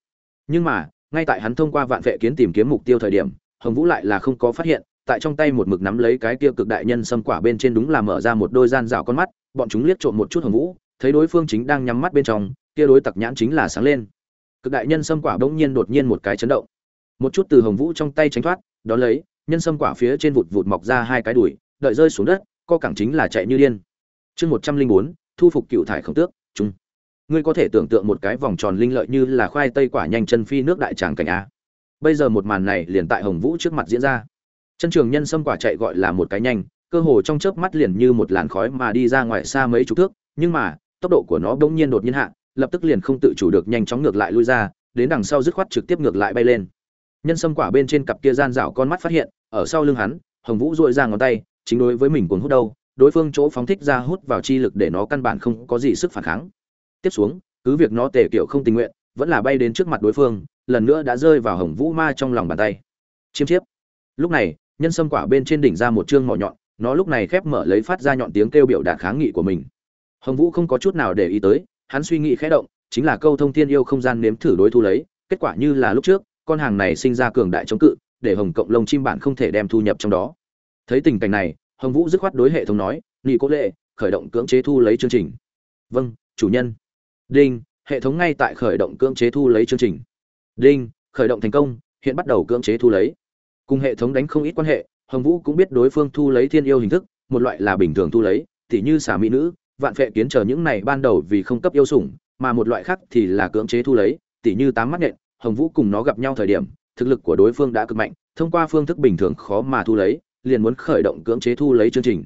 Nhưng mà, ngay tại hắn thông qua vạn vệ kiến tìm kiếm mục tiêu thời điểm, hồng vũ lại là không có phát hiện, tại trong tay một mực nắm lấy cái kia cực đại nhân xâm quả bên trên đúng là mở ra một đôi gian rào con mắt, bọn chúng liếc trộm một chút hồng vũ, thấy đối phương chính đang nhắm mắt bên trong, kia đối tặc nhãn chính là sáng lên. Cực đại nhân xâm quả bỗng nhiên đột nhiên một cái chấn động. Một chút từ hồng vũ trong tay tránh thoát, đón lấy, nhân xâm quả phía trên vụt vụt mọc ra hai cái đùi, đợi rơi xuống đất, co cẳng chính là chạy như điên. Chương một trăm linh bốn, thu phục cựu thải khổng tước chúng ngươi có thể tưởng tượng một cái vòng tròn linh lợi như là khoai tây quả nhanh chân phi nước đại tràng cảnh á bây giờ một màn này liền tại hồng vũ trước mặt diễn ra. Chân trường nhân xâm quả chạy gọi là một cái nhanh, cơ hồ trong chớp mắt liền như một làn khói mà đi ra ngoài xa mấy chục thước, nhưng mà, tốc độ của nó bỗng nhiên đột nhiên hạ, lập tức liền không tự chủ được nhanh chóng ngược lại lui ra, đến đằng sau dứt khoát trực tiếp ngược lại bay lên. Nhân sâm quả bên trên cặp kia gian rảo con mắt phát hiện, ở sau lưng hắn, hồng vũ dội ra ngón tay, chính đối với mình cuốn hút đâu, đối phương chỗ phóng thích ra hút vào chi lực để nó căn bản không có gì sức phản kháng tiếp xuống, cứ việc nó tề kiểu không tình nguyện, vẫn là bay đến trước mặt đối phương, lần nữa đã rơi vào hồng vũ ma trong lòng bàn tay. Chiêm chiếp. Lúc này, nhân sâm quả bên trên đỉnh ra một chương mỏ nhọn, nó lúc này khép mở lấy phát ra nhọn tiếng kêu biểu đạt kháng nghị của mình. Hồng vũ không có chút nào để ý tới, hắn suy nghĩ khẽ động, chính là câu thông thiên yêu không gian nếm thử đối thu lấy, kết quả như là lúc trước, con hàng này sinh ra cường đại chống cự, để hồng cộng lông chim bản không thể đem thu nhập trong đó. Thấy tình cảnh này, hồng vũ dứt khoát đối hệ thống nói nghị cố lệ, khởi động cưỡng chế thu lấy chương trình. Vâng chủ nhân đinh, hệ thống ngay tại khởi động cưỡng chế thu lấy chương trình. Đinh, khởi động thành công, hiện bắt đầu cưỡng chế thu lấy. Cùng hệ thống đánh không ít quan hệ, hồng vũ cũng biết đối phương thu lấy thiên yêu hình thức, một loại là bình thường thu lấy, tỉ như xả mỹ nữ, vạn phệ kiến chờ những này ban đầu vì không cấp yêu sủng, mà một loại khác thì là cưỡng chế thu lấy, tỉ như tám mắt nhện, hồng vũ cùng nó gặp nhau thời điểm, thực lực của đối phương đã cực mạnh, thông qua phương thức bình thường khó mà thu lấy, liền muốn khởi động cưỡng chế thu lấy chương trình.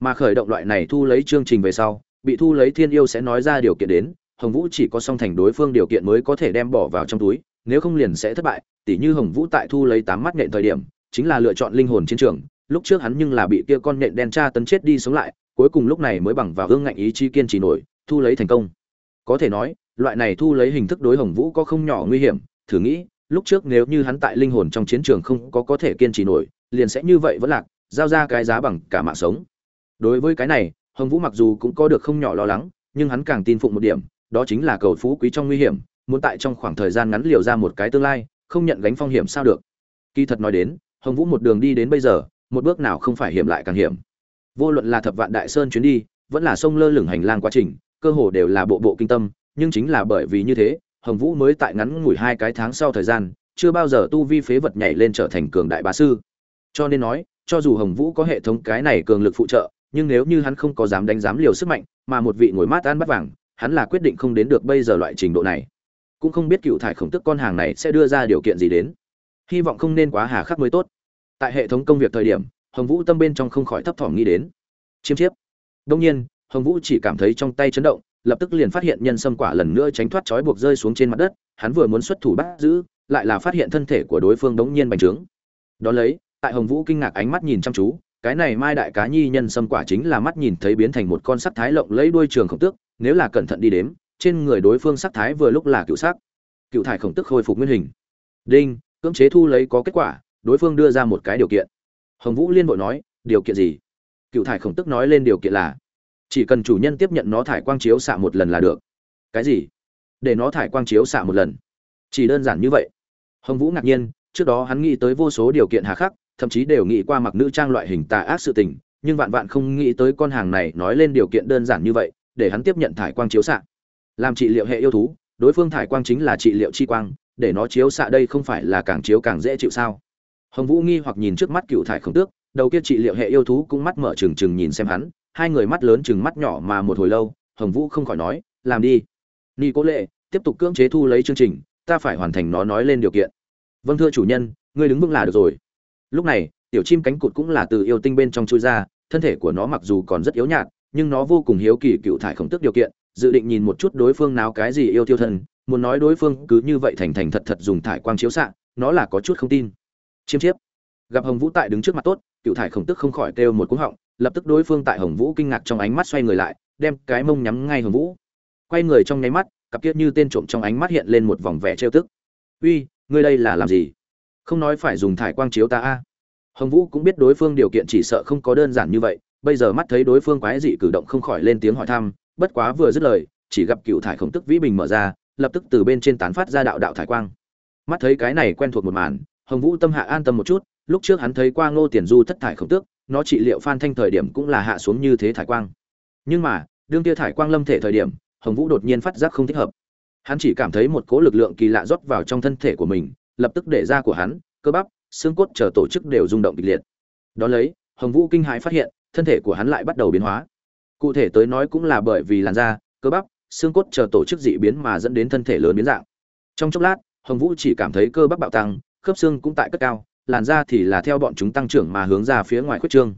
Mà khởi động loại này thu lấy chương trình về sau, bị thu lấy thiên yêu sẽ nói ra điều kiện đến hồng vũ chỉ có song thành đối phương điều kiện mới có thể đem bỏ vào trong túi, nếu không liền sẽ thất bại. Tỉ như hồng vũ tại thu lấy tám mắt nện thời điểm, chính là lựa chọn linh hồn chiến trường, lúc trước hắn nhưng là bị kia con nện đen tra tấn chết đi sống lại, cuối cùng lúc này mới bằng vào hương ngạnh ý chí kiên trì nổi, thu lấy thành công. Có thể nói, loại này thu lấy hình thức đối hồng vũ có không nhỏ nguy hiểm, thử nghĩ, lúc trước nếu như hắn tại linh hồn trong chiến trường không có có thể kiên trì nổi, liền sẽ như vậy vẫn lạc, giao ra cái giá bằng cả mạng sống. Đối với cái này, hồng vũ mặc dù cũng có được không nhỏ lo lắng, nhưng hắn càng tin phụng một điểm đó chính là cầu phú quý trong nguy hiểm, muốn tại trong khoảng thời gian ngắn liều ra một cái tương lai, không nhận gánh phong hiểm sao được. Kỳ thật nói đến, hồng vũ một đường đi đến bây giờ, một bước nào không phải hiểm lại càng hiểm. Vô luận là thập vạn đại sơn chuyến đi, vẫn là sông lơ lửng hành lang quá trình, cơ hồ đều là bộ bộ kinh tâm, nhưng chính là bởi vì như thế, hồng vũ mới tại ngắn ngủi hai cái tháng sau thời gian, chưa bao giờ tu vi phế vật nhảy lên trở thành cường đại bá sư. Cho nên nói, cho dù hồng vũ có hệ thống cái này cường lực phụ trợ, nhưng nếu như hắn không có dám đánh dám liều sức mạnh, mà một vị ngồi mát ăn bắt vàng hắn là quyết định không đến được bây giờ loại trình độ này. Cũng không biết cựu thải khổng tức con hàng này sẽ đưa ra điều kiện gì đến. Hy vọng không nên quá hà khắc mới tốt. Tại hệ thống công việc thời điểm, hồng vũ tâm bên trong không khỏi thấp thỏm nghĩ đến. Chiêm chiếp. Đông nhiên, hồng vũ chỉ cảm thấy trong tay chấn động, lập tức liền phát hiện nhân sâm quả lần nữa tránh thoát trói buộc rơi xuống trên mặt đất, hắn vừa muốn xuất thủ bắt giữ, lại là phát hiện thân thể của đối phương đống nhiên bành trướng. Đón lấy, tại hồng vũ kinh ngạc ánh mắt nhìn chăm chú, cái này mai đại cá nhi nhân sâm quả chính là mắt nhìn thấy biến thành một con sắc thái lộng lấy đuôi trường khổng tước nếu là cẩn thận đi đếm, trên người đối phương sắc thái vừa lúc là cựu sắc. Cựu thải khổng tức khôi phục nguyên hình. Đinh, cưỡng chế thu lấy có kết quả, đối phương đưa ra một cái điều kiện. Hồng vũ liên bộ nói, điều kiện gì? Cựu thải khổng tức nói lên điều kiện là, chỉ cần chủ nhân tiếp nhận nó thải quang chiếu xạ một lần là được. Cái gì? Để nó thải quang chiếu xạ một lần. Chỉ đơn giản như vậy? Hồng vũ ngạc nhiên, trước đó hắn nghĩ tới vô số điều kiện hà khắc, thậm chí đều nghĩ qua mặc nữ trang loại hình tà ác sự tình, nhưng vạn vạn không nghĩ tới con hàng này nói lên điều kiện đơn giản như vậy để hắn tiếp nhận thải quang chiếu xạ. Làm trị liệu hệ yêu thú, đối phương thải quang chính là trị liệu chi quang, để nó chiếu xạ đây không phải là càng chiếu càng dễ chịu sao? Hồng vũ nghi hoặc nhìn trước mắt cựu thải khổng tước, đầu kia trị liệu hệ yêu thú cũng mắt mở trừng trừng nhìn xem hắn, hai người mắt lớn chừng mắt nhỏ mà một hồi lâu, hồng vũ không khỏi nói, làm đi. Ni cố lệ tiếp tục cưỡng chế thu lấy chương trình, ta phải hoàn thành nó nói lên điều kiện. Vâng thưa chủ nhân, ngươi đứng vững là được rồi. Lúc này, tiểu chim cánh cụt cũng là từ yêu tinh bên trong chui ra, thân thể của nó mặc dù còn rất yếu nhạt nhưng nó vô cùng hiếu kỳ cựu thải khổng tức điều kiện, dự định nhìn một chút đối phương nào cái gì yêu tiêu thân, muốn nói đối phương cứ như vậy thành thành thật thật dùng thải quang chiếu xạ, nó là có chút không tin. Chiêm chiếp. Gặp hồng vũ tại đứng trước mặt tốt, cựu thải khổng tức không khỏi kêu một cú họng, lập tức đối phương tại hồng vũ kinh ngạc trong ánh mắt xoay người lại, đem cái mông nhắm ngay hồng vũ. Quay người trong nháy mắt, cặp kiết như tên trộm trong ánh mắt hiện lên một vòng vẻ trêu tức. Uy, ngươi đây là làm gì? Không nói phải dùng thải quang chiếu ta a. Hồng vũ cũng biết đối phương điều kiện chỉ sợ không có đơn giản như vậy bây giờ mắt thấy đối phương quái dị cử động không khỏi lên tiếng hỏi thăm, bất quá vừa dứt lời, chỉ gặp cựu thải khổng tức vĩ bình mở ra, lập tức từ bên trên tán phát ra đạo đạo thải quang. Mắt thấy cái này quen thuộc một màn, hồng vũ tâm hạ an tâm một chút, lúc trước hắn thấy qua ngô tiền du thất thải khổng tước nó trị liệu phan thanh thời điểm cũng là hạ xuống như thế thải quang. Nhưng mà, đương kia thải quang lâm thể thời điểm, hồng vũ đột nhiên phát giác không thích hợp. Hắn chỉ cảm thấy một cỗ lực lượng kỳ lạ rót vào trong thân thể của mình, lập tức để ra của hắn, cơ bắp, xương cốt chờ tổ chức đều rung động kịch liệt. Đó lấy, hồng vũ kinh hãi phát hiện thân thể của hắn lại bắt đầu biến hóa. Cụ thể tới nói cũng là bởi vì làn da, cơ bắp, xương cốt chờ tổ chức dị biến mà dẫn đến thân thể lớn biến dạng. Trong chốc lát, hồng vũ chỉ cảm thấy cơ bắp bạo tăng, khớp xương cũng tại cất cao, làn da thì là theo bọn chúng tăng trưởng mà hướng ra phía ngoài khuyết trương.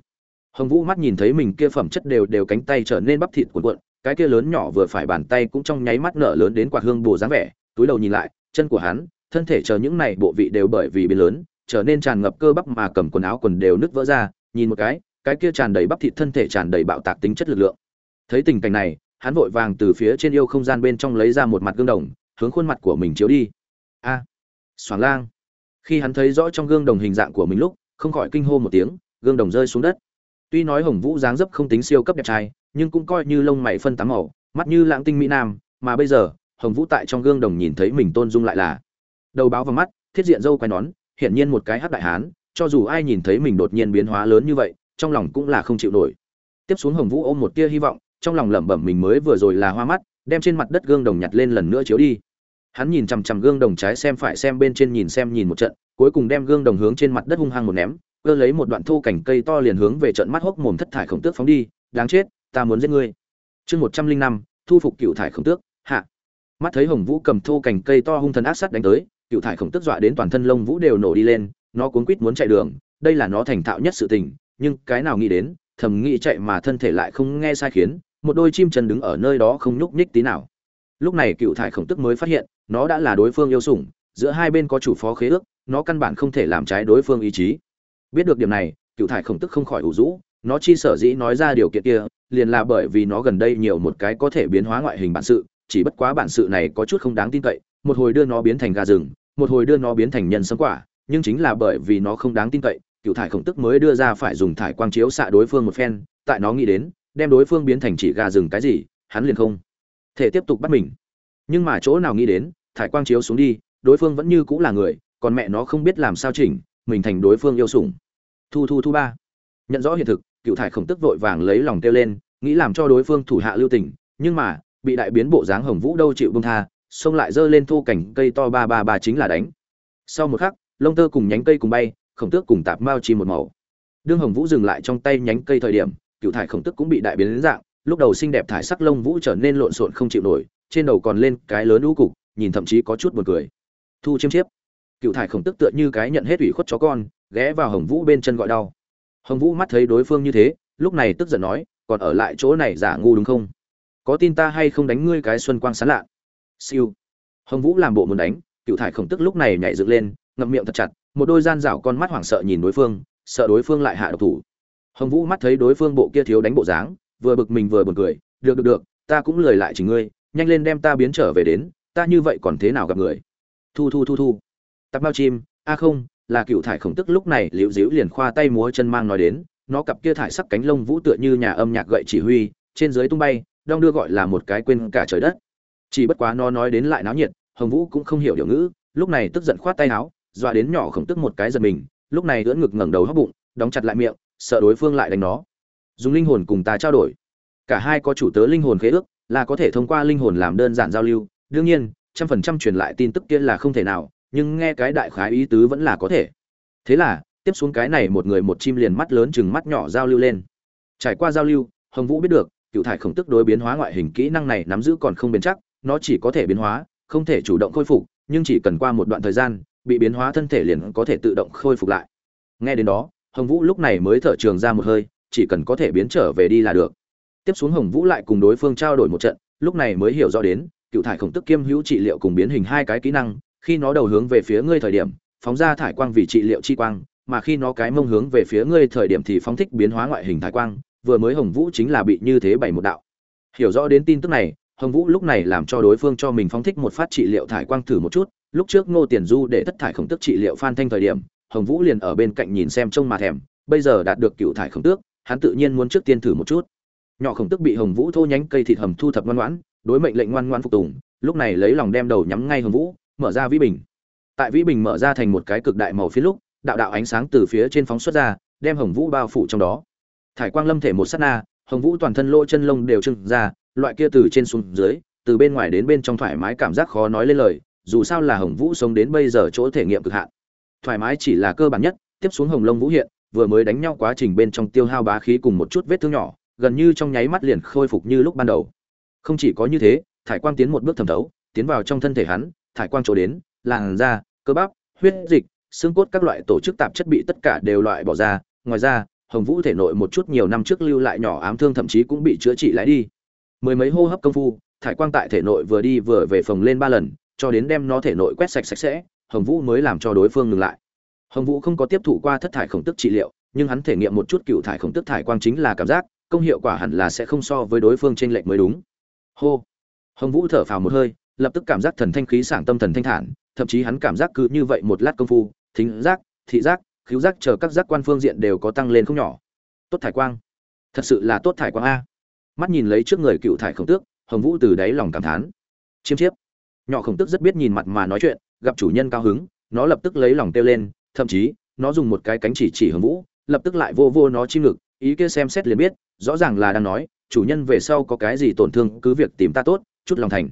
Hồng vũ mắt nhìn thấy mình kia phẩm chất đều đều cánh tay trở nên bắp thịt cuộn cuộn, cái kia lớn nhỏ vừa phải bàn tay cũng trong nháy mắt nở lớn đến quạt hương bồ dáng vẻ, túi đầu nhìn lại, chân của hắn, thân thể chờ những này bộ vị đều bởi vì biến lớn, trở nên tràn ngập cơ bắp mà cầm quần áo quần đều nứt vỡ ra, nhìn một cái cái kia tràn đầy bắp thịt thân thể tràn đầy bạo tạc tính chất lực lượng. Thấy tình cảnh này hắn vội vàng từ phía trên yêu không gian bên trong lấy ra một mặt gương đồng hướng khuôn mặt của mình chiếu đi. A à, xoàng lang. Khi hắn thấy rõ trong gương đồng hình dạng của mình lúc không khỏi kinh hô một tiếng gương đồng rơi xuống đất. Tuy nói hồng vũ dáng dấp không tính siêu cấp đẹp trai nhưng cũng coi như lông mày phân tám màu mắt như lãng tinh mỹ nam mà bây giờ hồng vũ tại trong gương đồng nhìn thấy mình tôn dung lại là đầu báo vào mắt thiết diện dâu quai nón hiển nhiên một cái hắc đại hán cho dù ai nhìn thấy mình đột nhiên biến hóa lớn như vậy trong lòng cũng là không chịu nổi. Tiếp xuống hồng vũ ôm một tia hy vọng, trong lòng lẩm bẩm mình mới vừa rồi là hoa mắt, đem trên mặt đất gương đồng nhặt lên lần nữa chiếu đi. Hắn nhìn chằm chằm gương đồng trái xem phải xem bên trên nhìn xem nhìn một trận, cuối cùng đem gương đồng hướng trên mặt đất hung hăng một ném, cơ lấy một đoạn thô cảnh cây to liền hướng về trận mắt hốc mồm thất thải khổng tước phóng đi, đáng chết, ta muốn giết ngươi. Chương một trăm linh năm, thu phục cựu thải khổng tước, hạ. Mắt thấy hồng vũ cầm thô cành cây to hung thần ác sắt đánh tới, cựu thải khổng tước dọa đến toàn thân lông vũ đều nổ đi lên, nó cuốn quít muốn chạy đường, đây là nó thành thạo nhất sự tình nhưng cái nào nghĩ đến, thầm nghĩ chạy mà thân thể lại không nghe sai khiến, một đôi chim chân đứng ở nơi đó không nhúc nhích tí nào. Lúc này cựu thải khổng tức mới phát hiện, nó đã là đối phương yêu sủng, giữa hai bên có chủ phó khế ước, nó căn bản không thể làm trái đối phương ý chí. Biết được điểm này, cựu thải khổng tức không khỏi ủ rũ, nó chi sở dĩ nói ra điều kiện kia, liền là bởi vì nó gần đây nhiều một cái có thể biến hóa ngoại hình bản sự, chỉ bất quá bản sự này có chút không đáng tin cậy, một hồi đưa nó biến thành gà rừng, một hồi đưa nó biến thành nhân sấm quả, nhưng chính là bởi vì nó không đáng tin cậy cựu thải khổng tức mới đưa ra phải dùng thải quang chiếu xạ đối phương một phen, tại nó nghĩ đến, đem đối phương biến thành chỉ gà rừng cái gì, hắn liền không thể tiếp tục bắt mình. Nhưng mà chỗ nào nghĩ đến, thải quang chiếu xuống đi, đối phương vẫn như cũng là người, còn mẹ nó không biết làm sao chỉnh, mình thành đối phương yêu sủng. Thu thu thu ba. Nhận rõ hiện thực, cựu thải khổng tức vội vàng lấy lòng kêu lên, nghĩ làm cho đối phương thủ hạ lưu tình, nhưng mà, bị đại biến bộ dáng hồng vũ đâu chịu bông tha, xông lại giơ lên thu cảnh cây to ba ba ba chính là đánh. Sau một khắc, lông tơ cùng nhánh cây cùng bay khổng tước cùng tạp mao chi một màu. Đương hồng vũ dừng lại trong tay nhánh cây thời điểm, cựu thải khổng tước cũng bị đại biến đến dạng, lúc đầu xinh đẹp thải sắc lông vũ trở nên lộn xộn không chịu nổi, trên đầu còn lên cái lớn lũ cục, nhìn thậm chí có chút buồn cười. Thu chiêm chiếp. Cựu thải khổng tức tựa như cái nhận hết ủy khuất chó con, ghé vào hồng vũ bên chân gọi đau. Hồng vũ mắt thấy đối phương như thế, lúc này tức giận nói, còn ở lại chỗ này giả ngu đúng không? Có tin ta hay không đánh ngươi cái xuân quang sán lạ? Siêu. Hồng vũ làm bộ muốn đánh, cựu thải khổng tức lúc này nhảy dựng lên, ngậm miệng thật chặt một đôi gian rảo con mắt hoảng sợ nhìn đối phương, sợ đối phương lại hạ độc thủ. Hồng vũ mắt thấy đối phương bộ kia thiếu đánh bộ dáng, vừa bực mình vừa buồn cười, được được được, ta cũng lười lại chỉ ngươi, nhanh lên đem ta biến trở về đến, ta như vậy còn thế nào gặp người? Thu thu thu thu. Tập bao chim, a không, là cựu thải khổng tức lúc này liễu diễu liền khoa tay múa chân mang nói đến, nó cặp kia thải sắc cánh lông vũ tựa như nhà âm nhạc gậy chỉ huy, trên dưới tung bay, đong đưa gọi là một cái quên cả trời đất. Chỉ bất quá nó nói đến lại náo nhiệt, hồng vũ cũng không hiểu điều ngữ, lúc này tức giận khoát tay áo dọa đến nhỏ khổng tức một cái giật mình, lúc này ưỡn ngực ngẩng đầu hóc bụng, đóng chặt lại miệng, sợ đối phương lại đánh nó. Dùng linh hồn cùng ta trao đổi. Cả hai có chủ tớ linh hồn khế ước, là có thể thông qua linh hồn làm đơn giản giao lưu. Đương nhiên, trăm phần trăm truyền lại tin tức kia là không thể nào, nhưng nghe cái đại khái ý tứ vẫn là có thể. Thế là, tiếp xuống cái này một người một chim liền mắt lớn chừng mắt nhỏ giao lưu lên. Trải qua giao lưu, hồng vũ biết được, cựu thải khổng tức đối biến hóa ngoại hình kỹ năng này nắm giữ còn không bền chắc, nó chỉ có thể biến hóa, không thể chủ động khôi phục, nhưng chỉ cần qua một đoạn thời gian bị biến hóa thân thể liền có thể tự động khôi phục lại. Nghe đến đó, hồng vũ lúc này mới thở trường ra một hơi, chỉ cần có thể biến trở về đi là được. Tiếp xuống hồng vũ lại cùng đối phương trao đổi một trận, lúc này mới hiểu rõ đến, cựu thải khổng tức kiêm hữu trị liệu cùng biến hình hai cái kỹ năng, khi nó đầu hướng về phía ngươi thời điểm, phóng ra thải quang vì trị liệu chi quang, mà khi nó cái mông hướng về phía ngươi thời điểm thì phóng thích biến hóa ngoại hình thải quang, vừa mới hồng vũ chính là bị như thế bảy một đạo. Hiểu rõ đến tin tức này, hồng vũ lúc này làm cho đối phương cho mình phóng thích một phát trị liệu thải quang thử một chút lúc trước ngô tiền du để thất thải khổng tức trị liệu phan thanh thời điểm, hồng vũ liền ở bên cạnh nhìn xem trông mà thèm, bây giờ đạt được cựu thải khổng tước, hắn tự nhiên muốn trước tiên thử một chút. Nhỏ khổng tức bị hồng vũ thô nhánh cây thịt hầm thu thập ngoan ngoãn, đối mệnh lệnh ngoan ngoan phục tùng, lúc này lấy lòng đem đầu nhắm ngay hồng vũ, mở ra vĩ bình. Tại vĩ bình mở ra thành một cái cực đại màu phía lúc, đạo đạo ánh sáng từ phía trên phóng xuất ra, đem hồng vũ bao phủ trong đó. Thải quang lâm thể một sát na, hồng vũ toàn thân lỗ chân lông đều trưng ra, loại kia từ trên xuống dưới, từ bên ngoài đến bên trong thoải mái cảm giác khó nói lên lời dù sao là hồng vũ sống đến bây giờ chỗ thể nghiệm cực hạn. Thoải mái chỉ là cơ bản nhất, tiếp xuống hồng lông vũ hiện, vừa mới đánh nhau quá trình bên trong tiêu hao bá khí cùng một chút vết thương nhỏ, gần như trong nháy mắt liền khôi phục như lúc ban đầu. Không chỉ có như thế, thải quang tiến một bước thẩm thấu, tiến vào trong thân thể hắn, thải quang chỗ đến, làn da, cơ bắp, huyết dịch, xương cốt các loại tổ chức tạp chất bị tất cả đều loại bỏ ra. Ngoài ra, hồng vũ thể nội một chút nhiều năm trước lưu lại nhỏ ám thương thậm chí cũng bị chữa trị lại đi. Mười mấy hô hấp công phu, thải quang tại thể nội vừa đi vừa về phòng lên ba lần cho đến đem nó thể nội quét sạch sạch sẽ, hồng vũ mới làm cho đối phương ngừng lại. Hồng vũ không có tiếp thụ qua thất thải khổng tức trị liệu, nhưng hắn thể nghiệm một chút cựu thải khổng tức thải quang chính là cảm giác, công hiệu quả hẳn là sẽ không so với đối phương trên lệnh mới đúng. Hô! Hồng vũ thở phào một hơi, lập tức cảm giác thần thanh khí sảng tâm thần thanh thản, thậm chí hắn cảm giác cứ như vậy một lát công phu, thính giác, thị giác khiếu giác chờ các giác quan phương diện đều có tăng lên không nhỏ. Tốt thải quang. Thật sự là tốt thải quang a. Mắt nhìn lấy trước người cựu thải khổng tước, hồng vũ từ đáy lòng cảm thán. Chiêm chiếp nhỏ khổng tức rất biết nhìn mặt mà nói chuyện, gặp chủ nhân cao hứng, nó lập tức lấy lòng kêu lên, thậm chí, nó dùng một cái cánh chỉ chỉ hướng vũ, lập tức lại vô vô nó chim ngực, ý kia xem xét liền biết, rõ ràng là đang nói, chủ nhân về sau có cái gì tổn thương, cứ việc tìm ta tốt, chút lòng thành.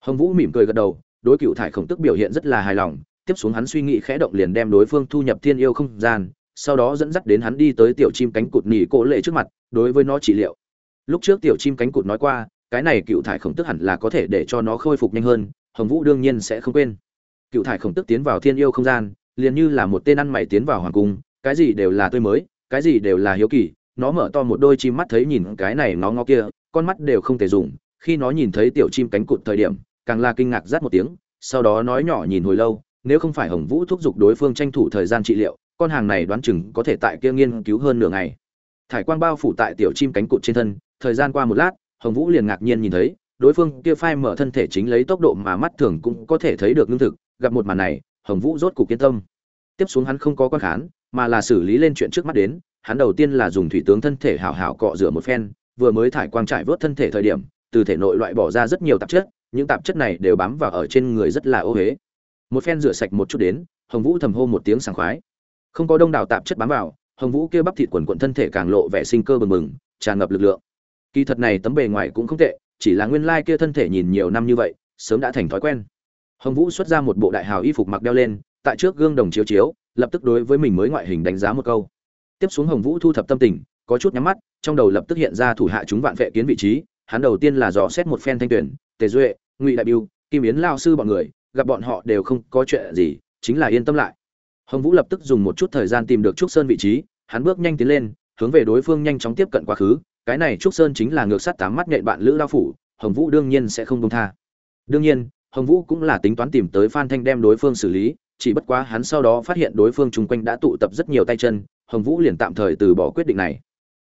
Hồng vũ mỉm cười gật đầu, đối cựu thải khổng tức biểu hiện rất là hài lòng, tiếp xuống hắn suy nghĩ khẽ động liền đem đối phương thu nhập thiên yêu không gian, sau đó dẫn dắt đến hắn đi tới tiểu chim cánh cụt nỉ cổ lệ trước mặt, đối với nó trị liệu. Lúc trước tiểu chim cánh cụt nói qua, cái này cựu thải khổng tức hẳn là có thể để cho nó khôi phục nhanh hơn hồng vũ đương nhiên sẽ không quên. Cựu thải khổng tức tiến vào thiên yêu không gian, liền như là một tên ăn mày tiến vào hoàng cung, cái gì đều là tươi mới, cái gì đều là hiếu kỳ, nó mở to một đôi chim mắt thấy nhìn cái này nó ngó kia, con mắt đều không thể dùng, khi nó nhìn thấy tiểu chim cánh cụt thời điểm, càng là kinh ngạc rát một tiếng, sau đó nói nhỏ nhìn hồi lâu, nếu không phải hồng vũ thúc giục đối phương tranh thủ thời gian trị liệu, con hàng này đoán chừng có thể tại kia nghiên cứu hơn nửa ngày. Thải quang bao phủ tại tiểu chim cánh cụt trên thân, thời gian qua một lát, hồng vũ liền ngạc nhiên nhìn thấy đối phương kia phai mở thân thể chính lấy tốc độ mà mắt thường cũng có thể thấy được lương thực, gặp một màn này, hồng vũ rốt cục kiên tâm. Tiếp xuống hắn không có quan khán, mà là xử lý lên chuyện trước mắt đến, hắn đầu tiên là dùng thủy tướng thân thể hảo hảo cọ rửa một phen, vừa mới thải quang trải vớt thân thể thời điểm, từ thể nội loại bỏ ra rất nhiều tạp chất, những tạp chất này đều bám vào ở trên người rất là ô huế một phen rửa sạch một chút đến, hồng vũ thầm hô một tiếng sảng khoái. Không có đông đảo tạp chất bám vào, hồng vũ kia bắp thịt quần quận thân thể càng lộ vẻ sinh cơ bừng bừng, tràn ngập lực lượng. Kỳ thật này tấm bề ngoài cũng không tệ chỉ là nguyên lai kia thân thể nhìn nhiều năm như vậy, sớm đã thành thói quen. Hồng vũ xuất ra một bộ đại hào y phục mặc đeo lên, tại trước gương đồng chiếu chiếu, lập tức đối với mình mới ngoại hình đánh giá một câu. Tiếp xuống hồng vũ thu thập tâm tình, có chút nhắm mắt, trong đầu lập tức hiện ra thủ hạ chúng vạn vệ kiến vị trí, hắn đầu tiên là dò xét một phen thanh tuyển, tề duệ, ngụy đại biêu, kim yến lao sư bọn người, gặp bọn họ đều không có chuyện gì, chính là yên tâm lại. Hồng vũ lập tức dùng một chút thời gian tìm được trúc sơn vị trí, hắn bước nhanh tiến lên, hướng về đối phương nhanh chóng tiếp cận quá khứ cái này trúc sơn chính là ngược sát tám mắt nhện bạn lữ lao phủ, hồng vũ đương nhiên sẽ không công tha. Đương nhiên, hồng vũ cũng là tính toán tìm tới phan thanh đem đối phương xử lý, chỉ bất quá hắn sau đó phát hiện đối phương chung quanh đã tụ tập rất nhiều tay chân, hồng vũ liền tạm thời từ bỏ quyết định này.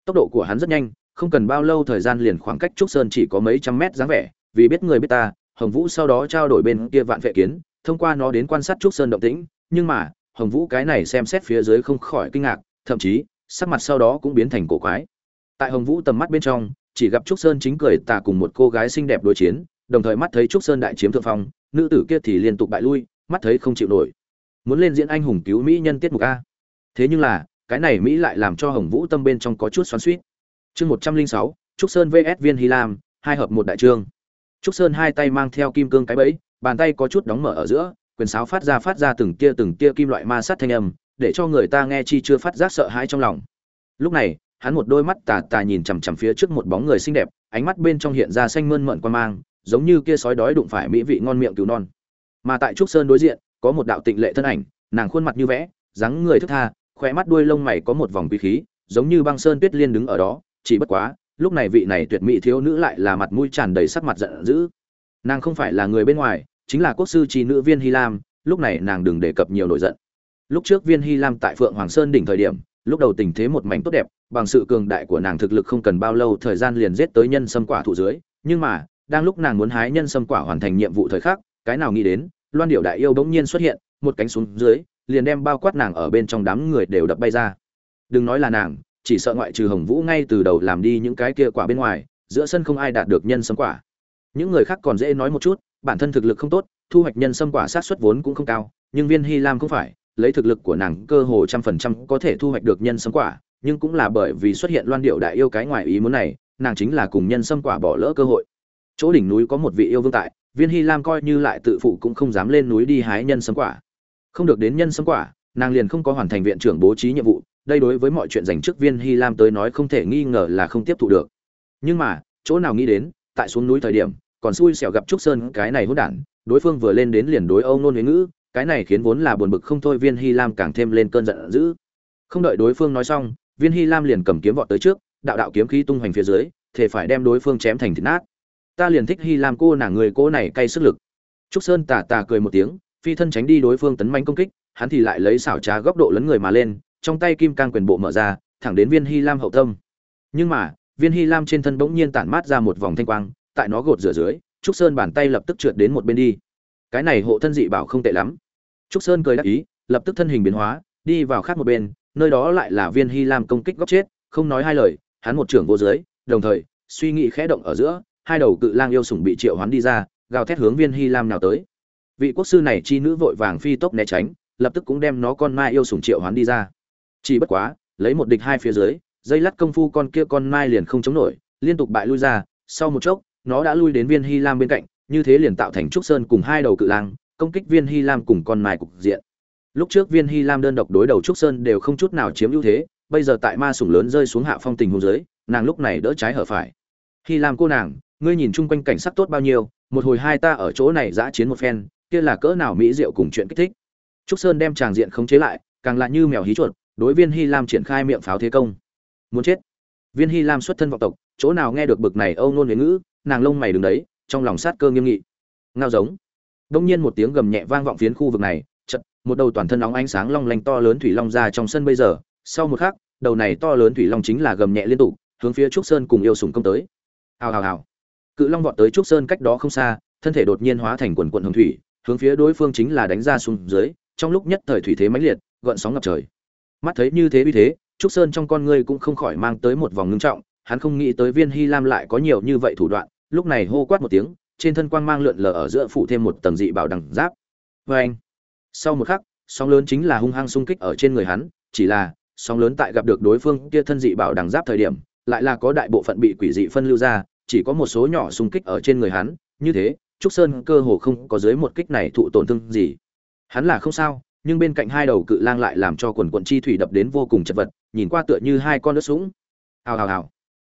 Tốc độ của hắn rất nhanh, không cần bao lâu thời gian liền khoảng cách trúc sơn chỉ có mấy trăm mét dáng vẻ, vì biết người biết ta, hồng vũ sau đó trao đổi bên kia vạn vệ kiến, thông qua nó đến quan sát trúc sơn động tĩnh, nhưng mà, hồng vũ cái này xem xét phía dưới không khỏi kinh ngạc, thậm chí, sắc mặt sau đó cũng biến thành cổ quái tại hồng vũ tầm mắt bên trong, chỉ gặp trúc sơn chính cười tà cùng một cô gái xinh đẹp đối chiến, đồng thời mắt thấy trúc sơn đại chiếm thượng phong, nữ tử kia thì liên tục bại lui, mắt thấy không chịu nổi. Muốn lên diễn anh hùng cứu mỹ nhân tiết mục a. Thế nhưng là, cái này mỹ lại làm cho hồng vũ tâm bên trong có chút xoắn suýt chương một trăm linh sáu, trúc sơn vs viên hy lam, hai hợp một đại trương. Trúc sơn hai tay mang theo kim cương cái bẫy, bàn tay có chút đóng mở ở giữa, quyền sáo phát ra phát ra từng tia từng tia kim loại ma sát thanh âm, để cho người ta nghe chi chưa phát giác sợ hãi trong lòng. Lúc này hắn một đôi mắt tà tà nhìn chằm chằm phía trước một bóng người xinh đẹp, ánh mắt bên trong hiện ra xanh mơn mởn quan mang, giống như kia sói đói đụng phải mỹ vị ngon miệng cứu non. Mà tại trúc sơn đối diện, có một đạo tịnh lệ thân ảnh, nàng khuôn mặt như vẽ, dáng người thức tha, khóe mắt đuôi lông mày có một vòng quý khí, giống như băng sơn tuyết liên đứng ở đó, chỉ bất quá, lúc này vị này tuyệt mỹ thiếu nữ lại là mặt mũi tràn đầy sắc mặt giận dữ. Nàng không phải là người bên ngoài, chính là quốc sư trì nữ viên hy lam, lúc này nàng đừng đề cập nhiều nổi giận. Lúc trước viên hy lam tại phượng hoàng sơn đỉnh thời điểm lúc đầu tình thế một mảnh tốt đẹp, bằng sự cường đại của nàng thực lực không cần bao lâu, thời gian liền giết tới nhân sâm quả thủ dưới. Nhưng mà, đang lúc nàng muốn hái nhân sâm quả hoàn thành nhiệm vụ thời khắc, cái nào nghĩ đến, loan điệu đại yêu bỗng nhiên xuất hiện, một cánh xuống dưới, liền đem bao quát nàng ở bên trong đám người đều đập bay ra. Đừng nói là nàng, chỉ sợ ngoại trừ hồng vũ ngay từ đầu làm đi những cái kia quả bên ngoài, giữa sân không ai đạt được nhân sâm quả. Những người khác còn dễ nói một chút, bản thân thực lực không tốt, thu hoạch nhân sâm quả sát xuất vốn cũng không cao, nhưng viên hy lam không phải lấy thực lực của nàng cơ hồ trăm phần trăm có thể thu hoạch được nhân sâm quả, nhưng cũng là bởi vì xuất hiện loan điệu đại yêu cái ngoài ý muốn này, nàng chính là cùng nhân sâm quả bỏ lỡ cơ hội. Chỗ đỉnh núi có một vị yêu vương tại, viên hy lam coi như lại tự phụ cũng không dám lên núi đi hái nhân sâm quả. Không được đến nhân sâm quả, nàng liền không có hoàn thành viện trưởng bố trí nhiệm vụ, đây đối với mọi chuyện dành trước viên hy lam tới nói không thể nghi ngờ là không tiếp thụ được. Nhưng mà, chỗ nào nghĩ đến, tại xuống núi thời điểm, còn xui xẻo gặp trúc sơn cái này hỗn đản, đối phương vừa lên đến liền đối âu nôn huế ngữ cái này khiến vốn là buồn bực không thôi viên hy lam càng thêm lên cơn giận dữ. Không đợi đối phương nói xong, viên hy lam liền cầm kiếm vọt tới trước, đạo đạo kiếm khí tung hoành phía dưới thể phải đem đối phương chém thành thịt nát. Ta liền thích hy lam cô nàng người cô này cay sức lực. Trúc sơn tà tà cười một tiếng, phi thân tránh đi đối phương tấn manh công kích, hắn thì lại lấy xảo trá góc độ lấn người mà lên, trong tay kim cang quyền bộ mở ra, thẳng đến viên hy lam hậu tâm. Nhưng mà, viên hy lam trên thân bỗng nhiên tản mát ra một vòng thanh quang, tại nó gột rửa dưới, trúc sơn bàn tay lập tức trượt đến một bên đi cái này hộ thân dị bảo không tệ lắm. Trúc sơn cười đắc ý, lập tức thân hình biến hóa, đi vào khác một bên, nơi đó lại là viên hy lam công kích góc chết, không nói hai lời, hắn một trưởng vô dưới, đồng thời, suy nghĩ khẽ động ở giữa, hai đầu cự lang yêu sủng bị triệu hoán đi ra, gào thét hướng viên hy lam nào tới. Vị quốc sư này chi nữ vội vàng phi tốc né tránh, lập tức cũng đem nó con mai yêu sủng triệu hoán đi ra. Chỉ bất quá, lấy một địch hai phía dưới, dây lắt công phu con kia con mai liền không chống nổi, liên tục bại lui ra, sau một chốc, nó đã lui đến viên hy lam bên cạnh như thế liền tạo thành trúc sơn cùng hai đầu cự lang, công kích viên hy lam cùng con mai cục diện. Lúc trước viên hy lam đơn độc đối đầu trúc sơn đều không chút nào chiếm ưu thế, bây giờ tại ma sủng lớn rơi xuống hạ phong tình hôn dưới, nàng lúc này đỡ trái hở phải. Hy lam cô nàng, ngươi nhìn chung quanh cảnh sắc tốt bao nhiêu, một hồi hai ta ở chỗ này giã chiến một phen, kia là cỡ nào mỹ diệu cùng chuyện kích thích. Trúc sơn đem tràng diện khống chế lại, càng lại như mèo hí chuột, đối viên hy lam triển khai miệng pháo thế công. Muốn chết. Viên hy lam xuất thân vọng tộc, chỗ nào nghe được bực này âu nôn huế ngữ, nàng lông mày đứng đấy trong lòng sát cơ nghiêm nghị. Ngao giống. Đông nhiên một tiếng gầm nhẹ vang vọng phiến khu vực này chật một đầu toàn thân óng ánh sáng long lanh to lớn thủy long ra trong sân bây giờ. Sau một khắc, đầu này to lớn thủy long chính là gầm nhẹ liên tục, hướng phía trúc sơn cùng yêu sùng công tới. Hào hào hào. Cự long vọt tới trúc sơn cách đó không xa, thân thể đột nhiên hóa thành quần quận hồng thủy, hướng phía đối phương chính là đánh ra xuống dưới, trong lúc nhất thời thủy thế mãnh liệt, gợn sóng ngập trời. Mắt thấy như thế uy thế, trúc sơn trong con ngươi cũng không khỏi mang tới một vòng ngưng trọng, hắn không nghĩ tới viên hy lam lại có nhiều như vậy thủ đoạn lúc này hô quát một tiếng, trên thân quang mang lượn lờ ở giữa phủ thêm một tầng dị bảo đằng giáp. Vê anh. Sau một khắc, sóng lớn chính là hung hăng xung kích ở trên người hắn, chỉ là, sóng lớn tại gặp được đối phương kia thân dị bảo đằng giáp thời điểm, lại là có đại bộ phận bị quỷ dị phân lưu ra, chỉ có một số nhỏ xung kích ở trên người hắn, như thế, trúc sơn cơ hồ không có dưới một kích này thụ tổn thương gì. Hắn là không sao, nhưng bên cạnh hai đầu cự lang lại làm cho quần quận chi thủy đập đến vô cùng chật vật, nhìn qua tựa như hai con nước sũng hào hào hào.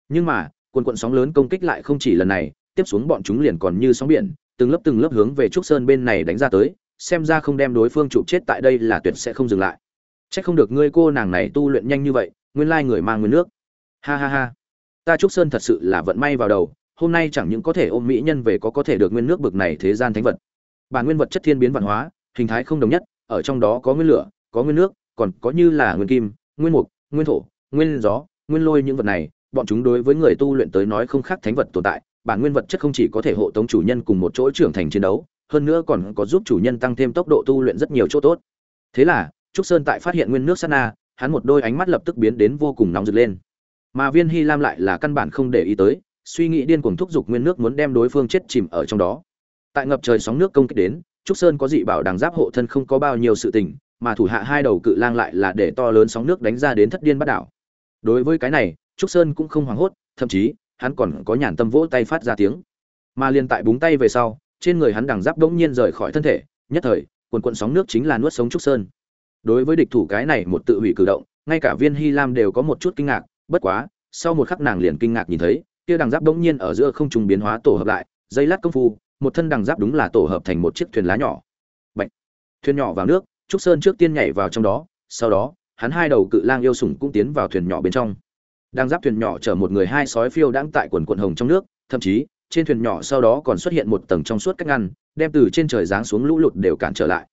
Nhưng mà quần quận sóng lớn công kích lại không chỉ lần này, tiếp xuống bọn chúng liền còn như sóng biển, từng lớp từng lớp hướng về trúc sơn bên này đánh ra tới, xem ra không đem đối phương chụp chết tại đây là tuyệt sẽ không dừng lại. Chắc không được ngươi cô nàng này tu luyện nhanh như vậy, nguyên lai người mang nguyên nước. Ha ha ha. Ta trúc sơn thật sự là vận may vào đầu, hôm nay chẳng những có thể ôm mỹ nhân về có có thể được nguyên nước bực này thế gian thánh vật. Bản nguyên vật chất thiên biến văn hóa, hình thái không đồng nhất, ở trong đó có nguyên lửa, có nguyên nước, còn có như là nguyên kim, nguyên mục, nguyên thổ, nguyên gió, nguyên lôi những vật này bọn chúng đối với người tu luyện tới nói không khác thánh vật tồn tại, bản nguyên vật chất không chỉ có thể hộ tống chủ nhân cùng một chỗ trưởng thành chiến đấu, hơn nữa còn có giúp chủ nhân tăng thêm tốc độ tu luyện rất nhiều chỗ tốt. Thế là, trúc sơn tại phát hiện nguyên nước sát na, hắn một đôi ánh mắt lập tức biến đến vô cùng nóng rực lên. Mà viên hy lam lại là căn bản không để ý tới, suy nghĩ điên cuồng thúc giục nguyên nước muốn đem đối phương chết chìm ở trong đó. Tại ngập trời sóng nước công kích đến, trúc sơn có dị bảo đằng giáp hộ thân không có bao nhiêu sự tình, mà thủ hạ hai đầu cự lang lại là để to lớn sóng nước đánh ra đến thất điên bắt đảo. Đối với cái này trúc sơn cũng không hoảng hốt, thậm chí, hắn còn có nhàn tâm vỗ tay phát ra tiếng. Mà liền tại búng tay về sau, trên người hắn đằng giáp bỗng nhiên rời khỏi thân thể, nhất thời, quần quận sóng nước chính là nuốt sống trúc sơn. Đối với địch thủ cái này một tự hủy cử động, ngay cả viên hy lam đều có một chút kinh ngạc, bất quá, sau một khắc nàng liền kinh ngạc nhìn thấy, kia đằng giáp đống nhiên ở giữa không trùng biến hóa tổ hợp lại, dây lát công phu, một thân đằng giáp đúng là tổ hợp thành một chiếc thuyền lá nhỏ. Bạch. thuyền nhỏ vào nước, trúc sơn trước tiên nhảy vào trong đó, sau đó, hắn hai đầu cự lang yêu sủng cũng tiến vào thuyền nhỏ bên trong đang giáp thuyền nhỏ chở một người hai sói phiêu đang tại quần quần hồng trong nước, thậm chí, trên thuyền nhỏ sau đó còn xuất hiện một tầng trong suốt cách ngăn, đem từ trên trời giáng xuống lũ lụt đều cản trở lại.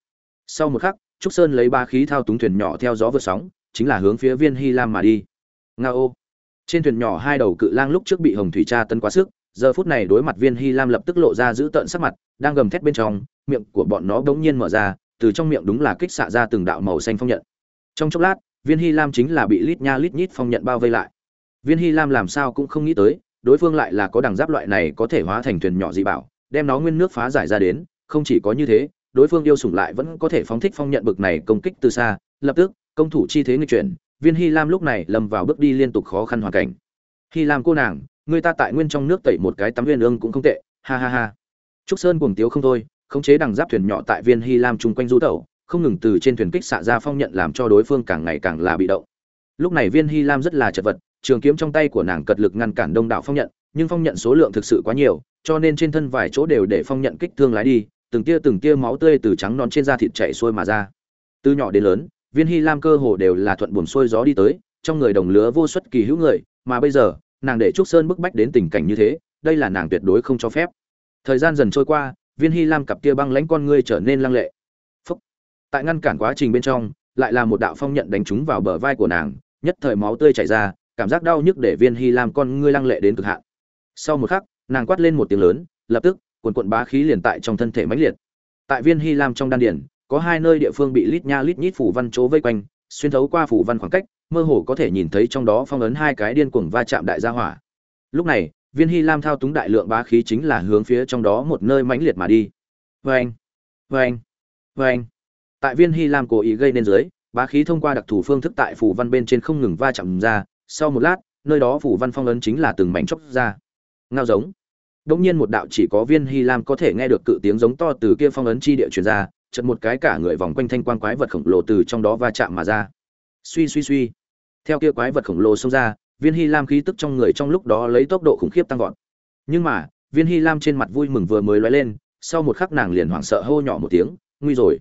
Sau một khắc, trúc sơn lấy ba khí thao túng thuyền nhỏ theo gió vượt sóng, chính là hướng phía viên hy lam mà đi. Nga ô. Trên thuyền nhỏ hai đầu cự lang lúc trước bị hồng thủy tra tấn quá sức, giờ phút này đối mặt viên hy lam lập tức lộ ra giữ tợn sắc mặt, đang gầm thét bên trong, miệng của bọn nó bỗng nhiên mở ra, từ trong miệng đúng là kích xạ ra từng đạo màu xanh phong nhận. Trong chốc lát, viên hy lam chính là bị lít nha lít nhít phong nhận bao vây lại viên hy lam làm sao cũng không nghĩ tới, đối phương lại là có đằng giáp loại này có thể hóa thành thuyền nhỏ dị bảo, đem nó nguyên nước phá giải ra đến, không chỉ có như thế, đối phương yêu sủng lại vẫn có thể phóng thích phong nhận bực này công kích từ xa, lập tức, công thủ chi thế nghịch chuyển, viên hy lam lúc này lâm vào bước đi liên tục khó khăn hoàn cảnh. Hy lam cô nàng, người ta tại nguyên trong nước tẩy một cái tắm viên ương cũng không tệ, ha ha ha. Trúc sơn cuồng tiếu không thôi, khống chế đằng giáp thuyền nhỏ tại viên hy lam chung quanh du tẩu, không ngừng từ trên thuyền kích xạ ra phong nhận làm cho đối phương càng ngày càng là bị động. Lúc này viên hy lam rất là chật vật trường kiếm trong tay của nàng cật lực ngăn cản đông đảo phong nhận, nhưng phong nhận số lượng thực sự quá nhiều, cho nên trên thân vài chỗ đều để phong nhận kích thương lái đi, từng tia từng tia máu tươi từ trắng non trên da thịt chảy xuôi mà ra. Từ nhỏ đến lớn, viên hy lam cơ hồ đều là thuận buồm xuôi gió đi tới, trong người đồng lứa vô xuất kỳ hữu người, mà bây giờ, nàng để trúc sơn bức bách đến tình cảnh như thế, đây là nàng tuyệt đối không cho phép. Thời gian dần trôi qua, viên hy lam cặp kia băng lãnh con ngươi trở nên lăng lệ. Phúc. tại ngăn cản quá trình bên trong, lại là một đạo phong nhận đánh trúng vào bờ vai của nàng, nhất thời máu tươi chảy ra cảm giác đau nhức để viên hy lam con ngươi lăng lệ đến cực hạn. Sau một khắc, nàng quát lên một tiếng lớn, lập tức quần quận bá khí liền tại trong thân thể mãnh liệt. Tại viên hy lam trong đan điển có hai nơi địa phương bị lít nha lít nhít phủ văn chỗ vây quanh, xuyên thấu qua phủ văn khoảng cách, mơ hồ có thể nhìn thấy trong đó phong ấn hai cái điên cuồng va chạm đại gia hỏa. Lúc này, viên hy lam thao túng đại lượng bá khí chính là hướng phía trong đó một nơi mãnh liệt mà đi. Vê anh vê tại viên hy lam cố ý gây nên dưới, bá khí thông qua đặc thù phương thức tại phủ văn bên trên không ngừng va chạm ra sau một lát nơi đó phủ văn phong ấn chính là từng mảnh chốc ra ngao giống Đống nhiên một đạo chỉ có Viên Hy Lam có thể nghe được cự tiếng giống to từ kia phong ấn chi địa truyền ra, chợt một cái cả người vòng quanh thanh quang quái vật khổng lồ từ trong đó va chạm mà ra. Suy suy suy. Theo kia quái vật khổng lồ xông ra, Viên Hy Lam khí tức trong người trong lúc đó lấy tốc độ khủng khiếp tăng vọt. Nhưng mà, Viên Hy Lam trên mặt vui mừng vừa mới lóe lên, sau một khắc nàng liền hoảng sợ hô nhỏ một tiếng, nguy rồi.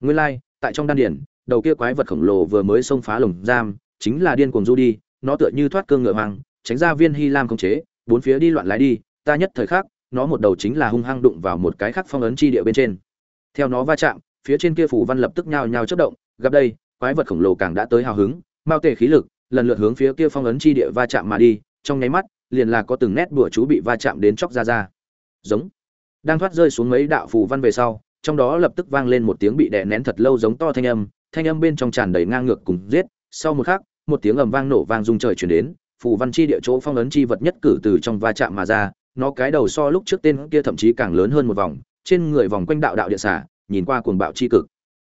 Nguyên lai、like, tại trong đan điển, đầu kia quái vật khổng lồ vừa mới xông phá lồng giam, chính là điên cuồng du đi, nó tựa như thoát cương ngựa hoang, tránh ra Viên Hy Lam khống chế, bốn phía đi loạn lái đi, ta nhất thời khắc, nó một đầu chính là hung hăng đụng vào một cái khắc phong ấn chi địa bên trên. Theo nó va chạm, phía trên kia phủ văn lập tức nhao nhao chớp động, gặp đây, quái vật khổng lồ càng đã tới hào hứng, mao tể khí lực, lần lượt hướng phía kia phong ấn chi địa va chạm mà đi, trong nháy mắt, liền là có từng nét bùa chú bị va chạm đến chóc ra ra. Giống. Đang thoát rơi xuống mấy đạo phù văn về sau, trong đó lập tức vang lên một tiếng bị đè nén thật lâu giống to thanh âm, thanh âm bên trong tràn đầy ngang ngược cùng giết, sau một khắc, một tiếng ầm vang nổ vang rung trời truyền đến, phù văn chi địa chỗ phong ấn chi vật nhất cử từ trong va chạm mà ra, nó cái đầu so lúc trước tên kia thậm chí càng lớn hơn một vòng, trên người vòng quanh đạo đạo địa xả, nhìn qua cuồng bạo chi cực.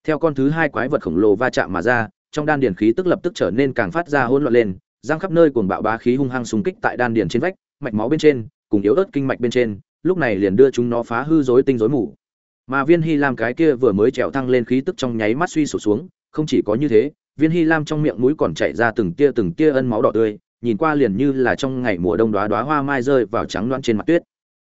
Theo con thứ hai quái vật khổng lồ va chạm mà ra, trong đan điền khí tức lập tức trở nên càng phát ra hỗn loạn lên, giang khắp nơi cuồng bạo bá khí hung hăng xung kích tại đan điền trên vách, mạch máu bên trên, cùng yếu ớt kinh mạch bên trên, lúc này liền đưa chúng nó phá hư rối tinh rối mù. Mà Viên Hy làm cái kia vừa mới trèo thăng lên khí tức trong nháy mắt suy sụp xuống, không chỉ có như thế, Viên Hy Lam trong miệng mũi còn chảy ra từng tia từng tia ân máu đỏ tươi, nhìn qua liền như là trong ngày mùa đông đóa đóa hoa mai rơi vào trắng loãng trên mặt tuyết.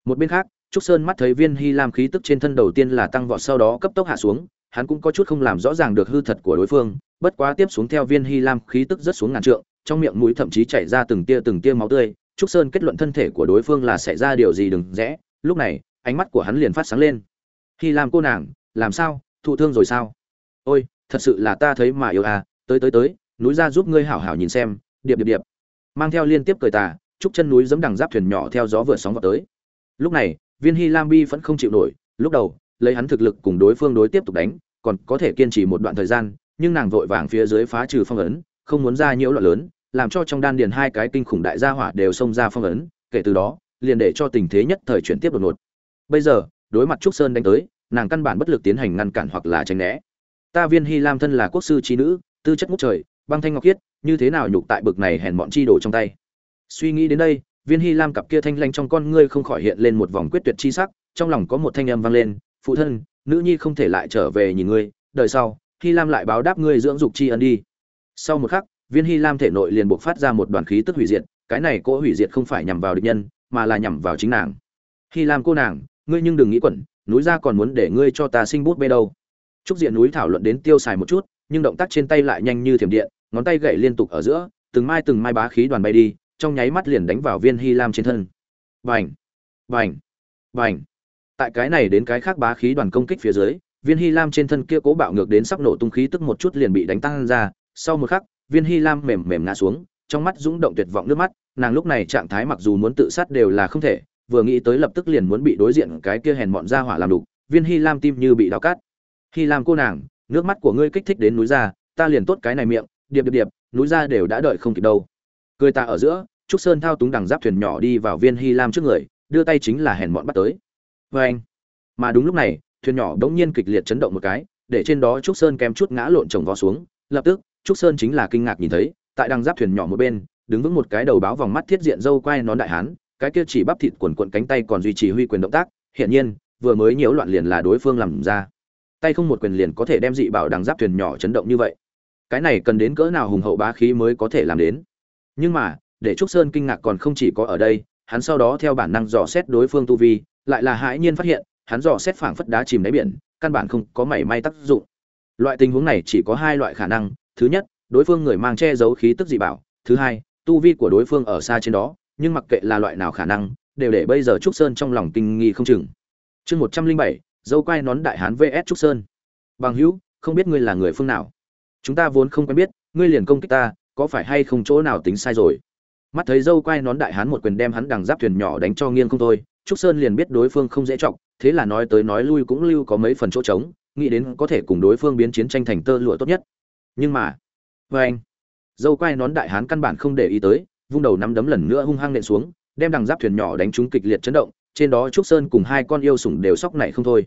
Một bên khác, Trúc Sơn mắt thấy Viên Hy Lam khí tức trên thân đầu tiên là tăng vọt sau đó cấp tốc hạ xuống, hắn cũng có chút không làm rõ ràng được hư thật của đối phương, bất quá tiếp xuống theo Viên Hy Lam khí tức rất xuống ngàn trượng, trong miệng mũi thậm chí chảy ra từng tia từng tia máu tươi, Trúc Sơn kết luận thân thể của đối phương là xảy ra điều gì đừng rẽ, lúc này, ánh mắt của hắn liền phát sáng lên. Hy Lam cô nàng, làm sao, thụ thương rồi sao? Ôi, thật sự là ta thấy mà yêu à, tới tới tới, núi ra giúp ngươi hảo hảo nhìn xem, điệp điệp điệp. Mang theo liên tiếp cười tà trúc chân núi giẫm đằng giáp thuyền nhỏ theo gió vừa sóng vào tới. Lúc này viên hy lam bi vẫn không chịu nổi lúc đầu lấy hắn thực lực cùng đối phương đối tiếp tục đánh còn có thể kiên trì một đoạn thời gian nhưng nàng vội vàng phía dưới phá trừ phong ấn không muốn ra nhiễu loạn lớn làm cho trong đan điền hai cái kinh khủng đại gia hỏa đều xông ra phong ấn kể từ đó liền để cho tình thế nhất thời chuyển tiếp đột ngột. Bây giờ đối mặt trúc sơn đánh tới nàng căn bản bất lực tiến hành ngăn cản hoặc là tránh né. Ta viên hy lam thân là quốc sư trí nữ tư chất ngút trời, băng thanh ngọc khiết, như thế nào nhục tại bực này hèn bọn chi đồ trong tay. Suy nghĩ đến đây, viên hy lam cặp kia thanh lanh trong con ngươi không khỏi hiện lên một vòng quyết tuyệt chi sắc, trong lòng có một thanh âm vang lên, phụ thân, nữ nhi không thể lại trở về nhìn ngươi, đời sau, hy lam lại báo đáp ngươi dưỡng dục chi ân đi. Sau một khắc, viên hy lam thể nội liền buộc phát ra một đoàn khí tức hủy diệt, cái này cỗ hủy diệt không phải nhằm vào địch nhân, mà là nhằm vào chính nàng. Hy lam cô nàng, ngươi nhưng đừng nghĩ quẩn, núi ra còn muốn để ngươi cho ta sinh bút bê đâu. Trúc diện núi thảo luận đến tiêu xài một chút nhưng động tác trên tay lại nhanh như thiểm điện, ngón tay gậy liên tục ở giữa, từng mai từng mai bá khí đoàn bay đi, trong nháy mắt liền đánh vào viên hy lam trên thân. Vành vành vành tại cái này đến cái khác bá khí đoàn công kích phía dưới, viên hy lam trên thân kia cố bạo ngược đến sắp nổ tung khí tức một chút liền bị đánh tăng ra. Sau một khắc, viên hy lam mềm mềm ngã xuống, trong mắt dũng động tuyệt vọng nước mắt, nàng lúc này trạng thái mặc dù muốn tự sát đều là không thể, vừa nghĩ tới lập tức liền muốn bị đối diện cái kia hèn mọn ra hỏa làm đục, viên hy lam tim như bị đau cắt. Hy lam cô nàng nước mắt của ngươi kích thích đến núi ra, ta liền tốt cái này miệng, điệp điệp điệp, núi ra đều đã đợi không kịp đâu. Cười ta ở giữa, trúc sơn thao túng đằng giáp thuyền nhỏ đi vào viên hy lam trước người, đưa tay chính là hèn mọn bắt tới. Vê anh, mà đúng lúc này, thuyền nhỏ đống nhiên kịch liệt chấn động một cái, để trên đó trúc sơn kém chút ngã lộn chồng vó xuống. Lập tức, trúc sơn chính là kinh ngạc nhìn thấy, tại đằng giáp thuyền nhỏ một bên, đứng vững một cái đầu báo vòng mắt thiết diện dâu quai nón đại hán, cái kia chỉ bắp thịt quần quận cánh tay còn duy trì huy quyền động tác, hiển nhiên, vừa mới nhiễu loạn liền là đối phương làm ra tay không một quyền liền có thể đem dị bảo đằng giáp thuyền nhỏ chấn động như vậy. Cái này cần đến cỡ nào hùng hậu bá khí mới có thể làm đến? Nhưng mà, để trúc sơn kinh ngạc còn không chỉ có ở đây, hắn sau đó theo bản năng dò xét đối phương tu vi, lại là hãi nhiên phát hiện, hắn dò xét phảng phất đá chìm đáy biển, căn bản không có mảy may tác dụng. Loại tình huống này chỉ có hai loại khả năng, thứ nhất, đối phương người mang che giấu khí tức dị bảo, thứ hai, tu vi của đối phương ở xa trên đó, nhưng mặc kệ là loại nào khả năng, đều để bây giờ trúc sơn trong lòng kinh nghi không chừng. Chương một trăm linh bảy dâu quai nón đại hán vs trúc sơn. Bằng hữu, không biết ngươi là người phương nào. Chúng ta vốn không quen biết, ngươi liền công kích ta, có phải hay không chỗ nào tính sai rồi? Mắt thấy dâu quai nón đại hán một quyền đem hắn đằng giáp thuyền nhỏ đánh cho nghiêng không thôi, trúc sơn liền biết đối phương không dễ trọng thế là nói tới nói lui cũng lưu có mấy phần chỗ trống, nghĩ đến có thể cùng đối phương biến chiến tranh thành tơ lụa tốt nhất. Nhưng mà vê anh, dâu quai nón đại hán căn bản không để ý tới, vung đầu nắm đấm lần nữa hung hăng nện xuống, đem đằng giáp thuyền nhỏ đánh trúng kịch liệt chấn động trên đó trúc sơn cùng hai con yêu sủng đều sóc này không thôi.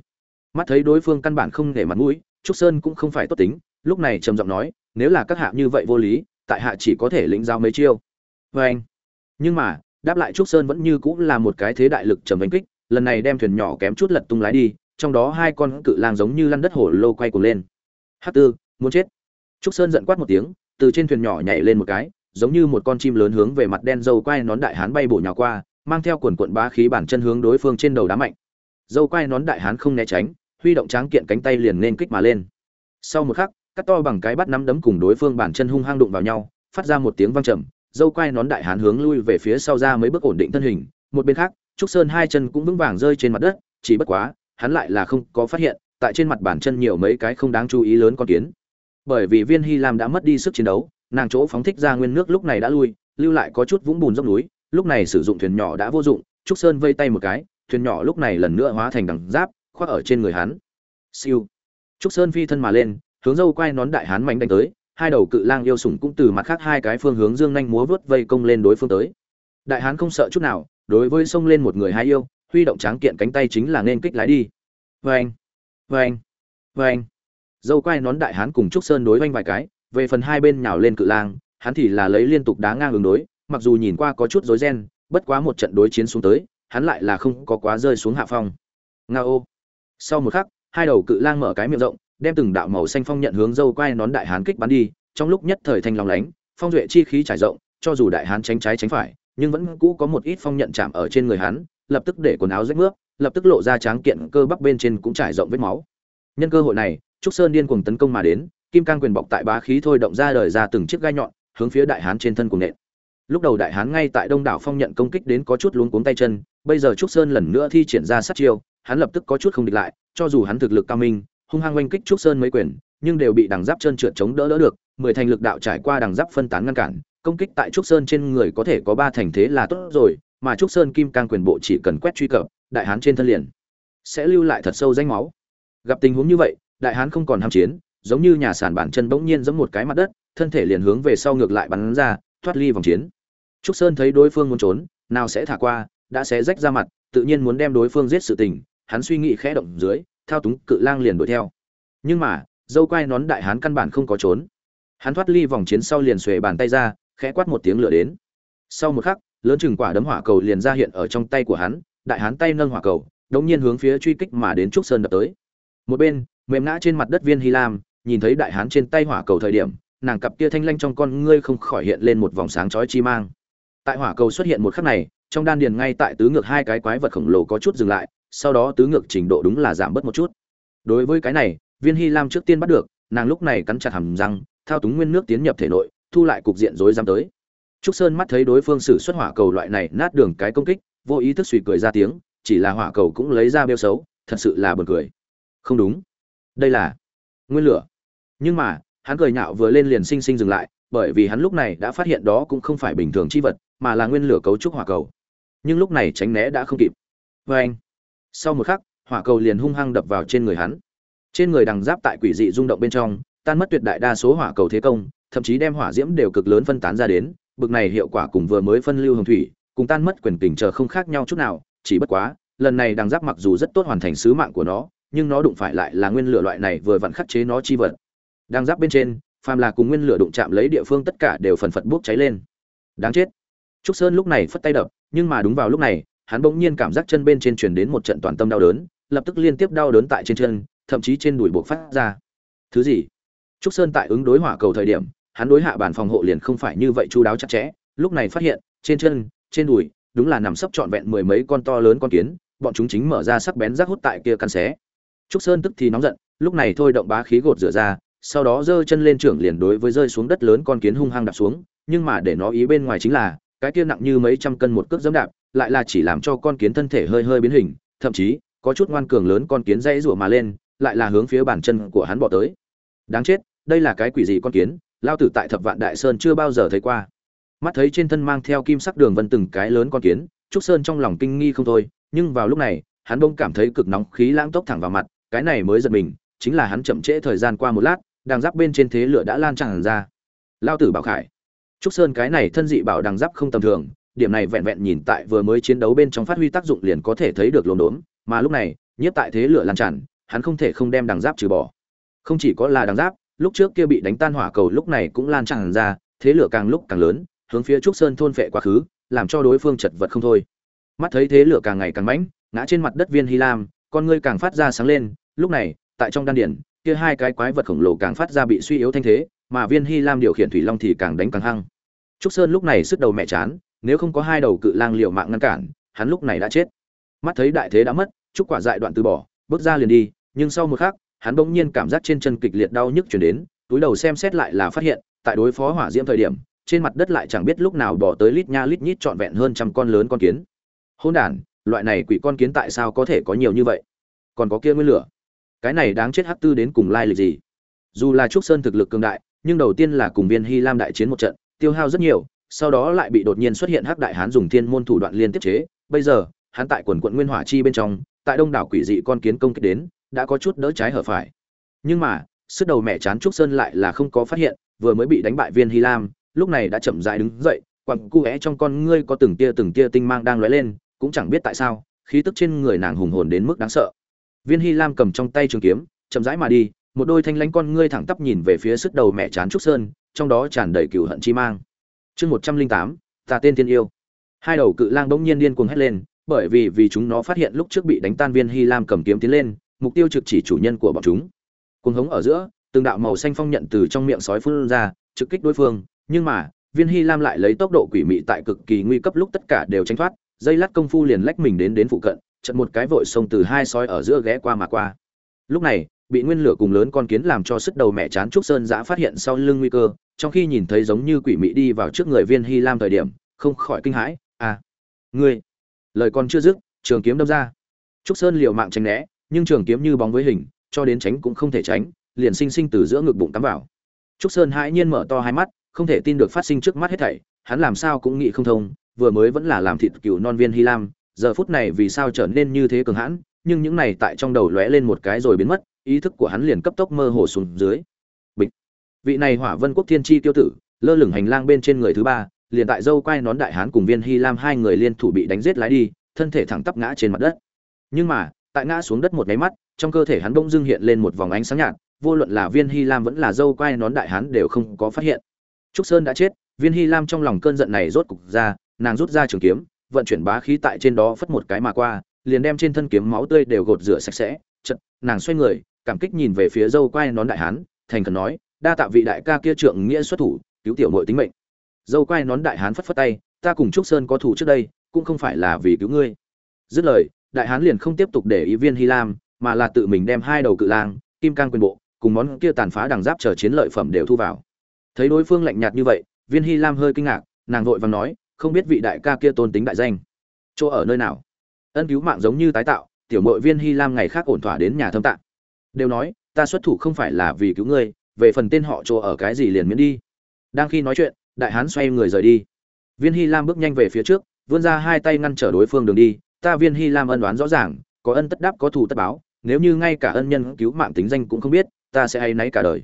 Mắt thấy đối phương căn bản không để mặt mũi, trúc sơn cũng không phải tốt tính, lúc này trầm giọng nói, nếu là các hạ như vậy vô lý, tại hạ chỉ có thể lĩnh giao mấy chiêu. Vê anh, nhưng mà, đáp lại trúc sơn vẫn như cũng là một cái thế đại lực trầm đánh kích, lần này đem thuyền nhỏ kém chút lật tung lái đi, trong đó hai con cự lang giống như lăn đất hổ lô quay cuồng lên. H tư, muốn chết? Trúc sơn giận quát một tiếng, từ trên thuyền nhỏ nhảy lên một cái, giống như một con chim lớn hướng về mặt đen dâu quai nón đại hán bay bổ nhào qua mang theo quần quận bá khí bản chân hướng đối phương trên đầu đá mạnh. Dâu quai nón đại hán không né tránh, huy động tráng kiện cánh tay liền nên kích mà lên. Sau một khắc, cắt to bằng cái bắt nắm đấm cùng đối phương bản chân hung hăng đụng vào nhau, phát ra một tiếng vang trầm, dâu quai nón đại hán hướng lui về phía sau ra mấy bước ổn định thân hình. Một bên khác, trúc sơn hai chân cũng vững vàng rơi trên mặt đất, chỉ bất quá, hắn lại là không có phát hiện, tại trên mặt bản chân nhiều mấy cái không đáng chú ý lớn con kiến. Bởi vì viên hy lam đã mất đi sức chiến đấu, nàng chỗ phóng thích ra nguyên nước lúc này đã lui, lưu lại có chút vũng bùn dốc núi lúc này sử dụng thuyền nhỏ đã vô dụng, trúc sơn vây tay một cái, thuyền nhỏ lúc này lần nữa hóa thành đằng giáp, khoác ở trên người hắn. Siêu. Trúc sơn phi thân mà lên, hướng dâu quay nón đại hán mạnh đánh tới, hai đầu cự lang yêu sủng cũng từ mặt khác hai cái phương hướng dương nhanh múa vớt vây công lên đối phương tới. Đại hán không sợ chút nào, đối với xông lên một người hai yêu, huy động tráng kiện cánh tay chính là nên kích lái đi. Vê anh vê anh vê anh dâu quay nón đại hán cùng trúc sơn đối oanh vài cái, về phần hai bên nhào lên cự lang, hắn thì là lấy liên tục đá ngang ứng đối mặc dù nhìn qua có chút rối ren, bất quá một trận đối chiến xuống tới, hắn lại là không có quá rơi xuống hạ phong. Ngao. sau một khắc, hai đầu cự lang mở cái miệng rộng, đem từng đạo màu xanh phong nhận hướng dâu quai nón đại hán kích bắn đi, trong lúc nhất thời thanh lòng lánh, phong duệ chi khí trải rộng, cho dù đại hán tránh trái tránh phải, nhưng vẫn cũ có một ít phong nhận chạm ở trên người hắn, lập tức để quần áo rách nước lập tức lộ ra tráng kiện cơ bắp bên trên cũng trải rộng vết máu. Nhân cơ hội này, trúc sơn điên cuồng tấn công mà đến, kim cang quyền bọc tại bá khí thôi động ra đời ra từng chiếc gai nhọn, hướng phía đại hán trên thân cùng nện lúc đầu đại hán ngay tại đông đảo phong nhận công kích đến có chút luống cuống tay chân, bây giờ trúc sơn lần nữa thi triển ra sát chiêu, hắn lập tức có chút không địch lại, cho dù hắn thực lực cao minh, hung hăng oanh kích trúc sơn mấy quyền, nhưng đều bị đằng giáp chân trượt chống đỡ đỡ được, mười thành lực đạo trải qua đằng giáp phân tán ngăn cản, công kích tại trúc sơn trên người có thể có ba thành thế là tốt rồi, mà trúc sơn kim cang quyền bộ chỉ cần quét truy cập, đại hán trên thân liền sẽ lưu lại thật sâu danh máu. Gặp tình huống như vậy, đại hán không còn ham chiến, giống như nhà sản bản chân bỗng nhiên giống một cái mặt đất, thân thể liền hướng về sau ngược lại bắn ra, thoát ly vòng chiến trúc sơn thấy đối phương muốn trốn, nào sẽ thả qua, đã xé rách ra mặt, tự nhiên muốn đem đối phương giết sự tình. Hắn suy nghĩ khẽ động dưới, thao túng cự lang liền đuổi theo. Nhưng mà, dâu quai nón đại hán căn bản không có trốn. Hắn thoát ly vòng chiến sau liền xuề bàn tay ra, khẽ quát một tiếng lửa đến. Sau một khắc, lớn chừng quả đấm hỏa cầu liền ra hiện ở trong tay của hắn, đại hán tay nâng hỏa cầu, đống nhiên hướng phía truy kích mà đến trúc sơn đập tới. Một bên, mềm ngã trên mặt đất viên hy lam, nhìn thấy đại hán trên tay hỏa cầu thời điểm, nàng cặp kia thanh lanh trong con ngươi không khỏi hiện lên một vòng sáng chói chi mang tại hỏa cầu xuất hiện một khắc này, trong đan điền ngay tại tứ ngược hai cái quái vật khổng lồ có chút dừng lại, sau đó tứ ngược trình độ đúng là giảm bớt một chút. Đối với cái này, viên hy lam trước tiên bắt được, nàng lúc này cắn chặt hàm răng, thao túng nguyên nước tiến nhập thể nội, thu lại cục diện rối rắm tới. Trúc sơn mắt thấy đối phương sử xuất hỏa cầu loại này nát đường cái công kích, vô ý thức suy cười ra tiếng, chỉ là hỏa cầu cũng lấy ra bêu xấu, thật sự là buồn cười. Không đúng. Đây là nguyên lửa. Nhưng mà, hắn cười nhạo vừa lên liền sinh sinh dừng lại bởi vì hắn lúc này đã phát hiện đó cũng không phải bình thường chi vật, mà là nguyên lửa cấu trúc hỏa cầu. Nhưng lúc này tránh né đã không kịp. Vê anh, sau một khắc, hỏa cầu liền hung hăng đập vào trên người hắn. Trên người đằng giáp tại quỷ dị rung động bên trong, tan mất tuyệt đại đa số hỏa cầu thế công, thậm chí đem hỏa diễm đều cực lớn phân tán ra đến, bực này hiệu quả cùng vừa mới phân lưu hồng thủy, cùng tan mất quyền tình chờ không khác nhau chút nào, chỉ bất quá, lần này đằng giáp mặc dù rất tốt hoàn thành sứ mạng của nó, nhưng nó đụng phải lại là nguyên lửa loại này vừa vặn khắc chế nó chi vật. Đằng giáp bên trên phàm là cùng nguyên lửa đụng chạm lấy địa phương tất cả đều phần phật bốc cháy lên. Đáng chết. Trúc sơn lúc này phất tay đập, nhưng mà đúng vào lúc này, hắn bỗng nhiên cảm giác chân bên trên truyền đến một trận toàn tâm đau đớn, lập tức liên tiếp đau đớn tại trên chân, thậm chí trên đùi buộc phát ra. Thứ gì? Trúc sơn tại ứng đối hỏa cầu thời điểm, hắn đối hạ bản phòng hộ liền không phải như vậy chu đáo chặt chẽ, lúc này phát hiện, trên chân, trên đùi, đúng là nằm sấp trọn vẹn mười mấy con to lớn con kiến, bọn chúng chính mở ra sắc bén rác hút tại kia căn xé. Trúc sơn tức thì nóng giận, lúc này thôi động bá khí gột rửa ra sau đó giơ chân lên trưởng liền đối với rơi xuống đất lớn con kiến hung hăng đạp xuống, nhưng mà để nó ý bên ngoài chính là, cái kia nặng như mấy trăm cân một cước dẫm đạp, lại là chỉ làm cho con kiến thân thể hơi hơi biến hình, thậm chí, có chút ngoan cường lớn con kiến dãy rủa mà lên, lại là hướng phía bàn chân của hắn bỏ tới. Đáng chết, đây là cái quỷ gì con kiến, lao tử tại thập vạn đại sơn chưa bao giờ thấy qua. Mắt thấy trên thân mang theo kim sắc đường vân từng cái lớn con kiến, trúc sơn trong lòng kinh nghi không thôi, nhưng vào lúc này, hắn bỗng cảm thấy cực nóng khí lãng tốc thẳng vào mặt, cái này mới giật mình, chính là hắn chậm trễ thời gian qua một lát đằng giáp bên trên thế lửa đã lan tràn ra. Lao tử bảo khải. Trúc sơn cái này thân dị bảo đằng giáp không tầm thường, điểm này vẹn vẹn nhìn tại vừa mới chiến đấu bên trong phát huy tác dụng liền có thể thấy được lồn đốn, mà lúc này, nhiếp tại thế lửa lan tràn, hắn không thể không đem đằng giáp trừ bỏ. Không chỉ có là đằng giáp, lúc trước kia bị đánh tan hỏa cầu lúc này cũng lan tràn ra, thế lửa càng lúc càng lớn, hướng phía trúc sơn thôn phệ quá khứ, làm cho đối phương chật vật không thôi. Mắt thấy thế lửa càng ngày càng mãnh, ngã trên mặt đất viên hy lam, con ngươi càng phát ra sáng lên, lúc này, tại trong đan điển kia hai cái quái vật khổng lồ càng phát ra bị suy yếu thanh thế, mà viên hy lam điều khiển thủy long thì càng đánh càng hăng. Trúc sơn lúc này sức đầu mẹ chán, nếu không có hai đầu cự lang liệu mạng ngăn cản, hắn lúc này đã chết. Mắt thấy đại thế đã mất, trúc quả dại đoạn từ bỏ, bước ra liền đi, nhưng sau một khắc, hắn bỗng nhiên cảm giác trên chân kịch liệt đau nhức chuyển đến, túi đầu xem xét lại là phát hiện, tại đối phó hỏa diễm thời điểm, trên mặt đất lại chẳng biết lúc nào bỏ tới lít nha lít nhít trọn vẹn hơn trăm con lớn con kiến. Hôn đản, loại này quỷ con kiến tại sao có thể có nhiều như vậy? Còn có kia nguyên lửa cái này đáng chết hắc tư đến cùng lai lịch gì? Dù là trúc sơn thực lực cường đại, nhưng đầu tiên là cùng viên hy lam đại chiến một trận, tiêu hao rất nhiều, sau đó lại bị đột nhiên xuất hiện hắc đại hán dùng thiên môn thủ đoạn liên tiếp chế. Bây giờ, hắn tại quần quận nguyên hỏa chi bên trong, tại đông đảo quỷ dị con kiến công kích đến, đã có chút đỡ trái hở phải. Nhưng mà, sức đầu mẹ chán trúc sơn lại là không có phát hiện, vừa mới bị đánh bại viên hy lam, lúc này đã chậm rãi đứng dậy quặng cu é trong con ngươi có từng tia từng tia tinh mang đang lóe lên, cũng chẳng biết tại sao, khí tức trên người nàng hùng hồn đến mức đáng sợ viên hy lam cầm trong tay trường kiếm, chậm rãi mà đi, một đôi thanh lãnh con ngươi thẳng tắp nhìn về phía sức đầu mẹ chán trúc sơn, trong đó tràn đầy cừu hận chi mang. Chương một trăm linh tám, ta tên thiên yêu. Hai đầu cự lang bỗng nhiên điên cuồng hét lên, bởi vì vì chúng nó phát hiện lúc trước bị đánh tan viên hy lam cầm kiếm tiến lên, mục tiêu trực chỉ chủ nhân của bọn chúng. Cuồng hống ở giữa, từng đạo màu xanh phong nhận từ trong miệng sói phun ra, trực kích đối phương, nhưng mà, viên hy lam lại lấy tốc độ quỷ mị tại cực kỳ nguy cấp lúc tất cả đều tránh thoát, dây lát công phu liền lách mình đến đến phụ cận chật một cái vội xông từ hai sói ở giữa ghé qua mà qua. Lúc này, bị nguyên lửa cùng lớn con kiến làm cho sức đầu mẹ chán trúc sơn giã phát hiện sau lưng nguy cơ, trong khi nhìn thấy giống như quỷ mị đi vào trước người viên hy lam thời điểm, không khỏi kinh hãi à ngươi, lời con chưa dứt, trường kiếm đâm ra. Trúc sơn liều mạng tránh né, nhưng trường kiếm như bóng với hình, cho đến tránh cũng không thể tránh, liền sinh sinh từ giữa ngực bụng cắm vào. Trúc sơn hãi nhiên mở to hai mắt, không thể tin được phát sinh trước mắt hết thảy, hắn làm sao cũng nghĩ không thông, vừa mới vẫn là làm thịt cừu non viên hy lam giờ phút này vì sao trở nên như thế cường hãn, nhưng những này tại trong đầu lóe lên một cái rồi biến mất, ý thức của hắn liền cấp tốc mơ hồ xuống dưới. Bịch. Vị này hỏa vân quốc thiên chi tiêu tử, lơ lửng hành lang bên trên người thứ ba, liền tại dâu quay nón đại hán cùng viên hy lam hai người liên thủ bị đánh giết lái đi, thân thể thẳng tắp ngã trên mặt đất. Nhưng mà, tại ngã xuống đất một máy mắt, trong cơ thể hắn bỗng dưng hiện lên một vòng ánh sáng nhạt, vô luận là viên hy lam vẫn là dâu quay nón đại hán đều không có phát hiện. Trúc sơn đã chết, viên hy lam trong lòng cơn giận này rốt cục ra, nàng rút ra trường kiếm vận chuyển bá khí tại trên đó phất một cái mà qua, liền đem trên thân kiếm máu tươi đều gột rửa sạch sẽ. Chợt, nàng xoay người, cảm kích nhìn về phía dâu quai nón đại hán, thành cần nói, đa tạ vị đại ca kia trượng nghĩa xuất thủ, cứu tiểu muội tính mệnh. Dâu quai nón đại hán phất phất tay, ta cùng trúc sơn có thủ trước đây, cũng không phải là vì cứu ngươi. Dứt lời, đại hán liền không tiếp tục để ý viên hy lam, mà là tự mình đem hai đầu cự lang, kim cang quyền bộ, cùng món kia tàn phá đằng giáp chờ chiến lợi phẩm đều thu vào. Thấy đối phương lạnh nhạt như vậy, viên hy lam hơi kinh ngạc, nàng vội vàng nói không biết vị đại ca kia tôn tính đại danh. Chỗ ở nơi nào? Ân cứu mạng giống như tái tạo, tiểu mội viên hy lam ngày khác ổn thỏa đến nhà thâm tạng. Đều nói, ta xuất thủ không phải là vì cứu ngươi, về phần tên họ chỗ ở cái gì liền miễn đi. Đang khi nói chuyện, đại hán xoay người rời đi. Viên hy lam bước nhanh về phía trước, vươn ra hai tay ngăn trở đối phương đường đi. Ta viên hy lam ân đoán rõ ràng, có ân tất đáp có thù tất báo, nếu như ngay cả ân nhân cứu mạng tính danh cũng không biết, ta sẽ hay náy cả đời.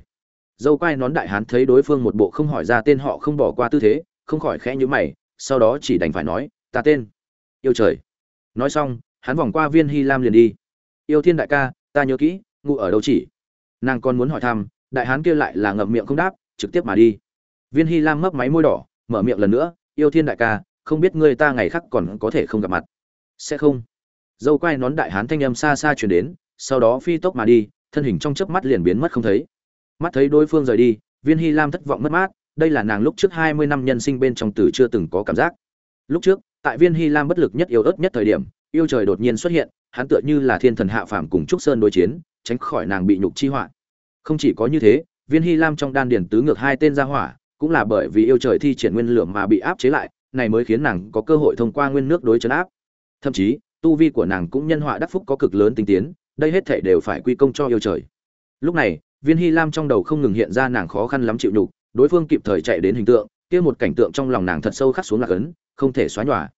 Dâu quai nón đại hán thấy đối phương một bộ không hỏi ra tên họ không bỏ qua tư thế, không khỏi khẽ nhữ mày sau đó chỉ đành phải nói, ta tên, yêu trời. Nói xong, hắn vòng qua viên hy lam liền đi. Yêu thiên đại ca, ta nhớ kỹ ngụ ở đâu chỉ? Nàng còn muốn hỏi thăm, đại hán kia lại là ngậm miệng không đáp, trực tiếp mà đi. Viên hy lam mấp máy môi đỏ, mở miệng lần nữa, yêu thiên đại ca, không biết ngươi ta ngày khác còn có thể không gặp mặt? Sẽ không. Dâu quai nón đại hán thanh âm xa xa chuyển đến, sau đó phi tốc mà đi, thân hình trong chớp mắt liền biến mất không thấy. Mắt thấy đối phương rời đi, viên hy lam thất vọng mất mát đây là nàng lúc trước hai mươi năm nhân sinh bên trong từ chưa từng có cảm giác. Lúc trước, tại viên hy lam bất lực nhất yếu ớt nhất thời điểm, yêu trời đột nhiên xuất hiện, hắn tựa như là thiên thần hạ phàm cùng trúc sơn đối chiến, tránh khỏi nàng bị nhục chi họa. Không chỉ có như thế, viên hy lam trong đan điển tứ ngược hai tên ra hỏa, cũng là bởi vì yêu trời thi triển nguyên lửa mà bị áp chế lại, này mới khiến nàng có cơ hội thông qua nguyên nước đối chấn áp. Thậm chí, tu vi của nàng cũng nhân họa đắc phúc có cực lớn tinh tiến, đây hết thảy đều phải quy công cho yêu trời. Lúc này, viên hy lam trong đầu không ngừng hiện ra nàng khó khăn lắm chịu nhục đối phương kịp thời chạy đến hình tượng, kia một cảnh tượng trong lòng nàng thật sâu khắc xuống lạc ấn, không thể xóa nhòa.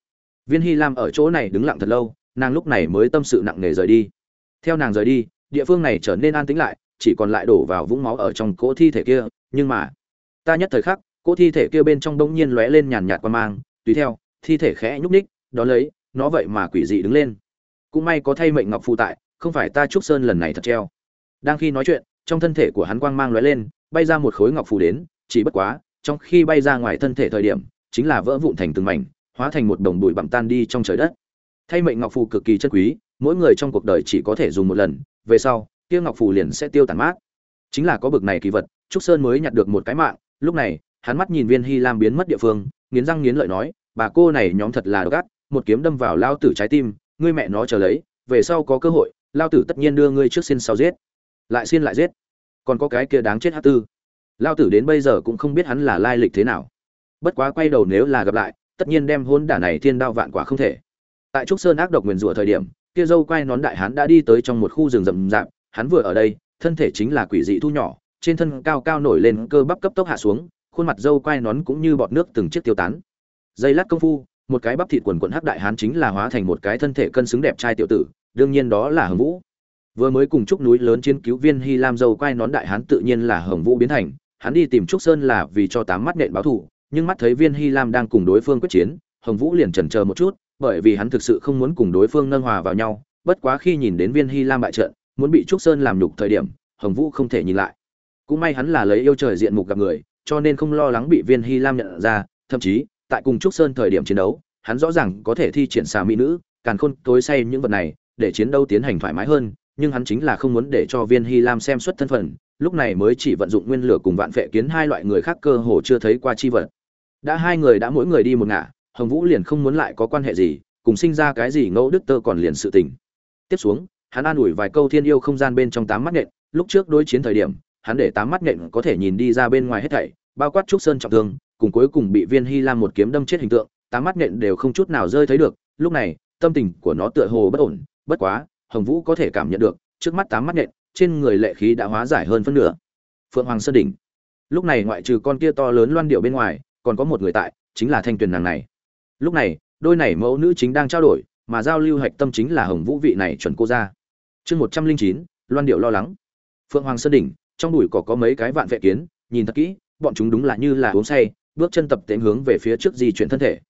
Viên hy lam ở chỗ này đứng lặng thật lâu, nàng lúc này mới tâm sự nặng nề rời đi. Theo nàng rời đi, địa phương này trở nên an tĩnh lại, chỉ còn lại đổ vào vũng máu ở trong cỗ thi thể kia, nhưng mà, ta nhất thời khắc, cỗ thi thể kia bên trong bỗng nhiên lóe lên nhàn nhạt qua mang, tùy theo, thi thể khẽ nhúc ních đó lấy, nó vậy mà quỷ dị đứng lên. Cũng may có thay mệnh ngọc phụ tại, không phải ta trúc sơn lần này thật treo. Đang khi nói chuyện, trong thân thể của hắn quang mang lóe lên, bay ra một khối ngọc phù đến chỉ bất quá, trong khi bay ra ngoài thân thể thời điểm, chính là vỡ vụn thành từng mảnh, hóa thành một đồng bụi bặm tan đi trong trời đất. Thay mệnh ngọc phù cực kỳ chân quý, mỗi người trong cuộc đời chỉ có thể dùng một lần, về sau, kia ngọc phù liền sẽ tiêu tàn mát. Chính là có bực này kỳ vật, trúc sơn mới nhặt được một cái mạng, lúc này, hắn mắt nhìn viên hy lam biến mất địa phương, nghiến răng nghiến lợi nói, bà cô này nhóm thật là gắt một kiếm đâm vào lao tử trái tim, ngươi mẹ nó chờ lấy, về sau có cơ hội, lao tử tất nhiên đưa ngươi trước xin sau giết. Lại xin lại giết. Còn có cái kia đáng chết hát tư lao tử đến bây giờ cũng không biết hắn là lai lịch thế nào. Bất quá quay đầu nếu là gặp lại, tất nhiên đem hôn đả này thiên đao vạn quả không thể. Tại trúc sơn ác độc nguyền rủa thời điểm, kia dâu quay nón đại hán đã đi tới trong một khu rừng rậm rạp, hắn vừa ở đây, thân thể chính là quỷ dị thu nhỏ, trên thân cao cao nổi lên cơ bắp cấp tốc hạ xuống, khuôn mặt dâu quay nón cũng như bọt nước từng chiếc tiêu tán. Dây lát công phu, một cái bắp thịt quần quần hắc đại hán chính là hóa thành một cái thân thể cân xứng đẹp trai tiểu tử, đương nhiên đó là hồng vũ. Vừa mới cùng trúc núi lớn chiến cứu viên hy lam dâu quay nón đại hán tự nhiên là hồng vũ biến thành hắn đi tìm trúc sơn là vì cho tám mắt nện báo thù, nhưng mắt thấy viên hy lam đang cùng đối phương quyết chiến, hồng vũ liền chần chờ một chút, bởi vì hắn thực sự không muốn cùng đối phương nâng hòa vào nhau, bất quá khi nhìn đến viên hy lam bại trận, muốn bị trúc sơn làm nhục thời điểm, hồng vũ không thể nhìn lại. Cũng may hắn là lấy yêu trời diện mục gặp người, cho nên không lo lắng bị viên hy lam nhận ra, thậm chí, tại cùng trúc sơn thời điểm chiến đấu, hắn rõ ràng có thể thi triển xà mỹ nữ, càn khôn tối say những vật này, để chiến đấu tiến hành thoải mái hơn, nhưng hắn chính là không muốn để cho viên hy lam xem xuất thân phận lúc này mới chỉ vận dụng nguyên lửa cùng vạn phệ kiến hai loại người khác cơ hồ chưa thấy qua chi vật. Đã hai người đã mỗi người đi một ngả, hồng vũ liền không muốn lại có quan hệ gì, cùng sinh ra cái gì ngẫu đức tơ còn liền sự tình. Tiếp xuống, hắn an ủi vài câu thiên yêu không gian bên trong tám mắt nện lúc trước đối chiến thời điểm, hắn để tám mắt nện có thể nhìn đi ra bên ngoài hết thảy, bao quát trúc sơn trọng thương, cùng cuối cùng bị viên hy lam một kiếm đâm chết hình tượng, tám mắt nện đều không chút nào rơi thấy được, lúc này, tâm tình của nó tựa hồ bất ổn, bất quá, hồng vũ có thể cảm nhận được, trước mắt tám mắt nện trên người lệ khí đã hóa giải hơn phân nửa. Phượng hoàng sơn đỉnh. Lúc này ngoại trừ con kia to lớn loan điệu bên ngoài, còn có một người tại, chính là thanh tuyền nàng này. Lúc này, đôi này mẫu nữ chính đang trao đổi, mà giao lưu hạch tâm chính là hồng vũ vị này chuẩn cô ra chương một trăm linh chín, loan điệu lo lắng. Phượng hoàng sơn đỉnh, trong đùi cỏ có mấy cái vạn vệ kiến, nhìn thật kỹ, bọn chúng đúng là như là uống say, bước chân tập tễnh hướng về phía trước di chuyển thân thể.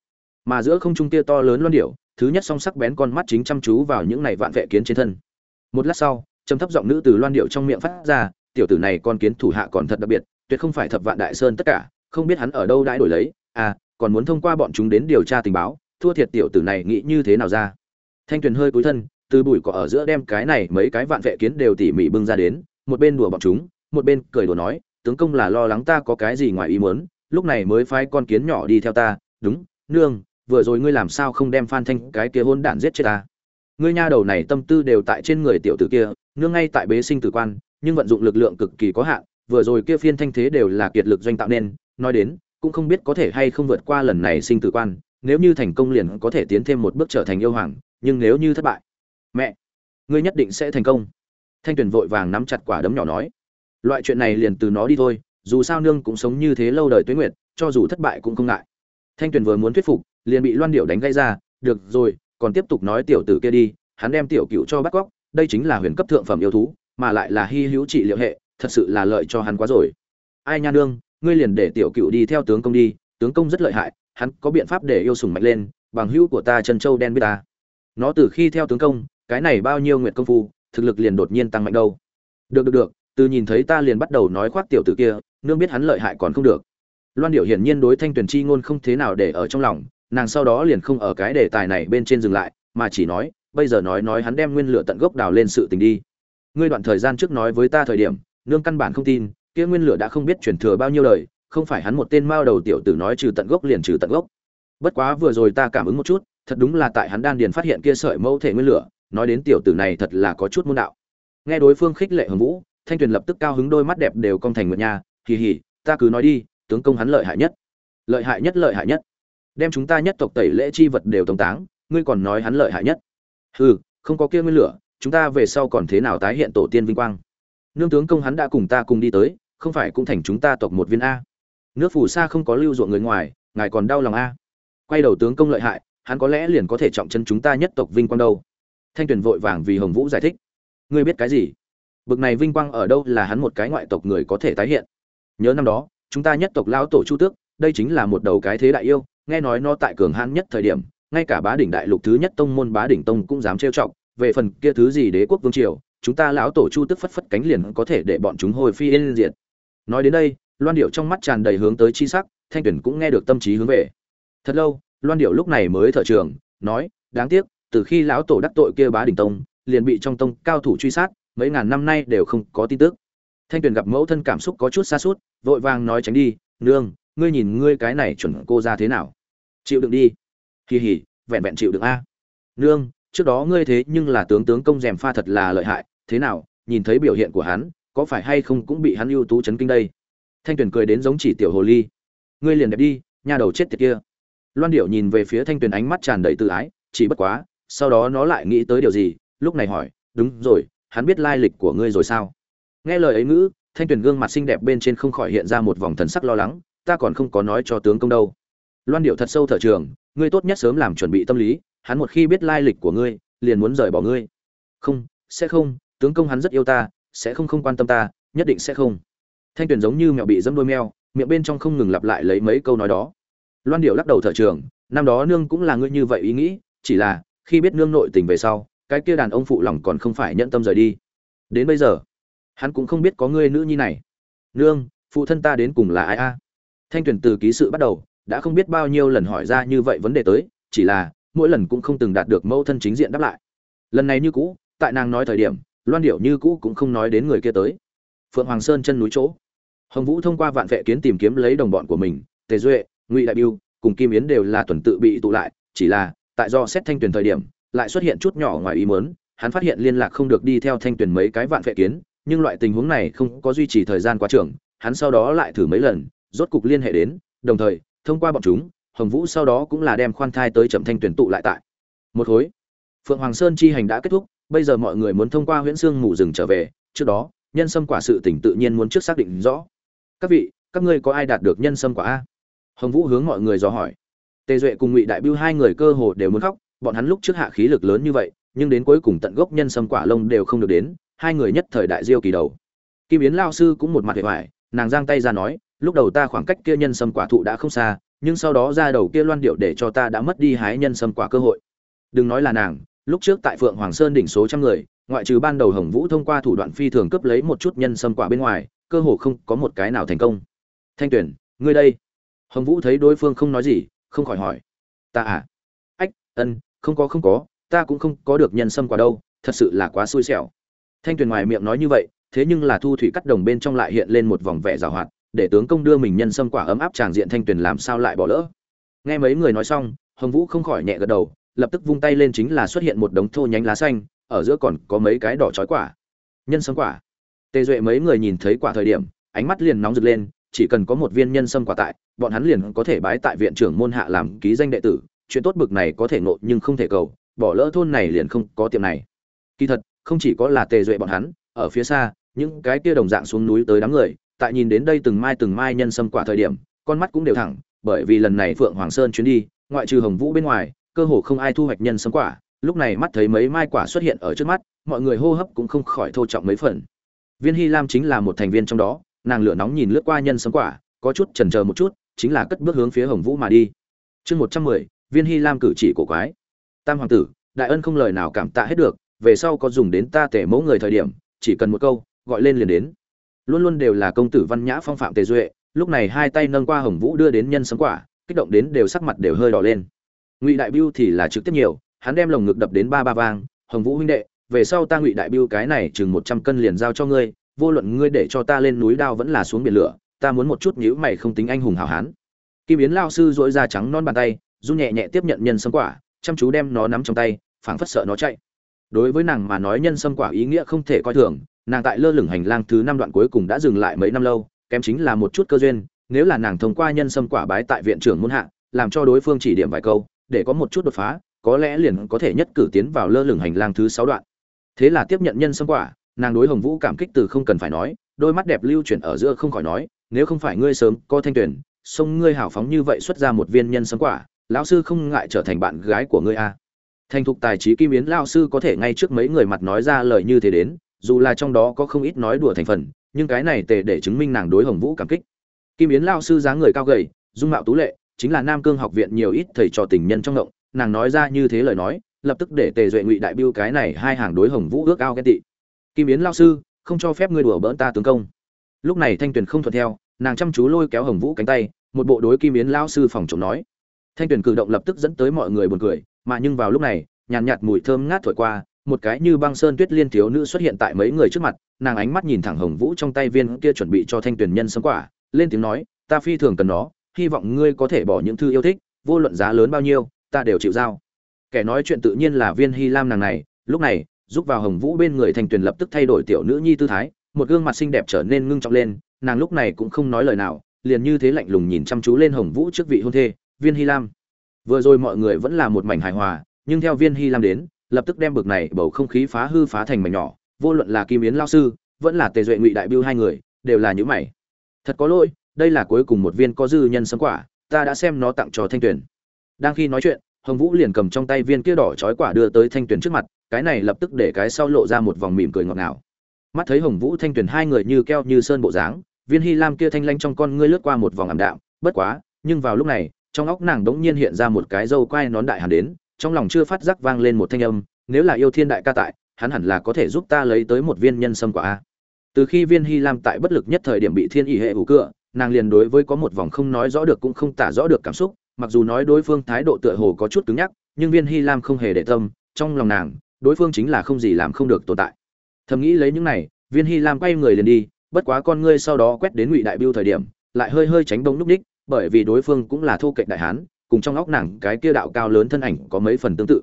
Mà giữa không trung kia to lớn loan điệu, thứ nhất song sắc bén con mắt chính chăm chú vào những này vạn vệ kiến trên thân. Một lát sau trầm thấp giọng nữ từ loan điệu trong miệng phát ra, tiểu tử này con kiến thủ hạ còn thật đặc biệt, tuyệt không phải thập vạn đại sơn tất cả, không biết hắn ở đâu đãi đổi lấy à còn muốn thông qua bọn chúng đến điều tra tình báo, thua thiệt tiểu tử này nghĩ như thế nào ra. Thanh tuyền hơi cúi thân, từ bụi cỏ ở giữa đem cái này mấy cái vạn vệ kiến đều tỉ mỉ bưng ra đến, một bên đùa bọn chúng, một bên cười đùa nói, tướng công là lo lắng ta có cái gì ngoài ý muốn, lúc này mới phái con kiến nhỏ đi theo ta, đúng, nương, vừa rồi ngươi làm sao không đem phan thanh cái kia hôn đản giết chết ta? Ngươi nha đầu này tâm tư đều tại trên người tiểu tử kia nương ngay tại bế sinh tử quan, nhưng vận dụng lực lượng cực kỳ có hạn, vừa rồi kia phiên thanh thế đều là kiệt lực doanh tạo nên, nói đến, cũng không biết có thể hay không vượt qua lần này sinh tử quan, nếu như thành công liền có thể tiến thêm một bước trở thành yêu hoàng, nhưng nếu như thất bại, mẹ, ngươi nhất định sẽ thành công. Thanh tuyền vội vàng nắm chặt quả đấm nhỏ nói, loại chuyện này liền từ nó đi thôi, dù sao nương cũng sống như thế lâu đời tuế nguyệt, cho dù thất bại cũng không ngại. Thanh tuyền vừa muốn thuyết phục, liền bị loan điệu đánh gây ra, được rồi, còn tiếp tục nói tiểu tử kia đi, hắn đem tiểu cựu cho bắt cóc đây chính là huyền cấp thượng phẩm yêu thú, mà lại là hy hữu trị liệu hệ, thật sự là lợi cho hắn quá rồi. Ai nha nương, ngươi liền để tiểu cựu đi theo tướng công đi, tướng công rất lợi hại, hắn có biện pháp để yêu sùng mạnh lên, bằng hữu của ta chân châu đen biết ta. Nó từ khi theo tướng công, cái này bao nhiêu nguyện công phu, thực lực liền đột nhiên tăng mạnh đâu. Được được được, từ nhìn thấy ta liền bắt đầu nói khoác tiểu tử kia, nương biết hắn lợi hại còn không được. Loan điệu hiển nhiên đối thanh tuyền chi ngôn không thế nào để ở trong lòng, nàng sau đó liền không ở cái đề tài này bên trên dừng lại, mà chỉ nói bây giờ nói nói hắn đem nguyên lửa tận gốc đào lên sự tình đi. Ngươi đoạn thời gian trước nói với ta thời điểm, nương căn bản không tin, kia nguyên lửa đã không biết chuyển thừa bao nhiêu đời, không phải hắn một tên mao đầu tiểu tử nói trừ tận gốc liền trừ tận gốc. Bất quá vừa rồi ta cảm ứng một chút, thật đúng là tại hắn đan điền phát hiện kia sợi mẫu thể nguyên lửa, nói đến tiểu tử này thật là có chút môn đạo. Nghe đối phương khích lệ hồng vũ, thanh tuyền lập tức cao hứng đôi mắt đẹp đều cong thành một nhà hì hì, ta cứ nói đi, tướng công hắn lợi hại nhất. Lợi hại nhất, lợi hại nhất. Đem chúng ta nhất tộc tẩy lễ chi vật đều tống táng, ngươi còn nói hắn lợi hại nhất hừ, không có kia nguyên lửa, chúng ta về sau còn thế nào tái hiện tổ tiên vinh quang? Nương tướng công hắn đã cùng ta cùng đi tới, không phải cũng thành chúng ta tộc một viên a. Nước phù sa không có lưu ruộng người ngoài, ngài còn đau lòng a. Quay đầu tướng công lợi hại, hắn có lẽ liền có thể trọng chân chúng ta nhất tộc vinh quang đâu. Thanh tuyền vội vàng vì hồng vũ giải thích. Ngươi biết cái gì? Bực này vinh quang ở đâu là hắn một cái ngoại tộc người có thể tái hiện? Nhớ năm đó, chúng ta nhất tộc lão tổ chu tước, đây chính là một đầu cái thế đại yêu, nghe nói nó tại cường hãn nhất thời điểm ngay cả bá đỉnh đại lục thứ nhất tông môn bá đỉnh tông cũng dám trêu chọc, về phần kia thứ gì đế quốc vương triều, chúng ta lão tổ chu tức phất phất cánh liền có thể để bọn chúng hồi phi yên diệt. Nói đến đây, loan điệu trong mắt tràn đầy hướng tới chi sắc, thanh tuyển cũng nghe được tâm trí hướng về. Thật lâu, loan điệu lúc này mới thở trường, nói, đáng tiếc, từ khi lão tổ đắc tội kia bá đỉnh tông, liền bị trong tông cao thủ truy sát, mấy ngàn năm nay đều không có tin tức. Thanh tuyền gặp mẫu thân cảm xúc có chút xa suốt vội vàng nói tránh đi, nương, ngươi nhìn ngươi cái này chuẩn cô ra thế nào? Chịu đựng đi kỳ hỉ, vẹn vẹn chịu được a. Nương, trước đó ngươi thế nhưng là tướng tướng công rèm pha thật là lợi hại, thế nào, nhìn thấy biểu hiện của hắn, có phải hay không cũng bị hắn ưu tú chấn kinh đây? Thanh tuyền cười đến giống chỉ tiểu hồ ly. Ngươi liền đẹp đi, nhà đầu chết tiệt kia. Loan điệu nhìn về phía thanh tuyền ánh mắt tràn đầy tự ái, chỉ bất quá, sau đó nó lại nghĩ tới điều gì, lúc này hỏi, đúng rồi, hắn biết lai lịch của ngươi rồi sao? Nghe lời ấy ngữ, thanh tuyền gương mặt xinh đẹp bên trên không khỏi hiện ra một vòng thần sắc lo lắng, ta còn không có nói cho tướng công đâu. Loan điệu thật sâu thở trường ngươi tốt nhất sớm làm chuẩn bị tâm lý, hắn một khi biết lai lịch của ngươi, liền muốn rời bỏ ngươi. Không, sẽ không, tướng công hắn rất yêu ta, sẽ không không quan tâm ta, nhất định sẽ không. Thanh tuyền giống như mẹo bị dẫm đôi meo miệng bên trong không ngừng lặp lại lấy mấy câu nói đó. Loan điệu lắc đầu thở trường, năm đó nương cũng là ngươi như vậy ý nghĩ, chỉ là, khi biết nương nội tình về sau, cái kia đàn ông phụ lòng còn không phải nhận tâm rời đi. Đến bây giờ, hắn cũng không biết có ngươi nữ nhi này. Nương, phụ thân ta đến cùng là ai a? Thanh tuyển từ ký sự bắt đầu đã không biết bao nhiêu lần hỏi ra như vậy vấn đề tới, chỉ là, mỗi lần cũng không từng đạt được mẫu thân chính diện đáp lại. Lần này như cũ, tại nàng nói thời điểm, loan điệu như cũ cũng không nói đến người kia tới. Phượng hoàng sơn chân núi chỗ. Hồng vũ thông qua vạn vệ kiến tìm kiếm lấy đồng bọn của mình, tề duệ, ngụy đại biêu, cùng kim yến đều là tuần tự bị tụ lại, chỉ là, tại do xét thanh tuyển thời điểm, lại xuất hiện chút nhỏ ngoài ý muốn, hắn phát hiện liên lạc không được đi theo thanh tuyển mấy cái vạn vệ kiến, nhưng loại tình huống này không có duy trì thời gian quá trường, hắn sau đó lại thử mấy lần, rốt cục liên hệ đến, đồng thời thông qua bọn chúng, hồng vũ sau đó cũng là đem khoan thai tới chậm thanh tuyển tụ lại tại. Một khối phượng hoàng sơn chi hành đã kết thúc, bây giờ mọi người muốn thông qua huyễn sương mù rừng trở về, trước đó, nhân sâm quả sự tỉnh tự nhiên muốn trước xác định rõ. Các vị, các ngươi có ai đạt được nhân sâm quả a? Hồng vũ hướng mọi người dò hỏi. Tề duệ cùng ngụy đại biêu hai người cơ hồ đều muốn khóc, bọn hắn lúc trước hạ khí lực lớn như vậy, nhưng đến cuối cùng tận gốc nhân sâm quả lông đều không được đến, hai người nhất thời đại diêu kỳ đầu. Kim yến lao sư cũng một mặt hệ hoại nàng giang tay ra nói lúc đầu ta khoảng cách kia nhân sâm quả thụ đã không xa, nhưng sau đó ra đầu kia loan điệu để cho ta đã mất đi hái nhân sâm quả cơ hội. Đừng nói là nàng, lúc trước tại phượng hoàng sơn đỉnh số trăm người, ngoại trừ ban đầu hồng vũ thông qua thủ đoạn phi thường cướp lấy một chút nhân sâm quả bên ngoài, cơ hồ không có một cái nào thành công. Thanh tuyển ngươi đây. Hồng vũ thấy đối phương không nói gì, không khỏi hỏi. Ta à? Ách, ân, không có không có, ta cũng không có được nhân sâm quả đâu, thật sự là quá xui xẻo. Thanh tuyền ngoài miệng nói như vậy, thế nhưng là thu thủy cắt đồng bên trong lại hiện lên một vòng vẻ rào hoạt để tướng công đưa mình nhân sâm quả ấm áp tràng diện thanh tuyền làm sao lại bỏ lỡ. Nghe mấy người nói xong, hồng vũ không khỏi nhẹ gật đầu, lập tức vung tay lên chính là xuất hiện một đống thô nhánh lá xanh, ở giữa còn có mấy cái đỏ chói quả. Nhân sâm quả. Tề duệ mấy người nhìn thấy quả thời điểm, ánh mắt liền nóng rực lên, chỉ cần có một viên nhân sâm quả tại, bọn hắn liền có thể bái tại viện trưởng môn hạ làm ký danh đệ tử, chuyện tốt bực này có thể nộ nhưng không thể cầu, bỏ lỡ thôn này liền không có tiệm này. Kỳ thật, không chỉ có là tề duệ bọn hắn, ở phía xa, những cái kia đồng dạng xuống núi tới đám người tại nhìn đến đây từng mai từng mai nhân sâm quả thời điểm, con mắt cũng đều thẳng, bởi vì lần này phượng hoàng sơn chuyến đi, ngoại trừ hồng vũ bên ngoài, cơ hồ không ai thu hoạch nhân sâm quả. Lúc này mắt thấy mấy mai quả xuất hiện ở trước mắt, mọi người hô hấp cũng không khỏi thô trọng mấy phần. Viên hy lam chính là một thành viên trong đó, nàng lửa nóng nhìn lướt qua nhân sâm quả, có chút chần chờ một chút, chính là cất bước hướng phía hồng vũ mà đi. Chương một trăm mười, viên hy lam cử chỉ cổ quái. Tam hoàng tử, đại ân không lời nào cảm tạ hết được, về sau có dùng đến ta tể mẫu người thời điểm, chỉ cần một câu, gọi lên liền đến luôn luôn đều là công tử văn nhã phong phạm tề duệ, lúc này hai tay nâng qua hồng vũ đưa đến nhân sấm quả, kích động đến đều sắc mặt đều hơi đỏ lên. Ngụy đại biêu thì là trực tiếp nhiều, hắn đem lồng ngực đập đến ba ba vang, hồng vũ huynh đệ, về sau ta ngụy đại biêu cái này chừng một trăm cân liền giao cho ngươi, vô luận ngươi để cho ta lên núi đao vẫn là xuống biển lửa, ta muốn một chút nhữ mày không tính anh hùng hào hán. Kim yến lao sư dỗi da trắng non bàn tay, run nhẹ nhẹ tiếp nhận nhân sâm quả, chăm chú đem nó nắm trong tay, phảng phất sợ nó chạy. Đối với nàng mà nói nhân sâm quả ý nghĩa không thể coi thường nàng tại lơ lửng hành lang thứ năm đoạn cuối cùng đã dừng lại mấy năm lâu, kém chính là một chút cơ duyên, nếu là nàng thông qua nhân sâm quả bái tại viện trưởng môn hạ, làm cho đối phương chỉ điểm vài câu, để có một chút đột phá, có lẽ liền có thể nhất cử tiến vào lơ lửng hành lang thứ sáu đoạn thế là tiếp nhận nhân sâm quả, nàng đối hồng vũ cảm kích từ không cần phải nói, đôi mắt đẹp lưu chuyển ở giữa không khỏi nói, nếu không phải ngươi sớm có thanh tuyển, sông ngươi hào phóng như vậy xuất ra một viên nhân sâm quả, lão sư không ngại trở thành bạn gái của ngươi a à. thành thục tài trí kim yến, lão sư có thể ngay trước mấy người mặt nói ra lời như thế đến dù là trong đó có không ít nói đùa thành phần nhưng cái này tề để chứng minh nàng đối hồng vũ cảm kích. Kim yến lão sư dáng người cao gầy dung mạo tú lệ chính là nam cương học viện nhiều ít thầy trò tình nhân trong ngộng nàng nói ra như thế lời nói lập tức để tề duệ ngụy đại biêu cái này hai hàng đối hồng vũ ước ao ghen tị. Kim yến lão sư không cho phép ngươi đùa bỡn ta tướng công. Lúc này thanh tuyền không thuận theo nàng chăm chú lôi kéo hồng vũ cánh tay một bộ đối kim yến lão sư phòng chống nói. Thanh tuyền cử động lập tức dẫn tới mọi người buồn cười mà nhưng vào lúc này nhàn nhạt, nhạt mùi thơm ngát thổi qua một cái như băng sơn tuyết liên thiếu nữ xuất hiện tại mấy người trước mặt, nàng ánh mắt nhìn thẳng hồng vũ trong tay viên kia chuẩn bị cho thanh tuyền nhân sấm quả, lên tiếng nói, ta phi thường cần nó, hy vọng ngươi có thể bỏ những thư yêu thích, vô luận giá lớn bao nhiêu, ta đều chịu giao. Kẻ nói chuyện tự nhiên là viên hy lam nàng này, lúc này, giúp vào hồng vũ bên người thanh tuyền lập tức thay đổi tiểu nữ nhi tư thái, một gương mặt xinh đẹp trở nên ngưng trọng lên, nàng lúc này cũng không nói lời nào, liền như thế lạnh lùng nhìn chăm chú lên hồng vũ trước vị hôn thê, viên hy lam. Vừa rồi mọi người vẫn là một mảnh hài hòa, nhưng theo viên hy lam đến lập tức đem bực này bầu không khí phá hư phá thành mảnh nhỏ, vô luận là kim yến lao sư, vẫn là tề duệ ngụy đại biêu hai người, đều là những mày. Thật có lỗi, đây là cuối cùng một viên có dư nhân sấm quả, ta đã xem nó tặng cho thanh tuyền. Đang khi nói chuyện, hồng vũ liền cầm trong tay viên kia đỏ trói quả đưa tới thanh tuyền trước mặt, cái này lập tức để cái sau lộ ra một vòng mỉm cười ngọt ngào. Mắt thấy hồng vũ, thanh tuyền hai người như keo như sơn bộ dáng, viên hy lam kia thanh lanh trong con ngươi lướt qua một vòng ảm đạm, bất quá, nhưng vào lúc này, trong óc nàng đống nhiên hiện ra một cái dâu quai nón đại hàn đến trong lòng chưa phát giác vang lên một thanh âm, nếu là yêu thiên đại ca tại, hắn hẳn là có thể giúp ta lấy tới một viên nhân sâm quả a. Từ khi viên hy lam tại bất lực nhất thời điểm bị thiên ỷ hệ hủ cựa nàng liền đối với có một vòng không nói rõ được cũng không tả rõ được cảm xúc, mặc dù nói đối phương thái độ tựa hồ có chút cứng nhắc, nhưng viên hy lam không hề để tâm, trong lòng nàng, đối phương chính là không gì làm không được tồn tại. Thầm nghĩ lấy những này, viên hy lam quay người liền đi, bất quá con ngươi sau đó quét đến ngụy đại biêu thời điểm, lại hơi hơi tránh bông núp ních, bởi vì đối phương cũng là thô kệch đại hán cùng trong óc nàng cái kia đạo cao lớn thân ảnh có mấy phần tương tự.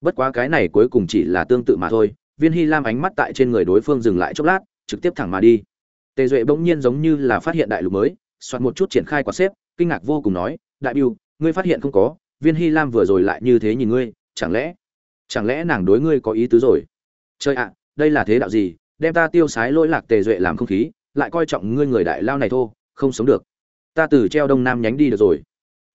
Bất quá cái này cuối cùng chỉ là tương tự mà thôi, viên hy lam ánh mắt tại trên người đối phương dừng lại chốc lát, trực tiếp thẳng mà đi. Tề duệ bỗng nhiên giống như là phát hiện đại lục mới, soạt một chút triển khai quả xếp, kinh ngạc vô cùng nói, đại biêu ngươi phát hiện không có, viên hy lam vừa rồi lại như thế nhìn ngươi, chẳng lẽ chẳng lẽ nàng đối ngươi có ý tứ rồi? Chơi ạ, đây là thế đạo gì, đem ta tiêu sái lỗi lạc tề duệ làm không khí, lại coi trọng ngươi người đại lao này thô không sống được. Ta từ treo đông nam nhánh đi được rồi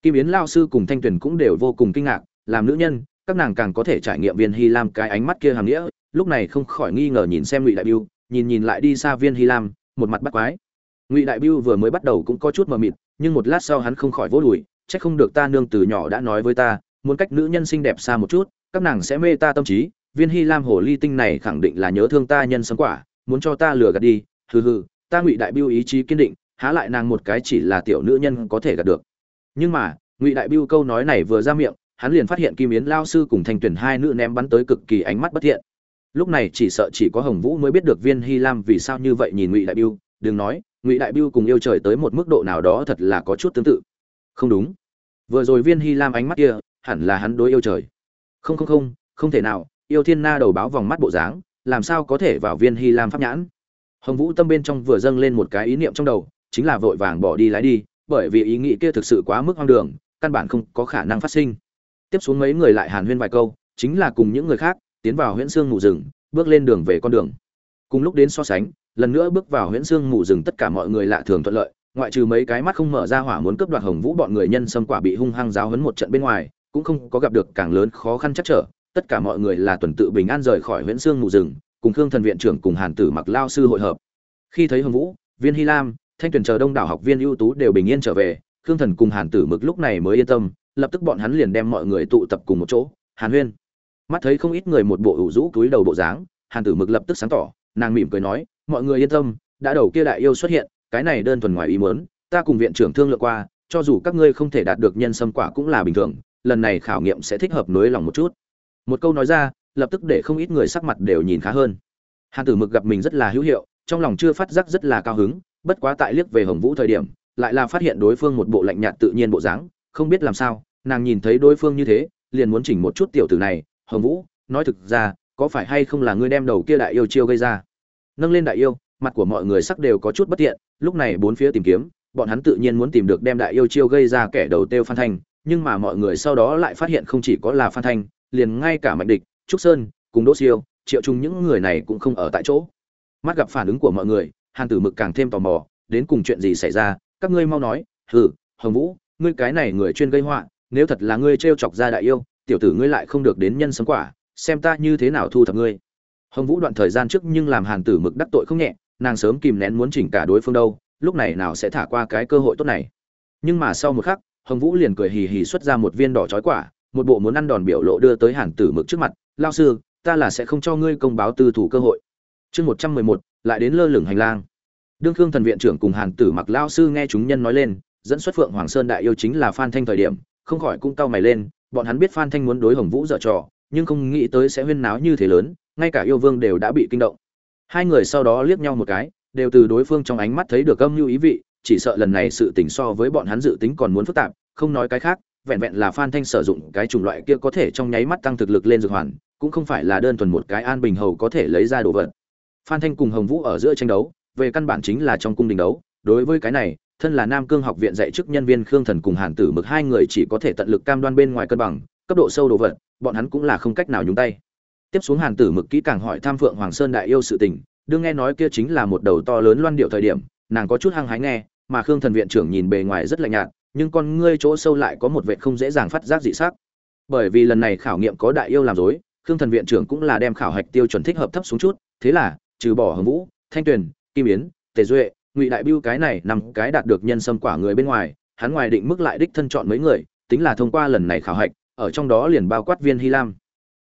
kim yến lao sư cùng thanh tuyền cũng đều vô cùng kinh ngạc, làm nữ nhân, các nàng càng có thể trải nghiệm viên hy lam cái ánh mắt kia hàm nghĩa, lúc này không khỏi nghi ngờ nhìn xem ngụy đại biêu, nhìn nhìn lại đi xa viên hy lam, một mặt bắt quái. Ngụy đại biêu vừa mới bắt đầu cũng có chút mờ mịt, nhưng một lát sau hắn không khỏi vỗ đùi trách không được ta nương từ nhỏ đã nói với ta, muốn cách nữ nhân xinh đẹp xa một chút, các nàng sẽ mê ta tâm trí, viên hy lam hồ ly tinh này khẳng định là nhớ thương ta nhân sống quả, muốn cho ta lừa gạt đi, hừ hừ, ta ngụy đại biêu ý chí kiên định, há lại nàng một cái chỉ là tiểu nữ nhân có thể gạt được nhưng mà, ngụy đại biêu câu nói này vừa ra miệng, hắn liền phát hiện kim yến lao sư cùng thanh tuyển hai nữ ném bắn tới cực kỳ ánh mắt bất thiện. Lúc này chỉ sợ chỉ có hồng vũ mới biết được viên hy lam vì sao như vậy nhìn ngụy đại biêu, đừng nói, ngụy đại biêu cùng yêu trời tới một mức độ nào đó thật là có chút tương tự. Không đúng. Vừa rồi viên hy lam ánh mắt kia, hẳn là hắn đối yêu trời. Không không không không thể nào, yêu thiên na đầu báo vòng mắt bộ dáng, làm sao có thể vào viên hy lam pháp nhãn? Hồng vũ tâm bên trong vừa dâng lên một cái ý niệm trong đầu, chính là vội vàng bỏ đi lái đi bởi vì ý nghĩ kia thực sự quá mức hoang đường, căn bản không có khả năng phát sinh. Tiếp xuống mấy người lại hàn huyên vài câu, chính là cùng những người khác, tiến vào huyễn xương mù rừng, bước lên đường về con đường. Cùng lúc đến so sánh, lần nữa bước vào huyễn xương mù rừng tất cả mọi người lạ thường thuận lợi, ngoại trừ mấy cái mắt không mở ra hỏa muốn cướp đoạt hồng vũ bọn người nhân xâm quả bị hung hăng giáo hấn một trận bên ngoài, cũng không có gặp được càng lớn khó khăn chắc trở. Tất cả mọi người là tuần tự bình an rời khỏi huyễn xương mù rừng, cùng khương thần viện trưởng cùng hàn tử mặc lao sư hội hợp. Khi thấy hồng vũ, viên hy lam thanh tuyển chờ đông đảo học viên ưu tú đều bình yên trở về, khương thần cùng hàn tử mực lúc này mới yên tâm, lập tức bọn hắn liền đem mọi người tụ tập cùng một chỗ. Hàn huyên. Mắt thấy không ít người một bộ ủ rũ túi đầu bộ dáng, hàn tử mực lập tức sáng tỏ, nàng mỉm cười nói, mọi người yên tâm, đã đầu kia đại yêu xuất hiện, cái này đơn thuần ngoài ý muốn, ta cùng viện trưởng thương lượng qua, cho dù các ngươi không thể đạt được nhân sâm quả cũng là bình thường, lần này khảo nghiệm sẽ thích hợp nối lòng một chút. Một câu nói ra, lập tức để không ít người sắc mặt đều nhìn khá hơn. Hàn tử mực gặp mình rất là hữu hiệu, trong lòng chưa phát giác rất là cao hứng bất quá tại liếc về hồng vũ thời điểm, lại là phát hiện đối phương một bộ lạnh nhạt tự nhiên bộ dáng, không biết làm sao, nàng nhìn thấy đối phương như thế, liền muốn chỉnh một chút tiểu tử này. Hồng vũ, nói thực ra, có phải hay không là ngươi đem đầu kia đại yêu chiêu gây ra? Nâng lên đại yêu, mặt của mọi người sắc đều có chút bất tiện, lúc này bốn phía tìm kiếm, bọn hắn tự nhiên muốn tìm được đem đại yêu chiêu gây ra kẻ đầu tiêu phan thanh, nhưng mà mọi người sau đó lại phát hiện không chỉ có là phan thanh, liền ngay cả mạnh địch, trúc sơn, cùng đỗ siêu, triệu trung những người này cũng không ở tại chỗ. Mắt gặp phản ứng của mọi người hàn tử mực càng thêm tò mò, đến cùng chuyện gì xảy ra? Các ngươi mau nói. Hừ, hồng vũ, ngươi cái này người chuyên gây họa, nếu thật là ngươi t chọc ra đại yêu, tiểu tử ngươi lại không được đến nhân sống quả, xem ta như thế nào thu thập ngươi. Hồng vũ đoạn thời gian trước nhưng làm hàn tử mực đắc tội không nhẹ, nàng sớm kìm nén muốn chỉnh cả đối phương đâu, lúc này nào sẽ thả qua cái cơ hội tốt này. Nhưng mà sau một khắc, hồng vũ liền cười hì hì xuất ra một viên đỏ chói quả, một bộ muốn ăn đòn biểu lộ đưa tới hàn tử mực trước mặt. Lao sư, ta là sẽ không cho ngươi công báo tư thủ cơ hội. Chương một trăm mười một lại đến lơ lửng hành lang. Đương khương thần viện trưởng cùng hàn tử mặc lao sư nghe chúng nhân nói lên, dẫn xuất phượng hoàng sơn đại yêu chính là phan thanh thời điểm, không khỏi cũng cau mày lên, bọn hắn biết phan thanh muốn đối hồng vũ dở trò, nhưng không nghĩ tới sẽ huyên náo như thế lớn, ngay cả yêu vương đều đã bị kinh động. Hai người sau đó liếc nhau một cái, đều từ đối phương trong ánh mắt thấy được âm mưu ý vị, chỉ sợ lần này sự tình so với bọn hắn dự tính còn muốn phức tạp, không nói cái khác, vẹn vẹn là phan thanh sử dụng cái chủng loại kia có thể trong nháy mắt tăng thực lực lên dược hoàn, cũng không phải là đơn thuần một cái an bình hầu có thể lấy ra đồ vật phan thanh cùng hồng vũ ở giữa tranh đấu, về căn bản chính là trong cung đình đấu. Đối với cái này, thân là nam cương học viện dạy chức nhân viên khương thần cùng hàn tử mực hai người chỉ có thể tận lực cam đoan bên ngoài cân bằng, cấp độ sâu đồ vật, bọn hắn cũng là không cách nào nhúng tay. Tiếp xuống hàn tử mực kỹ càng hỏi tham phượng hoàng sơn đại yêu sự tình, đương nghe nói kia chính là một đầu to lớn loan điệu thời điểm, nàng có chút hăng hái nghe, mà khương thần viện trưởng nhìn bề ngoài rất lạnh nhạt, nhưng con ngươi chỗ sâu lại có một vệ không dễ dàng phát giác dị sắc. Bởi vì lần này khảo nghiệm có đại yêu làm dối khương thần viện trưởng cũng là đem khảo hạch tiêu chuẩn thích hợp thấp xuống chút, thế là trừ bỏ hồng vũ, thanh tuyền, kim yến, tề duệ, ngụy đại biêu cái này nằm cái đạt được nhân sâm quả người bên ngoài, hắn ngoài định mức lại đích thân chọn mấy người, tính là thông qua lần này khảo hạch, ở trong đó liền bao quát viên hy lam.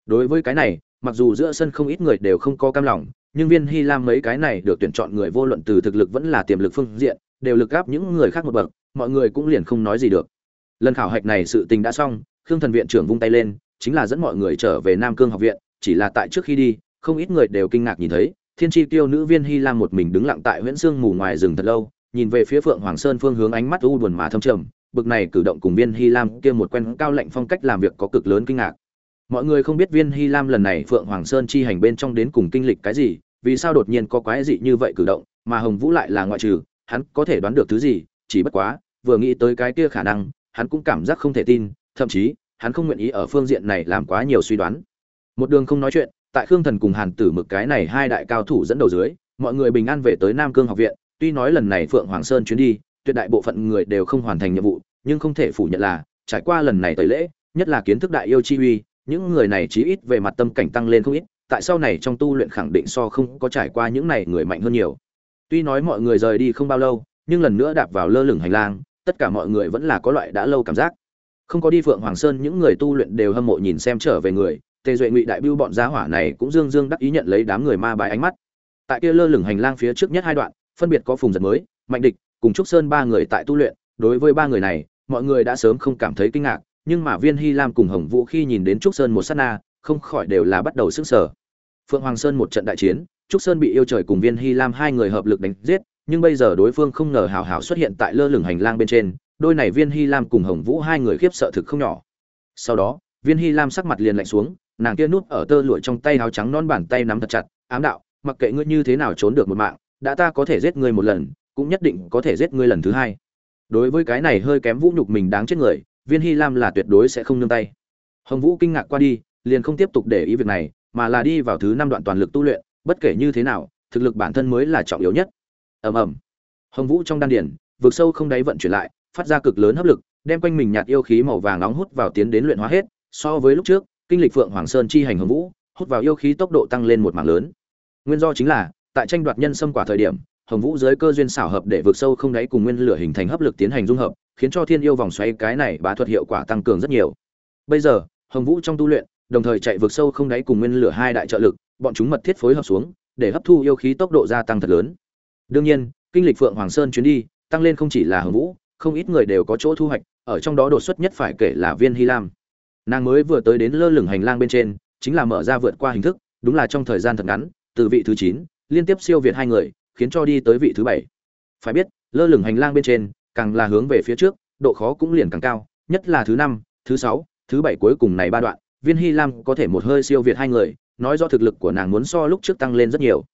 Đối với cái này, mặc dù giữa sân không ít người đều không có cam lòng, nhưng viên hy lam mấy cái này được tuyển chọn người vô luận từ thực lực vẫn là tiềm lực phương diện, đều lực gáp những người khác một bậc, mọi người cũng liền không nói gì được. Lần khảo hạch này sự tình đã xong, khương thần viện trưởng vung tay lên, chính là dẫn mọi người trở về nam cương học viện, chỉ là tại trước khi đi, không ít người đều kinh ngạc nhìn thấy thiên tri tiêu nữ viên hy lam một mình đứng lặng tại huyễn sương mù ngoài rừng thật lâu, nhìn về phía phượng hoàng sơn phương hướng ánh mắt u buồn mà thâm trầm. Bực này cử động cùng viên hy lam kia một quen cao lạnh phong cách làm việc có cực lớn kinh ngạc. Mọi người không biết viên hy lam lần này phượng hoàng sơn chi hành bên trong đến cùng kinh lịch cái gì, vì sao đột nhiên có quái dị như vậy cử động, mà hồng vũ lại là ngoại trừ, hắn có thể đoán được thứ gì, chỉ bất quá, vừa nghĩ tới cái kia khả năng, hắn cũng cảm giác không thể tin, thậm chí, hắn không nguyện ý ở phương diện này làm quá nhiều suy đoán. Một đường không nói chuyện tại khương thần cùng hàn tử mực cái này hai đại cao thủ dẫn đầu dưới, mọi người bình an về tới nam cương học viện. Tuy nói lần này phượng hoàng sơn chuyến đi, tuyệt đại bộ phận người đều không hoàn thành nhiệm vụ, nhưng không thể phủ nhận là, trải qua lần này tới lễ, nhất là kiến thức đại yêu chi uy, những người này chí ít về mặt tâm cảnh tăng lên không ít, tại sau này trong tu luyện khẳng định so không có trải qua những này người mạnh hơn nhiều. Tuy nói mọi người rời đi không bao lâu, nhưng lần nữa đạp vào lơ lửng hành lang, tất cả mọi người vẫn là có loại đã lâu cảm giác. Không có đi phượng hoàng sơn, những người tu luyện đều hâm mộ nhìn xem trở về người tề duệ ngụy đại biêu bọn giá hỏa này cũng dương dương đắc ý nhận lấy đám người ma bài ánh mắt. Tại kia lơ lửng hành lang phía trước nhất hai đoạn, phân biệt có phùng giật mới, mạnh địch, cùng trúc sơn ba người tại tu luyện. Đối với ba người này, mọi người đã sớm không cảm thấy kinh ngạc, nhưng mà viên hy lam cùng hồng vũ khi nhìn đến trúc sơn một sát na, không khỏi đều là bắt đầu sức sở phượng hoàng sơn một trận đại chiến, trúc sơn bị yêu trời cùng viên hy lam hai người hợp lực đánh giết, nhưng bây giờ đối phương không ngờ hào hào xuất hiện tại lơ lửng hành lang bên trên, đôi này viên hy lam cùng hồng vũ hai người khiếp sợ thực không nhỏ. Sau đó, viên hy lam sắc mặt liền lạnh xuống nàng kia nút ở tơ lụa trong tay áo trắng non bàn tay nắm thật chặt, ám đạo, mặc kệ ngươi như thế nào trốn được một mạng, đã ta có thể giết ngươi một lần, cũng nhất định có thể giết ngươi lần thứ hai. Đối với cái này hơi kém vũ nhục mình đáng chết người, viên hy lam là tuyệt đối sẽ không nương tay. Hồng vũ kinh ngạc qua đi, liền không tiếp tục để ý việc này, mà là đi vào thứ năm đoạn toàn lực tu luyện, bất kể như thế nào, thực lực bản thân mới là trọng yếu nhất. Ầm ầm. Hồng vũ trong đan điển vực sâu không đáy vận chuyển lại, phát ra cực lớn hấp lực, đem quanh mình nhạt yêu khí màu vàng nóng hút vào tiến đến luyện hóa hết, so với lúc trước kinh lịch phượng hoàng sơn chi hành hồng vũ, hút vào yêu khí tốc độ tăng lên một mảng lớn. Nguyên do chính là, tại tranh đoạt nhân xâm quả thời điểm, hồng vũ dưới cơ duyên xảo hợp để vượt sâu không đáy cùng nguyên lửa hình thành hấp lực tiến hành dung hợp, khiến cho thiên yêu vòng xoay cái này bá thuật hiệu quả tăng cường rất nhiều. Bây giờ, hồng vũ trong tu luyện, đồng thời chạy vượt sâu không đáy cùng nguyên lửa hai đại trợ lực, bọn chúng mật thiết phối hợp xuống, để hấp thu yêu khí tốc độ gia tăng thật lớn. Đương nhiên, kinh lịch phượng hoàng sơn chuyến đi, tăng lên không chỉ là hồng vũ, không ít người đều có chỗ thu hoạch, ở trong đó đột xuất nhất phải kể là viên hy lam nàng mới vừa tới đến lơ lửng hành lang bên trên, chính là mở ra vượt qua hình thức, đúng là trong thời gian thật ngắn, từ vị thứ chín, liên tiếp siêu việt hai người, khiến cho đi tới vị thứ bảy. Phải biết, lơ lửng hành lang bên trên, càng là hướng về phía trước, độ khó cũng liền càng cao, nhất là thứ năm, thứ sáu, thứ bảy cuối cùng này ba đoạn, viên hy lam có thể một hơi siêu việt hai người, nói do thực lực của nàng muốn so lúc trước tăng lên rất nhiều.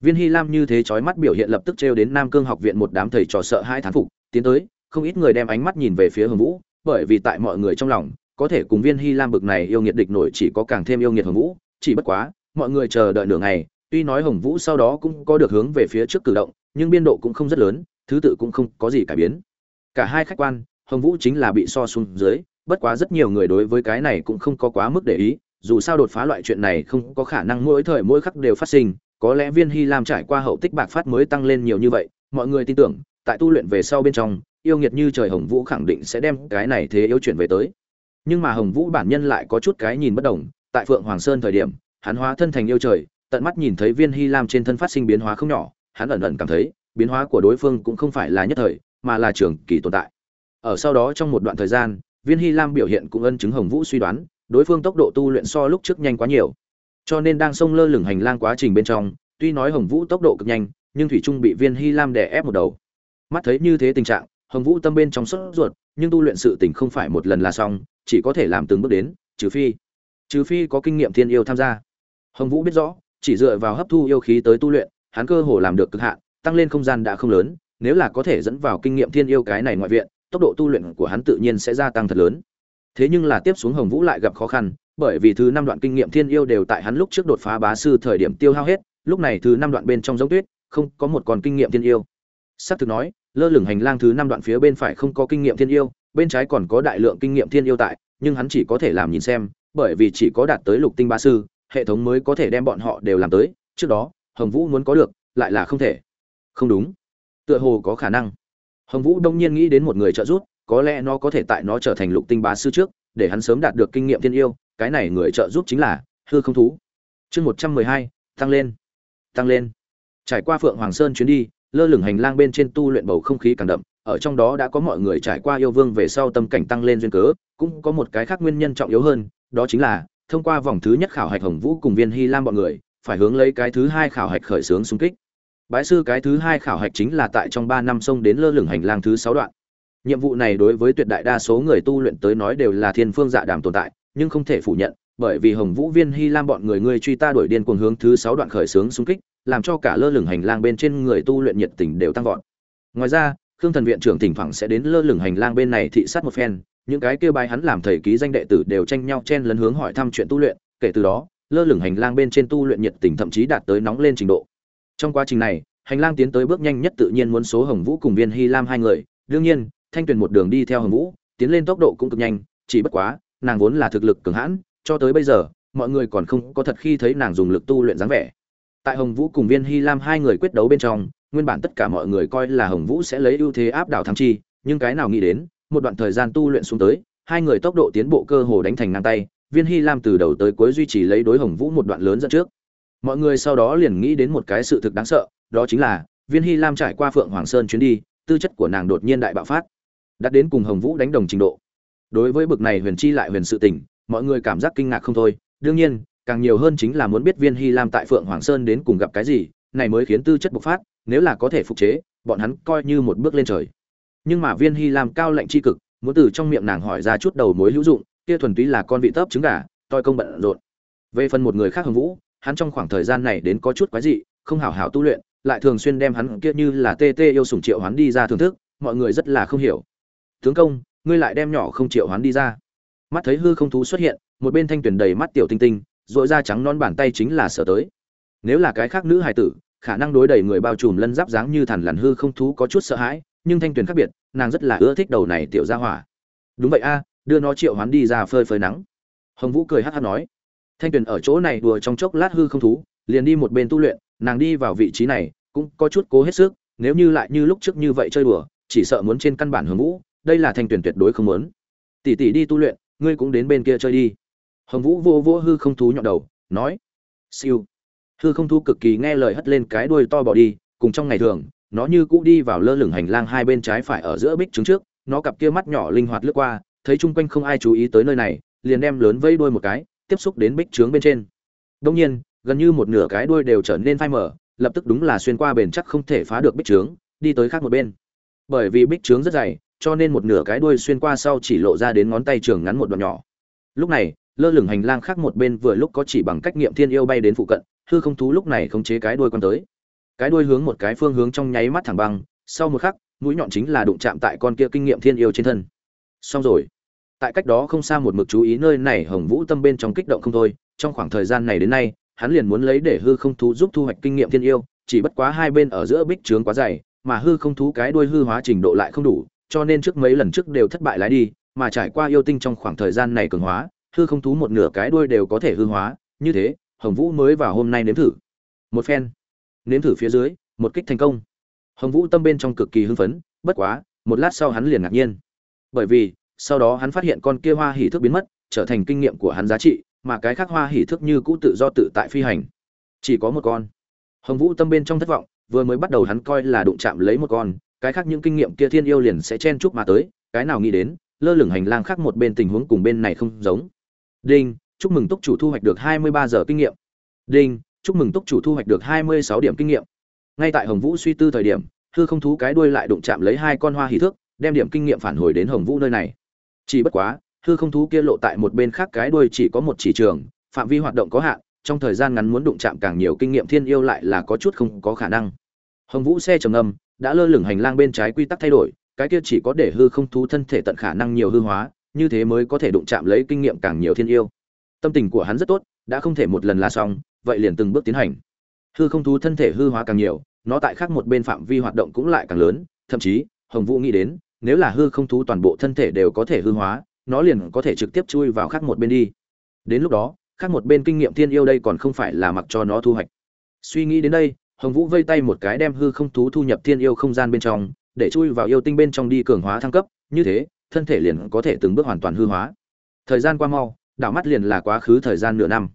Viên hy lam như thế chói mắt biểu hiện lập tức trêu đến nam cương học viện một đám thầy trò sợ hai thán phục, tiến tới, không ít người đem ánh mắt nhìn về phía hồng vũ, bởi vì tại mọi người trong lòng có thể cùng viên hy lam bực này yêu nghiệt địch nổi chỉ có càng thêm yêu nghiệt hồng vũ, chỉ bất quá, mọi người chờ đợi nửa ngày, tuy nói hồng vũ sau đó cũng có được hướng về phía trước cử động, nhưng biên độ cũng không rất lớn, thứ tự cũng không có gì cải biến. Cả hai khách quan, hồng vũ chính là bị so xuống dưới, bất quá rất nhiều người đối với cái này cũng không có quá mức để ý, dù sao đột phá loại chuyện này không có khả năng mỗi thời mỗi khắc đều phát sinh, có lẽ viên hy lam trải qua hậu tích bạc phát mới tăng lên nhiều như vậy, mọi người tin tưởng, tại tu luyện về sau bên trong, yêu nghiệt như trời hồng vũ khẳng định sẽ đem cái này thế yếu chuyển về tới nhưng mà hồng vũ bản nhân lại có chút cái nhìn bất đồng, tại phượng hoàng sơn thời điểm, hắn hóa thân thành yêu trời, tận mắt nhìn thấy viên hy lam trên thân phát sinh biến hóa không nhỏ, hắn ẩn ẩn cảm thấy, biến hóa của đối phương cũng không phải là nhất thời, mà là trường kỳ tồn tại. Ở sau đó trong một đoạn thời gian, viên hy lam biểu hiện cũng ân chứng hồng vũ suy đoán, đối phương tốc độ tu luyện so lúc trước nhanh quá nhiều. Cho nên đang sông lơ lửng hành lang quá trình bên trong, tuy nói hồng vũ tốc độ cực nhanh, nhưng thủy trung bị viên hy lam đè ép một đầu. Mắt thấy như thế tình trạng, hồng vũ tâm bên trong sốt ruột, nhưng tu luyện sự tình không phải một lần là xong chỉ có thể làm từng bước đến, trừ phi trừ phi có kinh nghiệm thiên yêu tham gia. Hồng vũ biết rõ, chỉ dựa vào hấp thu yêu khí tới tu luyện, hắn cơ hồ làm được cực hạn, tăng lên không gian đã không lớn, nếu là có thể dẫn vào kinh nghiệm thiên yêu cái này ngoại viện, tốc độ tu luyện của hắn tự nhiên sẽ gia tăng thật lớn. Thế nhưng là tiếp xuống hồng vũ lại gặp khó khăn, bởi vì thứ năm đoạn kinh nghiệm thiên yêu đều tại hắn lúc trước đột phá bá sư thời điểm tiêu hao hết, lúc này thứ năm đoạn bên trong giống tuyết, không có một còn kinh nghiệm thiên yêu. S á c thực nói, lơ lửng hành lang thứ năm đoạn phía bên phải không có kinh nghiệm thiên yêu bên trái còn có đại lượng kinh nghiệm thiên yêu tại, nhưng hắn chỉ có thể làm nhìn xem, bởi vì chỉ có đạt tới lục tinh ba sư, hệ thống mới có thể đem bọn họ đều làm tới, trước đó, hồng vũ muốn có được, lại là không thể. Không đúng. Tựa hồ có khả năng. Hồng vũ đông nhiên nghĩ đến một người trợ giúp, có lẽ nó có thể tại nó trở thành lục tinh bá sư trước, để hắn sớm đạt được kinh nghiệm thiên yêu, cái này người trợ giúp chính là hư không thú. Chương một trăm mười hai, tăng lên. Tăng lên. Trải qua phượng hoàng sơn chuyến đi, lơ lửng hành lang bên trên tu luyện bầu không khí càng đậm ở trong đó đã có mọi người trải qua yêu vương về sau tâm cảnh tăng lên duyên cớ, cũng có một cái khác nguyên nhân trọng yếu hơn, đó chính là, thông qua vòng thứ nhất khảo hạch hồng vũ cùng viên hy lam bọn người, phải hướng lấy cái thứ hai khảo hạch khởi xướng xung kích. Bái sư cái thứ hai khảo hạch chính là tại trong ba năm sông đến lơ lửng hành lang thứ sáu đoạn. Nhiệm vụ này đối với tuyệt đại đa số người tu luyện tới nói đều là thiên phương dạ đàm tồn tại, nhưng không thể phủ nhận, bởi vì hồng vũ, viên hy lam bọn người ngươi truy ta đuổi điên cuồng hướng thứ sáu đoạn khởi xướng xung kích, làm cho cả lơ lửng hành lang bên trên người tu luyện nhiệt tình đều tăng vọt. Ngoài ra khương thần viện trưởng thỉnh thoảng sẽ đến lơ lửng hành lang bên này thị sát một phen, những cái kêu bài hắn làm thầy ký danh đệ tử đều tranh nhau chen lấn hướng hỏi thăm chuyện tu luyện, kể từ đó, lơ lửng hành lang bên trên tu luyện nhiệt tình thậm chí đạt tới nóng lên trình độ. Trong quá trình này, hành lang tiến tới bước nhanh nhất tự nhiên muốn số hồng vũ cùng viên hy lam hai người, đương nhiên, thanh tuyền một đường đi theo hồng vũ, tiến lên tốc độ cũng cực nhanh, chỉ bất quá, nàng vốn là thực lực cường hãn, cho tới bây giờ, mọi người còn không có thật khi thấy nàng dùng lực tu luyện dáng vẻ. Tại hồng vũ cùng viên hy lam hai người quyết đấu bên trong nguyên bản tất cả mọi người coi là hồng vũ sẽ lấy ưu thế áp đảo thắng chi, nhưng cái nào nghĩ đến, một đoạn thời gian tu luyện xuống tới, hai người tốc độ tiến bộ cơ hồ đánh thành ngang tay, viên hy lam từ đầu tới cuối duy trì lấy đối hồng vũ một đoạn lớn dẫn trước. Mọi người sau đó liền nghĩ đến một cái sự thực đáng sợ, đó chính là, viên hy lam trải qua phượng hoàng sơn chuyến đi, tư chất của nàng đột nhiên đại bạo phát. Đạt đến cùng hồng vũ đánh đồng trình độ. Đối với bực này huyền chi lại huyền sự tình, mọi người cảm giác kinh ngạc không thôi. Đương nhiên, càng nhiều hơn chính là muốn biết viên hy lam tại phượng hoàng sơn đến cùng gặp cái gì này mới khiến tư chất bộc phát, nếu là có thể phục chế, bọn hắn coi như một bước lên trời. Nhưng mà viên hy lam cao lệnh chi cực, muốn từ trong miệng nàng hỏi ra chút đầu mối hữu dụng, kia thuần túy là con vị tấp trứng gà tôi công bận rộn. Về phần một người khác hồng vũ, hắn trong khoảng thời gian này đến có chút quái dị, không hảo hảo tu luyện, lại thường xuyên đem hắn kia như là tê tê yêu sủng triệu hoán đi ra thưởng thức, mọi người rất là không hiểu. Tướng công, ngươi lại đem nhỏ không triệu hoán đi ra. Mắt thấy hư không thú xuất hiện, một bên thanh tuyển đầy mắt tiểu tinh tinh dội da trắng non bàn tay chính là sở tới. Nếu là cái khác nữ hài tử khả năng đối đầy người bao trùm lân giáp dáng như thằn lằn hư không thú có chút sợ hãi, nhưng thanh tuyển khác biệt, nàng rất là ưa thích đầu này tiểu gia hỏa. Đúng vậy a, đưa nó triệu hoán đi ra phơi phơi nắng. Hồng vũ cười hát hát nói. Thanh tuyền ở chỗ này đùa trong chốc lát hư không thú, liền đi một bên tu luyện, nàng đi vào vị trí này, cũng có chút cố hết sức, nếu như lại như lúc trước như vậy chơi đùa, chỉ sợ muốn trên căn bản hồng vũ, đây là thanh tuyền tuyệt đối không muốn. Tỷ tỷ đi tu luyện, ngươi cũng đến bên kia chơi đi. Hồng vũ vô vô hư không thú nhọn đầu, nói. Siêu hư không thu cực kỳ nghe lời hất lên cái đuôi to bỏ đi, cùng trong ngày thường, nó như cũ đi vào lơ lửng hành lang hai bên trái phải ở giữa bích trứng trước, nó cặp kia mắt nhỏ linh hoạt lướt qua, thấy chung quanh không ai chú ý tới nơi này, liền đem lớn vây đuôi một cái, tiếp xúc đến bích trướng bên trên. Đông nhiên, gần như một nửa cái đuôi đều trở nên phai mở lập tức đúng là xuyên qua bền chắc không thể phá được bích trướng, đi tới khác một bên. Bởi vì bích trướng rất dày, cho nên một nửa cái đuôi xuyên qua sau chỉ lộ ra đến ngón tay trường ngắn một đoạn nhỏ. Lúc này, lơ lửng hành lang khác một bên vừa lúc có chỉ bằng cách nghiệm thiên yêu bay đến phụ cận hư không thú lúc này khống chế cái đuôi quan tới. Cái đuôi hướng một cái phương hướng trong nháy mắt thẳng băng, sau một khắc, mũi nhọn chính là đụng chạm tại con kia kinh nghiệm thiên yêu trên thân. Xong rồi. Tại cách đó không xa một mực chú ý nơi này, hồng vũ tâm bên trong kích động không thôi, trong khoảng thời gian này đến nay, hắn liền muốn lấy để hư không thú giúp thu hoạch kinh nghiệm thiên yêu, chỉ bất quá hai bên ở giữa bích trướng quá dày, mà hư không thú cái đuôi hư hóa trình độ lại không đủ, cho nên trước mấy lần trước đều thất bại lái đi, mà trải qua yêu tinh trong khoảng thời gian này cường hóa, hư không thú một nửa cái đuôi đều có thể hư hóa, như thế hồng vũ mới vào hôm nay nếm thử. Một phen. Nếm thử phía dưới, một kích thành công. Hồng vũ tâm bên trong cực kỳ hưng phấn, bất quá, một lát sau hắn liền ngạc nhiên. Bởi vì, sau đó hắn phát hiện con kia hoa hỉ thức biến mất, trở thành kinh nghiệm của hắn giá trị, mà cái khác hoa hỉ thức như cũ tự do tự tại phi hành. Chỉ có một con. Hồng vũ tâm bên trong thất vọng, vừa mới bắt đầu hắn coi là đụng chạm lấy một con, cái khác những kinh nghiệm kia thiên yêu liền sẽ chen chúc mà tới, cái nào nghĩ đến, lơ lửng hành lang khác một bên tình huống cùng bên này không giống. Đinh chúc mừng túc chủ thu hoạch được hai mươi ba giờ kinh nghiệm. Đinh, chúc mừng túc chủ thu hoạch được hai mươi sáu điểm kinh nghiệm. Ngay tại hồng vũ suy tư thời điểm, hư không thú cái đuôi lại đụng chạm lấy hai con hoa hỉ thước, đem điểm kinh nghiệm phản hồi đến hồng vũ nơi này. Chỉ bất quá, hư không thú kia lộ tại một bên khác cái đuôi chỉ có một chỉ trường, phạm vi hoạt động có hạn, trong thời gian ngắn muốn đụng chạm càng nhiều kinh nghiệm thiên yêu lại là có chút không có khả năng. Hồng vũ xe trầm âm đã lơ lửng hành lang bên trái quy tắc thay đổi, cái kia chỉ có để hư không thú thân thể tận khả năng nhiều hư hóa, như thế mới có thể đụng chạm lấy kinh nghiệm càng nhiều thiên yêu tâm tình của hắn rất tốt, đã không thể một lần là xong, vậy liền từng bước tiến hành. Hư không thú thân thể hư hóa càng nhiều, nó tại khác một bên phạm vi hoạt động cũng lại càng lớn, thậm chí, hồng vũ nghĩ đến, nếu là hư không thú toàn bộ thân thể đều có thể hư hóa, nó liền có thể trực tiếp chui vào khác một bên đi. Đến lúc đó, khác một bên kinh nghiệm thiên yêu đây còn không phải là mặc cho nó thu hoạch. Suy nghĩ đến đây, hồng vũ vây tay một cái đem hư không thú thu nhập thiên yêu không gian bên trong, để chui vào yêu tinh bên trong đi cường hóa thăng cấp, như thế, thân thể liền có thể từng bước hoàn toàn hư hóa. Thời gian qua mau đảo mắt liền là quá khứ thời gian nửa năm.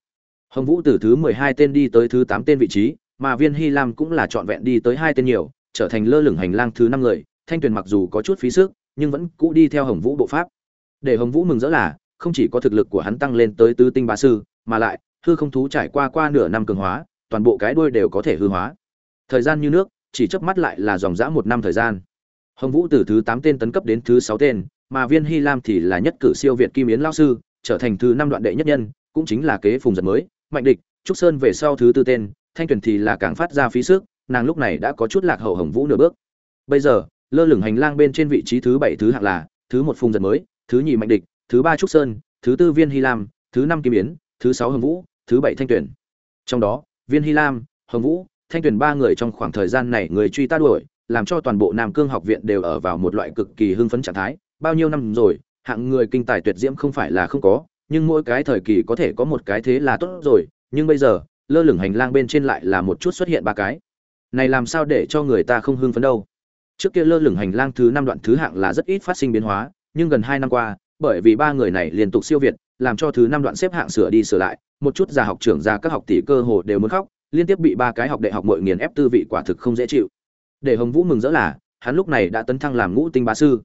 Hồng vũ từ thứ mười hai tên đi tới thứ tám tên vị trí, mà viên hy lam cũng là trọn vẹn đi tới hai tên nhiều, trở thành lơ lửng hành lang thứ năm người. Thanh tuyền mặc dù có chút phí sức, nhưng vẫn cũ đi theo hồng vũ bộ pháp. Để hồng vũ mừng rỡ là, không chỉ có thực lực của hắn tăng lên tới tứ tinh bá sư, mà lại, hư không thú trải qua qua nửa năm cường hóa, toàn bộ cái đuôi đều có thể hư hóa. Thời gian như nước, chỉ chớp mắt lại là dòng dã một năm thời gian. Hồng vũ từ thứ tám tên tấn cấp đến thứ sáu tên, mà viên hy lam thì là nhất cử siêu việt kim yến lao sư trở thành thứ năm đoạn đệ nhất nhân, cũng chính là kế phùng giật mới, mạnh địch, trúc sơn về sau thứ tư tên, thanh tuyền thì là càng phát ra phí sức, nàng lúc này đã có chút lạc hậu hồng vũ nửa bước. Bây giờ, lơ lửng hành lang bên trên vị trí thứ bảy thứ hạng là, thứ một phùng giật mới, thứ nhì mạnh địch, thứ ba trúc sơn, thứ tư viên hy lam, thứ năm kim yến, thứ sáu hồng vũ, thứ bảy thanh tuyển trong đó, viên hy lam, hồng vũ, thanh tuyển ba người trong khoảng thời gian này người truy ta đuổi, làm cho toàn bộ nam cương học viện đều ở vào một loại cực kỳ hưng phấn trạng thái. Bao nhiêu năm rồi hạng người kinh tài tuyệt diễm không phải là không có, nhưng mỗi cái thời kỳ có thể có một cái thế là tốt rồi, nhưng bây giờ, lơ lửng hành lang bên trên lại là một chút xuất hiện ba cái. Này làm sao để cho người ta không hưng phấn đâu? Trước kia lơ lửng hành lang thứ năm đoạn thứ hạng là rất ít phát sinh biến hóa, nhưng gần hai năm qua, bởi vì ba người này liên tục siêu việt, làm cho thứ năm đoạn xếp hạng sửa đi sửa lại, một chút già học trưởng ra các học tỷ cơ hồ đều muốn khóc, liên tiếp bị ba cái học đại học muội nghiền ép tư vị quả thực không dễ chịu. Để hồng vũ mừng rỡ là, hắn lúc này đã tấn thăng làm ngũ tinh bá sư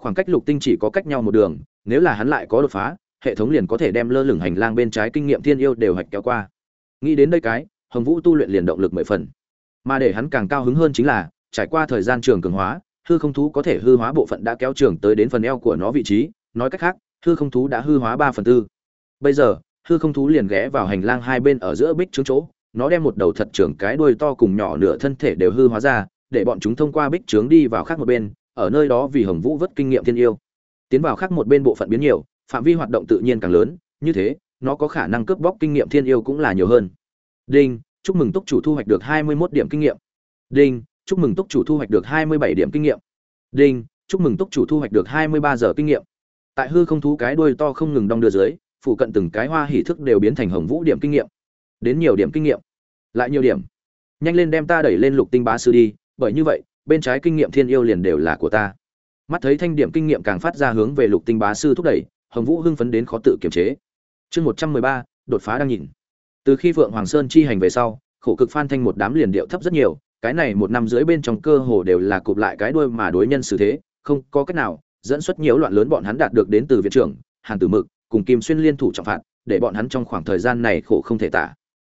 khoảng cách lục tinh chỉ có cách nhau một đường, nếu là hắn lại có đột phá, hệ thống liền có thể đem lơ lửng hành lang bên trái kinh nghiệm thiên yêu đều hạch kéo qua. Nghĩ đến đây cái, hồng vũ tu luyện liền động lực mười phần. Mà để hắn càng cao hứng hơn chính là, trải qua thời gian trường cường hóa, hư không thú có thể hư hóa bộ phận đã kéo trường tới đến phần eo của nó vị trí. Nói cách khác, hư không thú đã hư hóa ba phần tư. Bây giờ, hư không thú liền ghé vào hành lang hai bên ở giữa bích trướng chỗ. Nó đem một đầu thật trưởng cái đuôi to cùng nhỏ nửa thân thể đều hư hóa ra, để bọn chúng thông qua bích trướng đi vào khác một bên ở nơi đó vì hồng vũ vất kinh nghiệm thiên yêu. Tiến vào khác một bên bộ phận biến nhiều, phạm vi hoạt động tự nhiên càng lớn, như thế, nó có khả năng cướp bóc kinh nghiệm thiên yêu cũng là nhiều hơn. Đinh, chúc mừng túc chủ thu hoạch được hai mươi 21 điểm kinh nghiệm. Đinh, chúc mừng túc chủ thu hoạch được hai mươi bảy điểm kinh nghiệm. Đinh, chúc mừng túc chủ thu hoạch được hai mươi ba giờ kinh nghiệm. Tại hư không thú cái đuôi to không ngừng đong đưa dưới phụ cận từng cái hoa hỉ thức đều biến thành hồng vũ điểm kinh nghiệm. Đến nhiều điểm kinh nghiệm. Lại nhiều điểm. Nhanh lên đem ta đẩy lên lục tinh bá sư đi, bởi như vậy bên trái kinh nghiệm thiên yêu liền đều là của ta. Mắt thấy thanh điểm kinh nghiệm càng phát ra hướng về lục tinh bá sư thúc đẩy, hồng vũ hưng phấn đến khó tự kiềm chế. Chương một trăm mười ba, đột phá đang nhìn. Từ khi phượng hoàng sơn chi hành về sau, khổ cực phan thanh một đám liền điệu thấp rất nhiều, cái này một năm dưới bên trong cơ hồ đều là cụp lại cái đuôi mà đối nhân xử thế, không có cách nào, dẫn xuất nhiều loạn lớn bọn hắn đạt được đến từ viện trưởng, hàn tử mực, cùng kim xuyên liên thủ trọng phạt, để bọn hắn trong khoảng thời gian này khổ không thể tả.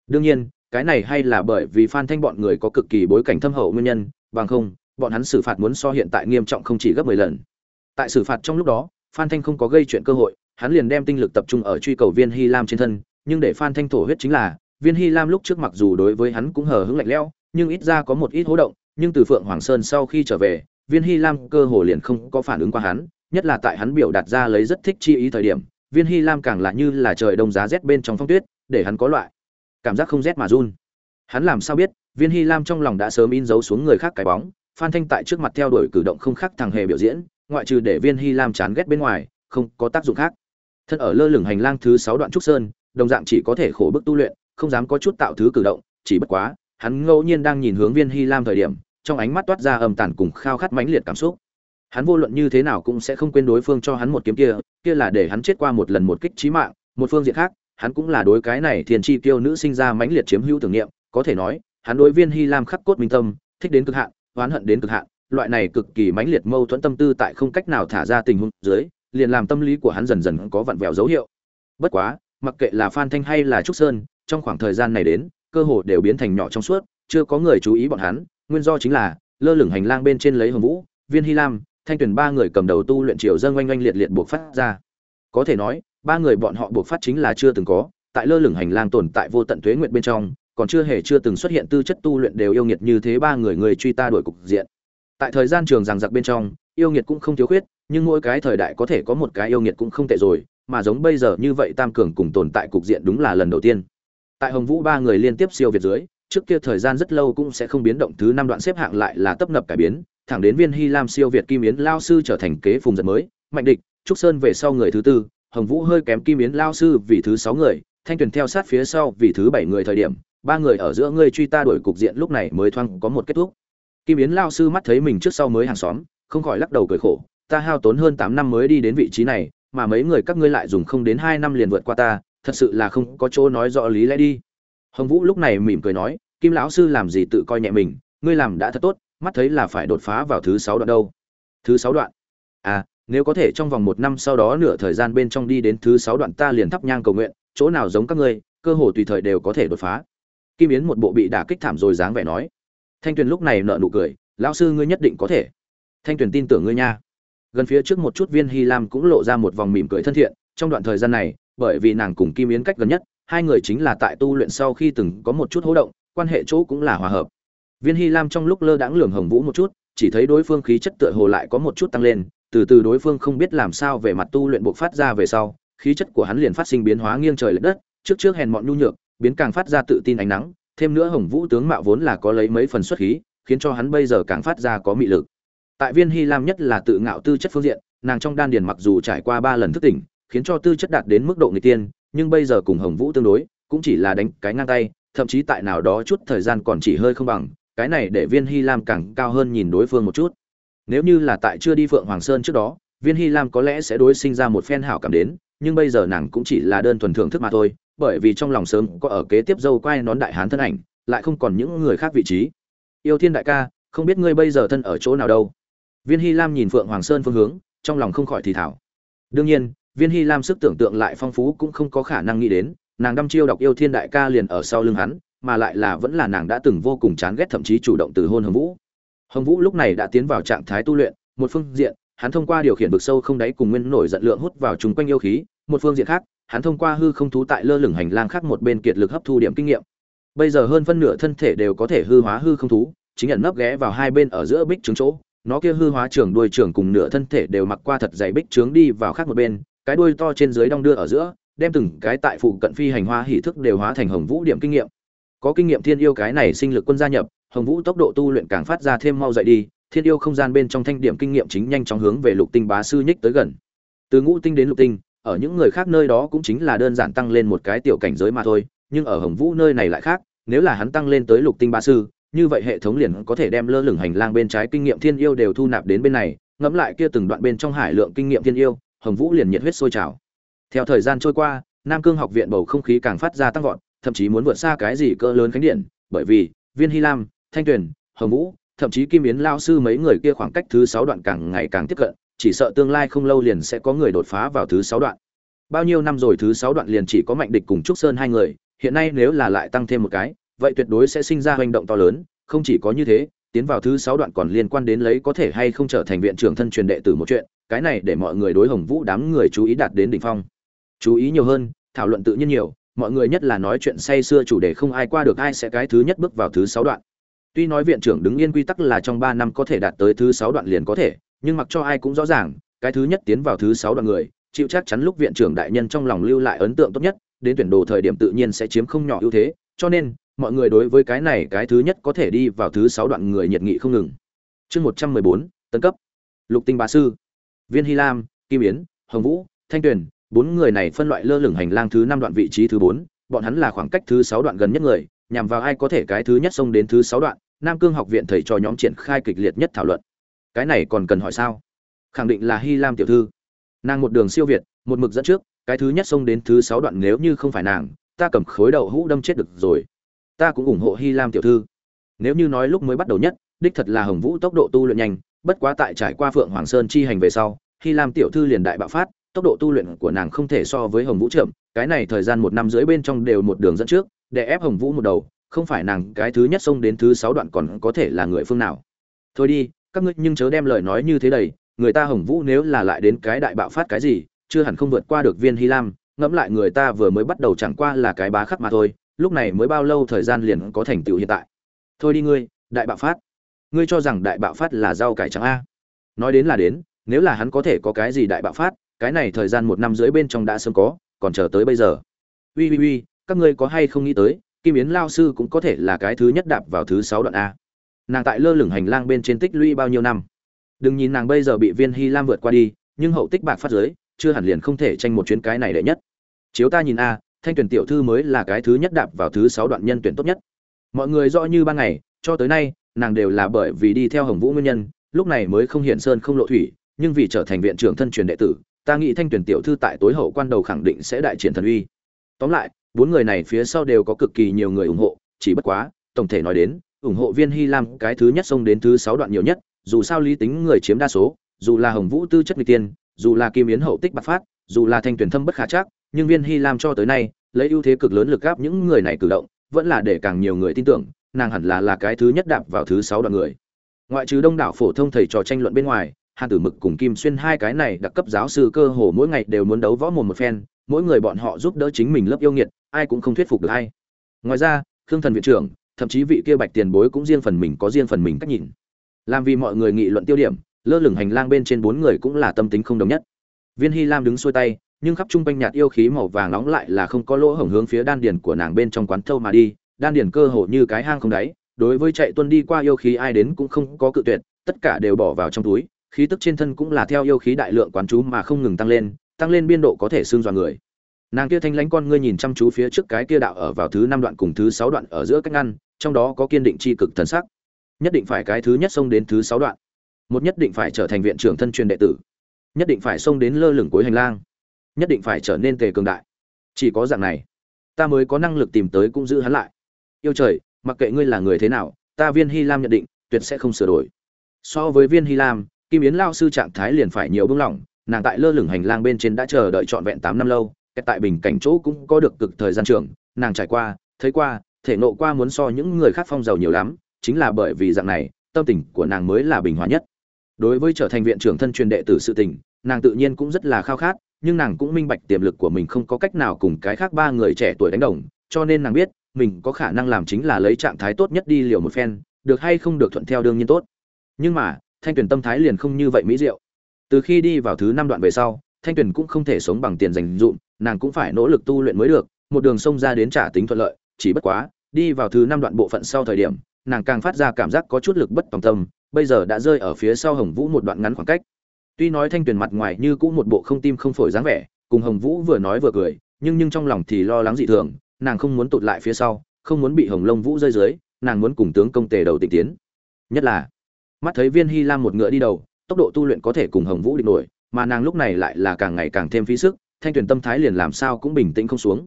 Đương nhiên, cái này hay là bởi vì phan thanh bọn người có cực kỳ bối cảnh thâm hậu nguyên nhân bằng không, bọn hắn xử phạt muốn so hiện tại nghiêm trọng không chỉ gấp mười lần. Tại xử phạt trong lúc đó, phan thanh không có gây chuyện cơ hội, hắn liền đem tinh lực tập trung ở truy cầu viên hy lam trên thân, nhưng để phan thanh thổ huyết chính là, viên hy lam lúc trước mặc dù đối với hắn cũng hờ hững lạnh lẽo, nhưng ít ra có một ít hố động, nhưng từ phượng hoàng sơn sau khi trở về, viên hy lam cơ hồ liền không có phản ứng qua hắn, nhất là tại hắn biểu đạt ra lấy rất thích chi ý thời điểm, viên hy lam càng là như là trời đông giá rét bên trong phong tuyết, để hắn có loại cảm giác không rét mà run hắn làm sao biết, viên hy lam trong lòng đã sớm in dấu xuống người khác cái bóng, phan thanh tại trước mặt theo đuổi cử động không khác thằng hề biểu diễn, ngoại trừ để viên hy lam chán ghét bên ngoài, không có tác dụng khác. Thân ở lơ lửng hành lang thứ sáu đoạn trúc sơn, đồng dạng chỉ có thể khổ bức tu luyện, không dám có chút tạo thứ cử động, chỉ bất quá, hắn ngẫu nhiên đang nhìn hướng viên hy lam thời điểm, trong ánh mắt toát ra âm tàn cùng khao khát mãnh liệt cảm xúc. Hắn vô luận như thế nào cũng sẽ không quên đối phương cho hắn một kiếm kia kia là để hắn chết qua một lần một kích trí mạng, một phương diện khác, hắn cũng là đối cái này thiền chi tiêu nữ sinh ra mãnh liệt chiếm hữu tưởng niệm có thể nói, hắn đối viên hy lam khắc cốt minh tâm, thích đến cực hạn, oán hận đến cực hạn, loại này cực kỳ mãnh liệt mâu thuẫn tâm tư tại không cách nào thả ra tình huống dưới, liền làm tâm lý của hắn dần dần có vặn vẹo dấu hiệu. Bất quá, mặc kệ là phan thanh hay là trúc sơn, trong khoảng thời gian này đến, cơ hồ đều biến thành nhỏ trong suốt, chưa có người chú ý bọn hắn, nguyên do chính là, lơ lửng hành lang bên trên lấy hồng vũ, viên hy lam, thanh tuyển ba người cầm đầu tu luyện triều dân oanh oanh liệt liệt buộc phát ra. Có thể nói, ba người bọn họ buộc phát chính là chưa từng có, tại lơ lửng hành lang tồn tại vô tận tuế nguyện bên trong còn chưa hề chưa từng xuất hiện tư chất tu luyện đều yêu nghiệt như thế ba người người truy ta đuổi cục diện. Tại thời gian trường rằng giặc bên trong, yêu nghiệt cũng không thiếu khuyết, nhưng mỗi cái thời đại có thể có một cái yêu nghiệt cũng không tệ rồi, mà giống bây giờ như vậy tam cường cùng tồn tại cục diện đúng là lần đầu tiên. Tại hồng vũ ba người liên tiếp siêu việt dưới, trước kia thời gian rất lâu cũng sẽ không biến động, thứ năm đoạn xếp hạng lại là tấp nập cải biến, thẳng đến viên hy lam siêu việt kim yến lao sư trở thành kế phùng giật mới, mạnh địch, trúc sơn về sau người thứ tư, hồng vũ hơi kém kim yến lao sư vì thứ sáu người, thanh tuyền theo sát phía sau vì thứ bảy người thời điểm ba người ở giữa ngươi truy ta đuổi cục diện lúc này mới thoang có một kết thúc. Kim yến lao sư mắt thấy mình trước sau mới hàng xóm, không khỏi lắc đầu cười khổ, ta hao tốn hơn tám năm mới đi đến vị trí này, mà mấy người các ngươi lại dùng không đến hai năm liền vượt qua ta, thật sự là không có chỗ nói rõ lý lẽ đi. Hồng vũ lúc này mỉm cười nói, kim lão sư làm gì tự coi nhẹ mình, ngươi làm đã thật tốt, mắt thấy là phải đột phá vào thứ sáu đoạn đâu. Thứ sáu đoạn? À nếu có thể trong vòng một năm sau đó nửa thời gian bên trong đi đến thứ sáu đoạn ta liền thắp nhang cầu nguyện, chỗ nào giống các ngươi, cơ hồ tùy thời đều có thể đột phá kim yến một bộ bị đả kích thảm rồi dáng vẻ nói. Thanh tuyền lúc này nợ nụ cười, lão sư ngươi nhất định có thể. Thanh tuyền tin tưởng ngươi nha. Gần phía trước một chút viên hy lam cũng lộ ra một vòng mỉm cười thân thiện, trong đoạn thời gian này, bởi vì nàng cùng kim yến cách gần nhất, hai người chính là tại tu luyện sau khi từng có một chút hỗ động, quan hệ chỗ cũng là hòa hợp. Viên hy lam trong lúc lơ đãng lường hồng vũ một chút, chỉ thấy đối phương khí chất tựa hồ lại có một chút tăng lên, từ từ đối phương không biết làm sao về mặt tu luyện buộc phát ra về sau, khí chất của hắn liền phát sinh biến hóa nghiêng trời lệch đất, trước trước hèn mọn nhu nhược biến càng phát ra tự tin ánh nắng, thêm nữa hồng vũ tướng mạo vốn là có lấy mấy phần xuất khí, khiến cho hắn bây giờ càng phát ra có mị lực. Tại viên hy lam nhất là tự ngạo tư chất phương diện, nàng trong đan điền mặc dù trải qua ba lần thức tỉnh, khiến cho tư chất đạt đến mức độ người tiên, nhưng bây giờ cùng hồng vũ tương đối, cũng chỉ là đánh cái ngang tay, thậm chí tại nào đó chút thời gian còn chỉ hơi không bằng, cái này để viên hy lam càng cao hơn nhìn đối phương một chút. Nếu như là tại chưa đi phượng hoàng sơn trước đó, viên hy lam có lẽ sẽ đối sinh ra một phen hảo cảm đến, nhưng bây giờ nàng cũng chỉ là đơn thuần thưởng thức mà thôi bởi vì trong lòng sớm có ở kế tiếp dâu quay nón đại hán thân ảnh, lại không còn những người khác vị trí. Yêu thiên đại ca, không biết ngươi bây giờ thân ở chỗ nào đâu. Viên hy lam nhìn phượng hoàng sơn phương hướng, trong lòng không khỏi thì thảo đương nhiên, viên hy lam sức tưởng tượng lại phong phú cũng không có khả năng nghĩ đến, nàng đăm chiêu đọc yêu thiên đại ca liền ở sau lưng hắn, mà lại là vẫn là nàng đã từng vô cùng chán ghét thậm chí chủ động từ hôn hồng vũ. Hồng vũ lúc này đã tiến vào trạng thái tu luyện, một phương diện, hắn thông qua điều khiển vực sâu không đáy cùng nguyên nổi giận lượng hút vào chúng quanh yêu khí, một phương diện khác hắn thông qua hư không thú tại lơ lửng hành lang khác một bên kiệt lực hấp thu điểm kinh nghiệm. Bây giờ hơn phân nửa thân thể đều có thể hư hóa hư không thú, chính nhận nấp ghé vào hai bên ở giữa bích trướng chỗ. Nó kia hư hóa trường đuôi trường cùng nửa thân thể đều mặc qua thật dày bích trướng đi vào khác một bên, cái đuôi to trên dưới đong đưa ở giữa, đem từng cái tại phụ cận phi hành hoa hỷ thức đều hóa thành hồng vũ điểm kinh nghiệm. Có kinh nghiệm thiên yêu cái này sinh lực quân gia nhập, hồng vũ tốc độ tu luyện càng phát ra thêm mau dậy đi, thiên yêu không gian bên trong thanh điểm kinh nghiệm chính nhanh chóng hướng về lục tinh bá sư nhích tới gần. Từ ngũ tinh đến lục tinh ở những người khác nơi đó cũng chính là đơn giản tăng lên một cái tiểu cảnh giới mà thôi, nhưng ở hồng vũ nơi này lại khác, nếu là hắn tăng lên tới lục tinh ba sư, như vậy hệ thống liền có thể đem lơ lửng hành lang bên trái kinh nghiệm thiên yêu đều thu nạp đến bên này, ngẫm lại kia từng đoạn bên trong hải lượng kinh nghiệm thiên yêu, hồng vũ liền nhiệt huyết sôi trào. Theo thời gian trôi qua, nam cương học viện bầu không khí càng phát ra tăng vọt, thậm chí muốn vượt xa cái gì cỡ lớn khánh điện, bởi vì, viên hy lam, thanh tuyền, hồng vũ, thậm chí kim yến lao sư mấy người kia khoảng cách thứ sáu đoạn càng ngày càng tiếp cận chỉ sợ tương lai không lâu liền sẽ có người đột phá vào thứ sáu đoạn. Bao nhiêu năm rồi thứ sáu đoạn liền chỉ có mạnh địch cùng trúc sơn hai người, hiện nay nếu là lại tăng thêm một cái, vậy tuyệt đối sẽ sinh ra hành động to lớn, không chỉ có như thế, tiến vào thứ sáu đoạn còn liên quan đến lấy có thể hay không trở thành viện trưởng thân truyền đệ tử một chuyện, cái này để mọi người đối hồng vũ đám người chú ý đạt đến đỉnh phong. Chú ý nhiều hơn, thảo luận tự nhiên nhiều, mọi người nhất là nói chuyện say xưa chủ đề không ai qua được ai sẽ cái thứ nhất bước vào thứ sáu đoạn. Tuy nói viện trưởng đứng yên quy tắc là trong ba năm có thể đạt tới thứ sáu đoạn liền có thể nhưng mặc cho ai cũng rõ ràng, cái thứ nhất tiến vào thứ sáu đoạn người, chịu chắc chắn lúc viện trưởng đại nhân trong lòng lưu lại ấn tượng tốt nhất, đến tuyển đồ thời điểm tự nhiên sẽ chiếm không nhỏ ưu thế, cho nên, mọi người đối với cái này cái thứ nhất có thể đi vào thứ sáu đoạn người nhiệt nghị không ngừng. Chương một trăm mười bốn, tấn cấp. Lục tinh bá sư, viên hy lam, kim yến, hồng vũ, thanh tuyền, bốn người này phân loại lơ lửng hành lang thứ năm đoạn vị trí thứ bốn, bọn hắn là khoảng cách thứ sáu đoạn gần nhất người, nhằm vào ai có thể cái thứ nhất xông đến thứ sáu đoạn, nam cương học viện thầy cho nhóm triển khai kịch liệt nhất thảo luận cái này còn cần hỏi sao? Khẳng định là hy lam tiểu thư. Nàng một đường siêu việt, một mực dẫn trước, cái thứ nhất xông đến thứ sáu đoạn nếu như không phải nàng, ta cầm khối đầu hũ đâm chết được rồi. Ta cũng ủng hộ hy lam tiểu thư. Nếu như nói lúc mới bắt đầu nhất, đích thật là hồng vũ tốc độ tu luyện nhanh, bất quá tại trải qua phượng hoàng sơn chi hành về sau, hy lam tiểu thư liền đại bạo phát, tốc độ tu luyện của nàng không thể so với hồng vũ chậm, cái này thời gian một năm rưỡi bên trong đều một đường dẫn trước, để ép hồng vũ một đầu, không phải nàng cái thứ nhất xông đến thứ sáu đoạn còn có thể là người phương nào. Thôi đi các ngươi nhưng chớ đem lời nói như thế đầy, người ta hồng vũ nếu là lại đến cái đại bạo phát cái gì, chưa hẳn không vượt qua được viên hy lam, ngẫm lại người ta vừa mới bắt đầu chẳng qua là cái bá khắc mà thôi, lúc này mới bao lâu thời gian liền có thành tựu hiện tại. Thôi đi ngươi, đại bạo phát. Ngươi cho rằng đại bạo phát là rau cải trắng a. Nói đến là đến, nếu là hắn có thể có cái gì đại bạo phát, cái này thời gian một năm dưới bên trong đã sớm có, còn chờ tới bây giờ. Ui ui ui, các ngươi có hay không nghĩ tới, kim yến lao sư cũng có thể là cái thứ nhất đạp vào thứ sáu đoạn a nàng tại lơ lửng hành lang bên trên tích lũy bao nhiêu năm. Đừng nhìn nàng bây giờ bị viên hy lam vượt qua đi, nhưng hậu tích bạc phát giới, chưa hẳn liền không thể tranh một chuyến cái này đệ nhất. Chiếu ta nhìn a, thanh tuyển tiểu thư mới là cái thứ nhất đạp vào thứ sáu đoạn nhân tuyển tốt nhất. Mọi người rõ như ban ngày, cho tới nay, nàng đều là bởi vì đi theo hồng vũ nguyên nhân, lúc này mới không hiện sơn không lộ thủy, nhưng vì trở thành viện trưởng thân truyền đệ tử, ta nghĩ thanh tuyển tiểu thư tại tối hậu quan đầu khẳng định sẽ đại triển thần uy. Tóm lại, bốn người này phía sau đều có cực kỳ nhiều người ủng hộ, chỉ bất quá, tổng thể nói đến ủng hộ viên hy lam cái thứ nhất xông đến thứ sáu đoạn nhiều nhất, dù sao lý tính người chiếm đa số, dù là hồng vũ tư chất người tiên, dù là kim yến hậu tích bạc phát, dù là thanh tuyển thâm bất khả chắc, nhưng viên hy lam cho tới nay, lấy ưu thế cực lớn lực gáp những người này cử động, vẫn là để càng nhiều người tin tưởng, nàng hẳn là là cái thứ nhất đạp vào thứ sáu đoạn người. Ngoại trừ đông đảo phổ thông thầy trò tranh luận bên ngoài, hàn tử mực cùng kim xuyên hai cái này đặc cấp giáo sư cơ hồ mỗi ngày đều muốn đấu võ mồm một phen, mỗi người bọn họ giúp đỡ chính mình lớp yêu nghiệt, ai cũng không thuyết phục được ai. Ngoài ra, khương thần viện trưởng thậm chí vị kia bạch tiền bối cũng riêng phần mình có riêng phần mình cách nhìn. Làm vì mọi người nghị luận tiêu điểm, lơ lửng hành lang bên trên bốn người cũng là tâm tính không đồng nhất. Viên hy lam đứng xuôi tay, nhưng khắp trung quanh nhạt yêu khí màu vàng nóng lại là không có lỗ hổng hướng phía đan điền của nàng bên trong quán thâu mà đi. Đan điền cơ hồ như cái hang không đáy, đối với chạy tuân đi qua yêu khí ai đến cũng không có cự tuyệt, tất cả đều bỏ vào trong túi, khí tức trên thân cũng là theo yêu khí đại lượng quán chú mà không ngừng tăng lên tăng lên biên độ có thể xương dọa người. Nàng kia thanh lãnh con ngươi nhìn chăm chú phía trước cái kia đạo ở vào thứ năm đoạn cùng thứ sáu đoạn ở giữa cách ngăn trong đó có kiên định c h i cực thần sắc. Nhất định phải cái thứ nhất xông đến thứ sáu đoạn. Một nhất định phải trở thành viện trưởng thân truyền đệ tử. Nhất định phải xông đến lơ lửng cuối hành lang. Nhất định phải trở nên tề cường đại. Chỉ có dạng này, ta mới có năng lực tìm tới cũng giữ hắn lại. Yêu trời, mặc kệ ngươi là người thế nào, ta viên hy lam nhận định, tuyệt sẽ không sửa đổi. So với viên hy lam, kim yến lao sư trạng thái liền phải nhiều bưng lỏng, nàng tại lơ lửng hành lang bên trên đã chờ đợi trọn vẹn tám năm lâu tại bình cảnh chỗ cũng có được cực thời gian trường, nàng trải qua, thấy qua thể nộ qua muốn so những người khác phong giàu nhiều lắm, chính là bởi vì dạng này, tâm tình của nàng mới là bình hòa nhất. Đối với trở thành viện trưởng thân truyền đệ tử sự tình, nàng tự nhiên cũng rất là khao khát, nhưng nàng cũng minh bạch tiềm lực của mình không có cách nào cùng cái khác ba người trẻ tuổi đánh đồng, cho nên nàng biết, mình có khả năng làm chính là lấy trạng thái tốt nhất đi liều một phen, được hay không được thuận theo đương nhiên tốt. Nhưng mà, thanh tuyển tâm thái liền không như vậy mỹ diệu. Từ khi đi vào thứ năm đoạn về sau, thanh tuyển cũng không thể sống bằng tiền dành dụm nàng cũng phải nỗ lực tu luyện mới được, một đường sông ra đến trả tính thuận lợi chỉ bất quá, đi vào thứ năm đoạn bộ phận sau thời điểm, nàng càng phát ra cảm giác có chút lực bất tòng tâm, bây giờ đã rơi ở phía sau hồng vũ một đoạn ngắn khoảng cách. Tuy nói thanh Tuyền mặt ngoài như cũng một bộ không tim không phổi dáng vẻ, cùng hồng vũ vừa nói vừa cười, nhưng nhưng trong lòng thì lo lắng dị thường, nàng không muốn tụt lại phía sau, không muốn bị hồng lông vũ rơi dưới, nàng muốn cùng tướng công tề đầu tịnh tiến. Nhất là, mắt thấy viên hy lam một ngựa đi đầu, tốc độ tu luyện có thể cùng hồng vũ địch nổi, mà nàng lúc này lại là càng ngày càng thêm phí sức, thanh Tuyền tâm thái liền làm sao cũng bình tĩnh không xuống.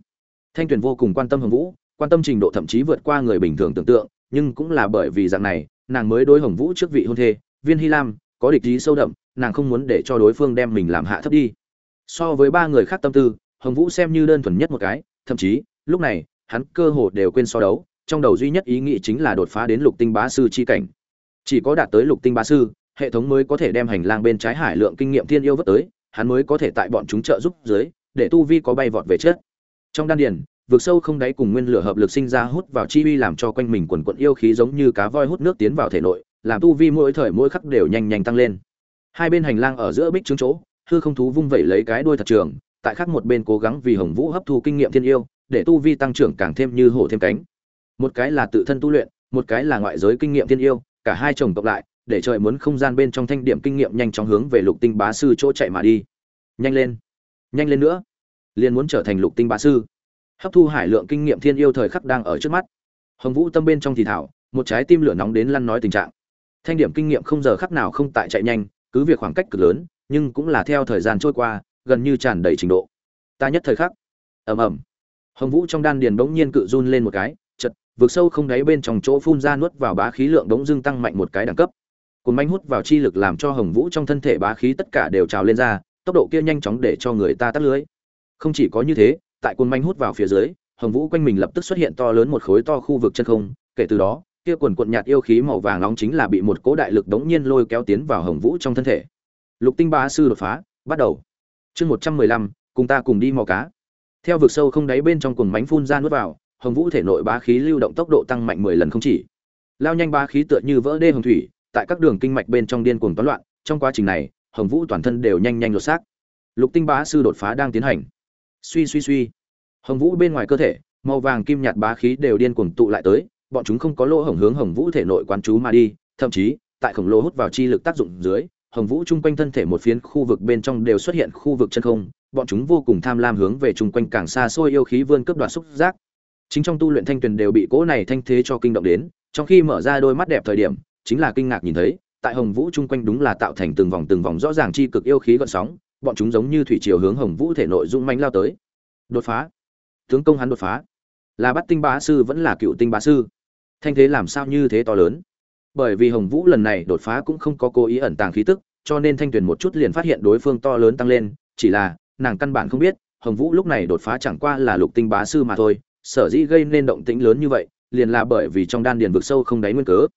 Thanh Tuyền vô cùng quan tâm hồng vũ quan tâm trình độ thậm chí vượt qua người bình thường tưởng tượng, nhưng cũng là bởi vì dạng này, nàng mới đối hồng vũ trước vị hôn thê, viên hy lam, có địch ý sâu đậm, nàng không muốn để cho đối phương đem mình làm hạ thấp đi. So với ba người khác tâm tư, hồng vũ xem như đơn thuần nhất một cái, thậm chí, lúc này, hắn cơ hồ đều quên so đấu, trong đầu duy nhất ý nghĩ chính là đột phá đến lục tinh bá sư chi cảnh. Chỉ có đạt tới lục tinh bá sư, hệ thống mới có thể đem hành lang bên trái hải lượng kinh nghiệm thiên yêu vớt tới, hắn mới có thể tại bọn chúng trợ giúp dưới, để tu vi có bay vọt về chết trong đan điền vực sâu không đáy cùng nguyên lửa hợp lực sinh ra hút vào chi uy làm cho quanh mình quần quận yêu khí giống như cá voi hút nước tiến vào thể nội, làm tu vi mỗi thời mỗi khắc đều nhanh nhanh tăng lên. Hai bên hành lang ở giữa bích trướng chỗ, hư không thú vung vẩy lấy cái đuôi thật trường, tại khác một bên cố gắng vì hồng vũ hấp thu kinh nghiệm thiên yêu, để tu vi tăng trưởng càng thêm như hổ thêm cánh. Một cái là tự thân tu luyện, một cái là ngoại giới kinh nghiệm thiên yêu, cả hai chồng cộng lại, để trời muốn không gian bên trong thanh điểm kinh nghiệm nhanh chóng hướng về lục tinh bá sư chỗ chạy mà đi. Nhanh lên nhanh lên nữa, liền muốn trở thành lục tinh bá sư hấp thu hải lượng kinh nghiệm thiên yêu thời khắc đang ở trước mắt. Hồng vũ tâm bên trong thì thảo, một trái tim lửa nóng đến lăn nói tình trạng. Thanh điểm kinh nghiệm không giờ khắc nào không tại chạy nhanh, cứ việc khoảng cách cực lớn, nhưng cũng là theo thời gian trôi qua, gần như tràn đầy trình độ. Ta nhất thời khắc. Ầm ầm. Hồng vũ trong đan điền bỗng nhiên cự run lên một cái chật vượt sâu không đáy bên trong chỗ phun ra nuốt vào bá khí lượng bỗng dưng tăng mạnh một cái đẳng cấp. Cồn manh hút vào chi lực làm cho hồng vũ trong thân thể bá khí tất cả đều trào lên ra, tốc độ kia nhanh chóng để cho người ta tắt lưới. Không chỉ có như thế tại cuồn manh hút vào phía dưới, hồng vũ quanh mình lập tức xuất hiện to lớn một khối to khu vực chân không, kể từ đó, kia quần quận nhạt yêu khí màu vàng nóng chính là bị một cỗ đại lực đống nhiên lôi kéo tiến vào hồng vũ trong thân thể. Lục tinh bá sư đột phá, bắt đầu. Chương một trăm mười lăm, cùng ta cùng đi mò cá. Theo vực sâu không đáy bên trong cuồng mánh phun ra nuốt vào, hồng vũ thể nội bá khí lưu động tốc độ tăng mạnh mười lần không chỉ. Lao nhanh bá khí tựa như vỡ đê hồng thủy, tại các đường kinh mạch bên trong điên cuồng toán loạn, trong quá trình này, hồng vũ toàn thân đều nhanh nhanh lột xác. Lục tinh bá sư đột phá đang tiến hành suy suy suy. Hồng vũ bên ngoài cơ thể, màu vàng kim nhạt bá khí đều điên cuồng tụ lại tới, bọn chúng không có lỗ hổng hướng hồng vũ thể nội quán chú mà đi, thậm chí, tại khổng lồ hút vào chi lực tác dụng dưới, hồng vũ chung quanh thân thể một phiến khu vực bên trong đều xuất hiện khu vực chân không, bọn chúng vô cùng tham lam hướng về chung quanh càng xa xôi yêu khí vươn cấp đoạt xúc giác. Chính trong tu luyện thanh tuyền đều bị cỗ này thanh thế cho kinh động đến, trong khi mở ra đôi mắt đẹp thời điểm, chính là kinh ngạc nhìn thấy, tại hồng vũ chung quanh đúng là tạo thành từng vòng từng vòng rõ ràng chi cực yêu khí gợn sóng bọn chúng giống như thủy chiều hướng hồng vũ thể nội dung manh lao tới. Đột phá. Tướng công hắn đột phá. Là bắt tinh bá sư vẫn là cựu tinh bá sư. Thanh thế làm sao như thế to lớn? Bởi vì hồng vũ lần này đột phá cũng không có cố ý ẩn tàng khí tức, cho nên thanh tuyền một chút liền phát hiện đối phương to lớn tăng lên, chỉ là, nàng căn bản không biết, hồng vũ lúc này đột phá chẳng qua là lục tinh bá sư mà thôi, sở dĩ gây nên động tĩnh lớn như vậy, liền là bởi vì trong đan điền vực sâu không đáy nguyên cớ.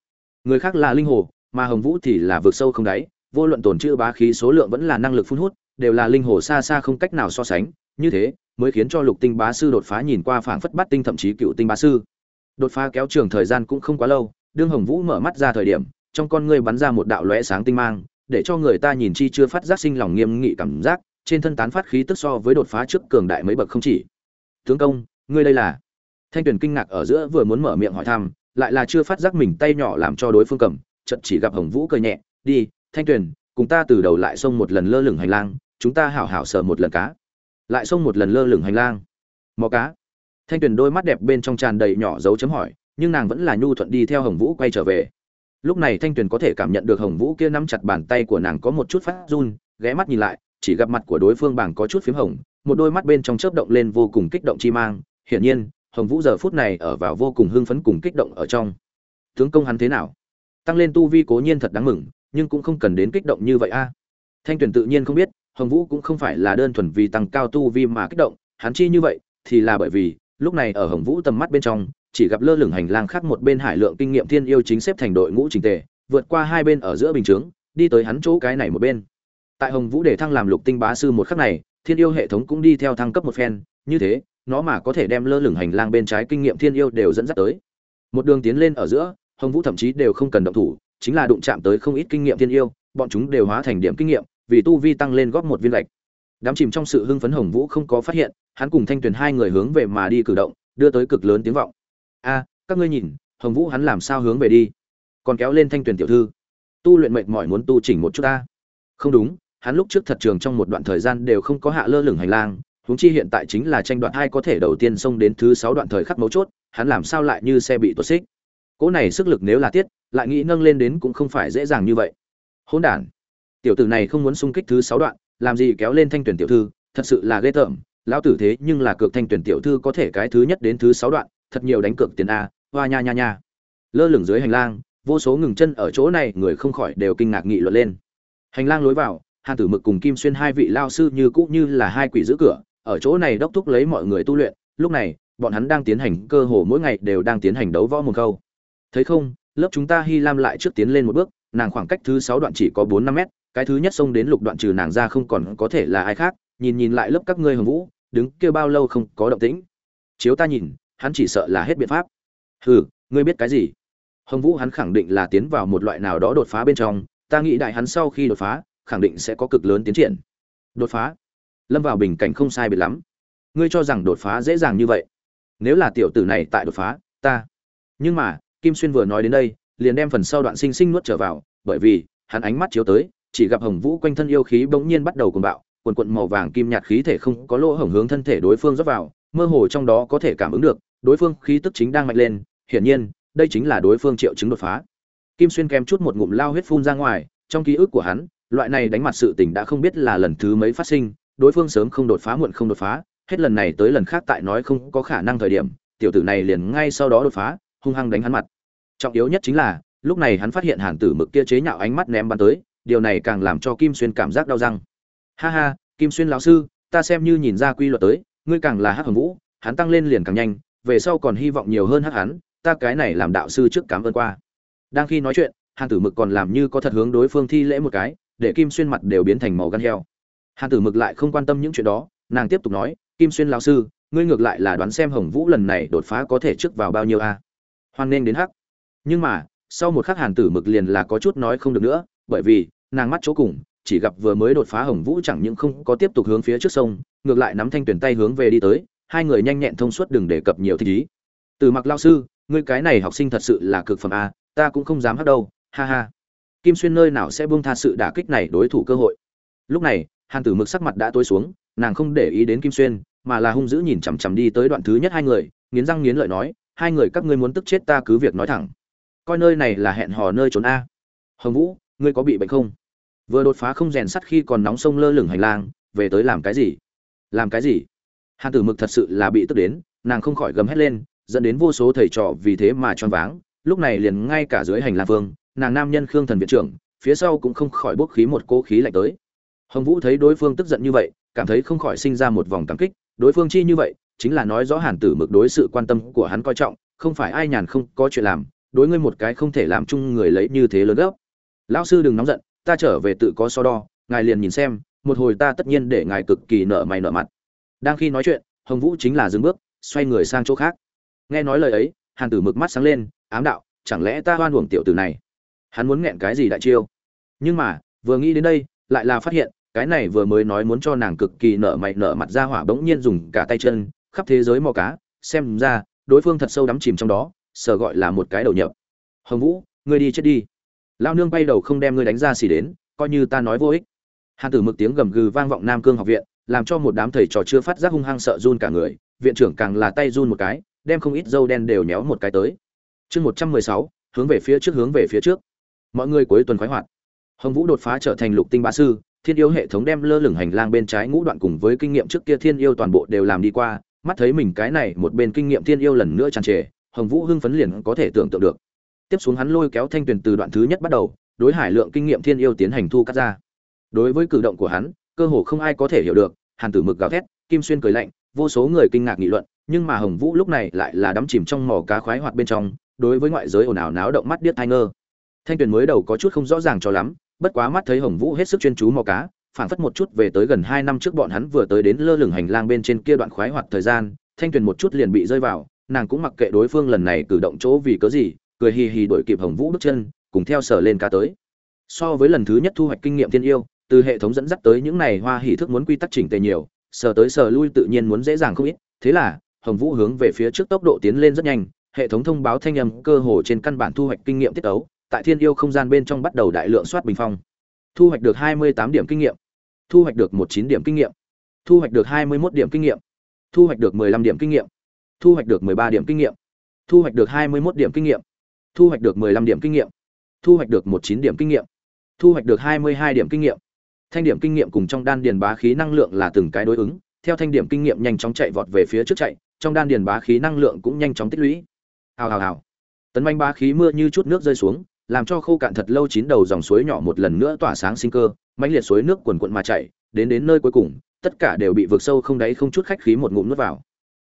Người khác là linh hồ, mà hồng vũ thì là vực sâu không đáy, vô luận tồn chữ bá khí số lượng vẫn là năng lực phun hút đều là linh hồ xa xa không cách nào so sánh như thế mới khiến cho lục tinh bá sư đột phá nhìn qua phảng phất bắt tinh thậm chí cựu tinh bá sư. Đột phá kéo trường thời gian cũng không quá lâu đương hồng vũ mở mắt ra thời điểm trong con ngươi bắn ra một đạo lóe sáng tinh mang để cho người ta nhìn chi chưa phát giác sinh lòng nghiêm nghị cảm giác trên thân tán phát khí tức so với đột phá trước cường đại mấy bậc không chỉ. Tướng công ngươi đây là? Thanh Tuyển kinh ngạc ở giữa vừa muốn mở miệng hỏi thăm lại là chưa phát giác mình tay nhỏ làm cho đối phương cầm chợt chỉ gặp hồng vũ cười nhẹ đi thanh Tuyển, cùng ta từ đầu lại xông một lần lơ lửng hành lang chúng ta hảo hảo sờ một lần cá. Lại xông một lần lơ lửng hành lang. Mò cá. Thanh tuyền đôi mắt đẹp bên trong tràn đầy nhỏ dấu chấm hỏi, nhưng nàng vẫn là nhu thuận đi theo hồng vũ quay trở về. Lúc này thanh tuyền có thể cảm nhận được hồng vũ kia nắm chặt bàn tay của nàng có một chút phát run, ghé mắt nhìn lại, chỉ gặp mặt của đối phương bảng có chút p h í m hồng, một đôi mắt bên trong chớp động lên vô cùng kích động chi mang. Hiển nhiên, hồng vũ giờ phút này ở vào vô cùng hưng phấn cùng kích động ở trong. Tướng công hắn thế nào? Tăng lên tu vi cố nhiên thật đáng mừng, nhưng cũng không cần đến kích động như vậy a. Thanh tuyền tự nhiên không biết hồng vũ cũng không phải là đơn thuần vì tăng cao tu vi mà kích động, hắn chi như vậy thì là bởi vì lúc này ở hồng vũ tầm mắt bên trong, chỉ gặp lơ lửng hành lang khác một bên hải lượng kinh nghiệm thiên yêu chính xếp thành đội ngũ trình tề, vượt qua hai bên ở giữa bình chướng, đi tới hắn chỗ cái này một bên. Tại hồng vũ để thăng làm lục tinh bá sư một khắc này, thiên yêu hệ thống cũng đi theo thăng cấp một phen, như thế, nó mà có thể đem lơ lửng hành lang bên trái kinh nghiệm thiên yêu đều dẫn dắt tới. Một đường tiến lên ở giữa, hồng vũ thậm chí đều không cần động thủ, chính là đụng chạm tới không ít kinh nghiệm thiên yêu, bọn chúng đều hóa thành điểm kinh nghiệm vì tu vi tăng lên góp một viên lệch. Đám chìm trong sự hưng phấn hồng vũ không có phát hiện, hắn cùng thanh tuyền hai người hướng về mà đi cử động, đưa tới cực lớn tiếng vọng. A, các ngươi nhìn, hồng vũ hắn làm sao hướng về đi? Còn kéo lên thanh tuyền tiểu thư. Tu luyện mệt mỏi muốn tu chỉnh một chút ta. Không đúng, hắn lúc trước thật trường trong một đoạn thời gian đều không có hạ lơ lửng hành lang, huống chi hiện tại chính là tranh đoạn hai có thể đầu tiên xông đến thứ sáu đoạn thời khắc mấu chốt, hắn làm sao lại như xe bị tuột xích? Cỗ này sức lực nếu là tiết, lại nghĩ nâng lên đến cũng không phải dễ dàng như vậy. Hỗn đản tiểu tử này không muốn xung kích thứ sáu đoạn, làm gì kéo lên thanh tuyển tiểu thư, thật sự là ghê tởm. Lão tử thế nhưng là cược thanh tuyển tiểu thư có thể cái thứ nhất đến thứ sáu đoạn, thật nhiều đánh cược tiền a, hoa nha nha nha. Lơ lửng dưới hành lang, vô số ngừng chân ở chỗ này, người không khỏi đều kinh ngạc nghị luận lên. Hành lang lối vào, hàn tử mực cùng kim xuyên hai vị lao sư như cũ như là hai quỷ giữ cửa, ở chỗ này đốc thúc lấy mọi người tu luyện. Lúc này, bọn hắn đang tiến hành cơ hồ mỗi ngày đều đang tiến hành đấu võ một câu. Thấy không, lớp chúng ta hy lam lại trước tiến lên một bước, nàng khoảng cách thứ sáu đoạn chỉ có bốn năm mét cái thứ nhất xông đến lục đoạn trừ nàng ra không còn có thể là ai khác, nhìn nhìn lại lớp các ngươi hồng vũ, đứng kêu bao lâu không có động tĩnh. Chiếu ta nhìn, hắn chỉ sợ là hết biện pháp. Hừ, ngươi biết cái gì? Hồng vũ hắn khẳng định là tiến vào một loại nào đó đột phá bên trong, ta nghĩ đại hắn sau khi đột phá, khẳng định sẽ có cực lớn tiến triển. Đột phá? Lâm vào bình cảnh không sai biệt lắm. Ngươi cho rằng đột phá dễ dàng như vậy? Nếu là tiểu tử này tại đột phá, ta. Nhưng mà, kim xuyên vừa nói đến đây, liền đem phần sau đoạn sinh sinh nuốt trở vào, bởi vì, hắn ánh mắt chiếu tới chỉ gặp hồng vũ quanh thân yêu khí bỗng nhiên bắt đầu cuồng bạo, quần quận màu vàng kim nhạt khí thể không có lỗ hổng hướng thân thể đối phương rót vào, mơ hồ trong đó có thể cảm ứng được, đối phương khí tức chính đang mạnh lên, hiển nhiên, đây chính là đối phương triệu chứng đột phá. Kim xuyên kèm chút một ngụm lao huyết phun ra ngoài, trong ký ức của hắn, loại này đánh mặt sự tình đã không biết là lần thứ mấy phát sinh, đối phương sớm không đột phá muộn không đột phá, hết lần này tới lần khác tại nói không có khả năng thời điểm, tiểu tử này liền ngay sau đó đột phá, hung hăng đánh hắn mặt. Trọng yếu nhất chính là, lúc này hắn phát hiện hàn tử mực kia chế nhạo ánh mắt ném bắn tới điều này càng làm cho kim xuyên cảm giác đau răng. Ha ha, kim xuyên lão sư, ta xem như nhìn ra quy luật tới, ngươi càng là hắc hồng vũ, hắn tăng lên liền càng nhanh, về sau còn hy vọng nhiều hơn hắc hắn, ta cái này làm đạo sư trước cảm ơn qua. Đang khi nói chuyện, hàn tử mực còn làm như có thật hướng đối phương thi lễ một cái, để kim xuyên mặt đều biến thành màu gan heo. Hàn tử mực lại không quan tâm những chuyện đó, nàng tiếp tục nói, kim xuyên lão sư, ngươi ngược lại là đoán xem hồng vũ lần này đột phá có thể trước vào bao nhiêu a? Hoan nghênh đến hắc. Nhưng mà, sau một khắc hàn tử mực liền là có chút nói không được nữa, bởi vì nàng mắt chỗ cùng, chỉ gặp vừa mới đột phá hồng vũ chẳng những không có tiếp tục hướng phía trước sông, ngược lại nắm thanh tuyển tay hướng về đi tới, hai người nhanh nhẹn thông suốt đừng đề cập nhiều thích ý. Từ mặc lao sư, ngươi cái này học sinh thật sự là cực phẩm a, ta cũng không dám hát đâu, ha ha. Kim xuyên nơi nào sẽ buông tha sự đả kích này đối thủ cơ hội. Lúc này, hàn tử mực sắc mặt đã tối xuống, nàng không để ý đến kim xuyên, mà là hung dữ nhìn chằm chằm đi tới đoạn thứ nhất hai người, nghiến răng nghiến lợi nói, hai người các ngươi muốn tức chết ta cứ việc nói thẳng. Coi nơi này là hẹn hò nơi trốn a. Hồng vũ ngươi có bị bệnh không? Vừa đột phá không rèn sắt khi còn nóng sông lơ lửng hành lang, về tới làm cái gì? Làm cái gì? Hàn tử mực thật sự là bị tức đến, nàng không khỏi gầm hét lên, dẫn đến vô số thầy trò vì thế mà choáng váng. Lúc này liền ngay cả dưới hành lang vương, nàng nam nhân khương thần viện trưởng, phía sau cũng không khỏi bốc khí một cỗ khí lạnh tới. Hồng vũ thấy đối phương tức giận như vậy, cảm thấy không khỏi sinh ra một vòng cảm kích. Đối phương chi như vậy, chính là nói rõ hàn tử mực đối sự quan tâm của hắn coi trọng, không phải ai nhàn không có chuyện làm, đối ngươi một cái không thể làm chung người lấy như thế lớn gốc lão sư đừng nóng giận, ta trở về tự có so đo, ngài liền nhìn xem, một hồi ta tất nhiên để ngài cực kỳ nợ mày nợ mặt. Đang khi nói chuyện, hồng vũ chính là dừng bước, xoay người sang chỗ khác. Nghe nói lời ấy, hàn tử mực mắt sáng lên, ám đạo, chẳng lẽ ta hoan uổng tiểu tử này? Hắn muốn nghẹn cái gì đại chiêu? Nhưng mà, vừa nghĩ đến đây, lại là phát hiện, cái này vừa mới nói muốn cho nàng cực kỳ nợ mày nợ mặt ra hỏa bỗng nhiên dùng cả tay chân, khắp thế giới mò cá, xem ra, đối phương thật sâu đắm chìm trong đó, sờ gọi là một cái đầu nhập. Hồng vũ, ngươi đi chết đi lao nương bay đầu không đem ngươi đánh ra xỉ đến, coi như ta nói vô ích. Hàn tử mực tiếng gầm gừ vang vọng nam cương học viện, làm cho một đám thầy trò chưa phát giác hung hăng sợ run cả người, viện trưởng càng là tay run một cái, đem không ít dâu đen đều nhéo một cái tới. Chương một trăm mười sáu, hướng về phía trước, hướng về phía trước. Mọi người cuối tuần khoái hoạt. Hồng vũ đột phá trở thành lục tinh bá sư, thiên yêu hệ thống đem lơ lửng hành lang bên trái ngũ đoạn cùng với kinh nghiệm trước kia thiên yêu toàn bộ đều làm đi qua, mắt thấy mình cái này một bên kinh nghiệm thiên yêu lần nữa tràn trề, hồng vũ hưng phấn liền có thể tưởng tượng được tiếp xuống hắn lôi kéo thanh tuyền từ đoạn thứ nhất bắt đầu, đối hải lượng kinh nghiệm thiên yêu tiến hành thu cắt ra. Đối với cử động của hắn, cơ hồ không ai có thể hiểu được, hàn tử mực gào thét, kim xuyên cười lạnh, vô số người kinh ngạc nghị luận, nhưng mà hồng vũ lúc này lại là đắm chìm trong mỏ cá khoái hoạt bên trong, đối với ngoại giới ồn ào náo động mắt điếc thai ngơ. Thanh tuyền mới đầu có chút không rõ ràng cho lắm, bất quá mắt thấy hồng vũ hết sức chuyên chú mò cá phản phất một chút về tới gần hai năm trước bọn hắn vừa tới đến lơ lửng hành lang bên trên kia đoạn khoái hoạt thời gian, thanh tuyền một chút liền bị rơi vào, nàng cũng mặc kệ đối phương lần này cử động chỗ vì cớ gì cười hì hì đổi kịp hồng vũ bước chân, cùng theo sở lên ca tới. So với lần thứ nhất thu hoạch kinh nghiệm thiên yêu, từ hệ thống dẫn dắt tới những này hoa hỉ thức muốn quy tắc chỉnh tề nhiều, sờ tới sờ lui tự nhiên muốn dễ dàng không ít. Thế là, hồng vũ hướng về phía trước tốc độ tiến lên rất nhanh, hệ thống thông báo thanh âm cơ hồ trên căn bản thu hoạch kinh nghiệm tiết ấu tại thiên yêu không gian bên trong bắt đầu đại lượng soát bình phong. Thu hoạch được 28 điểm kinh nghiệm, thu hoạch được 19 điểm kinh nghiệm, thu hoạch được 21 điểm kinh nghiệm, thu hoạch được 15 điểm kinh nghiệm, thu hoạch được 13 điểm kinh nghiệm, thu hoạch được 21 điểm kinh nghiệm thu hoạch được 15 điểm kinh nghiệm, thu hoạch được 19 điểm kinh nghiệm, thu hoạch được 22 điểm kinh nghiệm. Thanh điểm kinh nghiệm cùng trong đan điền bá khí năng lượng là từng cái đối ứng, theo thanh điểm kinh nghiệm nhanh chóng chạy vọt về phía trước chạy, trong đan điền bá khí năng lượng cũng nhanh chóng tích lũy. Hào hào hào. Tấn manh bá khí mưa như chút nước rơi xuống, làm cho khô cạn thật lâu chín đầu dòng suối nhỏ một lần nữa tỏa sáng sinh cơ, mãnh liệt suối nước quần quận mà chảy đến đến nơi cuối cùng, tất cả đều bị vượt sâu không đáy không chút khách khí một ngụm nuốt vào.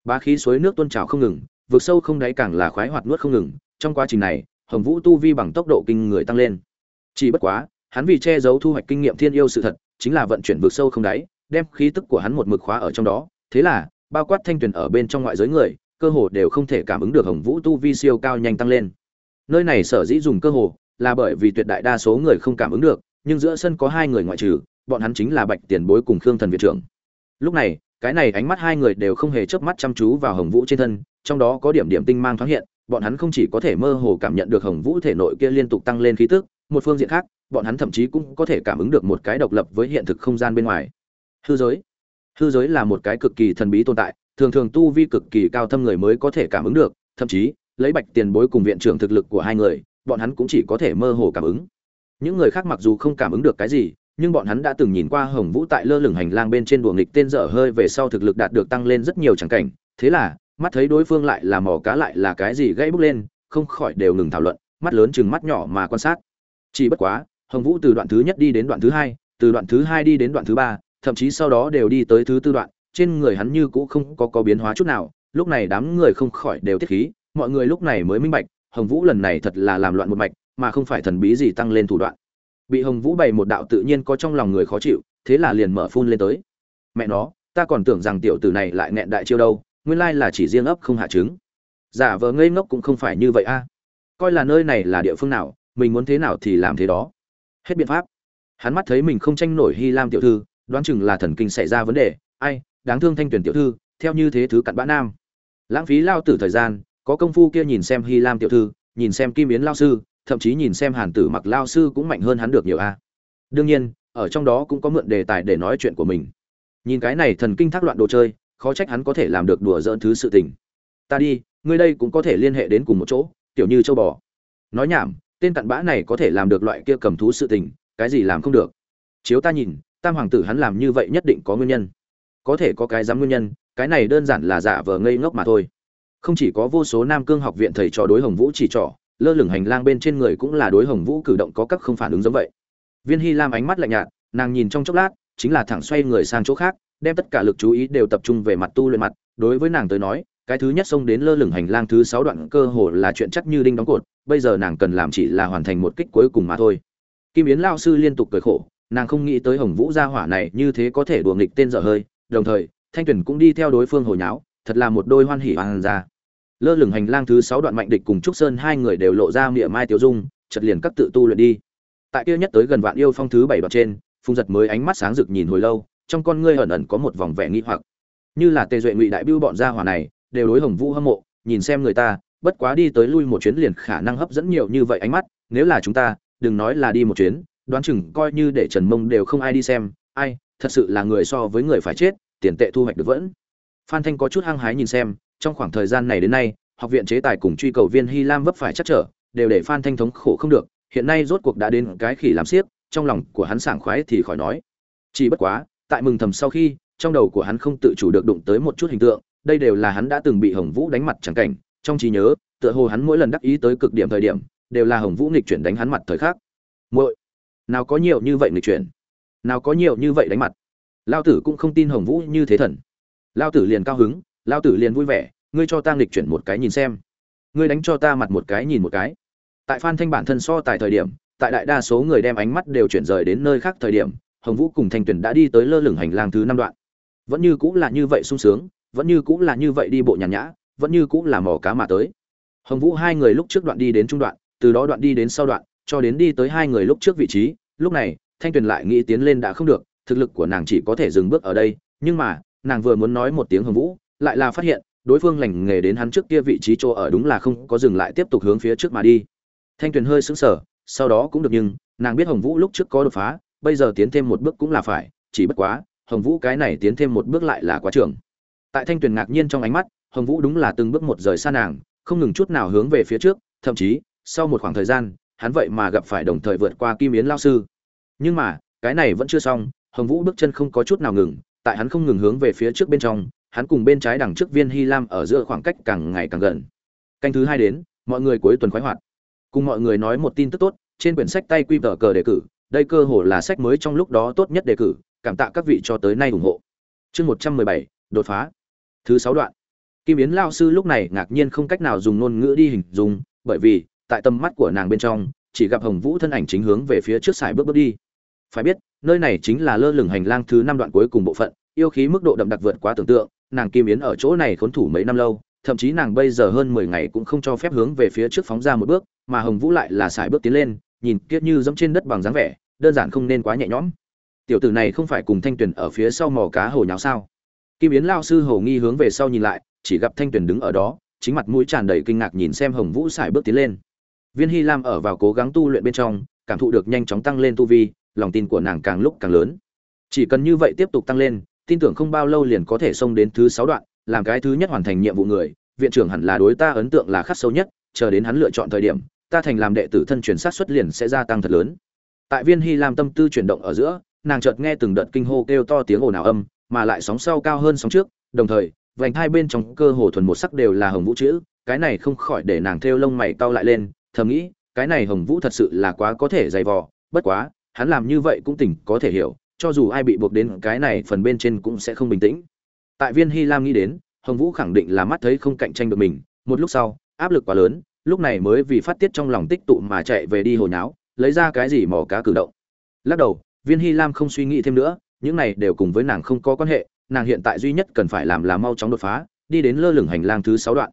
Bá khí suối nước tuôn trào không ngừng vượt sâu không đáy càng là khoái hoạt nuốt không ngừng trong quá trình này, hồng vũ tu vi bằng tốc độ kinh người tăng lên. Chỉ bất quá, hắn vì che giấu thu hoạch kinh nghiệm thiên yêu sự thật, chính là vận chuyển vượt sâu không đáy, đem khí tức của hắn một mực khóa ở trong đó. Thế là, bao quát thanh tuyền ở bên trong ngoại giới người, cơ hồ đều không thể cảm ứng được hồng vũ tu vi siêu cao nhanh tăng lên. Nơi này sở dĩ dùng cơ hồ, là bởi vì tuyệt đại đa số người không cảm ứng được, nhưng giữa sân có hai người ngoại trừ, bọn hắn chính là bạch tiền bối cùng khương thần viện trưởng. Lúc này, cái này ánh mắt hai người đều không hề chớp mắt chăm chú vào hồng vũ trên thân, trong đó có điểm điểm tinh mang thoáng hiện bọn hắn không chỉ có thể mơ hồ cảm nhận được hồng vũ thể nội kia liên tục tăng lên khí tức, một phương diện khác, bọn hắn thậm chí cũng có thể cảm ứng được một cái độc lập với hiện thực không gian bên ngoài. Hư giới. Hư giới là một cái cực kỳ thần bí tồn tại, thường thường tu vi cực kỳ cao thâm người mới có thể cảm ứng được, thậm chí, lấy bạch tiền bối cùng viện trưởng thực lực của hai người, bọn hắn cũng chỉ có thể mơ hồ cảm ứng. Những người khác mặc dù không cảm ứng được cái gì, nhưng bọn hắn đã từng nhìn qua hồng vũ tại lơ lửng hành lang bên trên đùa nghịch tên dở hơi về sau thực lực đạt được tăng lên rất nhiều chẳng cảnh. Thế là mắt thấy đối phương lại là mò cá lại là cái gì gãy bước lên, không khỏi đều ngừng thảo luận, mắt lớn chừng mắt nhỏ mà quan sát. Chỉ bất quá, hồng vũ từ đoạn thứ nhất đi đến đoạn thứ hai, từ đoạn thứ hai đi đến đoạn thứ ba, thậm chí sau đó đều đi tới thứ tư đoạn, trên người hắn như cũ không có có biến hóa chút nào, lúc này đám người không khỏi đều tiết khí, mọi người lúc này mới minh bạch, hồng vũ lần này thật là làm loạn một mạch, mà không phải thần bí gì tăng lên thủ đoạn. Bị hồng vũ bày một đạo tự nhiên có trong lòng người khó chịu, thế là liền mở phun lên tới. Mẹ nó, ta còn tưởng rằng tiểu tử này lại nghẹn đại chiêu đâu nguyên lai là chỉ riêng ấp không hạ trứng. Giả vờ ngây ngốc cũng không phải như vậy a. Coi là nơi này là địa phương nào, mình muốn thế nào thì làm thế đó. Hết biện pháp. Hắn mắt thấy mình không tranh nổi hy lam tiểu thư, đoán chừng là thần kinh xảy ra vấn đề. Ai, đáng thương thanh tuyển tiểu thư, theo như thế thứ cặn bã nam. Lãng phí lao tử thời gian, có công phu kia nhìn xem hy lam tiểu thư, nhìn xem kim yến lao sư, thậm chí nhìn xem hàn tử mặc lao sư cũng mạnh hơn hắn được nhiều a. Đương nhiên, ở trong đó cũng có mượn đề tài để nói chuyện của mình. Nhìn cái này thần kinh thác loạn đồ chơi khó trách hắn có thể làm được đùa dỡn thứ sự tình. Ta đi, ngươi đây cũng có thể liên hệ đến cùng một chỗ tiểu như châu bò. Nói nhảm, tên cặn bã này có thể làm được loại kia cầm thú sự tình, cái gì làm không được. Chiếu ta nhìn, tam hoàng tử hắn làm như vậy nhất định có nguyên nhân. Có thể có cái dám nguyên nhân, cái này đơn giản là giả vờ ngây ngốc mà thôi. Không chỉ có vô số nam cương học viện thầy trò đối hồng vũ chỉ trỏ, lơ lửng hành lang bên trên người cũng là đối hồng vũ cử động có các không phản ứng giống vậy. Viên hy lam ánh mắt lạnh nhạt, nàng nhìn trong chốc lát, chính là thẳng xoay người sang chỗ khác đem tất cả lực chú ý đều tập trung về mặt tu luyện mặt, đối với nàng tới nói, cái thứ nhất xông đến lơ lửng hành lang thứ sáu đoạn cơ hồ là chuyện chắc như đinh đóng cột, bây giờ nàng cần làm chỉ là hoàn thành một kích cuối cùng mà thôi. Kim yến lao sư liên tục cười khổ, nàng không nghĩ tới hồng vũ gia hỏa này như thế có thể đùa nghịch tên dở hơi, đồng thời, thanh tuyển cũng đi theo đối phương hồi nháo, thật là một đôi hoan hỉ hoàng gia. Lơ lửng hành lang thứ sáu đoạn mạnh địch cùng trúc sơn hai người đều lộ ra miệng mai tiểu dung chật liền các tự tu luyện đi. Tại kia nhất tới gần vạn yêu phong thứ bảy đoạn trên, phùng giật mới ánh mắt sáng rực nhìn hồi lâu trong con ngươi ẩn ẩn có một vòng vẻ nghi hoặc. Như là tề duệ ngụy đại biêu bọn gia hỏa này, đều đối hồng vũ hâm mộ, nhìn xem người ta, bất quá đi tới lui một chuyến liền khả năng hấp dẫn nhiều như vậy ánh mắt, nếu là chúng ta, đừng nói là đi một chuyến, đoán chừng coi như để trần mông đều không ai đi xem, ai, thật sự là người so với người phải chết, tiền tệ thu hoạch được vẫn. Phan thanh có chút hăng hái nhìn xem, trong khoảng thời gian này đến nay, học viện chế tài cùng truy cầu viên hy lam vấp phải chắc trở, đều để phan thanh thống khổ không được, hiện nay rốt cuộc đã đến cái khỉ làm siếc trong lòng của hắn sảng khoái thì khỏi nói. Chỉ bất quá tại mừng thầm sau khi, trong đầu của hắn không tự chủ được đụng tới một chút hình tượng, đây đều là hắn đã từng bị hồng vũ đánh mặt chẳng cảnh. Trong trí nhớ, tựa hồ hắn mỗi lần đắc ý tới cực điểm thời điểm, đều là hồng vũ nghịch chuyển đánh hắn mặt thời khắc. Muội, nào có nhiều như vậy nghịch chuyển? Nào có nhiều như vậy đánh mặt? Lao tử cũng không tin hồng vũ như thế thần. Lao tử liền cao hứng, lao tử liền vui vẻ, ngươi cho ta nghịch chuyển một cái nhìn xem. Ngươi đánh cho ta mặt một cái nhìn một cái. Tại phan thanh bản thân so tại thời điểm, tại đại đa số người đem ánh mắt đều chuyển rời đến nơi khác thời điểm hồng vũ cùng thanh tuyển đã đi tới lơ lửng hành lang thứ năm đoạn. Vẫn như cũng là như vậy sung sướng, vẫn như cũng là như vậy đi bộ nhàn nhã, vẫn như cũng là mò cá mà tới. Hồng vũ hai người lúc trước đoạn đi đến trung đoạn, từ đó đoạn đi đến sau đoạn, cho đến đi tới hai người lúc trước vị trí, lúc này, thanh tuyền lại nghĩ tiến lên đã không được, thực lực của nàng chỉ có thể dừng bước ở đây, nhưng mà, nàng vừa muốn nói một tiếng hồng vũ, lại là phát hiện, đối phương lành nghề đến hắn trước kia vị trí chỗ ở đúng là không có dừng lại tiếp tục hướng phía trước mà đi. Thanh tuyền hơi sững sờ, sau đó cũng được nhưng, nàng biết hồng vũ lúc trước có đột phá bây giờ tiến thêm một bước cũng là phải, chỉ bất quá, hồng vũ cái này tiến thêm một bước lại là quá trường. Tại thanh tuyền ngạc nhiên trong ánh mắt, hồng vũ đúng là từng bước một rời xa nàng, không ngừng chút nào hướng về phía trước, thậm chí, sau một khoảng thời gian, hắn vậy mà gặp phải đồng thời vượt qua kim yến lao sư. Nhưng mà, cái này vẫn chưa xong, hồng vũ bước chân không có chút nào ngừng, tại hắn không ngừng hướng về phía trước bên trong, hắn cùng bên trái đằng trước viên hy lam ở giữa khoảng cách càng ngày càng gần. Canh thứ hai đến, mọi người cuối tuần khoái hoạt. Cùng mọi người nói một tin tức tốt, trên quyển sách tay quy tờ cờ đề cử đây cơ hồ là sách mới trong lúc đó tốt nhất đề cử, cảm tạ các vị cho tới nay ủng hộ. Chương một trăm mười bảy, đột phá. Thứ sáu đoạn. Kim yến lao sư lúc này ngạc nhiên không cách nào dùng ngôn ngữ đi hình dung, bởi vì, tại tầm mắt của nàng bên trong, chỉ gặp hồng vũ thân ảnh chính hướng về phía trước sải bước bước đi. Phải biết, nơi này chính là lơ lửng hành lang thứ năm đoạn cuối cùng bộ phận, yêu khí mức độ đậm đặc vượt quá tưởng tượng, nàng kim yến ở chỗ này khốn thủ mấy năm lâu, thậm chí nàng bây giờ hơn mười ngày cũng không cho phép hướng về phía trước phóng ra một bước, mà hồng vũ lại là sải bước tiến lên nhìn kiết như dẫm trên đất bằng dáng vẻ, đơn giản không nên quá nhẹ nhõm. Tiểu tử này không phải cùng thanh tuyền ở phía sau mò cá hồ nháo sao? Kim yến lao sư hồ nghi hướng về sau nhìn lại, chỉ gặp thanh tuyền đứng ở đó, chính mặt mũi tràn đầy kinh ngạc nhìn xem hồng vũ sải bước tiến lên. Viên hy lam ở vào cố gắng tu luyện bên trong, cảm thụ được nhanh chóng tăng lên tu vi, lòng tin của nàng càng lúc càng lớn. Chỉ cần như vậy tiếp tục tăng lên, tin tưởng không bao lâu liền có thể xông đến thứ sáu đoạn, làm cái thứ nhất hoàn thành nhiệm vụ người, viện trưởng hẳn là đối ta ấn tượng là khắc sâu nhất, chờ đến hắn lựa chọn thời điểm ta thành làm đệ tử thân truyền sát xuất liền sẽ gia tăng thật lớn. Tại viên hy lam tâm tư chuyển động ở giữa, nàng chợt nghe từng đợt kinh hô kêu to tiếng ồn ào âm, mà lại sóng sau cao hơn sóng trước, đồng thời, vành hai bên trong cơ hồ thuần một sắc đều là hồng vũ chữ, cái này không khỏi để nàng thêu lông mày cau lại lên, thầm nghĩ, cái này hồng vũ thật sự là quá có thể dày vò, bất quá, hắn làm như vậy cũng tỉnh có thể hiểu, cho dù ai bị buộc đến cái này phần bên trên cũng sẽ không bình tĩnh. Tại viên hy lam nghĩ đến, hồng vũ khẳng định là mắt thấy không cạnh tranh được mình, một lúc sau, áp lực quá lớn lúc này mới vì phát tiết trong lòng tích tụ mà chạy về đi hồi nháo, lấy ra cái gì mỏ cá cử động. Lắc đầu, viên hy lam không suy nghĩ thêm nữa, những này đều cùng với nàng không có quan hệ, nàng hiện tại duy nhất cần phải làm là mau chóng đột phá, đi đến lơ lửng hành lang thứ sáu đoạn.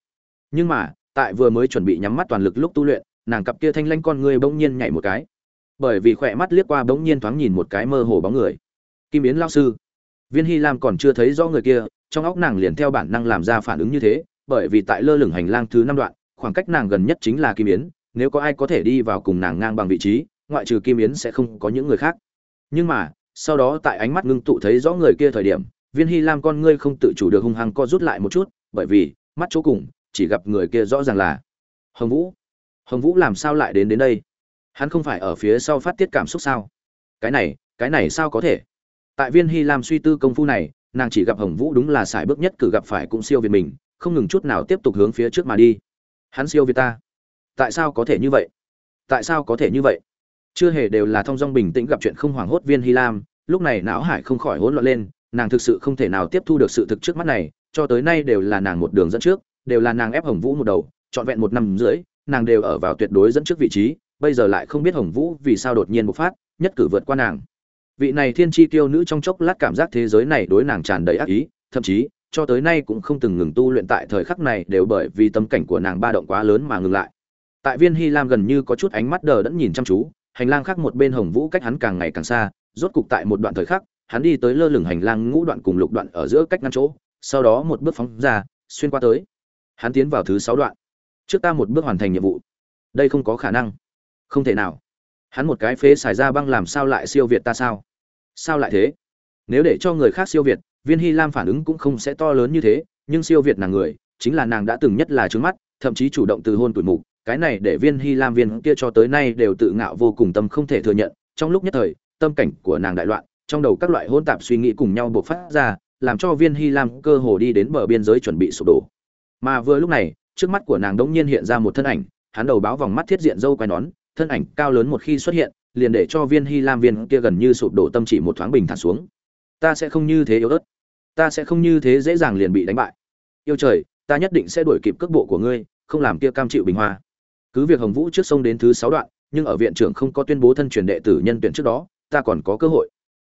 Nhưng mà, tại vừa mới chuẩn bị nhắm mắt toàn lực lúc tu luyện, nàng cặp kia thanh lanh con người bỗng nhiên nhảy một cái. Bởi vì khỏe mắt liếc qua bỗng nhiên thoáng nhìn một cái mơ hồ bóng người. Kim yến lao sư. Viên hy lam còn chưa thấy rõ người kia, trong óc nàng liền theo bản năng làm ra phản ứng như thế, bởi vì tại lơ lửng hành lang thứ năm đoạn khoảng cách nàng gần nhất chính là kim yến, nếu có ai có thể đi vào cùng nàng ngang bằng vị trí, ngoại trừ kim yến sẽ không có những người khác. Nhưng mà, sau đó tại ánh mắt ngưng tụ thấy rõ người kia thời điểm, viên hy lam con ngươi không tự chủ được hung hăng co rút lại một chút, bởi vì, mắt chỗ cùng, chỉ gặp người kia rõ ràng là hồng vũ. Hồng vũ làm sao lại đến đến đây? Hắn không phải ở phía sau phát tiết cảm xúc sao? Cái này cái này sao có thể? Tại viên hy lam suy tư công phu này, nàng chỉ gặp hồng vũ đúng là sải bước nhất cử gặp phải cũng siêu việt mình, không ngừng chút nào tiếp tục hướng phía trước mà đi hắn siêu việt ta. Tại sao có thể như vậy? Tại sao có thể như vậy? Chưa hề đều là thong dong bình tĩnh gặp chuyện không hoảng hốt viên hy lam, lúc này não hải không khỏi hỗn loạn lên, nàng thực sự không thể nào tiếp thu được sự thực trước mắt này, cho tới nay đều là nàng một đường dẫn trước, đều là nàng ép hồng vũ một đầu, trọn vẹn một năm rưỡi, nàng đều ở vào tuyệt đối dẫn trước vị trí, bây giờ lại không biết hồng vũ vì sao đột nhiên bộc phát, nhất cử vượt qua nàng. Vị này thiên chi tiêu nữ trong chốc lát cảm giác thế giới này đối nàng tràn đầy ác ý, thậm chí cho tới nay cũng không từng ngừng tu luyện tại thời khắc này đều bởi vì tâm cảnh của nàng ba động quá lớn mà ngừng lại. Tại viên hy lam gần như có chút ánh mắt đờ đẫn nhìn chăm chú, hành lang khác một bên hồng vũ cách hắn càng ngày càng xa, rốt cục tại một đoạn thời khắc, hắn đi tới lơ lửng hành lang ngũ đoạn cùng lục đoạn ở giữa cách ngăn chỗ, sau đó một bước phóng ra, xuyên qua tới. Hắn tiến vào thứ sáu đoạn. Trước ta một bước hoàn thành nhiệm vụ. Đây không có khả năng. Không thể nào. Hắn một cái phế xài ra băng làm sao lại siêu việt ta sao? Sao lại thế? Nếu để cho người khác siêu việt viên hy lam phản ứng cũng không sẽ to lớn như thế, nhưng siêu việt nàng người, chính là nàng đã từng nhất là trướng mắt, thậm chí chủ động từ hôn tuổi mục. Cái này để viên hy lam viên kia cho tới nay đều tự ngạo vô cùng tâm không thể thừa nhận. Trong lúc nhất thời, tâm cảnh của nàng đại loạn, trong đầu các loại hôn tạp suy nghĩ cùng nhau buộc phát ra, làm cho viên hy lam cơ hồ đi đến bờ biên giới chuẩn bị sụp đổ. Mà vừa lúc này, trước mắt của nàng đống nhiên hiện ra một thân ảnh, hắn đầu báo vòng mắt thiết diện dâu quai nón, thân ảnh cao lớn một khi xuất hiện, liền để cho viên hy lam viên kia gần như sụp đổ, tâm chỉ một thoáng bình thản xuống. Ta sẽ không như thế yếu ớt ta sẽ không như thế dễ dàng liền bị đánh bại. Yêu trời, ta nhất định sẽ đuổi kịp cước bộ của ngươi, không làm kia cam chịu bình hoa. Cứ việc hồng vũ trước sông đến thứ sáu đoạn, nhưng ở viện trưởng không có tuyên bố thân truyền đệ tử nhân tuyển trước đó, ta còn có cơ hội.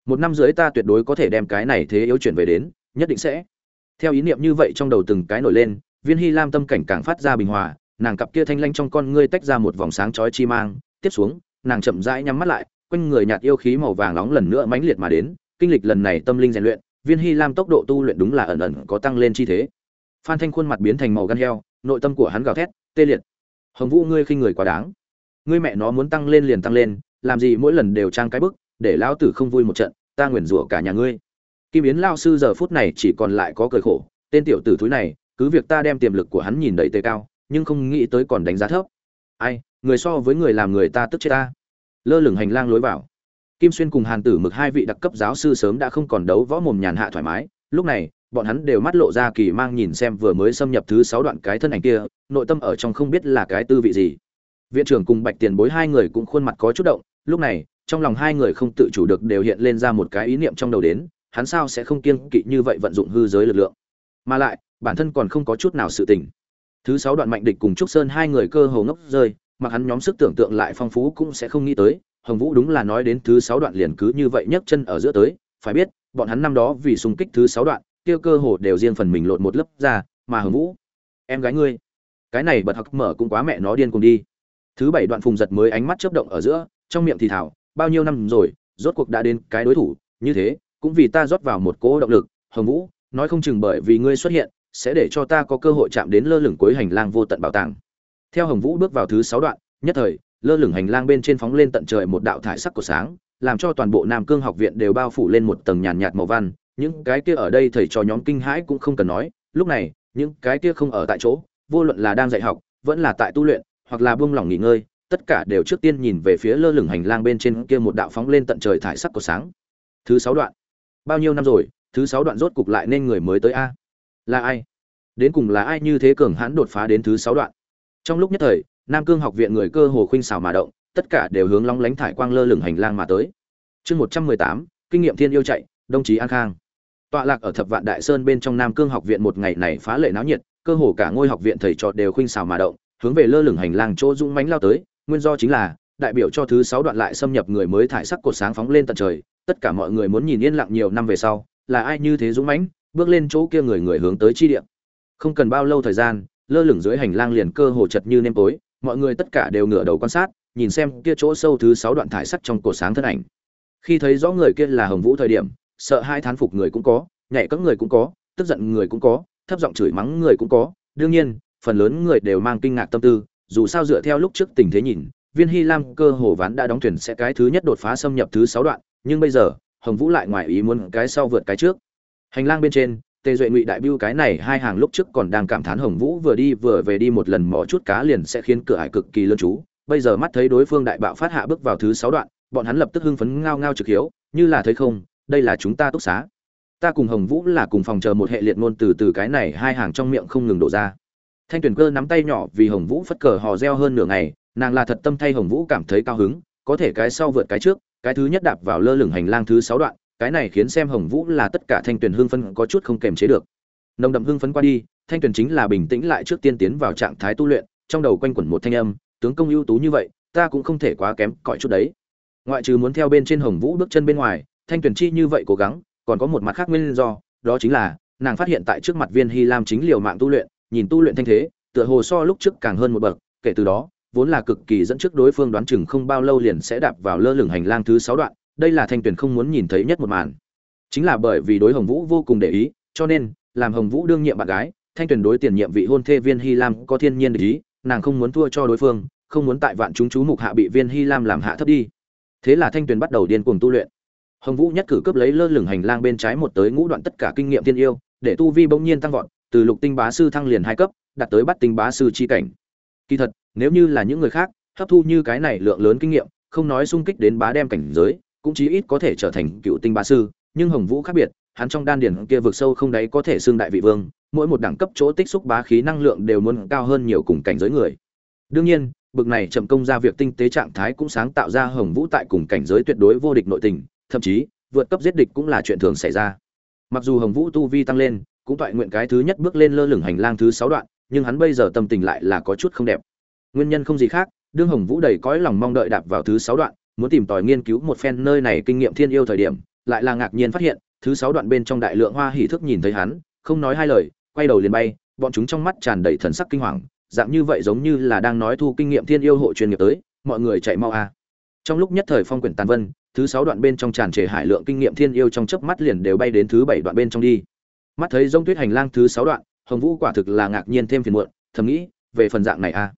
Một năm dưới ta tuyệt đối có thể đem cái này thế yếu chuyển về đến, nhất định sẽ. Theo ý niệm như vậy trong đầu từng cái nổi lên, viên hy lam tâm cảnh càng phát ra bình hòa, nàng cặp kia thanh lanh trong con ngươi tách ra một vòng sáng chói chi mang, tiếp xuống, nàng chậm rãi nhắm mắt lại, quanh người nhạt yêu khí màu vàng nóng lần nữa mãnh liệt mà đến, kinh lịch lần này tâm linh rèn luyện viên hy lam tốc độ tu luyện đúng là ẩn ẩn có tăng lên chi thế. Phan thanh khuôn mặt biến thành màu gan heo, nội tâm của hắn gào thét, tê liệt! Hồng vũ ngươi khi người quá đáng. Ngươi mẹ nó muốn tăng lên liền tăng lên, làm gì mỗi lần đều trang cái bức, để lão tử không vui một trận, ta nguyền rủa cả nhà ngươi. Kim yến lao sư giờ phút này chỉ còn lại có cười khổ, tên tiểu tử thúi này, cứ việc ta đem tiềm lực của hắn nhìn đầy tê cao, nhưng không nghĩ tới còn đánh giá thấp. Ai, người so với người làm người ta tức chết ta. Lơ lửng hành lang lối vào kim xuyên cùng hàn tử mực hai vị đặc cấp giáo sư sớm đã không còn đấu võ mồm nhàn hạ thoải mái. Lúc này, bọn hắn đều mắt lộ ra kỳ mang nhìn xem vừa mới xâm nhập thứ sáu đoạn cái thân ảnh kia, nội tâm ở trong không biết là cái tư vị gì. Viện trưởng cùng bạch tiền bối hai người cũng khuôn mặt có chút động, lúc này, trong lòng hai người không tự chủ được đều hiện lên ra một cái ý niệm trong đầu đến, hắn sao sẽ không kiên kỵ như vậy vận dụng hư giới lực lượng. Mà lại, bản thân còn không có chút nào sự tình. Thứ sáu đoạn mạnh địch cùng trúc sơn hai người cơ hồ ngốc rơi, mặc hắn nhóm sức tưởng tượng lại phong phú cũng sẽ không nghĩ tới hồng vũ đúng là nói đến thứ sáu đoạn liền cứ như vậy nhấc chân ở giữa tới phải biết bọn hắn năm đó vì xung kích thứ sáu đoạn kia cơ hồ đều riêng phần mình lộn một lớp ra mà hồng vũ em gái ngươi cái này bật học mở cũng quá mẹ nó điên cùng đi. Thứ bảy đoạn phùng giật mới ánh mắt chớp động ở giữa trong miệng thì thào, bao nhiêu năm rồi rốt cuộc đã đến cái đối thủ như thế cũng vì ta rót vào một cỗ động lực hồng vũ nói không chừng bởi vì ngươi xuất hiện sẽ để cho ta có cơ hội chạm đến lơ lửng cuối hành lang vô tận bảo tàng. Theo hồng vũ bước vào thứ sáu đoạn nhất thời lơ lửng hành lang bên trên phóng lên tận trời một đạo thải sắc của sáng, làm cho toàn bộ nam cương học viện đều bao phủ lên một tầng nhàn nhạt màu văn. Những cái kia ở đây thầy trò nhóm kinh hãi cũng không cần nói. Lúc này, những cái kia không ở tại chỗ, vô luận là đang dạy học, vẫn là tại tu luyện, hoặc là buông lỏng nghỉ ngơi, tất cả đều trước tiên nhìn về phía lơ lửng hành lang bên trên kia một đạo phóng lên tận trời thải sắc của sáng. Thứ sáu đoạn. Bao nhiêu năm rồi, thứ sáu đoạn rốt cục lại nên người mới tới a? Là ai? Đến cùng là ai như thế cường hãn đột phá đến thứ sáu đoạn? Trong lúc nhất thời nam cương học viện người cơ hồ khuynh xảo mà động, tất cả đều hướng long lánh thải quang lơ lửng hành lang mà tới. Chương một trăm mười tám, kinh nghiệm thiên yêu chạy, đồng chí an khang. Tọa lạc ở thập vạn đại sơn bên trong nam cương học viện một ngày này phá lệ náo nhiệt, cơ hồ cả ngôi học viện thầy trò đều khuynh xảo mà động, hướng về lơ lửng hành lang chỗ dũng mánh lao tới, nguyên do chính là, đại biểu cho thứ sáu đoạn lại xâm nhập người mới thải sắc cột sáng phóng lên tận trời, tất cả mọi người muốn nhìn yên lặng nhiều năm về sau, là ai như thế dũng mãnh, bước lên chỗ kia người người hướng tới chi địa. Không cần bao lâu thời gian, lơ lửng dưới hành lang liền cơ hồ chật như nêm tối mọi người tất cả đều ngửa đầu quan sát, nhìn xem kia chỗ sâu thứ sáu đoạn thải sắt trong cổ sáng thân ảnh. Khi thấy rõ người kia là hồng vũ thời điểm, sợ hai thán phục người cũng có nhảy các người cũng có, tức giận người cũng có, thấp giọng chửi mắng người cũng có. Đương nhiên, phần lớn người đều mang kinh ngạc tâm tư, dù sao dựa theo lúc trước tình thế nhìn, viên hy lam cơ hồ ván đã đóng thuyền sẽ cái thứ nhất đột phá xâm nhập thứ sáu đoạn, nhưng bây giờ, hồng vũ lại ngoài ý muốn cái sau vượt cái trước. Hành lang bên trên tề duệ ngụy đại biêu cái này hai hàng lúc trước còn đang cảm thán hồng vũ vừa đi vừa về đi một lần mỏ chút cá liền sẽ khiến cửa hải cực kỳ lớn chú. Bây giờ mắt thấy đối phương đại bạo phát hạ bước vào thứ sáu đoạn, bọn hắn lập tức hưng phấn ngao ngao trực hiếu, như là thấy không, đây là chúng ta túc xá. Ta cùng hồng vũ là cùng phòng chờ một hệ liệt ngôn từ từ cái này hai hàng trong miệng không ngừng đổ ra. Thanh tuyển cơ nắm tay nhỏ vì hồng vũ phất cờ hò reo hơn nửa ngày, nàng là thật tâm thay hồng vũ cảm thấy cao hứng, có thể cái sau vượt cái trước, cái thứ nhất đạp vào lơ lửng hành lang thứ sáu đoạn cái này khiến xem hồng vũ là tất cả thanh tuyển hương phân có chút không kềm chế được. Nồng đậm hương phấn qua đi, thanh tuyển chính là bình tĩnh lại trước tiên tiến vào trạng thái tu luyện, trong đầu quanh quẩn một thanh âm, tướng công ưu tú như vậy, ta cũng không thể quá kém cõi chút đấy. Ngoại trừ muốn theo bên trên hồng vũ bước chân bên ngoài, thanh tuyển chi như vậy cố gắng, còn có một mặt khác nguyên do, đó chính là, nàng phát hiện tại trước mặt viên hy lam chính liều mạng tu luyện, nhìn tu luyện thanh thế, tựa hồ so lúc trước càng hơn một bậc, kể từ đó, vốn là cực kỳ dẫn trước đối phương đoán chừng không bao lâu liền sẽ đạp vào lơ lửng hành lang thứ sáu đoạn đây là thanh tuyền không muốn nhìn thấy nhất một màn. Chính là bởi vì đối hồng vũ vô cùng để ý, cho nên, làm hồng vũ đương nhiệm bạn gái, thanh tuyền đối tiền nhiệm vị hôn thê viên hy lam có thiên nhiên để ý, nàng không muốn thua cho đối phương, không muốn tại vạn chúng chú mục hạ bị viên hy lam làm hạ thấp đi. Thế là thanh tuyền bắt đầu điên cuồng tu luyện. Hồng vũ nhất cử cướp lấy lơ lửng hành lang bên trái một tới ngũ đoạn tất cả kinh nghiệm thiên yêu, để tu vi bỗng nhiên tăng vọt, từ lục tinh bá sư thăng liền hai cấp, đạt tới bắt tinh bá sư chi cảnh. Kỳ thật, nếu như là những người khác, hấp thu như cái này lượng lớn kinh nghiệm, không nói sung kích đến bá đem cảnh giới cũng chí ít có thể trở thành cựu tinh bá sư, nhưng hồng vũ khác biệt, hắn trong đan điển kia vực sâu không đáy có thể xương đại vị vương, mỗi một đẳng cấp chỗ tích xúc bá khí năng lượng đều muốn cao hơn nhiều cùng cảnh giới người. Đương nhiên, bực này chậm công ra việc tinh tế trạng thái cũng sáng tạo ra hồng vũ tại cùng cảnh giới tuyệt đối vô địch nội tình, thậm chí, vượt cấp giết địch cũng là chuyện thường xảy ra. Mặc dù hồng vũ tu vi tăng lên, cũng toại nguyện cái thứ nhất bước lên lơ lửng hành lang thứ sáu đoạn, nhưng hắn bây giờ tâm tình lại là có chút không đẹp. Nguyên nhân không gì khác, đương hồng vũ đầy cõi lòng mong đợi đạp vào thứ sáu đoạn muốn tìm tòi nghiên cứu một phen nơi này kinh nghiệm thiên yêu thời điểm, lại là ngạc nhiên phát hiện, thứ sáu đoạn bên trong đại lượng hoa hỉ thức nhìn thấy hắn, không nói hai lời, quay đầu liền bay, bọn chúng trong mắt tràn đầy thần sắc kinh hoàng, dạng như vậy giống như là đang nói thu kinh nghiệm thiên yêu hộ chuyên nghiệp tới, mọi người chạy mau a. Trong lúc nhất thời phong quyển tàn vân, thứ sáu đoạn bên trong tràn trề hải lượng kinh nghiệm thiên yêu trong chớp mắt liền đều bay đến thứ bảy đoạn bên trong đi. Mắt thấy rông tuyết hành lang thứ sáu đoạn, hồng vũ quả thực là ngạc nhiên thêm phiền muộn, thầm nghĩ, về phần dạng này a.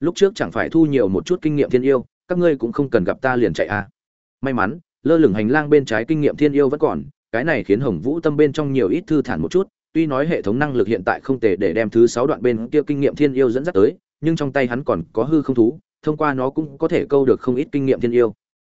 Lúc trước chẳng phải thu nhiều một chút kinh nghiệm thiên yêu các ngươi cũng không cần gặp ta liền chạy a may mắn, lơ lửng hành lang bên trái kinh nghiệm thiên yêu vẫn còn, cái này khiến hồng vũ tâm bên trong nhiều ít thư thản một chút, tuy nói hệ thống năng lực hiện tại không thể để đem thứ sáu đoạn bên kia kinh nghiệm thiên yêu dẫn dắt tới, nhưng trong tay hắn còn có hư không thú, thông qua nó cũng có thể câu được không ít kinh nghiệm thiên yêu.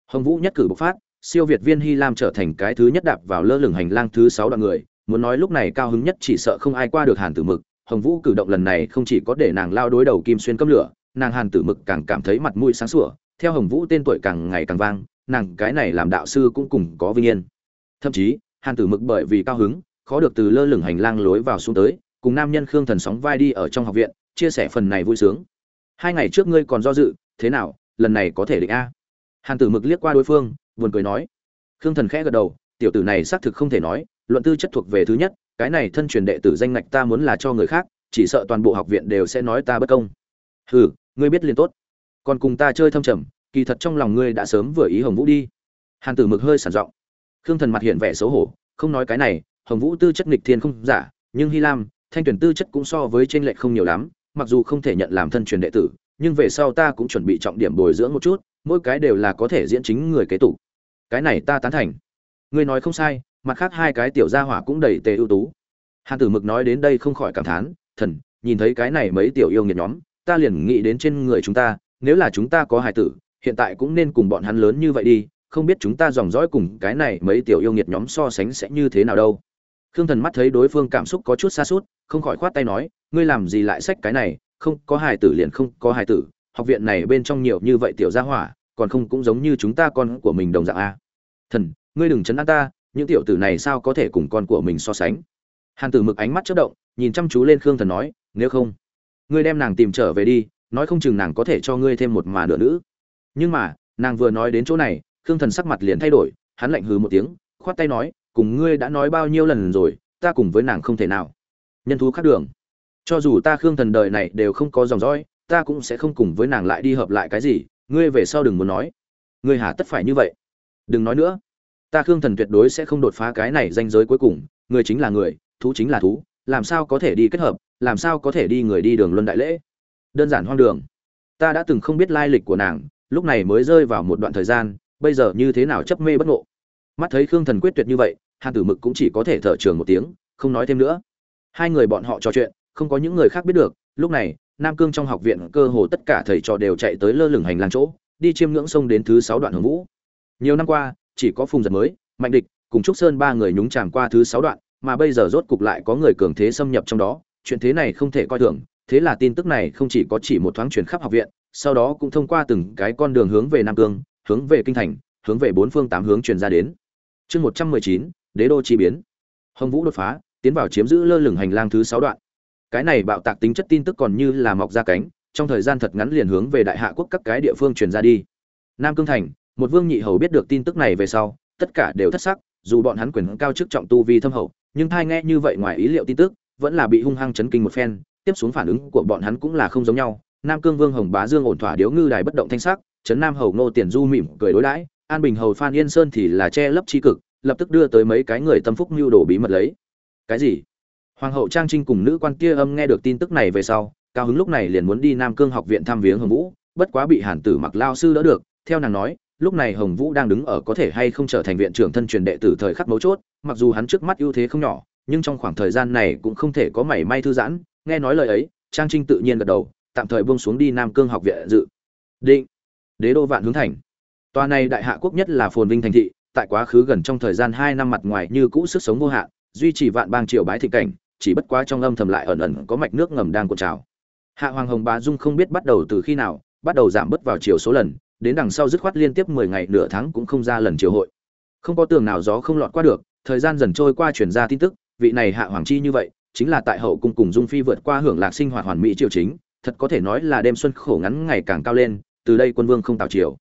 Hồng vũ nhất cử bộc phát, siêu việt viên hy lam trở thành cái thứ nhất đạp vào lơ lửng hành lang thứ sáu đoạn người, muốn nói lúc này cao hứng nhất chỉ sợ không ai qua được hàn tử mực, hồng vũ cử động lần này không chỉ có để nàng lao đối đầu kim xuyên cấm lửa, nàng hàn tử mực càng cảm thấy mặt mũi sáng sủa theo hồng vũ tên tuổi càng ngày càng vang, nàng cái này làm đạo sư cũng cùng có vinh yên. Thậm chí, hàn tử mực bởi vì cao hứng, khó được từ lơ lửng hành lang lối vào xuống tới, cùng nam nhân khương thần sóng vai đi ở trong học viện, chia sẻ phần này vui sướng. Hai ngày trước ngươi còn do dự, thế nào, lần này có thể định a? Hàn tử mực liếc qua đối phương, buồn cười nói. Khương thần khẽ gật đầu, tiểu tử này xác thực không thể nói, luận tư chất thuộc về thứ nhất, cái này thân truyền đệ tử danh ngạch ta muốn là cho người khác, chỉ sợ toàn bộ học viện đều sẽ nói ta bất công. Hừ, ngươi biết liền tốt còn cùng ta chơi thâm trầm, kỳ thật trong lòng ngươi đã sớm vừa ý hồng vũ đi. Hàn tử mực hơi sản giọng. Khương thần mặt hiện vẻ xấu hổ, không nói cái này, hồng vũ tư chất nghịch thiên không giả, nhưng hy lam, thanh tuyển tư chất cũng so với trên lệch không nhiều lắm, mặc dù không thể nhận làm thân truyền đệ tử, nhưng về sau ta cũng chuẩn bị trọng điểm bồi dưỡng một chút, mỗi cái đều là có thể diễn chính người kế tục. Cái này ta tán thành. Ngươi nói không sai, mặt khác hai cái tiểu gia hỏa cũng đầy tề ưu tú. Hàn tử mực nói đến đây không khỏi cảm thán, thần, nhìn thấy cái này mấy tiểu yêu nghiệt nhóm, ta liền nghĩ đến trên người chúng ta nếu là chúng ta có hài tử, hiện tại cũng nên cùng bọn hắn lớn như vậy đi, không biết chúng ta dòng dõi cùng cái này mấy tiểu yêu nghiệt nhóm so sánh sẽ như thế nào đâu. Khương thần mắt thấy đối phương cảm xúc có chút xa suốt không khỏi khoát tay nói, ngươi làm gì lại xách cái này, không, có hài tử liền không có hài tử, học viện này bên trong nhiều như vậy tiểu gia hỏa, còn không cũng giống như chúng ta con của mình đồng dạng a. Thần, ngươi đừng chấn an ta, những tiểu tử này sao có thể cùng con của mình so sánh? Hàn tử mực ánh mắt chớp động, nhìn chăm chú lên khương thần nói, nếu không, ngươi đem nàng tìm trở về đi nói không chừng nàng có thể cho ngươi thêm một mà nửa nữ. Nhưng mà, nàng vừa nói đến chỗ này, khương thần sắc mặt liền thay đổi, hắn lạnh hừ một tiếng, khoát tay nói, cùng ngươi đã nói bao nhiêu lần rồi, ta cùng với nàng không thể nào. Nhân thú khác đường. Cho dù ta khương thần đời này đều không có dòng dõi, ta cũng sẽ không cùng với nàng lại đi hợp lại cái gì, ngươi về sau đừng muốn nói. Ngươi hà tất phải như vậy. Đừng nói nữa. Ta khương thần tuyệt đối sẽ không đột phá cái này danh giới cuối cùng, người chính là người, thú chính là thú, làm sao có thể đi kết hợp, làm sao có thể đi người đi đường luân đại lễ? Đơn giản hoang đường. Ta đã từng không biết lai lịch của nàng, lúc này mới rơi vào một đoạn thời gian, bây giờ như thế nào chấp mê bất ngộ. Mắt thấy khương thần quyết tuyệt như vậy, hàn tử mực cũng chỉ có thể thở trường một tiếng, không nói thêm nữa. Hai người bọn họ trò chuyện, không có những người khác biết được, lúc này, nam cương trong học viện cơ hồ tất cả thầy trò đều chạy tới lơ lửng hành lang chỗ, đi chiêm ngưỡng sông đến thứ sáu đoạn hồng vũ. Nhiều năm qua, chỉ có phùng giật mới, mạnh địch, cùng trúc sơn ba người nhúng tràng qua thứ sáu đoạn, mà bây giờ rốt cục lại có người cường thế xâm nhập trong đó, chuyện thế này không thể coi thường thế là tin tức này không chỉ có chỉ một thoáng truyền khắp học viện, sau đó cũng thông qua từng cái con đường hướng về nam cương, hướng về kinh thành, hướng về bốn phương tám hướng truyền ra đến. Chương một trăm mười chín, đế đô chi biến. Hồng vũ đột phá, tiến vào chiếm giữ lơ lửng hành lang thứ sáu đoạn. Cái này bạo tạc tính chất tin tức còn như là mọc ra cánh, trong thời gian thật ngắn liền hướng về đại hạ quốc các cái địa phương truyền ra đi. Nam cương thành, một vương nhị hầu biết được tin tức này về sau, tất cả đều thất sắc, dù bọn hắn quyền cao chức trọng tu vi thâm hậu, nhưng thai nghe như vậy ngoài ý liệu tin tức, vẫn là bị hung hăng chấn kinh một phen tiếp xuống phản ứng của bọn hắn cũng là không giống nhau. Nam cương vương hồng bá dương ổn thỏa điếu ngư đài bất động thanh sắc trấn nam hầu ngô tiền du mỉm cười đối đãi, an bình hầu phan yên sơn thì là che lấp tri cực, lập tức đưa tới mấy cái người tâm phúc mưu đồ bí mật lấy. Cái gì? Hoàng hậu trang trinh cùng nữ quan kia âm nghe được tin tức này về sau, cao hứng lúc này liền muốn đi nam cương học viện thăm viếng hồng vũ, bất quá bị hàn tử mặc lao sư đỡ được, theo nàng nói, lúc này hồng vũ đang đứng ở có thể hay không trở thành viện trưởng thân truyền đệ tử thời khắc mấu chốt, mặc dù hắn trước mắt ưu thế không nhỏ, nhưng trong khoảng thời gian này cũng không thể có mảy may thư giãn nghe nói lời ấy, trang trinh tự nhiên gật đầu, tạm thời buông xuống đi nam cương học viện dự. Định. Đế đô vạn hướng thành. Tòa này đại hạ quốc nhất là phồn vinh thành thị, tại quá khứ gần trong thời gian hai năm mặt ngoài như cũ sức sống vô hạn, duy trì vạn bang triều bái thị cảnh, chỉ bất quá trong âm thầm lại ẩn ẩn có mạch nước ngầm đang cuộn trào. Hạ hoàng hồng bá dung không biết bắt đầu từ khi nào, bắt đầu giảm bớt vào chiều số lần, đến đằng sau dứt khoát liên tiếp mười ngày nửa tháng cũng không ra lần triều hội. Không có tường nào gió không lọt qua được, thời gian dần trôi qua chuyển ra tin tức, vị này hạ hoàng chi như vậy chính là tại hậu cung cùng dung phi vượt qua hưởng lạc sinh hoạt hoàn mỹ triều chính, thật có thể nói là đêm xuân khổ ngắn ngày càng cao lên, từ đây quân vương không tạo triều.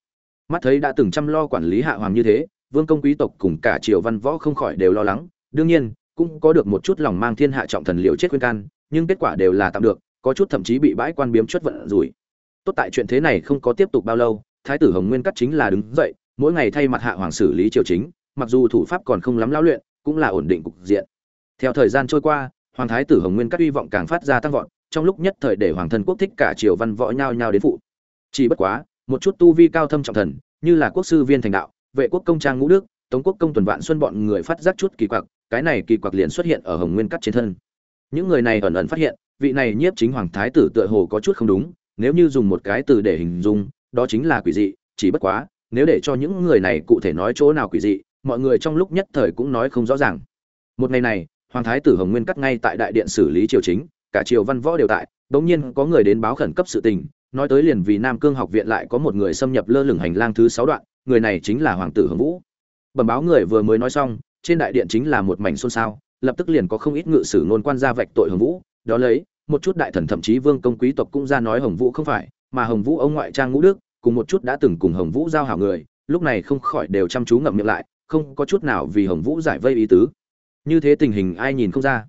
Mắt thấy đã từng chăm lo quản lý hạ hoàng như thế, vương công quý tộc cùng cả triều văn võ không khỏi đều lo lắng, đương nhiên, cũng có được một chút lòng mang thiên hạ trọng thần liều chết khuyên can, nhưng kết quả đều là tạm được, có chút thậm chí bị bãi quan biếm chuất vận rủi. Tốt tại chuyện thế này không có tiếp tục bao lâu, thái tử hồng nguyên cắt chính là đứng dậy, mỗi ngày thay mặt hạ hoàng xử lý triều chính, mặc dù thủ pháp còn không lắm lão luyện, cũng là ổn định cục diện. Theo thời gian trôi qua hoàng thái tử hồng nguyên các hy vọng càng phát ra tăng vọt, trong lúc nhất thời để hoàng thân quốc thích cả triều văn võ nhao nhao đến phụ. Chỉ bất quá, một chút tu vi cao thâm trọng thần, như là quốc sư viên thành đạo, vệ quốc công trang ngũ đức, tống quốc công tuần vạn xuân bọn người phát giác chút kỳ quặc, cái này kỳ quặc liền xuất hiện ở hồng nguyên cắt trên thân. Những người này ẩn ẩn phát hiện, vị này nhiếp chính hoàng thái tử tựa hồ có chút không đúng, nếu như dùng một cái từ để hình dung, đó chính là quỷ dị, chỉ bất quá, nếu để cho những người này cụ thể nói chỗ nào quỷ dị, mọi người trong lúc nhất thời cũng nói không rõ ràng. Một ngày này hoàng thái tử hồng nguyên cắt ngay tại đại điện xử lý triều chính, cả triều văn võ đều tại, bỗng nhiên có người đến báo khẩn cấp sự tình, nói tới liền vì nam cương học viện lại có một người xâm nhập lơ lửng hành lang thứ sáu đoạn, người này chính là hoàng tử hồng vũ. Bẩm báo người vừa mới nói xong, trên đại điện chính là một mảnh xôn xao, lập tức liền có không ít ngự sử ngôn quan ra vạch tội hồng vũ, đó lấy, một chút đại thần thậm chí vương công quý tộc cũng ra nói hồng vũ không phải, mà hồng vũ ông ngoại trang ngũ đức, cùng một chút đã từng cùng hồng vũ giao hảo người, lúc này không khỏi đều chăm chú ngậm miệng lại, không có chút nào vì hồng vũ giải vây ý tứ như thế tình hình ai nhìn không ra.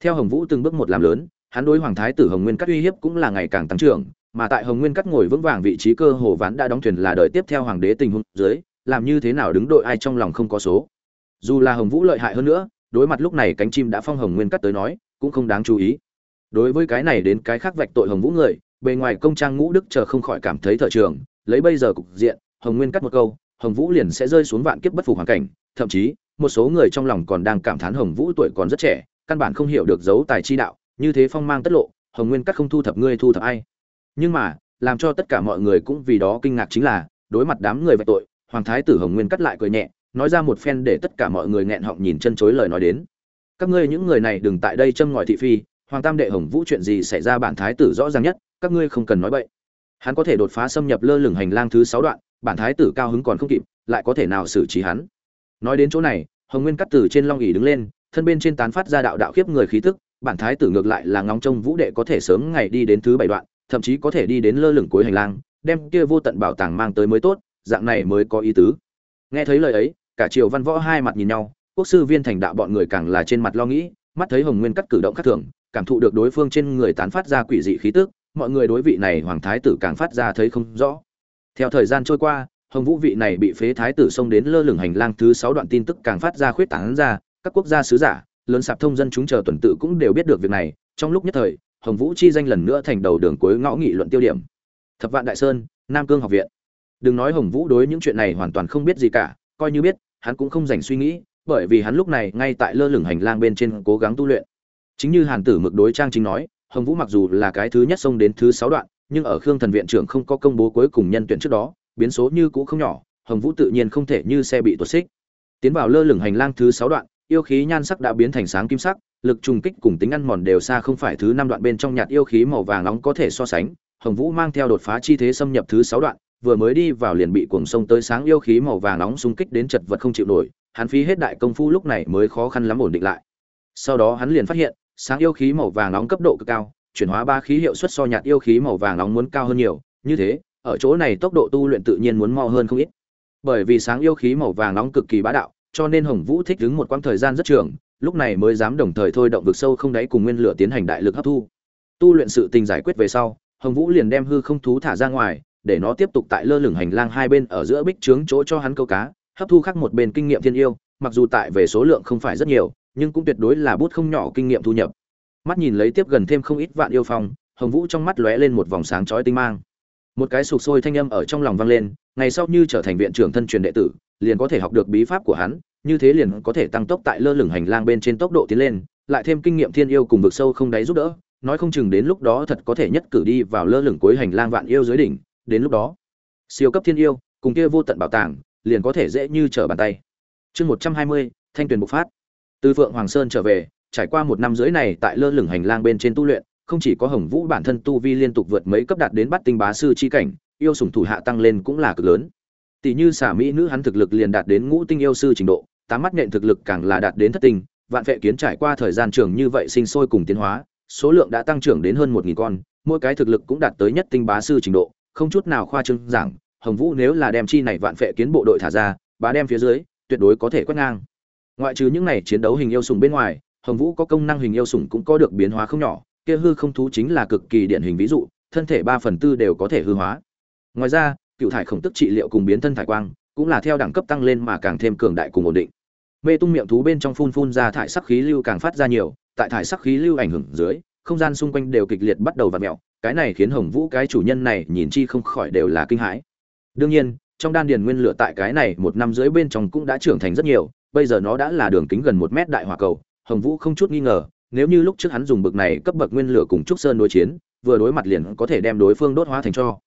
Theo hồng vũ từng bước một làm lớn, hắn đối hoàng thái tử hồng nguyên cắt uy hiếp cũng là ngày càng tăng trưởng, mà tại hồng nguyên cắt ngồi vững vàng vị trí cơ hồ ván đã đóng thuyền là đợi tiếp theo hoàng đế tình huống dưới, làm như thế nào đứng đội ai trong lòng không có số. Dù là hồng vũ lợi hại hơn nữa, đối mặt lúc này cánh chim đã phong hồng nguyên cắt tới nói, cũng không đáng chú ý. Đối với cái này đến cái khác vạch tội hồng vũ người, bề ngoài công trang ngũ đức chờ không khỏi cảm thấy thợ trường, lấy bây giờ cục diện, hồng nguyên cắt một câu, hồng vũ liền sẽ rơi xuống vạn kiếp bất phục hoàn cảnh, thậm chí một số người trong lòng còn đang cảm thán hồng vũ tuổi còn rất trẻ, căn bản không hiểu được dấu tài chi đạo, như thế phong mang tất lộ, hồng nguyên cắt không thu thập ngươi thu thập ai. Nhưng mà, làm cho tất cả mọi người cũng vì đó kinh ngạc chính là, đối mặt đám người vậy tội, hoàng thái tử hồng nguyên cắt lại cười nhẹ, nói ra một phen để tất cả mọi người nghẹn họng nhìn chân chối lời nói đến. Các ngươi những người này đừng tại đây châm ngòi thị phi, hoàng tam đệ hồng vũ chuyện gì xảy ra bản thái tử rõ ràng nhất, các ngươi không cần nói bậy. Hắn có thể đột phá xâm nhập lơ lửng hành lang thứ sáu đoạn, bản thái tử cao hứng còn không kịp, lại có thể nào xử trí hắn? Nói đến chỗ này, hồng nguyên cắt từ trên long ỉ đứng lên, thân bên trên tán phát ra đạo đạo khiếp người khí tức, bản thái tử ngược lại là ngóng trông vũ đệ có thể sớm ngày đi đến thứ bảy đoạn, thậm chí có thể đi đến lơ lửng cuối hành lang, đem kia vô tận bảo tàng mang tới mới tốt, dạng này mới có ý tứ. Nghe thấy lời ấy, cả triều văn võ hai mặt nhìn nhau, quốc sư viên thành đạo bọn người càng là trên mặt lo nghĩ, mắt thấy hồng nguyên cắt cử động khác thường, cảm thụ được đối phương trên người tán phát ra quỷ dị khí tức, mọi người đối vị này hoàng thái tử càng phát ra thấy không rõ. Theo thời gian trôi qua hồng vũ vị này bị phế thái tử xông đến lơ lửng hành lang thứ sáu đoạn tin tức càng phát ra khuyết tảng ra, các quốc gia sứ giả, lớn sạp thông dân chúng chờ tuần tự cũng đều biết được việc này. Trong lúc nhất thời, hồng vũ chi danh lần nữa thành đầu đường cuối ngõ nghị luận tiêu điểm. Thập vạn đại sơn, nam cương học viện. Đừng nói hồng vũ đối những chuyện này hoàn toàn không biết gì cả, coi như biết, hắn cũng không dành suy nghĩ, bởi vì hắn lúc này ngay tại lơ lửng hành lang bên trên cố gắng tu luyện. Chính như hàn tử mực đối trang chính nói, hồng vũ mặc dù là cái thứ nhất xông đến thứ sáu đoạn, nhưng ở khương thần viện trưởng không có công bố cuối cùng nhân tuyển trước đó biến số như cũ không nhỏ, hồng vũ tự nhiên không thể như xe bị tuột xích. Tiến vào lơ lửng hành lang thứ sáu đoạn, yêu khí nhan sắc đã biến thành sáng kim sắc, lực trùng kích cùng tính ăn mòn đều xa không phải thứ năm đoạn bên trong nhạt yêu khí màu vàng nóng có thể so sánh. Hồng vũ mang theo đột phá chi thế xâm nhập thứ sáu đoạn, vừa mới đi vào liền bị cuồng sông tới sáng yêu khí màu vàng nóng xung kích đến chật vật không chịu nổi, hắn phí hết đại công phu lúc này mới khó khăn lắm ổn định lại. Sau đó hắn liền phát hiện, sáng yêu khí màu vàng nóng cấp độ cực cao, chuyển hóa ba khí hiệu suất so nhạt yêu khí màu vàng nóng muốn cao hơn nhiều, như thế ở chỗ này tốc độ tu luyện tự nhiên muốn mau hơn không ít. Bởi vì sáng yêu khí màu vàng nóng cực kỳ bá đạo, cho nên hồng vũ thích đứng một quãng thời gian rất trường, lúc này mới dám đồng thời thôi động vực sâu không đáy cùng nguyên lửa tiến hành đại lực hấp thu. Tu luyện sự tình giải quyết về sau, hồng vũ liền đem hư không thú thả ra ngoài, để nó tiếp tục tại lơ lửng hành lang hai bên ở giữa bích trướng chỗ cho hắn câu cá, hấp thu khác một bên kinh nghiệm thiên yêu, mặc dù tại về số lượng không phải rất nhiều, nhưng cũng tuyệt đối là bút không nhỏ kinh nghiệm thu nhập. Mắt nhìn lấy tiếp gần thêm không ít vạn yêu phong, hồng vũ trong mắt lóe lên một vòng sáng chói tinh mang một cái sụp sôi thanh âm ở trong lòng vang lên, ngày sau như trở thành viện trưởng thân truyền đệ tử, liền có thể học được bí pháp của hắn, như thế liền có thể tăng tốc tại lơ lửng hành lang bên trên tốc độ tiến lên, lại thêm kinh nghiệm thiên yêu cùng vực sâu không đáy giúp đỡ, nói không chừng đến lúc đó thật có thể nhất cử đi vào lơ lửng cuối hành lang vạn yêu dưới đỉnh, đến lúc đó, siêu cấp thiên yêu, cùng kia vô tận bảo tàng, liền có thể dễ như trở bàn tay. Chương một trăm hai mươi, thanh tuyền bộc phát. Từ phượng hoàng sơn trở về, trải qua một năm rưỡi này tại lơ lửng hành lang bên trên tu luyện không chỉ có hồng vũ bản thân tu vi liên tục vượt mấy cấp đạt đến bắt tinh bá sư chi cảnh, yêu sủng thủ hạ tăng lên cũng là cực lớn. Tỷ như xả mỹ nữ hắn thực lực liền đạt đến ngũ tinh yêu sư trình độ, tám mắt nện thực lực càng là đạt đến thất tinh, vạn vệ kiến trải qua thời gian trường như vậy sinh sôi cùng tiến hóa, số lượng đã tăng trưởng đến hơn một nghìn con, mỗi cái thực lực cũng đạt tới nhất tinh bá sư trình độ, không chút nào khoa trương giảng, hồng vũ nếu là đem chi này vạn vệ kiến bộ đội thả ra, bá đem phía dưới, tuyệt đối có thể quét ngang. Ngoại trừ những này chiến đấu hình yêu sủng bên ngoài, hồng vũ có công năng hình yêu sủng cũng có được biến hóa không nhỏ kia hư không thú chính là cực kỳ điển hình ví dụ thân thể ba phần tư đều có thể hư hóa. Ngoài ra cựu thải khổng tức trị liệu cùng biến thân thải quang cũng là theo đẳng cấp tăng lên mà càng thêm cường đại cùng ổn định. Mê tung miệng thú bên trong phun phun ra thải sắc khí lưu càng phát ra nhiều tại thải sắc khí lưu ảnh hưởng dưới không gian xung quanh đều kịch liệt bắt đầu vặn mèo, cái này khiến hồng vũ cái chủ nhân này nhìn chi không khỏi đều là kinh hãi. Đương nhiên trong đan điền nguyên lửa tại cái này một năm rưỡi bên trong cũng đã trưởng thành rất nhiều bây giờ nó đã là đường kính gần một mét đại hỏa cầu hồng vũ không chút nghi ngờ nếu như lúc trước hắn dùng bực này cấp bậc nguyên lửa cùng trúc sơn đối chiến, vừa đối mặt liền có thể đem đối phương đốt hóa thành cho.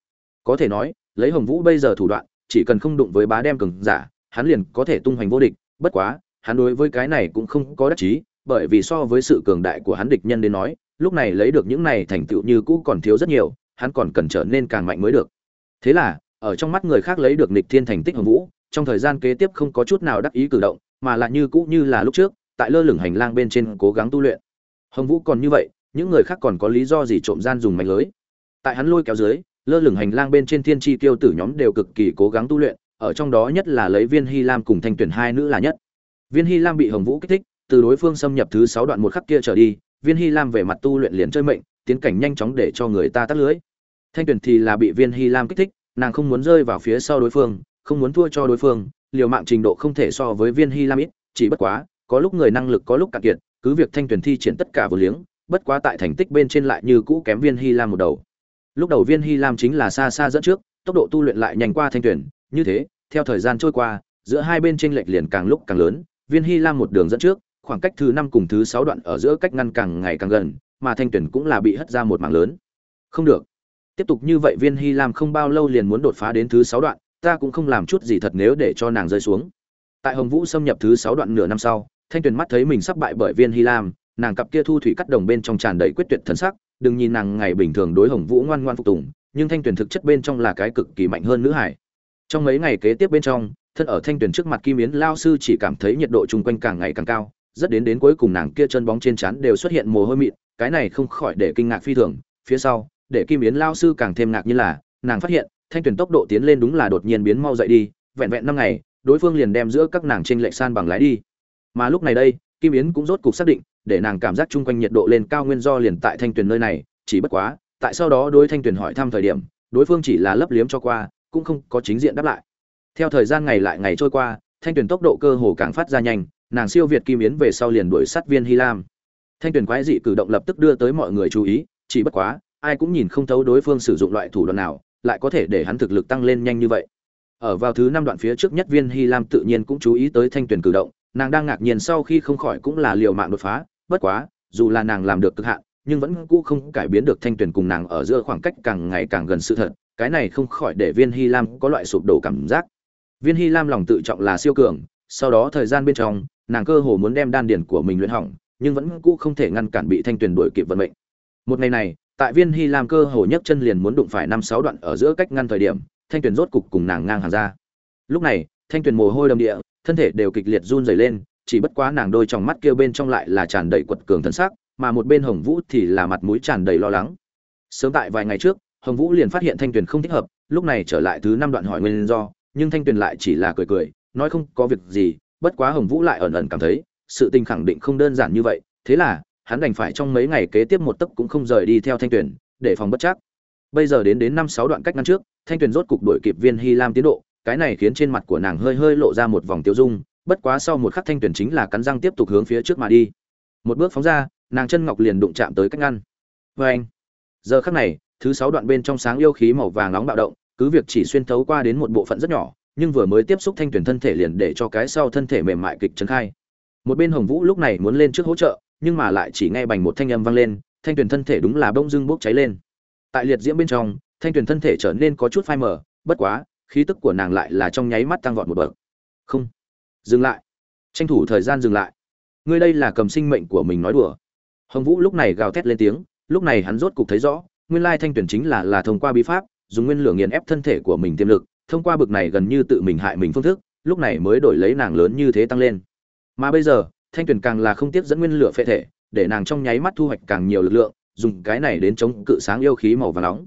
Có thể nói, lấy hồng vũ bây giờ thủ đoạn, chỉ cần không đụng với bá đem cường giả, hắn liền có thể tung hoành vô địch. Bất quá, hắn đối với cái này cũng không có đắc chí, bởi vì so với sự cường đại của hắn địch nhân đến nói, lúc này lấy được những này thành tựu như cũ còn thiếu rất nhiều, hắn còn cần trở nên càng mạnh mới được. Thế là, ở trong mắt người khác lấy được nịch thiên thành tích hồng vũ, trong thời gian kế tiếp không có chút nào đắc ý cử động, mà là như cũ như là lúc trước, tại lơ lửng hành lang bên trên cố gắng tu luyện hồng vũ còn như vậy, những người khác còn có lý do gì trộm gian dùng mạnh lưới? Tại hắn lôi kéo dưới, lơ lửng hành lang bên trên thiên tri tiêu tử nhóm đều cực kỳ cố gắng tu luyện, ở trong đó nhất là lấy viên hy lam cùng thanh tuyển hai nữ là nhất. Viên hy lam bị hồng vũ kích thích, từ đối phương xâm nhập thứ sáu đoạn một khắc kia trở đi, viên hy lam về mặt tu luyện liền chơi mệnh, tiến cảnh nhanh chóng để cho người ta tắt lưới. Thanh tuyển thì là bị viên hy lam kích thích, nàng không muốn rơi vào phía sau đối phương, không muốn thua cho đối phương, liều mạng trình độ không thể so với viên hy lam ít, chỉ bất quá, có lúc người năng lực có lúc cạn kiệt cứ việc thanh tuyển thi triển tất cả vô liếng, bất quá tại thành tích bên trên lại như cũ kém viên hy lam một đầu. Lúc đầu viên hy lam chính là xa xa dẫn trước, tốc độ tu luyện lại nhanh qua thanh tuyển như thế, theo thời gian trôi qua, giữa hai bên tranh lệch liền càng lúc càng lớn, viên hy lam một đường dẫn trước, khoảng cách thứ năm cùng thứ sáu đoạn ở giữa cách ngăn càng ngày càng gần, mà thanh tuyển cũng là bị hất ra một mảng lớn. Không được. Tiếp tục như vậy viên hy lam không bao lâu liền muốn đột phá đến thứ sáu đoạn, ta cũng không làm chút gì thật nếu để cho nàng rơi xuống. Tại hồng vũ xâm nhập thứ sáu đoạn nửa năm sau thanh tuyền mắt thấy mình sắp bại bởi viên hy lam, nàng cặp kia thu thủy cắt đồng bên trong tràn đầy quyết tuyệt thần sắc, đừng nhìn nàng ngày bình thường đối hồng vũ ngoan ngoan phục tùng, nhưng thanh tuyền thực chất bên trong là cái cực kỳ mạnh hơn nữ hải. Trong mấy ngày kế tiếp bên trong, thân ở thanh tuyền trước mặt kim yến lao sư chỉ cảm thấy nhiệt độ chung quanh càng ngày càng cao, rất đến đến cuối cùng nàng kia chân bóng trên chắn đều xuất hiện mồ hôi mịn, cái này không khỏi để kinh ngạc phi thường. Phía sau, để kim yến lao sư càng thêm ngạc như là, nàng phát hiện, thanh tuyền tốc độ tiến lên đúng là đột nhiên biến mau dậy đi, vẹn vẹn năm ngày, đối phương liền đem giữa các nàng trên lệch san bằng lái đi mà lúc này đây, kim yến cũng rốt cục xác định, để nàng cảm giác chung quanh nhiệt độ lên cao nguyên do liền tại thanh tuyền nơi này, chỉ bất quá, tại sau đó đối thanh tuyền hỏi thăm thời điểm, đối phương chỉ là lấp liếm cho qua, cũng không có chính diện đáp lại. Theo thời gian ngày lại ngày trôi qua, thanh tuyền tốc độ cơ hồ càng phát ra nhanh, nàng siêu việt kim yến về sau liền đuổi sát viên hy lam. Thanh tuyền quái dị cử động lập tức đưa tới mọi người chú ý, chỉ bất quá, ai cũng nhìn không thấu đối phương sử dụng loại thủ đoạn nào, lại có thể để hắn thực lực tăng lên nhanh như vậy. Ở vào thứ năm đoạn phía trước nhất viên hy lam tự nhiên cũng chú ý tới thanh Tuyền cử động nàng đang ngạc nhiên sau khi không khỏi cũng là liều mạng đột phá, bất quá, dù là nàng làm được cực hạn, nhưng vẫn cũ không cải biến được thanh tuyển cùng nàng ở giữa khoảng cách càng ngày càng gần sự thật, cái này không khỏi để viên hy lam có loại sụp đổ cảm giác. Viên hy lam lòng tự trọng là siêu cường, sau đó thời gian bên trong, nàng cơ hồ muốn đem đan điển của mình luyện hỏng, nhưng vẫn cũ không thể ngăn cản bị thanh tuyển đuổi kịp vận mệnh. Một ngày này, tại viên hy lam cơ hồ nhấc chân liền muốn đụng phải năm sáu đoạn ở giữa cách ngăn thời điểm, thanh tuyền rốt cục cùng nàng ngang hàng ra. Lúc này, thanh tuyền mồ hôi đầm địa thân thể đều kịch liệt run rẩy lên, chỉ bất quá nàng đôi trong mắt kia bên trong lại là tràn đầy quật cường thân sắc mà một bên hồng vũ thì là mặt mũi tràn đầy lo lắng. Sớm tại vài ngày trước, hồng vũ liền phát hiện thanh tuyền không thích hợp, lúc này trở lại thứ năm đoạn hỏi nguyên do, nhưng thanh tuyền lại chỉ là cười cười, nói không có việc gì, bất quá hồng vũ lại ẩn ẩn cảm thấy, sự tình khẳng định không đơn giản như vậy, thế là, hắn đành phải trong mấy ngày kế tiếp một tấc cũng không rời đi theo thanh tuyền, để phòng bất chắc. Bây giờ đến đến năm sáu đoạn cách ngăn trước, thanh tuyền rốt cục đuổi kịp viên hy lam tiến độ cái này khiến trên mặt của nàng hơi hơi lộ ra một vòng tiêu dung, bất quá sau một khắc thanh tuyển chính là cắn răng tiếp tục hướng phía trước mà đi. Một bước phóng ra, nàng chân ngọc liền đụng chạm tới cách ngăn. Vê anh giờ khắc này, thứ sáu đoạn bên trong sáng yêu khí màu vàng nóng bạo động, cứ việc chỉ xuyên thấu qua đến một bộ phận rất nhỏ, nhưng vừa mới tiếp xúc thanh tuyển thân thể liền để cho cái sau thân thể mềm mại kịch trấn khai. Một bên hồng vũ lúc này muốn lên trước hỗ trợ, nhưng mà lại chỉ nghe bành một thanh âm vang lên, thanh tuyển thân thể đúng là bông dưng bốc cháy lên. Tại liệt diễm bên trong, thanh tuyển thân thể trở nên có chút phai mờ, bất quá khí tức của nàng lại là trong nháy mắt tăng vọt một bậc. Không, dừng lại. Tranh thủ thời gian dừng lại. Ngươi đây là cầm sinh mệnh của mình nói đùa. Hồng vũ lúc này gào thét lên tiếng, lúc này hắn rốt cục thấy rõ, nguyên lai thanh tuyển chính là là thông qua bí pháp, dùng nguyên lửa nghiền ép thân thể của mình tiềm lực, thông qua bực này gần như tự mình hại mình phương thức, lúc này mới đổi lấy nàng lớn như thế tăng lên. Mà bây giờ, thanh tuyển càng là không tiếc dẫn nguyên lửa phệ thể, để nàng trong nháy mắt thu hoạch càng nhiều lực lượng, dùng cái này đến chống cự sáng yêu khí màu vàng nóng.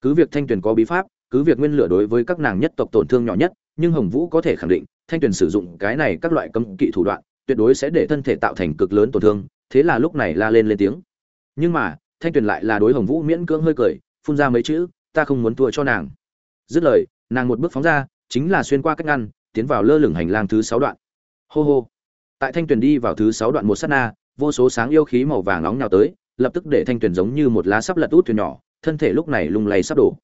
Cứ việc thanh tuyển có bí pháp cứ việc nguyên lửa đối với các nàng nhất tộc tổn thương nhỏ nhất, nhưng hồng vũ có thể khẳng định, thanh tuyền sử dụng cái này các loại cấm kỵ thủ đoạn, tuyệt đối sẽ để thân thể tạo thành cực lớn tổn thương, thế là lúc này la lên lên tiếng. Nhưng mà, thanh tuyền lại là đối hồng vũ miễn cưỡng hơi cười, phun ra mấy chữ, ta không muốn thua cho nàng. Dứt lời, nàng một bước phóng ra, chính là xuyên qua cách ngăn, tiến vào lơ lửng hành lang thứ sáu đoạn. Hô hô. Tại thanh tuyền đi vào thứ sáu đoạn một sát na, vô số sáng yêu khí màu vàng nóng nhào tới, lập tức để thanh tuyền giống như một lá sắp lật út thuyền nhỏ, thân thể lúc này lung lay sắp đổ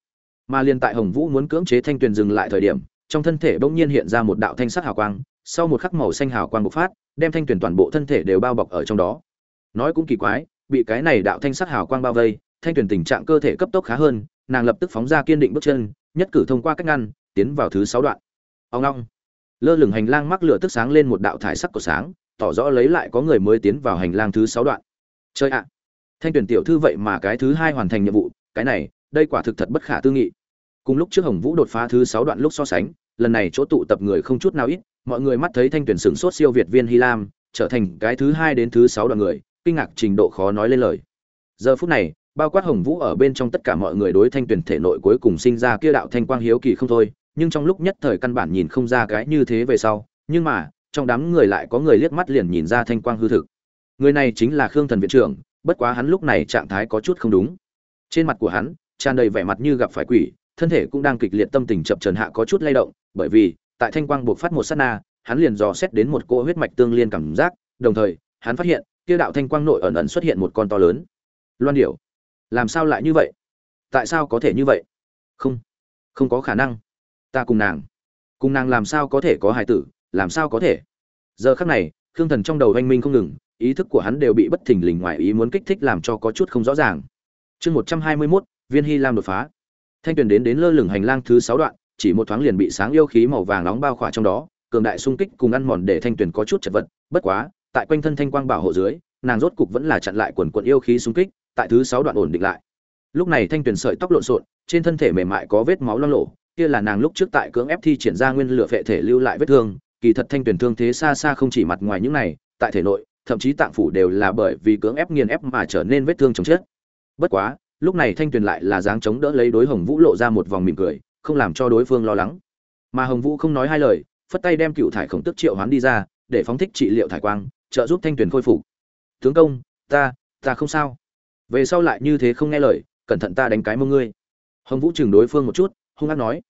mà liên tại hồng vũ muốn cưỡng chế thanh tuyền dừng lại thời điểm, trong thân thể bỗng nhiên hiện ra một đạo thanh sắc hào quang, sau một khắc màu xanh hào quang bộc phát, đem thanh tuyền toàn bộ thân thể đều bao bọc ở trong đó. Nói cũng kỳ quái, bị cái này đạo thanh sắc hào quang bao vây, thanh tuyền tình trạng cơ thể cấp tốc khá hơn, nàng lập tức phóng ra kiên định bước chân, nhất cử thông qua cách ngăn, tiến vào thứ sáu đoạn. Ông long lơ lửng hành lang mắc lửa tức sáng lên một đạo thải sắc của sáng, tỏ rõ lấy lại có người mới tiến vào hành lang thứ sáu đoạn. Chơi ạ. Thanh tuyển tiểu thư vậy mà cái thứ hai hoàn thành nhiệm vụ, cái này đây quả thực thật bất khả tư nghị. Cùng lúc trước hồng vũ đột phá thứ sáu đoạn lúc so sánh, lần này chỗ tụ tập người không chút nào ít, mọi người mắt thấy thanh tuyển sửng sốt siêu việt viên hy lam, trở thành cái thứ hai đến thứ sáu đoạn người, kinh ngạc trình độ khó nói lên lời. Giờ phút này, bao quát hồng vũ ở bên trong tất cả mọi người đối thanh tuyển thể nội cuối cùng sinh ra kia đạo thanh quang hiếu kỳ không thôi, nhưng trong lúc nhất thời căn bản nhìn không ra cái như thế về sau, nhưng mà, trong đám người lại có người liếc mắt liền nhìn ra thanh quang hư thực. Người này chính là khương thần viện trưởng, bất quá hắn lúc này trạng thái có chút không đúng. Trên mặt của hắn tràn đầy vẻ mặt như gặp phải quỷ, thân thể cũng đang kịch liệt tâm tình chập trần hạ có chút lay động, bởi vì, tại thanh quang buộc phát một sát na, hắn liền dò xét đến một cô huyết mạch tương liên cảm giác, đồng thời, hắn phát hiện, kia đạo thanh quang nội ẩn ẩn xuất hiện một con to lớn. Loan điểu, làm sao lại như vậy? Tại sao có thể như vậy? Không không có khả năng. Ta cùng nàng cùng nàng làm sao có thể có hài tử, làm sao có thể? Giờ khắc này, khương thần trong đầu anh minh không ngừng, ý thức của hắn đều bị bất thình lình ngoài ý muốn kích thích làm cho có chút không rõ ràng. Chương một trăm hai mươi mốt viên hy lam đột phá. Thanh tuyền đến đến lơ lửng hành lang thứ sáu đoạn, chỉ một thoáng liền bị sáng yêu khí màu vàng nóng bao khỏa trong đó, cường đại xung kích cùng ăn mòn để thanh tuyền có chút chật vật. Bất quá, tại quanh thân thanh quang bảo hộ dưới, nàng rốt cục vẫn là chặn lại quần quận yêu khí xung kích, tại thứ sáu đoạn ổn định lại. Lúc này thanh tuyền sợi tóc lộn xộn, trên thân thể mềm mại có vết máu loang lộ kia là nàng lúc trước tại cưỡng ép thi triển ra nguyên lửa phệ thể lưu lại vết thương. Kỳ thật thanh tuyền thương thế xa xa không chỉ mặt ngoài những này, tại thể nội, thậm chí tạng phủ đều là bởi vì cưỡng ép nghiền ép mà trở nên vết thương chồng chết. Bất quá lúc này thanh tuyền lại là dáng chống đỡ lấy đối hồng vũ lộ ra một vòng mỉm cười, không làm cho đối phương lo lắng. Mà hồng vũ không nói hai lời, phất tay đem cựu thải khổng tức triệu hoán đi ra, để phóng thích trị liệu thải quang, trợ giúp thanh tuyền khôi phục. Tướng công, ta ta không sao. Về sau lại như thế không nghe lời, cẩn thận ta đánh cái mông ngươi. Hồng vũ chừng đối phương một chút, hung hát nói,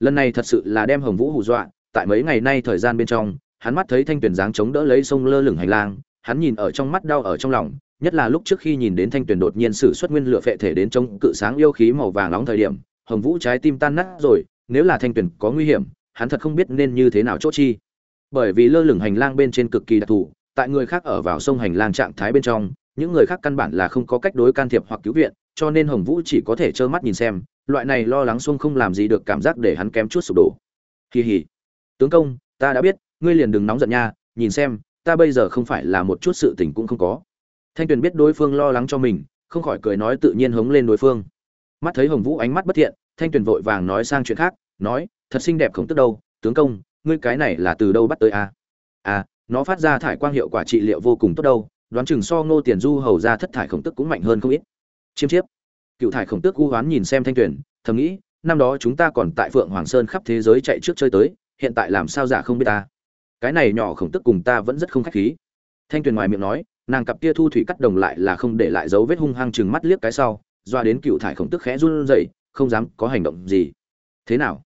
lần này thật sự là đem hồng vũ hù dọa, tại mấy ngày nay thời gian bên trong, hắn mắt thấy thanh tuyền dáng chống đỡ lấy sông lơ lửng hành lang, hắn nhìn ở trong mắt đau ở trong lòng nhất là lúc trước khi nhìn đến thanh tuyền đột nhiên sử xuất nguyên lửa phệ thể đến trong cự sáng yêu khí màu vàng nóng thời điểm, hồng vũ trái tim tan nát rồi, nếu là thanh tuyền có nguy hiểm, hắn thật không biết nên như thế nào chốt chi. Bởi vì lơ lửng hành lang bên trên cực kỳ đặc thù, tại người khác ở vào sông hành lang trạng thái bên trong, những người khác căn bản là không có cách đối can thiệp hoặc cứu viện, cho nên hồng vũ chỉ có thể trơ mắt nhìn xem, loại này lo lắng xuông không làm gì được cảm giác để hắn kém chút sụp đổ. Kỳ hỉ tướng công, ta đã biết, ngươi liền đừng nóng giận nha, nhìn xem, ta bây giờ không phải là một chút sự tình cũng không có thanh tuyền biết đối phương lo lắng cho mình, không khỏi cười nói tự nhiên hống lên đối phương. Mắt thấy hồng vũ ánh mắt bất thiện, thanh tuyền vội vàng nói sang chuyện khác, nói, thật xinh đẹp không tức đâu, tướng công, ngươi cái này là từ đâu bắt tới a à? à nó phát ra thải quang hiệu quả trị liệu vô cùng tốt đâu, đoán chừng so ngô tiền du hầu ra thất thải khổng tức cũng mạnh hơn không ít. Chiêm chiếp. Cựu thải khổng tước u hoán nhìn xem thanh tuyền, thầm nghĩ, năm đó chúng ta còn tại phượng hoàng sơn khắp thế giới chạy trước chơi tới, hiện tại làm sao giả không biết ta? Cái này nhỏ khổng tức cùng ta vẫn rất không khách khí. Thanh tuyền ngoài miệng nói nàng cặp kia thu thủy cắt đồng lại là không để lại dấu vết hung hăng chừng mắt liếc cái sau, doa đến cựu thải khổng tức khẽ run rẩy, không dám có hành động gì. Thế nào?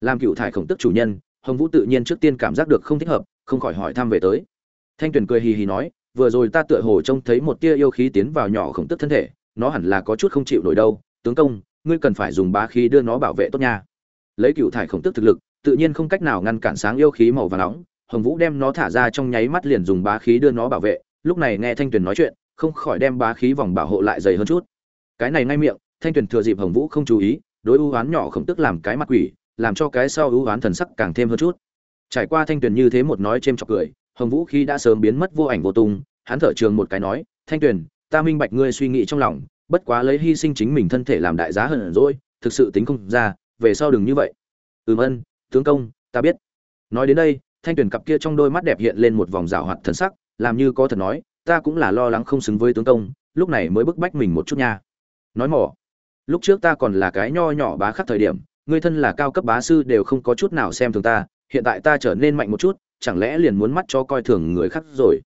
Làm cựu thải khổng tức chủ nhân, hồng vũ tự nhiên trước tiên cảm giác được không thích hợp, không khỏi hỏi thăm về tới. Thanh tuyền cười hì hì nói, vừa rồi ta tựa hồ trông thấy một tia yêu khí tiến vào nhỏ khổng tức thân thể, nó hẳn là có chút không chịu nổi đâu. Tướng công, ngươi cần phải dùng bá khí đưa nó bảo vệ tốt nha. Lấy cựu thải khổng tức thực lực, tự nhiên không cách nào ngăn cản sáng yêu khí màu vàng nóng. Hồng vũ đem nó thả ra trong nháy mắt liền dùng bá khí đưa nó bảo vệ lúc này nghe thanh tuyền nói chuyện, không khỏi đem bá khí vòng bảo hộ lại dày hơn chút. Cái này ngay miệng, thanh tuyền thừa dịp hồng vũ không chú ý, đối ưu oán nhỏ khổng tức làm cái mặt quỷ, làm cho cái sau ưu oán thần sắc càng thêm hơn chút. Trải qua thanh tuyền như thế một nói chêm chọc cười, hồng vũ khi đã sớm biến mất vô ảnh vô tung, hắn thở trường một cái nói, thanh tuyền, ta minh bạch ngươi suy nghĩ trong lòng, bất quá lấy hy sinh chính mình thân thể làm đại giá hơn rồi, thực sự tính không ra, về sau đừng như vậy. Ừm ân, tướng công, ta biết. Nói đến đây, thanh tuyển cặp kia trong đôi mắt đẹp hiện lên một vòng rào hoạt thần sắc làm như có thật nói, ta cũng là lo lắng không xứng với tướng công, lúc này mới bức bách mình một chút nha. Nói mỏ, lúc trước ta còn là cái nho nhỏ bá khắc thời điểm, người thân là cao cấp bá sư đều không có chút nào xem thường ta, hiện tại ta trở nên mạnh một chút, chẳng lẽ liền muốn mắt cho coi thường người khác rồi?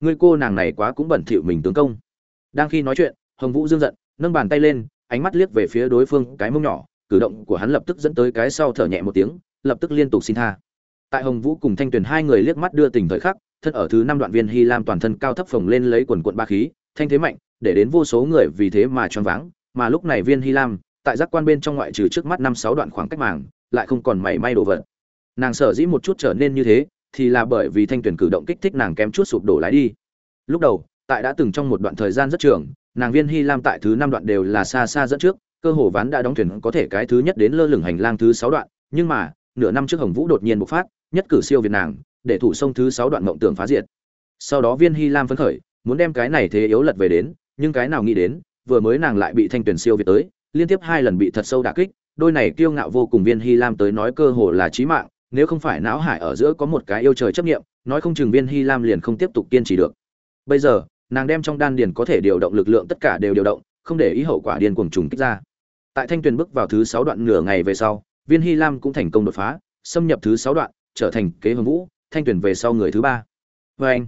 Ngươi cô nàng này quá cũng bẩn thỉu mình tướng công. Đang khi nói chuyện, hồng vũ dương giận, nâng bàn tay lên, ánh mắt liếc về phía đối phương cái mông nhỏ, cử động của hắn lập tức dẫn tới cái sau thở nhẹ một tiếng, lập tức liên tục xin tha tại hồng vũ cùng thanh tuyền hai người liếc mắt đưa tình thời khắc, thân ở thứ năm đoạn viên hy lam toàn thân cao thấp phồng lên lấy quần quận ba khí, thanh thế mạnh, để đến vô số người vì thế mà choáng váng. Mà lúc này viên hy lam, tại giác quan bên trong ngoại trừ trước mắt năm sáu đoạn khoảng cách màng, lại không còn mảy may đổ vật. Nàng sở dĩ một chút trở nên như thế, thì là bởi vì thanh tuyển cử động kích thích nàng kém chút sụp đổ lái đi. Lúc đầu, tại đã từng trong một đoạn thời gian rất trường, nàng viên hy lam tại thứ năm đoạn đều là xa xa dẫn trước, cơ hồ ván đã đóng thuyền có thể cái thứ nhất đến lơ lửng hành lang thứ sáu đoạn, nhưng mà, nửa năm trước hồng vũ đột nhiên bộc phát nhất cử siêu việt nàng, để thủ sông thứ sáu đoạn mộng tưởng phá diệt. Sau đó viên hy lam phấn khởi, muốn đem cái này thế yếu lật về đến, nhưng cái nào nghĩ đến, vừa mới nàng lại bị thanh tuyển siêu việt tới, liên tiếp hai lần bị thật sâu đả kích, đôi này kiêu ngạo vô cùng viên hy lam tới nói cơ hồ là chí mạng, nếu không phải não hải ở giữa có một cái yêu trời chấp nghiệm nói không chừng viên hy lam liền không tiếp tục kiên trì được. Bây giờ, nàng đem trong đan điền có thể điều động lực lượng tất cả đều điều động, không để ý hậu quả điên cuồng trùng kích ra. Tại thanh tuyền bước vào thứ sáu đoạn nửa ngày về sau, viên hy lam cũng thành công đột phá, xâm nhập thứ sáu đoạn trở thành kế hồng vũ, thanh tuyển về sau người thứ ba. Vê anh,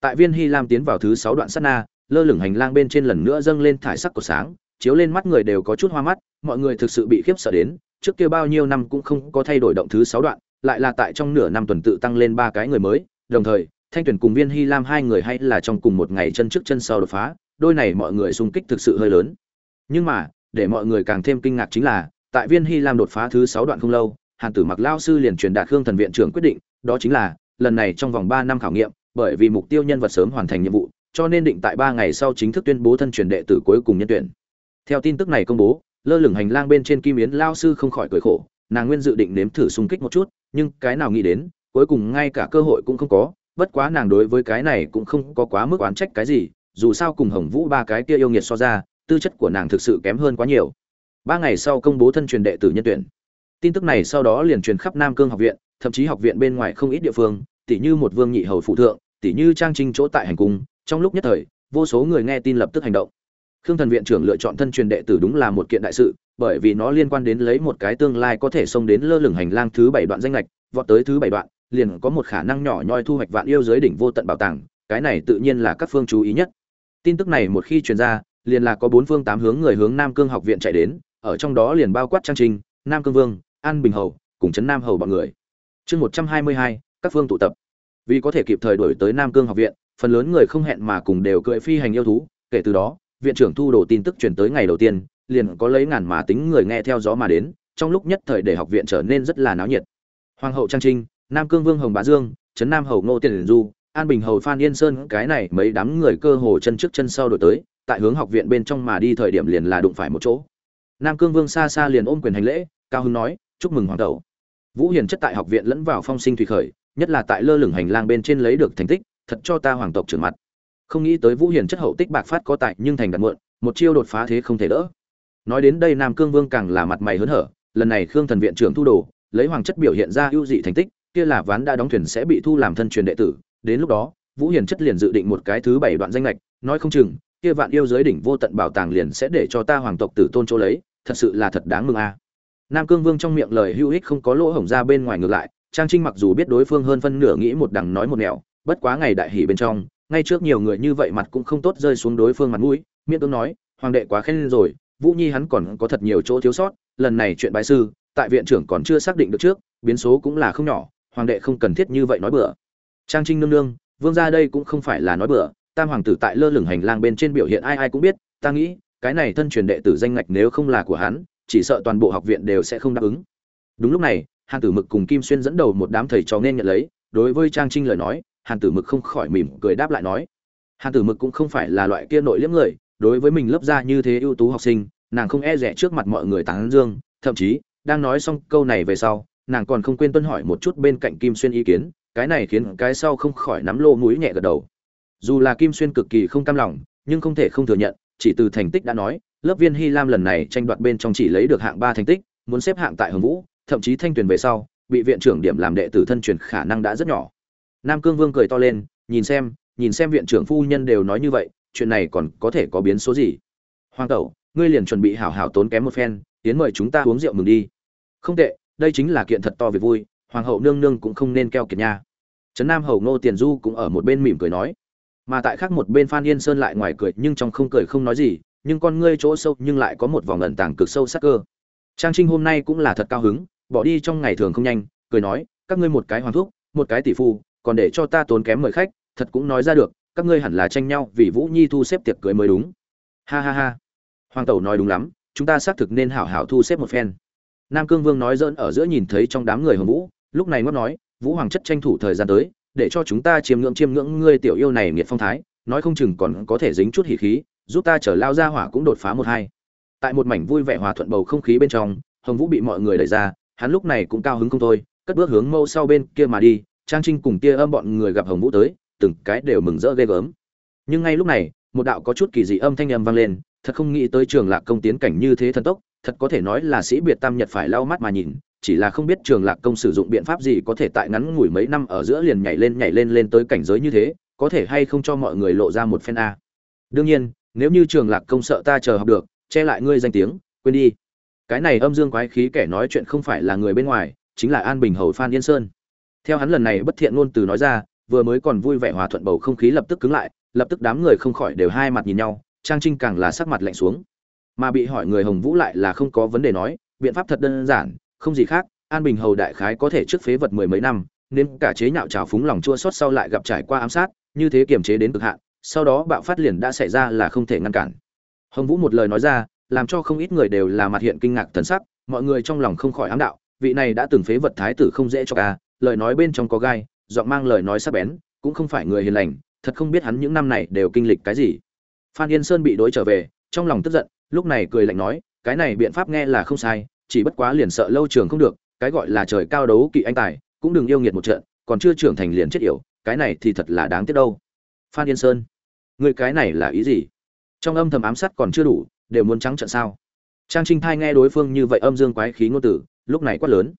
tại viên hy lam tiến vào thứ sáu đoạn sát na, lơ lửng hành lang bên trên lần nữa dâng lên thải sắc của sáng, chiếu lên mắt người đều có chút hoa mắt, mọi người thực sự bị khiếp sợ đến, trước kia bao nhiêu năm cũng không có thay đổi động thứ sáu đoạn, lại là tại trong nửa năm tuần tự tăng lên ba cái người mới, đồng thời, thanh tuyển cùng viên hy lam hai người hay là trong cùng một ngày chân trước chân sau đột phá, đôi này mọi người xung kích thực sự hơi lớn. Nhưng mà, để mọi người càng thêm kinh ngạc chính là, tại viên hy lam đột phá thứ sáu đoạn không lâu hàn tử mặc lao sư liền truyền đạt khương thần viện trưởng quyết định, đó chính là, lần này trong vòng ba năm khảo nghiệm, bởi vì mục tiêu nhân vật sớm hoàn thành nhiệm vụ, cho nên định tại ba ngày sau chính thức tuyên bố thân truyền đệ tử cuối cùng nhân tuyển. Theo tin tức này công bố, lơ lửng hành lang bên trên kim yến lao sư không khỏi cười khổ, nàng nguyên dự định nếm thử xung kích một chút, nhưng cái nào nghĩ đến, cuối cùng ngay cả cơ hội cũng không có, bất quá nàng đối với cái này cũng không có quá mức oán trách cái gì, dù sao cùng hồng vũ ba cái kia yêu nghiệt so ra, tư chất của nàng thực sự kém hơn quá nhiều. Ba ngày sau công bố thân truyền đệ tử nhân tuyển tin tức này sau đó liền truyền khắp nam cương học viện, thậm chí học viện bên ngoài không ít địa phương tỷ như một vương nhị hầu phụ thượng tỷ như trang trinh chỗ tại hành cung, trong lúc nhất thời, vô số người nghe tin lập tức hành động. Khương thần viện trưởng lựa chọn thân truyền đệ tử đúng là một kiện đại sự, bởi vì nó liên quan đến lấy một cái tương lai có thể xông đến lơ lửng hành lang thứ bảy đoạn danh lệch vọt tới thứ bảy đoạn, liền có một khả năng nhỏ nhoi thu hoạch vạn yêu giới đỉnh vô tận bảo tàng, cái này tự nhiên là các phương chú ý nhất. Tin tức này một khi truyền ra, liền là có bốn phương tám hướng người hướng nam cương học viện chạy đến, ở trong đó liền bao quát trang trình nam cương vương an bình hầu, cùng trấn nam hầu bọn người. Chương một trăm hai mươi hai, các phương tụ tập. Vì có thể kịp thời đổi tới nam cương học viện, phần lớn người không hẹn mà cùng đều cưỡi phi hành yêu thú. Kể từ đó, viện trưởng thu đồ tin tức truyền tới ngày đầu tiên, liền có lấy ngàn mà tính người nghe theo gió mà đến, trong lúc nhất thời để học viện trở nên rất là náo nhiệt. Hoàng hậu trang trinh, nam cương vương hồng bá dương, trấn nam hầu ngô tiền du, an bình hầu phan yên sơn, cái này mấy đám người cơ hồ chân trước chân sau đổi tới, tại hướng học viện bên trong mà đi thời điểm liền là đụng phải một chỗ. Nam cương vương xa xa liền ôm quyền hành lễ, cao hưng nói chúc mừng hoàng tẩu. Vũ hiền chất tại học viện lẫn vào phong sinh thủy khởi, nhất là tại lơ lửng hành lang bên trên lấy được thành tích, thật cho ta hoàng tộc trưởng mặt. Không nghĩ tới vũ hiền chất hậu tích bạc phát có tại nhưng thành đặt muộn, một chiêu đột phá thế không thể đỡ. Nói đến đây nam cương vương càng là mặt mày hớn hở, lần này khương thần viện trưởng thu đồ, lấy hoàng chất biểu hiện ra ưu dị thành tích, kia là ván đã đóng thuyền sẽ bị thu làm thân truyền đệ tử. Đến lúc đó, vũ hiền chất liền dự định một cái thứ bảy đoạn danh lệch nói không chừng, kia vạn yêu giới đỉnh vô tận bảo tàng liền sẽ để cho ta hoàng tộc tử tôn chỗ lấy, thật sự là thật đáng mừng a nam cương vương trong miệng lời hữu ích không có lỗ hổng ra bên ngoài ngược lại, trang trinh mặc dù biết đối phương hơn phân nửa nghĩ một đằng nói một nẻo, bất quá ngày đại hỉ bên trong, ngay trước nhiều người như vậy mặt cũng không tốt rơi xuống đối phương mặt mũi, miệng tướng nói, hoàng đệ quá khen rồi, vũ nhi hắn còn có thật nhiều chỗ thiếu sót, lần này chuyện bái sư, tại viện trưởng còn chưa xác định được trước, biến số cũng là không nhỏ, hoàng đệ không cần thiết như vậy nói bừa. Trang trinh nương nương, vương gia đây cũng không phải là nói bừa, tam hoàng tử tại lơ lửng hành lang bên trên biểu hiện ai ai cũng biết, ta nghĩ, cái này thân truyền đệ tử danh ngạch nếu không là của hắn chỉ sợ toàn bộ học viện đều sẽ không đáp ứng. Đúng lúc này, hàn tử mực cùng kim xuyên dẫn đầu một đám thầy trò nên nhận lấy, đối với trang trinh lời nói, hàn tử mực không khỏi mỉm cười đáp lại nói, hàn tử mực cũng không phải là loại kia nội liếm người, đối với mình lớp ra như thế ưu tú học sinh, nàng không e rẻ trước mặt mọi người tán dương, thậm chí, đang nói xong câu này về sau, nàng còn không quên tuân hỏi một chút bên cạnh kim xuyên ý kiến, cái này khiến cái sau không khỏi nắm lô mũi nhẹ gật đầu. Dù là kim xuyên cực kỳ không cam lòng, nhưng không thể không thừa nhận, chỉ từ thành tích đã nói lớp viên hy lam lần này tranh đoạt bên trong chỉ lấy được hạng ba thành tích, muốn xếp hạng tại hồng vũ, thậm chí thanh tuyển về sau, bị viện trưởng điểm làm đệ tử thân truyền khả năng đã rất nhỏ. Nam cương vương cười to lên, nhìn xem nhìn xem viện trưởng phu nhân đều nói như vậy, chuyện này còn có thể có biến số gì? Hoàng tẩu, ngươi liền chuẩn bị hảo hảo tốn kém một phen, tiến mời chúng ta uống rượu mừng đi. Không tệ, đây chính là kiện thật to việc vui, hoàng hậu nương nương cũng không nên keo kiệt nha. Trấn nam hầu ngô tiền du cũng ở một bên mỉm cười nói. Mà tại khác một bên phan yên sơn lại ngoài cười, nhưng trong không cười không nói gì nhưng con ngươi chỗ sâu nhưng lại có một vòng ẩn tàng cực sâu sắc cơ. Trang trinh hôm nay cũng là thật cao hứng, bỏ đi trong ngày thường không nhanh, cười nói, các ngươi một cái hoàng thúc, một cái tỷ phu, còn để cho ta tốn kém mời khách, thật cũng nói ra được, các ngươi hẳn là tranh nhau vì vũ nhi thu xếp tiệc cưới mới đúng. Ha ha ha. Hoàng tẩu nói đúng lắm, chúng ta xác thực nên hảo hảo thu xếp một phen. Nam cương vương nói dỡn ở giữa nhìn thấy trong đám người hồng vũ, lúc này ngót nói, vũ hoàng chất tranh thủ thời gian tới, để cho chúng ta chiêm ngưỡng chiêm ngưỡng ngươi tiểu yêu này nghiệt phong thái, nói không chừng còn có thể dính chút hỉ khí giúp ta chở lao ra hỏa cũng đột phá một hai. Tại một mảnh vui vẻ hòa thuận bầu không khí bên trong, hồng vũ bị mọi người đẩy ra, hắn lúc này cũng cao hứng không thôi, cất bước hướng mâu sau bên kia mà đi, trang trinh cùng kia âm bọn người gặp hồng vũ tới, từng cái đều mừng rỡ ghê gớm. Nhưng ngay lúc này, một đạo có chút kỳ dị âm thanh âm vang lên, thật không nghĩ tới trường lạc công tiến cảnh như thế thần tốc, thật có thể nói là sĩ biệt tam nhật phải lau mắt mà nhìn, chỉ là không biết trường lạc công sử dụng biện pháp gì có thể tại ngắn ngủi mấy năm ở giữa liền nhảy lên nhảy lên lên tới cảnh giới như thế, có thể hay không cho mọi người lộ ra một phen a. Đương nhiên nếu như trường lạc công sợ ta chờ học được, che lại ngươi danh tiếng, quên đi. Cái này âm dương quái khí kẻ nói chuyện không phải là người bên ngoài, chính là an bình hầu phan yên sơn. Theo hắn lần này bất thiện ngôn từ nói ra, vừa mới còn vui vẻ hòa thuận bầu không khí lập tức cứng lại, lập tức đám người không khỏi đều hai mặt nhìn nhau, trang trinh càng là sắc mặt lạnh xuống. Mà bị hỏi người hồng vũ lại là không có vấn đề nói, biện pháp thật đơn giản, không gì khác, an bình hầu đại khái có thể trước phế vật mười mấy năm, nên cả chế nhạo trào phúng lòng chua xót sau lại gặp trải qua ám sát, như thế kiềm chế đến cực hạn sau đó bạo phát liền đã xảy ra là không thể ngăn cản. Hồng vũ một lời nói ra, làm cho không ít người đều là mặt hiện kinh ngạc thần sắc, mọi người trong lòng không khỏi ám đạo, vị này đã từng phế vật thái tử không dễ cho ca, lời nói bên trong có gai, giọng mang lời nói sắc bén, cũng không phải người hiền lành, thật không biết hắn những năm này đều kinh lịch cái gì. Phan yên sơn bị đối trở về, trong lòng tức giận, lúc này cười lạnh nói, cái này biện pháp nghe là không sai, chỉ bất quá liền sợ lâu trường không được, cái gọi là trời cao đấu kỵ anh tài, cũng đừng yêu nghiệt một trận, còn chưa trưởng thành liền chết yểu, cái này thì thật là đáng tiếc đâu phan yên sơn. Người cái này là ý gì? Trong âm thầm ám sát còn chưa đủ, đều muốn trắng trận sao? Trang trinh thai nghe đối phương như vậy âm dương quái khí ngôn tử lúc này quát lớn.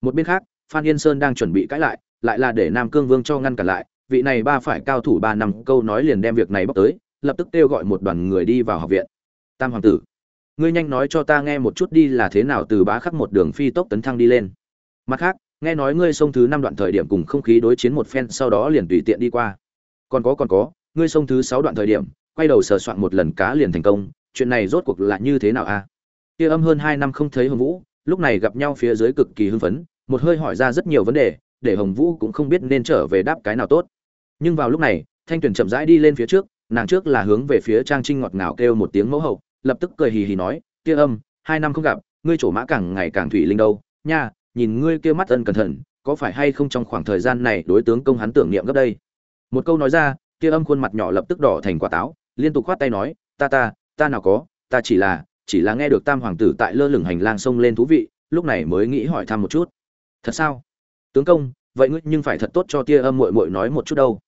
Một bên khác, phan yên sơn đang chuẩn bị cãi lại lại là để nam cương vương cho ngăn cản lại, vị này ba phải cao thủ ba năm, câu nói liền đem việc này bóc tới, lập tức kêu gọi một đoàn người đi vào học viện. Tam hoàng tử, ngươi nhanh nói cho ta nghe một chút đi là thế nào từ bá khắc một đường phi tốc tấn thăng đi lên. Mặt khác, nghe nói ngươi xông thứ năm đoạn thời điểm cùng không khí đối chiến một phen, sau đó liền tùy tiện đi qua còn có còn có, ngươi sông thứ sáu đoạn thời điểm, quay đầu sờ soạn một lần cá liền thành công, chuyện này rốt cuộc là như thế nào a? Kia âm hơn hai năm không thấy hồng vũ, lúc này gặp nhau phía dưới cực kỳ hưng phấn, một hơi hỏi ra rất nhiều vấn đề, để hồng vũ cũng không biết nên trở về đáp cái nào tốt. Nhưng vào lúc này, thanh tuyền chậm rãi đi lên phía trước, nàng trước là hướng về phía trang trinh ngọt ngào kêu một tiếng mẫu hậu, lập tức cười hì hì nói, kia âm, hai năm không gặp, ngươi trổ mã càng ngày càng thủy linh đâu. Nha, nhìn ngươi kia mắt ân cẩn thận, có phải hay không trong khoảng thời gian này đối tướng công hắn tưởng niệm gấp đây? Một câu nói ra, kia âm khuôn mặt nhỏ lập tức đỏ thành quả táo, liên tục khoát tay nói, ta ta ta nào có, ta chỉ là chỉ là nghe được tam hoàng tử tại lơ lửng hành lang sông lên thú vị, lúc này mới nghĩ hỏi thăm một chút. Thật sao? Tướng công, vậy ngươi nhưng phải thật tốt cho tia âm muội muội nói một chút đâu.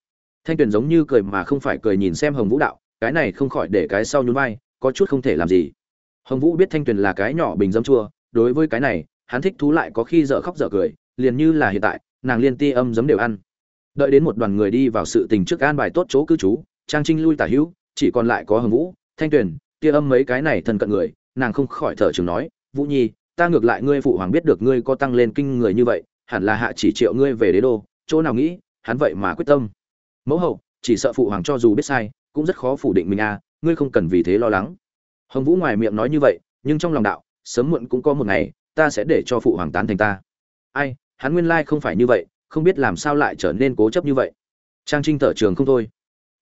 Thanh tuyền giống như cười mà không phải cười nhìn xem hồng vũ đạo, cái này không khỏi để cái sau nhún vai, có chút không thể làm gì. Hồng vũ biết thanh tuyền là cái nhỏ bình dâm chua, đối với cái này, hắn thích thú lại có khi dở khóc dở cười, liền như là hiện tại, nàng liên ti âm giấm đều ăn đợi đến một đoàn người đi vào sự tình trước an bài tốt chỗ cư trú, trang trinh lui tả hữu, chỉ còn lại có hồng vũ, thanh tuyền tia âm mấy cái này thân cận người, nàng không khỏi thở chừng nói, vũ nhi, ta ngược lại ngươi phụ hoàng biết được ngươi có tăng lên kinh người như vậy, hẳn là hạ chỉ triệu ngươi về đế đô, chỗ nào nghĩ, hắn vậy mà quyết tâm. Mẫu hậu, chỉ sợ phụ hoàng cho dù biết sai, cũng rất khó phủ định mình à ngươi không cần vì thế lo lắng. Hồng vũ ngoài miệng nói như vậy, nhưng trong lòng đạo, sớm muộn cũng có một ngày, ta sẽ để cho phụ hoàng tán thành ta. Ai, hắn nguyên lai không phải như vậy không biết làm sao lại trở nên cố chấp như vậy. Trang trinh thở trường không thôi.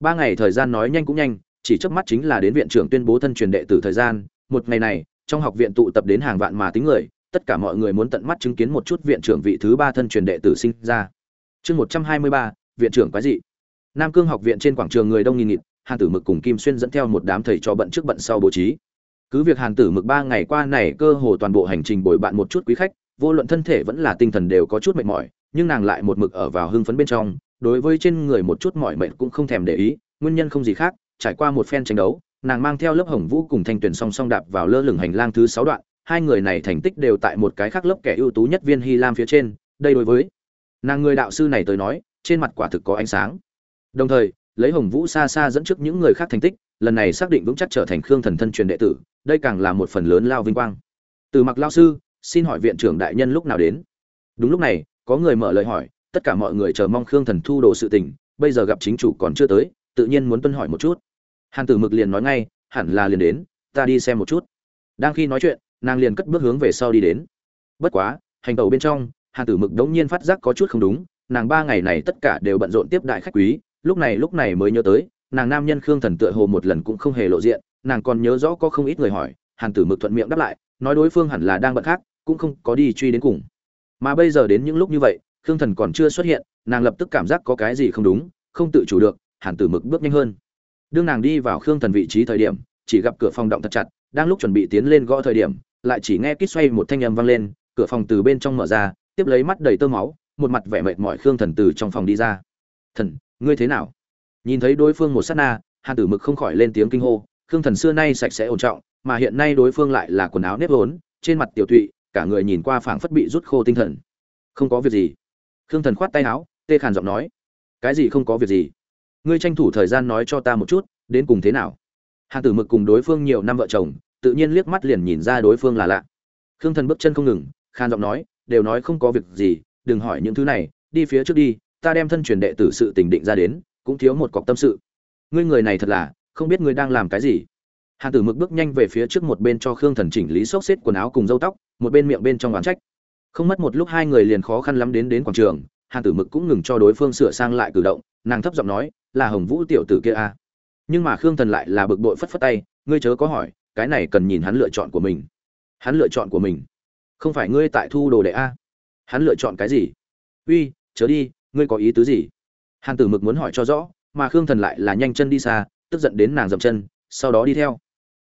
Ba ngày thời gian nói nhanh cũng nhanh, chỉ trước mắt chính là đến viện trưởng tuyên bố thân truyền đệ tử thời gian. Một ngày này, trong học viện tụ tập đến hàng vạn mà tính người, tất cả mọi người muốn tận mắt chứng kiến một chút viện trưởng vị thứ ba thân truyền đệ tử sinh ra. Chương một trăm hai mươi ba, viện trưởng quái dị. Nam cương học viện trên quảng trường người đông nghìn nghịt, hàn tử mực cùng kim xuyên dẫn theo một đám thầy cho bận trước bận sau bố trí. Cứ việc hàn tử mực ba ngày qua này cơ hồ toàn bộ hành trình bồi bạn một chút quý khách, vô luận thân thể vẫn là tinh thần đều có chút mệt mỏi nhưng nàng lại một mực ở vào hưng phấn bên trong, đối với trên người một chút mỏi mệt cũng không thèm để ý, nguyên nhân không gì khác, trải qua một phen tranh đấu, nàng mang theo lớp hồng vũ cùng thanh tuyển song song đạp vào lơ lửng hành lang thứ sáu đoạn, hai người này thành tích đều tại một cái khác lớp kẻ ưu tú nhất viên hy lam phía trên, đây đối với nàng người đạo sư này tới nói, trên mặt quả thực có ánh sáng. Đồng thời, lấy hồng vũ xa xa dẫn trước những người khác thành tích, lần này xác định vững chắc trở thành khương thần thân truyền đệ tử, đây càng là một phần lớn lao vinh quang. Từ mặc lao sư, xin hỏi viện trưởng đại nhân lúc nào đến? Đúng lúc này có người mở lời hỏi, tất cả mọi người chờ mong khương thần thu đồ sự tình, bây giờ gặp chính chủ còn chưa tới, tự nhiên muốn tuân hỏi một chút. Hàn tử mực liền nói ngay, hẳn là liền đến, ta đi xem một chút. Đang khi nói chuyện, nàng liền cất bước hướng về sau đi đến. Bất quá, hành tàu bên trong, hàn tử mực đống nhiên phát giác có chút không đúng, nàng ba ngày này tất cả đều bận rộn tiếp đại khách quý, lúc này lúc này mới nhớ tới, nàng nam nhân khương thần tựa hồ một lần cũng không hề lộ diện, nàng còn nhớ rõ có không ít người hỏi, hàn tử mực thuận miệng đáp lại, nói đối phương hẳn là đang bận khác, cũng không có đi truy đến cùng mà bây giờ đến những lúc như vậy, khương thần còn chưa xuất hiện, nàng lập tức cảm giác có cái gì không đúng, không tự chủ được, hàn tử mực bước nhanh hơn. Đương nàng đi vào khương thần vị trí thời điểm, chỉ gặp cửa phòng động thật chặt, đang lúc chuẩn bị tiến lên gõ thời điểm, lại chỉ nghe kít xoay một thanh âm vang lên, cửa phòng từ bên trong mở ra, tiếp lấy mắt đầy tơ máu, một mặt vẻ mệt mỏi khương thần từ trong phòng đi ra. Thần, ngươi thế nào? Nhìn thấy đối phương một sát na, hàn tử mực không khỏi lên tiếng kinh hô, khương thần xưa nay sạch sẽ ổn trọng, mà hiện nay đối phương lại là quần áo nếp vốn, trên mặt tiểu tụy cả người nhìn qua phảng phất bị rút khô tinh thần. Không có việc gì. Khương thần khoát tay áo, tê khàn giọng nói, cái gì không có việc gì? Ngươi tranh thủ thời gian nói cho ta một chút, đến cùng thế nào? Hàn tử mực cùng đối phương nhiều năm vợ chồng, tự nhiên liếc mắt liền nhìn ra đối phương là lạ. Khương thần bước chân không ngừng khan giọng nói, đều nói không có việc gì, đừng hỏi những thứ này, đi phía trước đi, ta đem thân truyền đệ tử sự tình định ra đến, cũng thiếu một cọc tâm sự. Ngươi người này thật là, không biết ngươi đang làm cái gì. Hàn tử mực bước nhanh về phía trước một bên cho khương thần chỉnh lý xốc xếp quần áo cùng râu tóc một bên miệng bên trong oán trách. Không mất một lúc hai người liền khó khăn lắm đến đến quảng trường, hàn tử mực cũng ngừng cho đối phương sửa sang lại cử động, nàng thấp giọng nói, là hồng vũ tiểu tử kia à. nhưng mà khương thần lại là bực bội phất phất tay, ngươi chớ có hỏi, cái này cần nhìn hắn lựa chọn của mình. Hắn lựa chọn của mình? Không phải ngươi tại thu đồ đệ a à. hắn lựa chọn cái gì? Uy, chớ đi, ngươi có ý tứ gì? Hàn tử mực muốn hỏi cho rõ, mà khương thần lại là nhanh chân đi xa, tức giận đến nàng dậm chân, sau đó đi theo.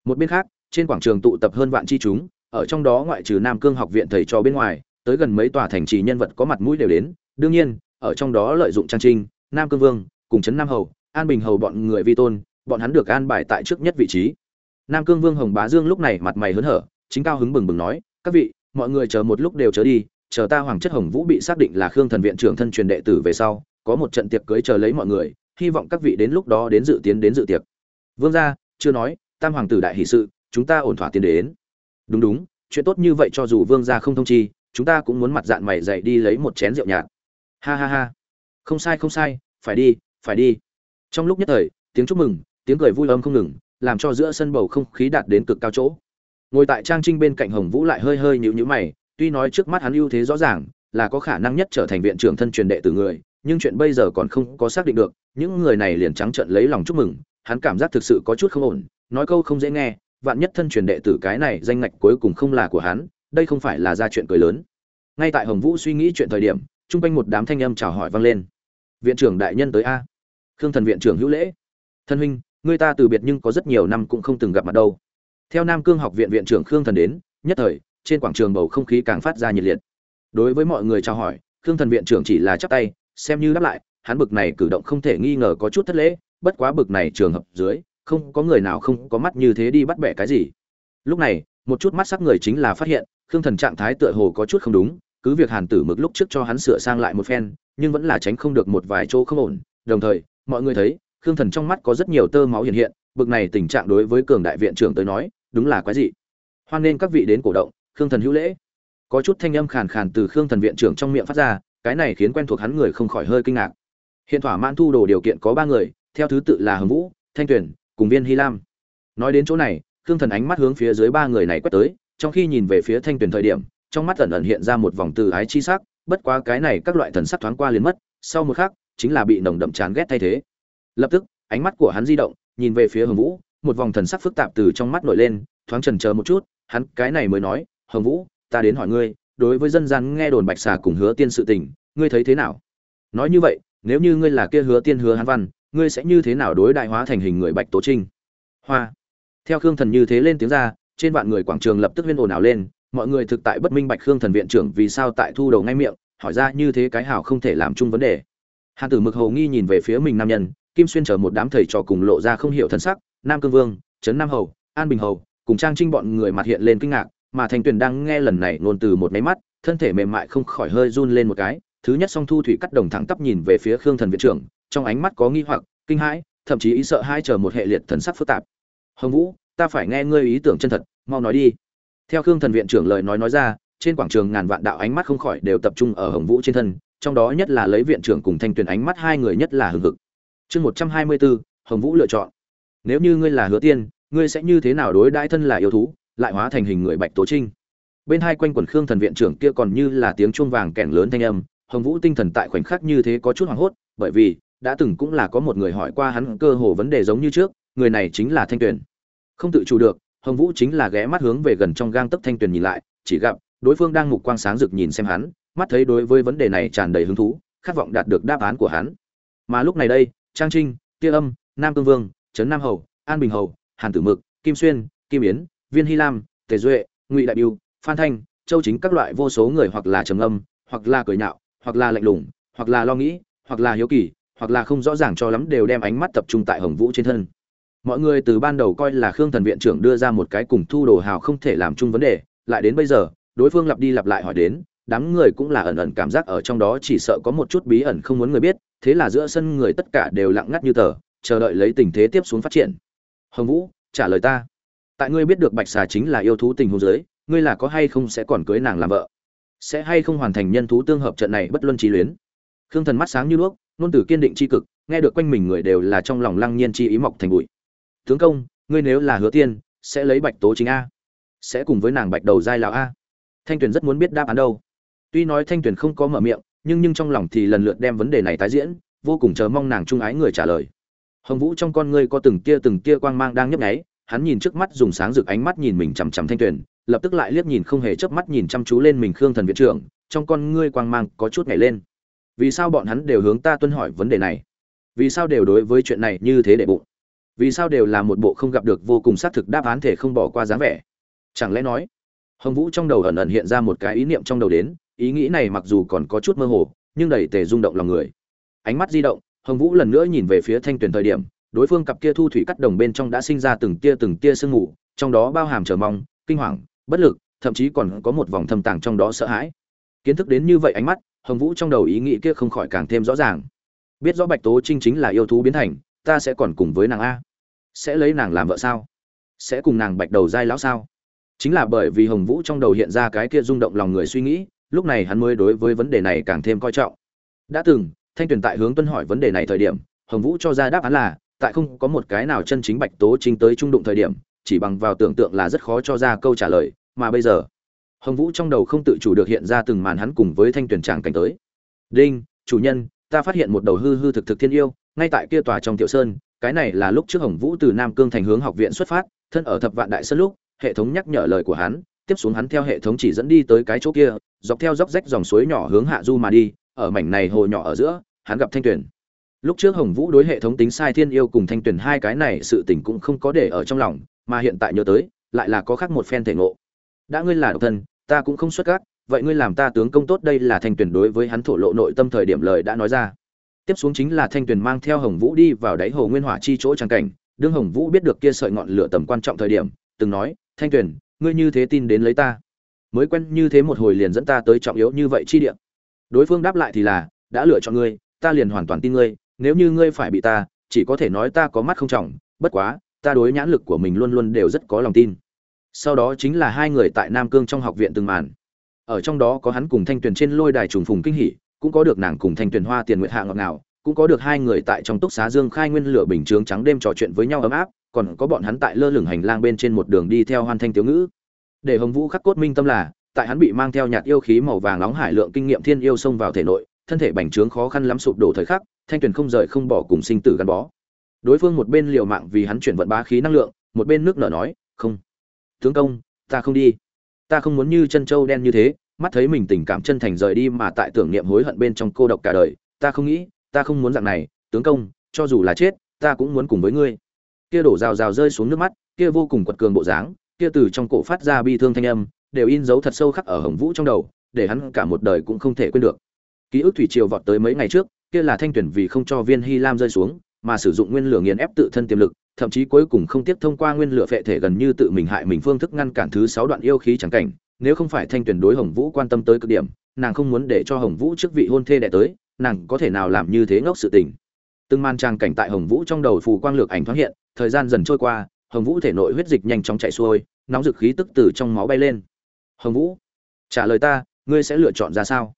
Một bên khác, trên quảng trường tụ tập hơn vạn chi chúng ở trong đó ngoại trừ nam cương học viện thầy trò bên ngoài, tới gần mấy tòa thành trì nhân vật có mặt mũi đều đến. Đương nhiên, ở trong đó lợi dụng trang trinh, nam cương vương, cùng trấn nam hầu, an bình hầu bọn người vi tôn, bọn hắn được an bài tại trước nhất vị trí. Nam cương vương hồng bá dương lúc này mặt mày hớn hở, chính cao hứng bừng bừng nói, các vị, mọi người chờ một lúc đều chờ đi, chờ ta hoàng chất hồng vũ bị xác định là khương thần viện trưởng thân truyền đệ tử về sau, có một trận tiệc cưới chờ lấy mọi người, hy vọng các vị đến lúc đó đến dự tiến đến dự tiệc. Vương gia, chưa nói, tam hoàng tử đại hỷ sự, chúng ta ổn thỏa tiến đến đúng đúng, chuyện tốt như vậy cho dù vương gia không thông chi, chúng ta cũng muốn mặt dạng mày dậy đi lấy một chén rượu nhạt. Ha ha ha. Không sai không sai, phải đi phải đi. Trong lúc nhất thời, tiếng chúc mừng, tiếng cười vui âm không ngừng, làm cho giữa sân bầu không khí đạt đến cực cao chỗ. Ngồi tại trang trinh bên cạnh hồng vũ lại hơi hơi nhịu nhữ mày, tuy nói trước mắt hắn ưu thế rõ ràng, là có khả năng nhất trở thành viện trưởng thân truyền đệ tử người, nhưng chuyện bây giờ còn không có xác định được, những người này liền trắng trợn lấy lòng chúc mừng, hắn cảm giác thực sự có chút không ổn, nói câu không dễ nghe vạn nhất thân truyền đệ tử cái này danh ngạch cuối cùng không là của hắn, đây không phải là ra chuyện cười lớn. Ngay tại hồng vũ suy nghĩ chuyện thời điểm chung quanh một đám thanh âm chào hỏi vang lên. Viện trưởng đại nhân tới a. Khương thần viện trưởng hữu lễ. Thân huynh, người ta từ biệt nhưng có rất nhiều năm cũng không từng gặp mặt đâu. Theo nam cương học viện viện trưởng khương thần đến, nhất thời, trên quảng trường bầu không khí càng phát ra nhiệt liệt. Đối với mọi người chào hỏi, khương thần viện trưởng chỉ là chắp tay, xem như đáp lại, hắn bực này cử động không thể nghi ngờ có chút thất lễ, bất quá bực này trường hợp dưới không có người nào không có mắt như thế đi bắt bẻ cái gì. Lúc này, một chút mắt sắc người chính là phát hiện, khương thần trạng thái tựa hồ có chút không đúng, cứ việc hàn tử mực lúc trước cho hắn sửa sang lại một phen, nhưng vẫn là tránh không được một vài chỗ không ổn. Đồng thời, mọi người thấy, khương thần trong mắt có rất nhiều tơ máu hiện hiện, bực này tình trạng đối với cường đại viện trưởng tới nói, đúng là quái dị. Hoan nên các vị đến cổ động, khương thần hữu lễ. Có chút thanh âm khàn khàn từ khương thần viện trưởng trong miệng phát ra, cái này khiến quen thuộc hắn người không khỏi hơi kinh ngạc. Hiện thỏa mãn thu đồ điều kiện có ba người, theo thứ tự là hồng vũ, thanh tuyển cùng viên hy lam. Nói đến chỗ này, khương thần ánh mắt hướng phía dưới ba người này quét tới, trong khi nhìn về phía thanh tuyển thời điểm, trong mắt ẩn ẩn hiện ra một vòng từ ái chi sắc, bất quá cái này các loại thần sắc thoáng qua liền mất, sau một khắc, chính là bị nồng đậm chán ghét thay thế. Lập tức, ánh mắt của hắn di động, nhìn về phía hồng vũ, một vòng thần sắc phức tạp từ trong mắt nổi lên, thoáng chần chờ một chút, hắn cái này mới nói, hồng vũ, ta đến hỏi ngươi, đối với dân gian nghe đồn bạch xà cùng hứa tiên sự tình, ngươi thấy thế nào? Nói như vậy, nếu như ngươi là kia hứa tiên hứa hán văn ngươi sẽ như thế nào đối đại hóa thành hình người bạch tố trinh? Hoa. Theo khương thần như thế lên tiếng ra, trên vạn người quảng trường lập tức huyên ồn ào lên, mọi người thực tại bất minh bạch khương thần viện trưởng vì sao tại thu đầu ngay miệng, hỏi ra như thế cái hảo không thể làm chung vấn đề. Hàn tử mực hầu nghi nhìn về phía mình nam nhân, kim xuyên chờ một đám thầy trò cùng lộ ra không hiểu thân sắc, nam cương vương, trấn nam hầu, an bình hầu, cùng trang trinh bọn người mặt hiện lên kinh ngạc, mà thành tuyền đang nghe lần này ngôn từ một máy mắt, thân thể mềm mại không khỏi hơi run lên một cái, thứ nhất song thu thủy cắt đồng thẳng tắp nhìn về phía khương thần viện trưởng trong ánh mắt có nghi hoặc, kinh hãi, thậm chí ý sợ hai chờ một hệ liệt thần sắc phức tạp. Hồng vũ, ta phải nghe ngươi ý tưởng chân thật, mau nói đi. Theo khương thần viện trưởng lời nói nói ra, trên quảng trường ngàn vạn đạo ánh mắt không khỏi đều tập trung ở hồng vũ trên thân, trong đó nhất là lấy viện trưởng cùng thanh tuyền ánh mắt hai người nhất là hừng hực. Chương một trăm hai mươi bốn, hồng vũ lựa chọn. Nếu như ngươi là hứa tiên, ngươi sẽ như thế nào đối đãi thân là yêu thú, lại hóa thành hình người bạch tố trinh? Bên hai quanh quần khương thần viện trưởng kia còn như là tiếng chuông vàng kèn lớn thanh âm, hồng vũ tinh thần tại khoảnh khắc như thế có chút hoảng hốt, bởi vì đã từng cũng là có một người hỏi qua hắn cơ hồ vấn đề giống như trước, người này chính là thanh tuyền. Không tự chủ được, hồng vũ chính là ghé mắt hướng về gần trong gang tấc thanh tuyền nhìn lại, chỉ gặp, đối phương đang mục quang sáng rực nhìn xem hắn, mắt thấy đối với vấn đề này tràn đầy hứng thú, khát vọng đạt được đáp án của hắn. Mà lúc này đây, trang trinh, tia âm, nam cương vương, trấn nam hầu, an bình hầu, hàn tử mực, kim xuyên, kim yến, viên hy lam, tề duệ, ngụy đại biêu, phan thanh, châu chính các loại vô số người hoặc là trầm âm hoặc là cười nhạo, hoặc là lạnh lùng, hoặc là lo nghĩ, hoặc là hiếu kỳ hoặc là không rõ ràng cho lắm đều đem ánh mắt tập trung tại hồng vũ trên thân. Mọi người từ ban đầu coi là khương thần viện trưởng đưa ra một cái cùng thu đồ hào không thể làm chung vấn đề, lại đến bây giờ, đối phương lặp đi lặp lại hỏi đến, đám người cũng là ẩn ẩn cảm giác ở trong đó chỉ sợ có một chút bí ẩn không muốn người biết, thế là giữa sân người tất cả đều lặng ngắt như tờ, chờ đợi lấy tình thế tiếp xuống phát triển. Hồng vũ, trả lời ta. Tại ngươi biết được bạch xà chính là yêu thú tình hôn giới, ngươi là có hay không sẽ còn cưới nàng làm vợ? Sẽ hay không hoàn thành nhân thú tương hợp trận này bất luân trí luyến? Khương thần mắt sáng như đuốc nôn tử kiên định c h i cực, nghe được quanh mình người đều là trong lòng lăng nhiên chi ý mọc thành bụi. Tướng công, ngươi nếu là hứa tiên, sẽ lấy bạch tố chính a. Sẽ cùng với nàng bạch đầu giai lão a. Thanh tuyền rất muốn biết đáp án đâu. Tuy nói thanh tuyền không có mở miệng, nhưng nhưng trong lòng thì lần lượt đem vấn đề này tái diễn, vô cùng chờ mong nàng trung ái người trả lời. Hồng vũ trong con ngươi có từng tia từng tia quang mang đang nhấp nháy, hắn nhìn trước mắt dùng sáng rực ánh mắt nhìn mình chằm chằm thanh tuyền, lập tức lại liếc nhìn không hề chớp mắt nhìn chăm chú lên mình khương thần viện trưởng, trong con ngươi quang mang có chút nhảy lên vì sao bọn hắn đều hướng ta tuân hỏi vấn đề này? Vì sao đều đối với chuyện này như thế để bụng? Vì sao đều là một bộ không gặp được vô cùng xác thực đáp án thể không bỏ qua dáng vẻ? Chẳng lẽ nói, hồng vũ trong đầu ẩn ẩn hiện ra một cái ý niệm trong đầu đến, ý nghĩ này mặc dù còn có chút mơ hồ, nhưng đầy tề rung động lòng người. Ánh mắt di động, hồng vũ lần nữa nhìn về phía thanh tuyền thời điểm, đối phương cặp kia thu thủy cắt đồng bên trong đã sinh ra từng tia từng tia sương mù, trong đó bao hàm chờ mong, kinh hoàng, bất lực, thậm chí còn có một vòng thâm tàng trong đó sợ hãi. Kiến thức đến như vậy ánh mắt hồng vũ trong đầu ý nghĩ kia không khỏi càng thêm rõ ràng. Biết rõ bạch tố trinh chính là yêu thú biến thành, ta sẽ còn cùng với nàng a. Sẽ lấy nàng làm vợ sao? Sẽ cùng nàng bạch đầu dai lão sao? Chính là bởi vì hồng vũ trong đầu hiện ra cái kia rung động lòng người suy nghĩ, lúc này hắn mới đối với vấn đề này càng thêm coi trọng. Đã từng, thanh tuyền tại hướng tuân hỏi vấn đề này thời điểm, hồng vũ cho ra đáp án là, tại không có một cái nào chân chính bạch tố trinh tới trung đụng thời điểm, chỉ bằng vào tưởng tượng là rất khó cho ra câu trả lời, mà bây giờ hồng vũ trong đầu không tự chủ được hiện ra từng màn hắn cùng với thanh tuyển tràng cảnh tới. Đinh, chủ nhân, ta phát hiện một đầu hư hư thực thực thiên yêu, ngay tại kia tòa trong tiểu sơn, cái này là lúc trước hồng vũ từ nam cương thành hướng học viện xuất phát, thân ở thập vạn đại sơn lúc, hệ thống nhắc nhở lời của hắn, tiếp xuống hắn theo hệ thống chỉ dẫn đi tới cái chỗ kia, dọc theo dốc rách dòng suối nhỏ hướng hạ du mà đi, ở mảnh này hồ nhỏ ở giữa, hắn gặp thanh tuyển lúc trước hồng vũ đối hệ thống tính sai thiên yêu cùng thanh tuyển hai cái này sự tình cũng không có để ở trong lòng, mà hiện tại nhớ tới, lại là có khác một phen thể ngộ đã ngươi là độc thân, ta cũng không xuất các, vậy ngươi làm ta tướng công tốt đây là thanh tuyển đối với hắn thổ lộ nội tâm thời điểm lời đã nói ra. Tiếp xuống chính là thanh tuyển mang theo hồng vũ đi vào đáy hồ nguyên hỏa chi chỗ tràng cảnh, đương hồng vũ biết được kia sợi ngọn lửa tầm quan trọng thời điểm, từng nói, thanh tuyển ngươi như thế tin đến lấy ta. Mới quen như thế một hồi liền dẫn ta tới trọng yếu như vậy chi địa. Đối phương đáp lại thì là, đã lựa chọn ngươi, ta liền hoàn toàn tin ngươi, nếu như ngươi phải bị ta, chỉ có thể nói ta có mắt không trọng, bất quá, ta đối nhãn lực của mình luôn luôn đều rất có lòng tin sau đó chính là hai người tại nam cương trong học viện từng màn. Ở trong đó có hắn cùng thanh tuyền trên lôi đài trùng phùng kinh hỉ, cũng có được nàng cùng thanh tuyền hoa tiền nguyện hạ ngọt ngào, cũng có được hai người tại trong túc xá dương khai nguyên lửa bình chướng trắng đêm trò chuyện với nhau ấm áp, còn có bọn hắn tại lơ lửng hành lang bên trên một đường đi theo hoan thanh tiếu ngữ. Để hồng vũ khắc cốt minh tâm là, tại hắn bị mang theo nhạt yêu khí màu vàng nóng hải lượng kinh nghiệm thiên yêu xông vào thể nội, thân thể bành trướng khó khăn lắm sụp đổ thời khắc, thanh tuyền không rời không bỏ cùng sinh tử gắn bó. Đối phương một bên liều mạng vì hắn chuyển vận bá khí năng lượng, một bên nước nở nói, không tướng công, ta không đi. Ta không muốn như chân trâu đen như thế, mắt thấy mình tình cảm chân thành rời đi mà tại tưởng niệm hối hận bên trong cô độc cả đời, ta không nghĩ, ta không muốn dạng này, tướng công, cho dù là chết, ta cũng muốn cùng với ngươi. Kia đổ rào rào rơi xuống nước mắt, kia vô cùng quật cường bộ dáng, kia từ trong cổ phát ra bi thương thanh âm, đều in dấu thật sâu khắc ở hồng vũ trong đầu, để hắn cả một đời cũng không thể quên được. Ký ức thủy triều vọt tới mấy ngày trước, kia là thanh tuyển vì không cho viên hy lam rơi xuống, mà sử dụng nguyên lửa nghiền ép tự thân tiềm lực thậm chí cuối cùng không tiếp thông qua nguyên lửa phệ thể gần như tự mình hại mình phương thức ngăn cản thứ sáu đoạn yêu khí chẳng cảnh, nếu không phải thanh tuyển đối hồng vũ quan tâm tới cực điểm, nàng không muốn để cho hồng vũ trước vị hôn thê đẻ tới, nàng có thể nào làm như thế ngốc sự tình. Từng màn trang cảnh tại hồng vũ trong đầu phù quang lược ảnh thoáng hiện, thời gian dần trôi qua, hồng vũ thể nội huyết dịch nhanh chóng chảy xuôi, nóng dực khí tức từ trong máu bay lên. Hồng vũ, trả lời ta, ngươi sẽ lựa chọn ra sao?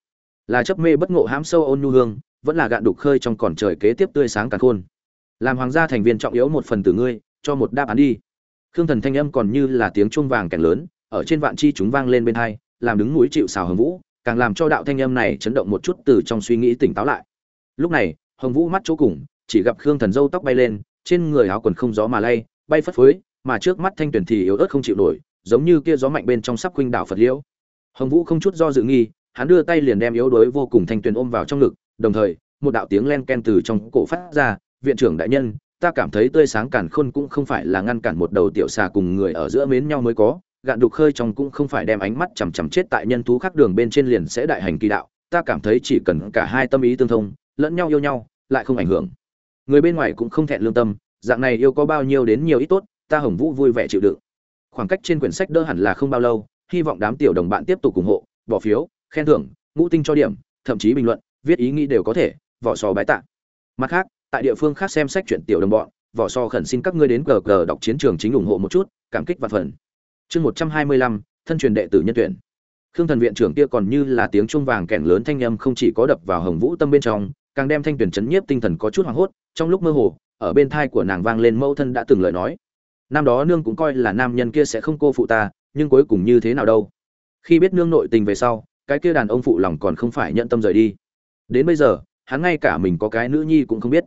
Là chấp mê bất ngộ hãm sâu ôn nhu hương, vẫn là gạn đục khơi trong còn trời kế tiếp tươi sáng cả khôn làm hoàng gia thành viên trọng yếu một phần từ ngươi, cho một đáp án đi. Khương thần thanh âm còn như là tiếng chuông vàng càng lớn, ở trên vạn chi chúng vang lên bên hai, làm đứng núi chịu xào hồng vũ, càng làm cho đạo thanh âm này chấn động một chút từ trong suy nghĩ tỉnh táo lại. Lúc này, hồng vũ mắt chỗ cùng, chỉ gặp khương thần dâu tóc bay lên, trên người áo quần không gió mà lay, bay phất phới, mà trước mắt thanh tuyển thì yếu ớt không chịu nổi, giống như kia gió mạnh bên trong sắp khuynh đảo phật liễu. Hồng vũ không chút do dự nghi, hắn đưa tay liền đem yếu đuối vô cùng thanh tuyển ôm vào trong ngực, đồng thời, một đạo tiếng len ken từ trong cổ phát ra viện trưởng đại nhân, ta cảm thấy tươi sáng cản khôn cũng không phải là ngăn cản một đầu tiểu xà cùng người ở giữa mến nhau mới có. Gạn đục khơi trong cũng không phải đem ánh mắt chằm chằm chết tại nhân thú khác đường bên trên liền sẽ đại hành kỳ đạo, ta cảm thấy chỉ cần cả hai tâm ý tương thông, lẫn nhau yêu nhau, lại không ảnh hưởng. Người bên ngoài cũng không thẹn lương tâm, dạng này yêu có bao nhiêu đến nhiều ít tốt, ta hồng vũ vui vẻ chịu đựng. Khoảng cách trên quyển sách đỡ hẳn là không bao lâu, hy vọng đám tiểu đồng bạn tiếp tục ủng hộ, bỏ phiếu, khen thưởng, ngũ tinh cho điểm, thậm chí bình luận, viết ý nghĩ đều có thể, vỏ sò bái tạ. Mặt khác tại địa phương khác xem sách chuyện tiểu đồng bọn, vỏ so khẩn xin các ngươi đến cờ cờ đọc chiến trường chính ủng hộ một chút, cảm kích và phần. Chương một trăm hai mươi lăm, thân truyền đệ tử nhân tuyển. Khương thần viện trưởng kia còn như là tiếng chuông vàng kèn lớn thanh âm không chỉ có đập vào hồng vũ tâm bên trong, càng đem thanh tuyển chấn nhiếp tinh thần có chút hoảng hốt, trong lúc mơ hồ, ở bên thai của nàng vang lên mẫu thân đã từng lời nói. Năm đó nương cũng coi là nam nhân kia sẽ không cô phụ ta, nhưng cuối cùng như thế nào đâu. Khi biết nương nội tình về sau, cái kia đàn ông phụ lòng còn không phải nhận tâm rời đi. Đến bây giờ, hắn ngay cả mình có cái nữ nhi cũng không biết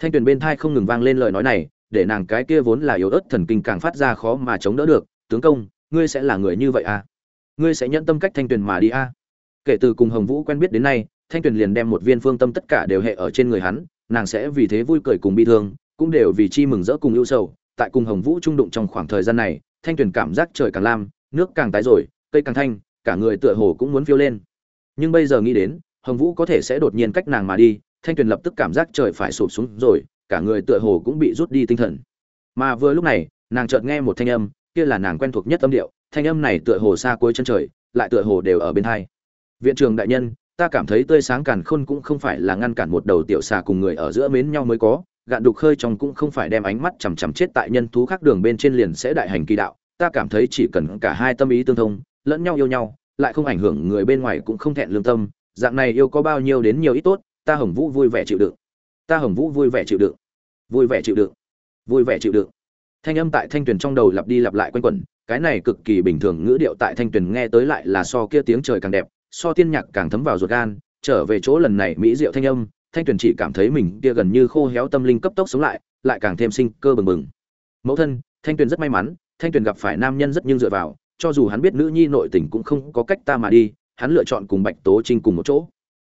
thanh tuyền bên thai không ngừng vang lên lời nói này, để nàng cái kia vốn là yếu ớt thần kinh càng phát ra khó mà chống đỡ được, tướng công, ngươi sẽ là người như vậy à? Ngươi sẽ nhận tâm cách thanh tuyền mà đi à? Kể từ cùng hồng vũ quen biết đến nay, thanh tuyền liền đem một viên phương tâm tất cả đều hệ ở trên người hắn, nàng sẽ vì thế vui cười cùng bi thương, cũng đều vì chi mừng rỡ cùng ưu sầu. Tại cùng hồng vũ trung đụng trong khoảng thời gian này, thanh tuyền cảm giác trời càng lam, nước càng tái rồi, cây càng thanh, cả người tựa hồ cũng muốn phiêu lên. Nhưng bây giờ nghĩ đến, hồng vũ có thể sẽ đột nhiên cách nàng mà đi thanh tuyền lập tức cảm giác trời phải sụp xuống rồi, cả người tựa hồ cũng bị rút đi tinh thần. Mà vừa lúc này, nàng chợt nghe một thanh âm, kia là nàng quen thuộc nhất âm điệu, thanh âm này tựa hồ xa cuối chân trời, lại tựa hồ đều ở bên hai. Viện trường đại nhân, ta cảm thấy tươi sáng càn khôn cũng không phải là ngăn cản một đầu tiểu xà cùng người ở giữa mến nhau mới có, gạn đục khơi trong cũng không phải đem ánh mắt chằm chằm chết tại nhân thú khác đường bên trên liền sẽ đại hành kỳ đạo, ta cảm thấy chỉ cần cả hai tâm ý tương thông, lẫn nhau yêu nhau, lại không ảnh hưởng người bên ngoài cũng không thẹn lương tâm, dạng này yêu có bao nhiêu đến nhiều ít tốt ta hồng vũ vui vẻ chịu đựng. Ta hồng vũ vui vẻ chịu đựng. Vui vẻ chịu đựng. Vui vẻ chịu đựng. Thanh âm tại thanh tuyền trong đầu lặp đi lặp lại quanh quẩn, cái này cực kỳ bình thường ngữ điệu tại thanh tuyền nghe tới lại là so kia tiếng trời càng đẹp, so tiên nhạc càng thấm vào ruột gan. Trở về chỗ lần này mỹ diệu thanh âm, thanh tuyền chỉ cảm thấy mình kia gần như khô héo tâm linh cấp tốc sống lại lại càng thêm sinh cơ bừng bừng. Mẫu thân, thanh tuyền rất may mắn, thanh tuyền gặp phải nam nhân rất nhưng dựa vào, cho dù hắn biết nữ nhi nội tình cũng không có cách ta mà đi, hắn lựa chọn cùng bạch tố trinh cùng một chỗ.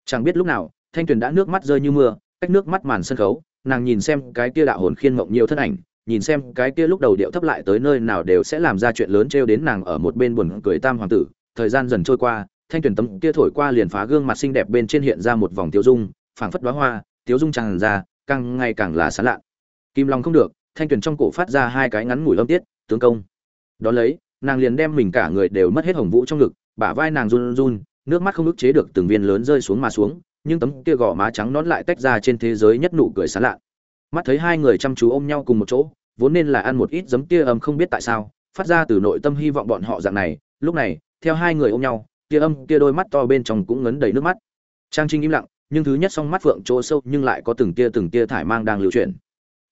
Chẳng biết lúc nào thanh tuyền đã nước mắt rơi như mưa, cách nước mắt màn sân khấu, nàng nhìn xem cái kia đạo hồn khiên mộng nhiều thân ảnh, nhìn xem cái kia lúc đầu điệu thấp lại tới nơi nào đều sẽ làm ra chuyện lớn trêu đến nàng ở một bên buồn cười tam hoàng tử. Thời gian dần trôi qua, thanh tuyển tấm kia thổi qua liền phá gương mặt xinh đẹp bên trên hiện ra một vòng tiêu dung, phảng phất đoá hoa tiêu dung tràn ra, càng ngày càng là sán lạ. Kim long không được, thanh tuyển trong cổ phát ra hai cái ngắn ngủi lâm tiết, tướng công. Đó lấy, nàng liền đem mình cả người đều mất hết hồng vũ trong ngực, bả vai nàng run run, nước mắt không ức chế được từng viên lớn rơi xuống mà xuống nhưng tấm kia gò má trắng nón lại tách ra trên thế giới nhất nụ cười sán lạ. Mắt thấy hai người chăm chú ôm nhau cùng một chỗ, vốn nên là ăn một ít giấm tia âm không biết tại sao, phát ra từ nội tâm hy vọng bọn họ dạng này, lúc này, theo hai người ôm nhau, tia âm, tia đôi mắt to bên trong cũng ngấn đầy nước mắt. Trang trinh im lặng, nhưng thứ nhất song mắt phượng chỗ sâu nhưng lại có từng tia từng tia thải mang đang lưu chuyển.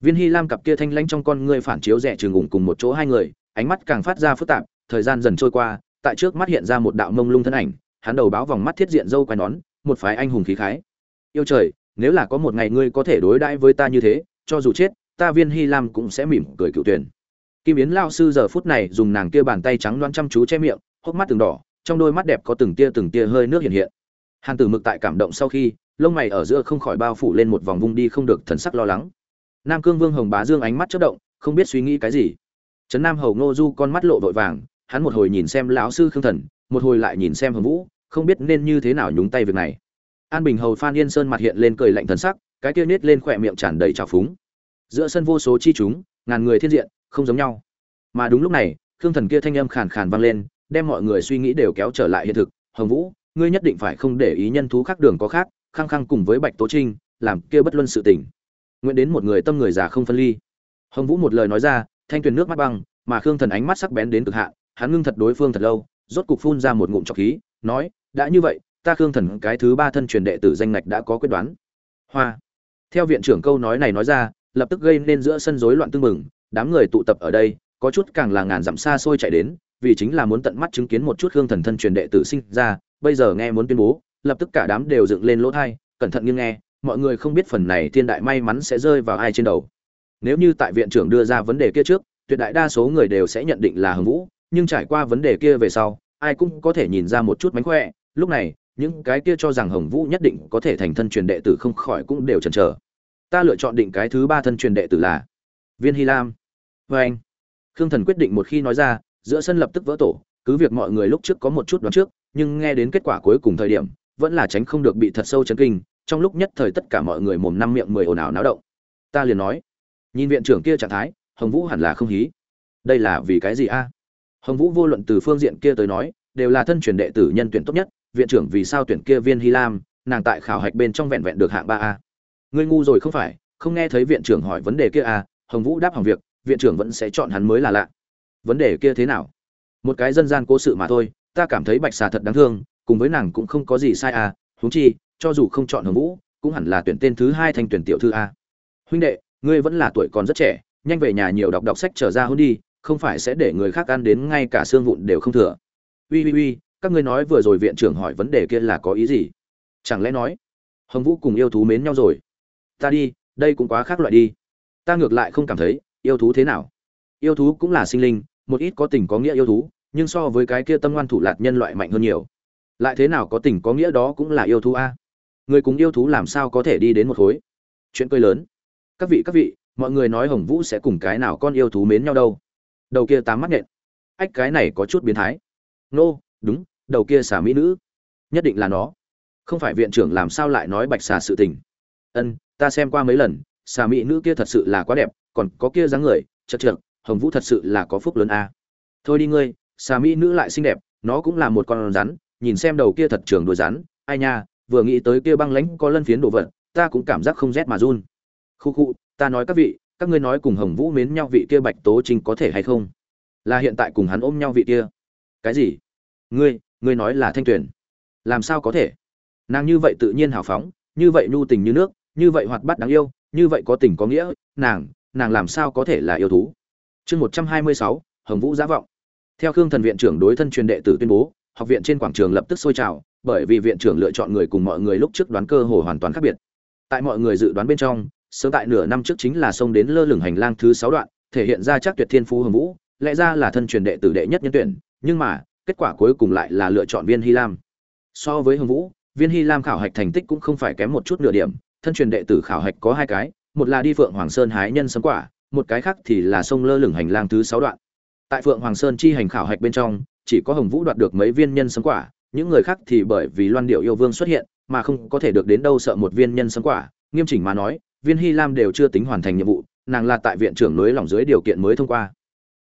Viên hy lam cặp kia thanh lãnh trong con ngươi phản chiếu rẻ trường ủng cùng một chỗ hai người, ánh mắt càng phát ra phức tạp, thời gian dần trôi qua, tại trước mắt hiện ra một đạo mông lung thân ảnh, hắn đầu báo vòng mắt thiết diện dâu quai nón một phái anh hùng khí khái. Yêu trời, nếu là có một ngày ngươi có thể đối đãi với ta như thế, cho dù chết, ta viên hy lam cũng sẽ mỉm cười cựu tuyển. Kim yến lao sư giờ phút này dùng nàng kia bàn tay trắng loan chăm chú che miệng, hốc mắt từng đỏ, trong đôi mắt đẹp có từng tia từng tia hơi nước hiện hiện. Hàn tử mực tại cảm động sau khi, lông mày ở giữa không khỏi bao phủ lên một vòng vung đi không được thần sắc lo lắng. Nam cương vương hồng bá dương ánh mắt chất động, không biết suy nghĩ cái gì. Trấn nam hầu ngô du con mắt lộ vội vàng, hắn một hồi nhìn xem lão sư khương thần, một hồi lại nhìn xem hồng vũ không biết nên như thế nào nhúng tay việc này. An bình hầu phan yên sơn mặt hiện lên cười lạnh thần sắc, cái kia nết lên khỏe miệng tràn đầy trào phúng. Giữa sân vô số chi chúng, ngàn người thiên diện, không giống nhau. Mà đúng lúc này, khương thần kia thanh âm khàn khàn vang lên, đem mọi người suy nghĩ đều kéo trở lại hiện thực. Hồng vũ, ngươi nhất định phải không để ý nhân thú khác đường có khác, khăng khăng cùng với bạch tố trinh, làm kia bất luân sự tình. Nguyện đến một người tâm người già không phân ly. Hồng vũ một lời nói ra, thanh tuyền nước mắt băng, mà khương thần ánh mắt sắc bén đến cực hạn, hắn ngưng thật đối phương thật lâu, rốt cục phun ra một ngụm trọc khí, nói đã như vậy, ta khương thần cái thứ ba thân truyền đệ tử danh ngạch đã có quyết đoán. Hoa. Theo viện trưởng câu nói này nói ra, lập tức gây nên giữa sân rối loạn tương mừng đám người tụ tập ở đây, có chút càng là ngàn dặm xa xôi chạy đến, vì chính là muốn tận mắt chứng kiến một chút khương thần thân truyền đệ tử sinh ra, bây giờ nghe muốn tuyên bố, lập tức cả đám đều dựng lên lỗ thai, cẩn thận nghiêng nghe, mọi người không biết phần này thiên đại may mắn sẽ rơi vào ai trên đầu. Nếu như tại viện trưởng đưa ra vấn đề kia trước, tuyệt đại đa số người đều sẽ nhận định là hưng vũ, nhưng trải qua vấn đề kia về sau, ai cũng có thể nhìn ra một chút mánh khỏe lúc này, những cái kia cho rằng hồng vũ nhất định có thể thành thân truyền đệ tử không khỏi cũng đều chần chờ. Ta lựa chọn định cái thứ ba thân truyền đệ tử là viên hy lam. Vê anh, khương thần quyết định một khi nói ra, giữa sân lập tức vỡ tổ, cứ việc mọi người lúc trước có một chút đoán trước, nhưng nghe đến kết quả cuối cùng thời điểm, vẫn là tránh không được bị thật sâu chấn kinh, trong lúc nhất thời tất cả mọi người mồm năm miệng mười ồn ào náo động. Ta liền nói, nhìn viện trưởng kia trạng thái, hồng vũ hẳn là không hí. Đây là vì cái gì a? Hồng vũ vô luận từ phương diện kia tới nói, đều là thân truyền đệ tử nhân tuyển tốt nhất viện trưởng vì sao tuyển kia viên hy lam, nàng tại khảo hạch bên trong vẹn vẹn được hạng ba a. Ngươi ngu rồi không phải, không nghe thấy viện trưởng hỏi vấn đề kia a, hồng vũ đáp hỏng việc, viện trưởng vẫn sẽ chọn hắn mới là lạ. Vấn đề kia thế nào? Một cái dân gian cố sự mà thôi, ta cảm thấy bạch xà thật đáng thương, cùng với nàng cũng không có gì sai à huống chi, cho dù không chọn hồng vũ, cũng hẳn là tuyển tên thứ hai thành tuyển tiểu thư a. Huynh đệ, ngươi vẫn là tuổi còn rất trẻ, nhanh về nhà nhiều đọc đọc sách trở ra hôn đi, không phải sẽ để người khác ăn đến ngay cả xương vụn đều không thừa. Uy uy uy các ngươi nói vừa rồi viện trưởng hỏi vấn đề kia là có ý gì? Chẳng lẽ nói, hồng vũ cùng yêu thú mến nhau rồi? Ta đi, đây cũng quá khác loại đi. Ta ngược lại không cảm thấy, yêu thú thế nào? Yêu thú cũng là sinh linh, một ít có tình có nghĩa yêu thú, nhưng so với cái kia tâm ngoan thủ lạt nhân loại mạnh hơn nhiều. Lại thế nào có tình có nghĩa đó cũng là yêu thú a. Người cùng yêu thú làm sao có thể đi đến một khối? Chuyện cười lớn. Các vị các vị, mọi người nói hồng vũ sẽ cùng cái nào con yêu thú mến nhau đâu? Đầu kia tám mắt nhện. Ách, cái này có chút biến thái. Nô, đúng đầu kia xà mỹ nữ. Nhất định là nó. Không phải viện trưởng làm sao lại nói bạch xà sự tình. Ân, ta xem qua mấy lần, xà mỹ nữ kia thật sự là quá đẹp, còn có kia dáng người, chật trượt hồng vũ thật sự là có phúc lớn a. Thôi đi ngươi, xà mỹ nữ lại xinh đẹp, nó cũng là một con rắn, nhìn xem đầu kia thật trường đuôi rắn, ai nha, vừa nghĩ tới kia băng lãnh có lân phiến đồ vật, ta cũng cảm giác không rét mà run. Khu khu, ta nói các vị, các ngươi nói cùng hồng vũ mến nhau vị kia bạch tố trinh có thể hay không? Là hiện tại cùng hắn ôm nhau vị kia. Cái gì? Ngươi ngươi nói là thanh tuyền. Làm sao có thể? Nàng như vậy tự nhiên hào phóng, như vậy nhu tình như nước, như vậy hoạt bát đáng yêu, như vậy có tình có nghĩa, nàng nàng làm sao có thể là yêu thú? Chương một trăm hai mươi sáu, hồng vũ giả vọng. Theo khương thần viện trưởng đối thân truyền đệ tử tuyên bố, học viện trên quảng trường lập tức sôi trào, bởi vì viện trưởng lựa chọn người cùng mọi người lúc trước đoán cơ hồ hoàn toàn khác biệt. Tại mọi người dự đoán bên trong, sớm tại nửa năm trước chính là xông đến lơ lửng hành lang thứ sáu đoạn, thể hiện ra chắc tuyệt thiên phú hồng vũ, lẽ ra là thân truyền đệ tử đệ nhất nhân tuyển, nhưng mà kết quả cuối cùng lại là lựa chọn viên hy lam. So với hồng vũ, viên hy lam khảo hạch thành tích cũng không phải kém một chút nửa điểm, thân truyền đệ tử khảo hạch có hai cái, một là đi phượng hoàng sơn hái nhân sấm quả, một cái khác thì là sông lơ lửng hành lang thứ sáu đoạn. Tại phượng hoàng sơn chi hành khảo hạch bên trong, chỉ có hồng vũ đoạt được mấy viên nhân sấm quả, những người khác thì bởi vì loan điệu yêu vương xuất hiện, mà không có thể được đến đâu sợ một viên nhân sấm quả. Nghiêm chỉnh mà nói, viên hy lam đều chưa tính hoàn thành nhiệm vụ, nàng là tại viện trưởng núi lỏng dưới điều kiện mới thông qua.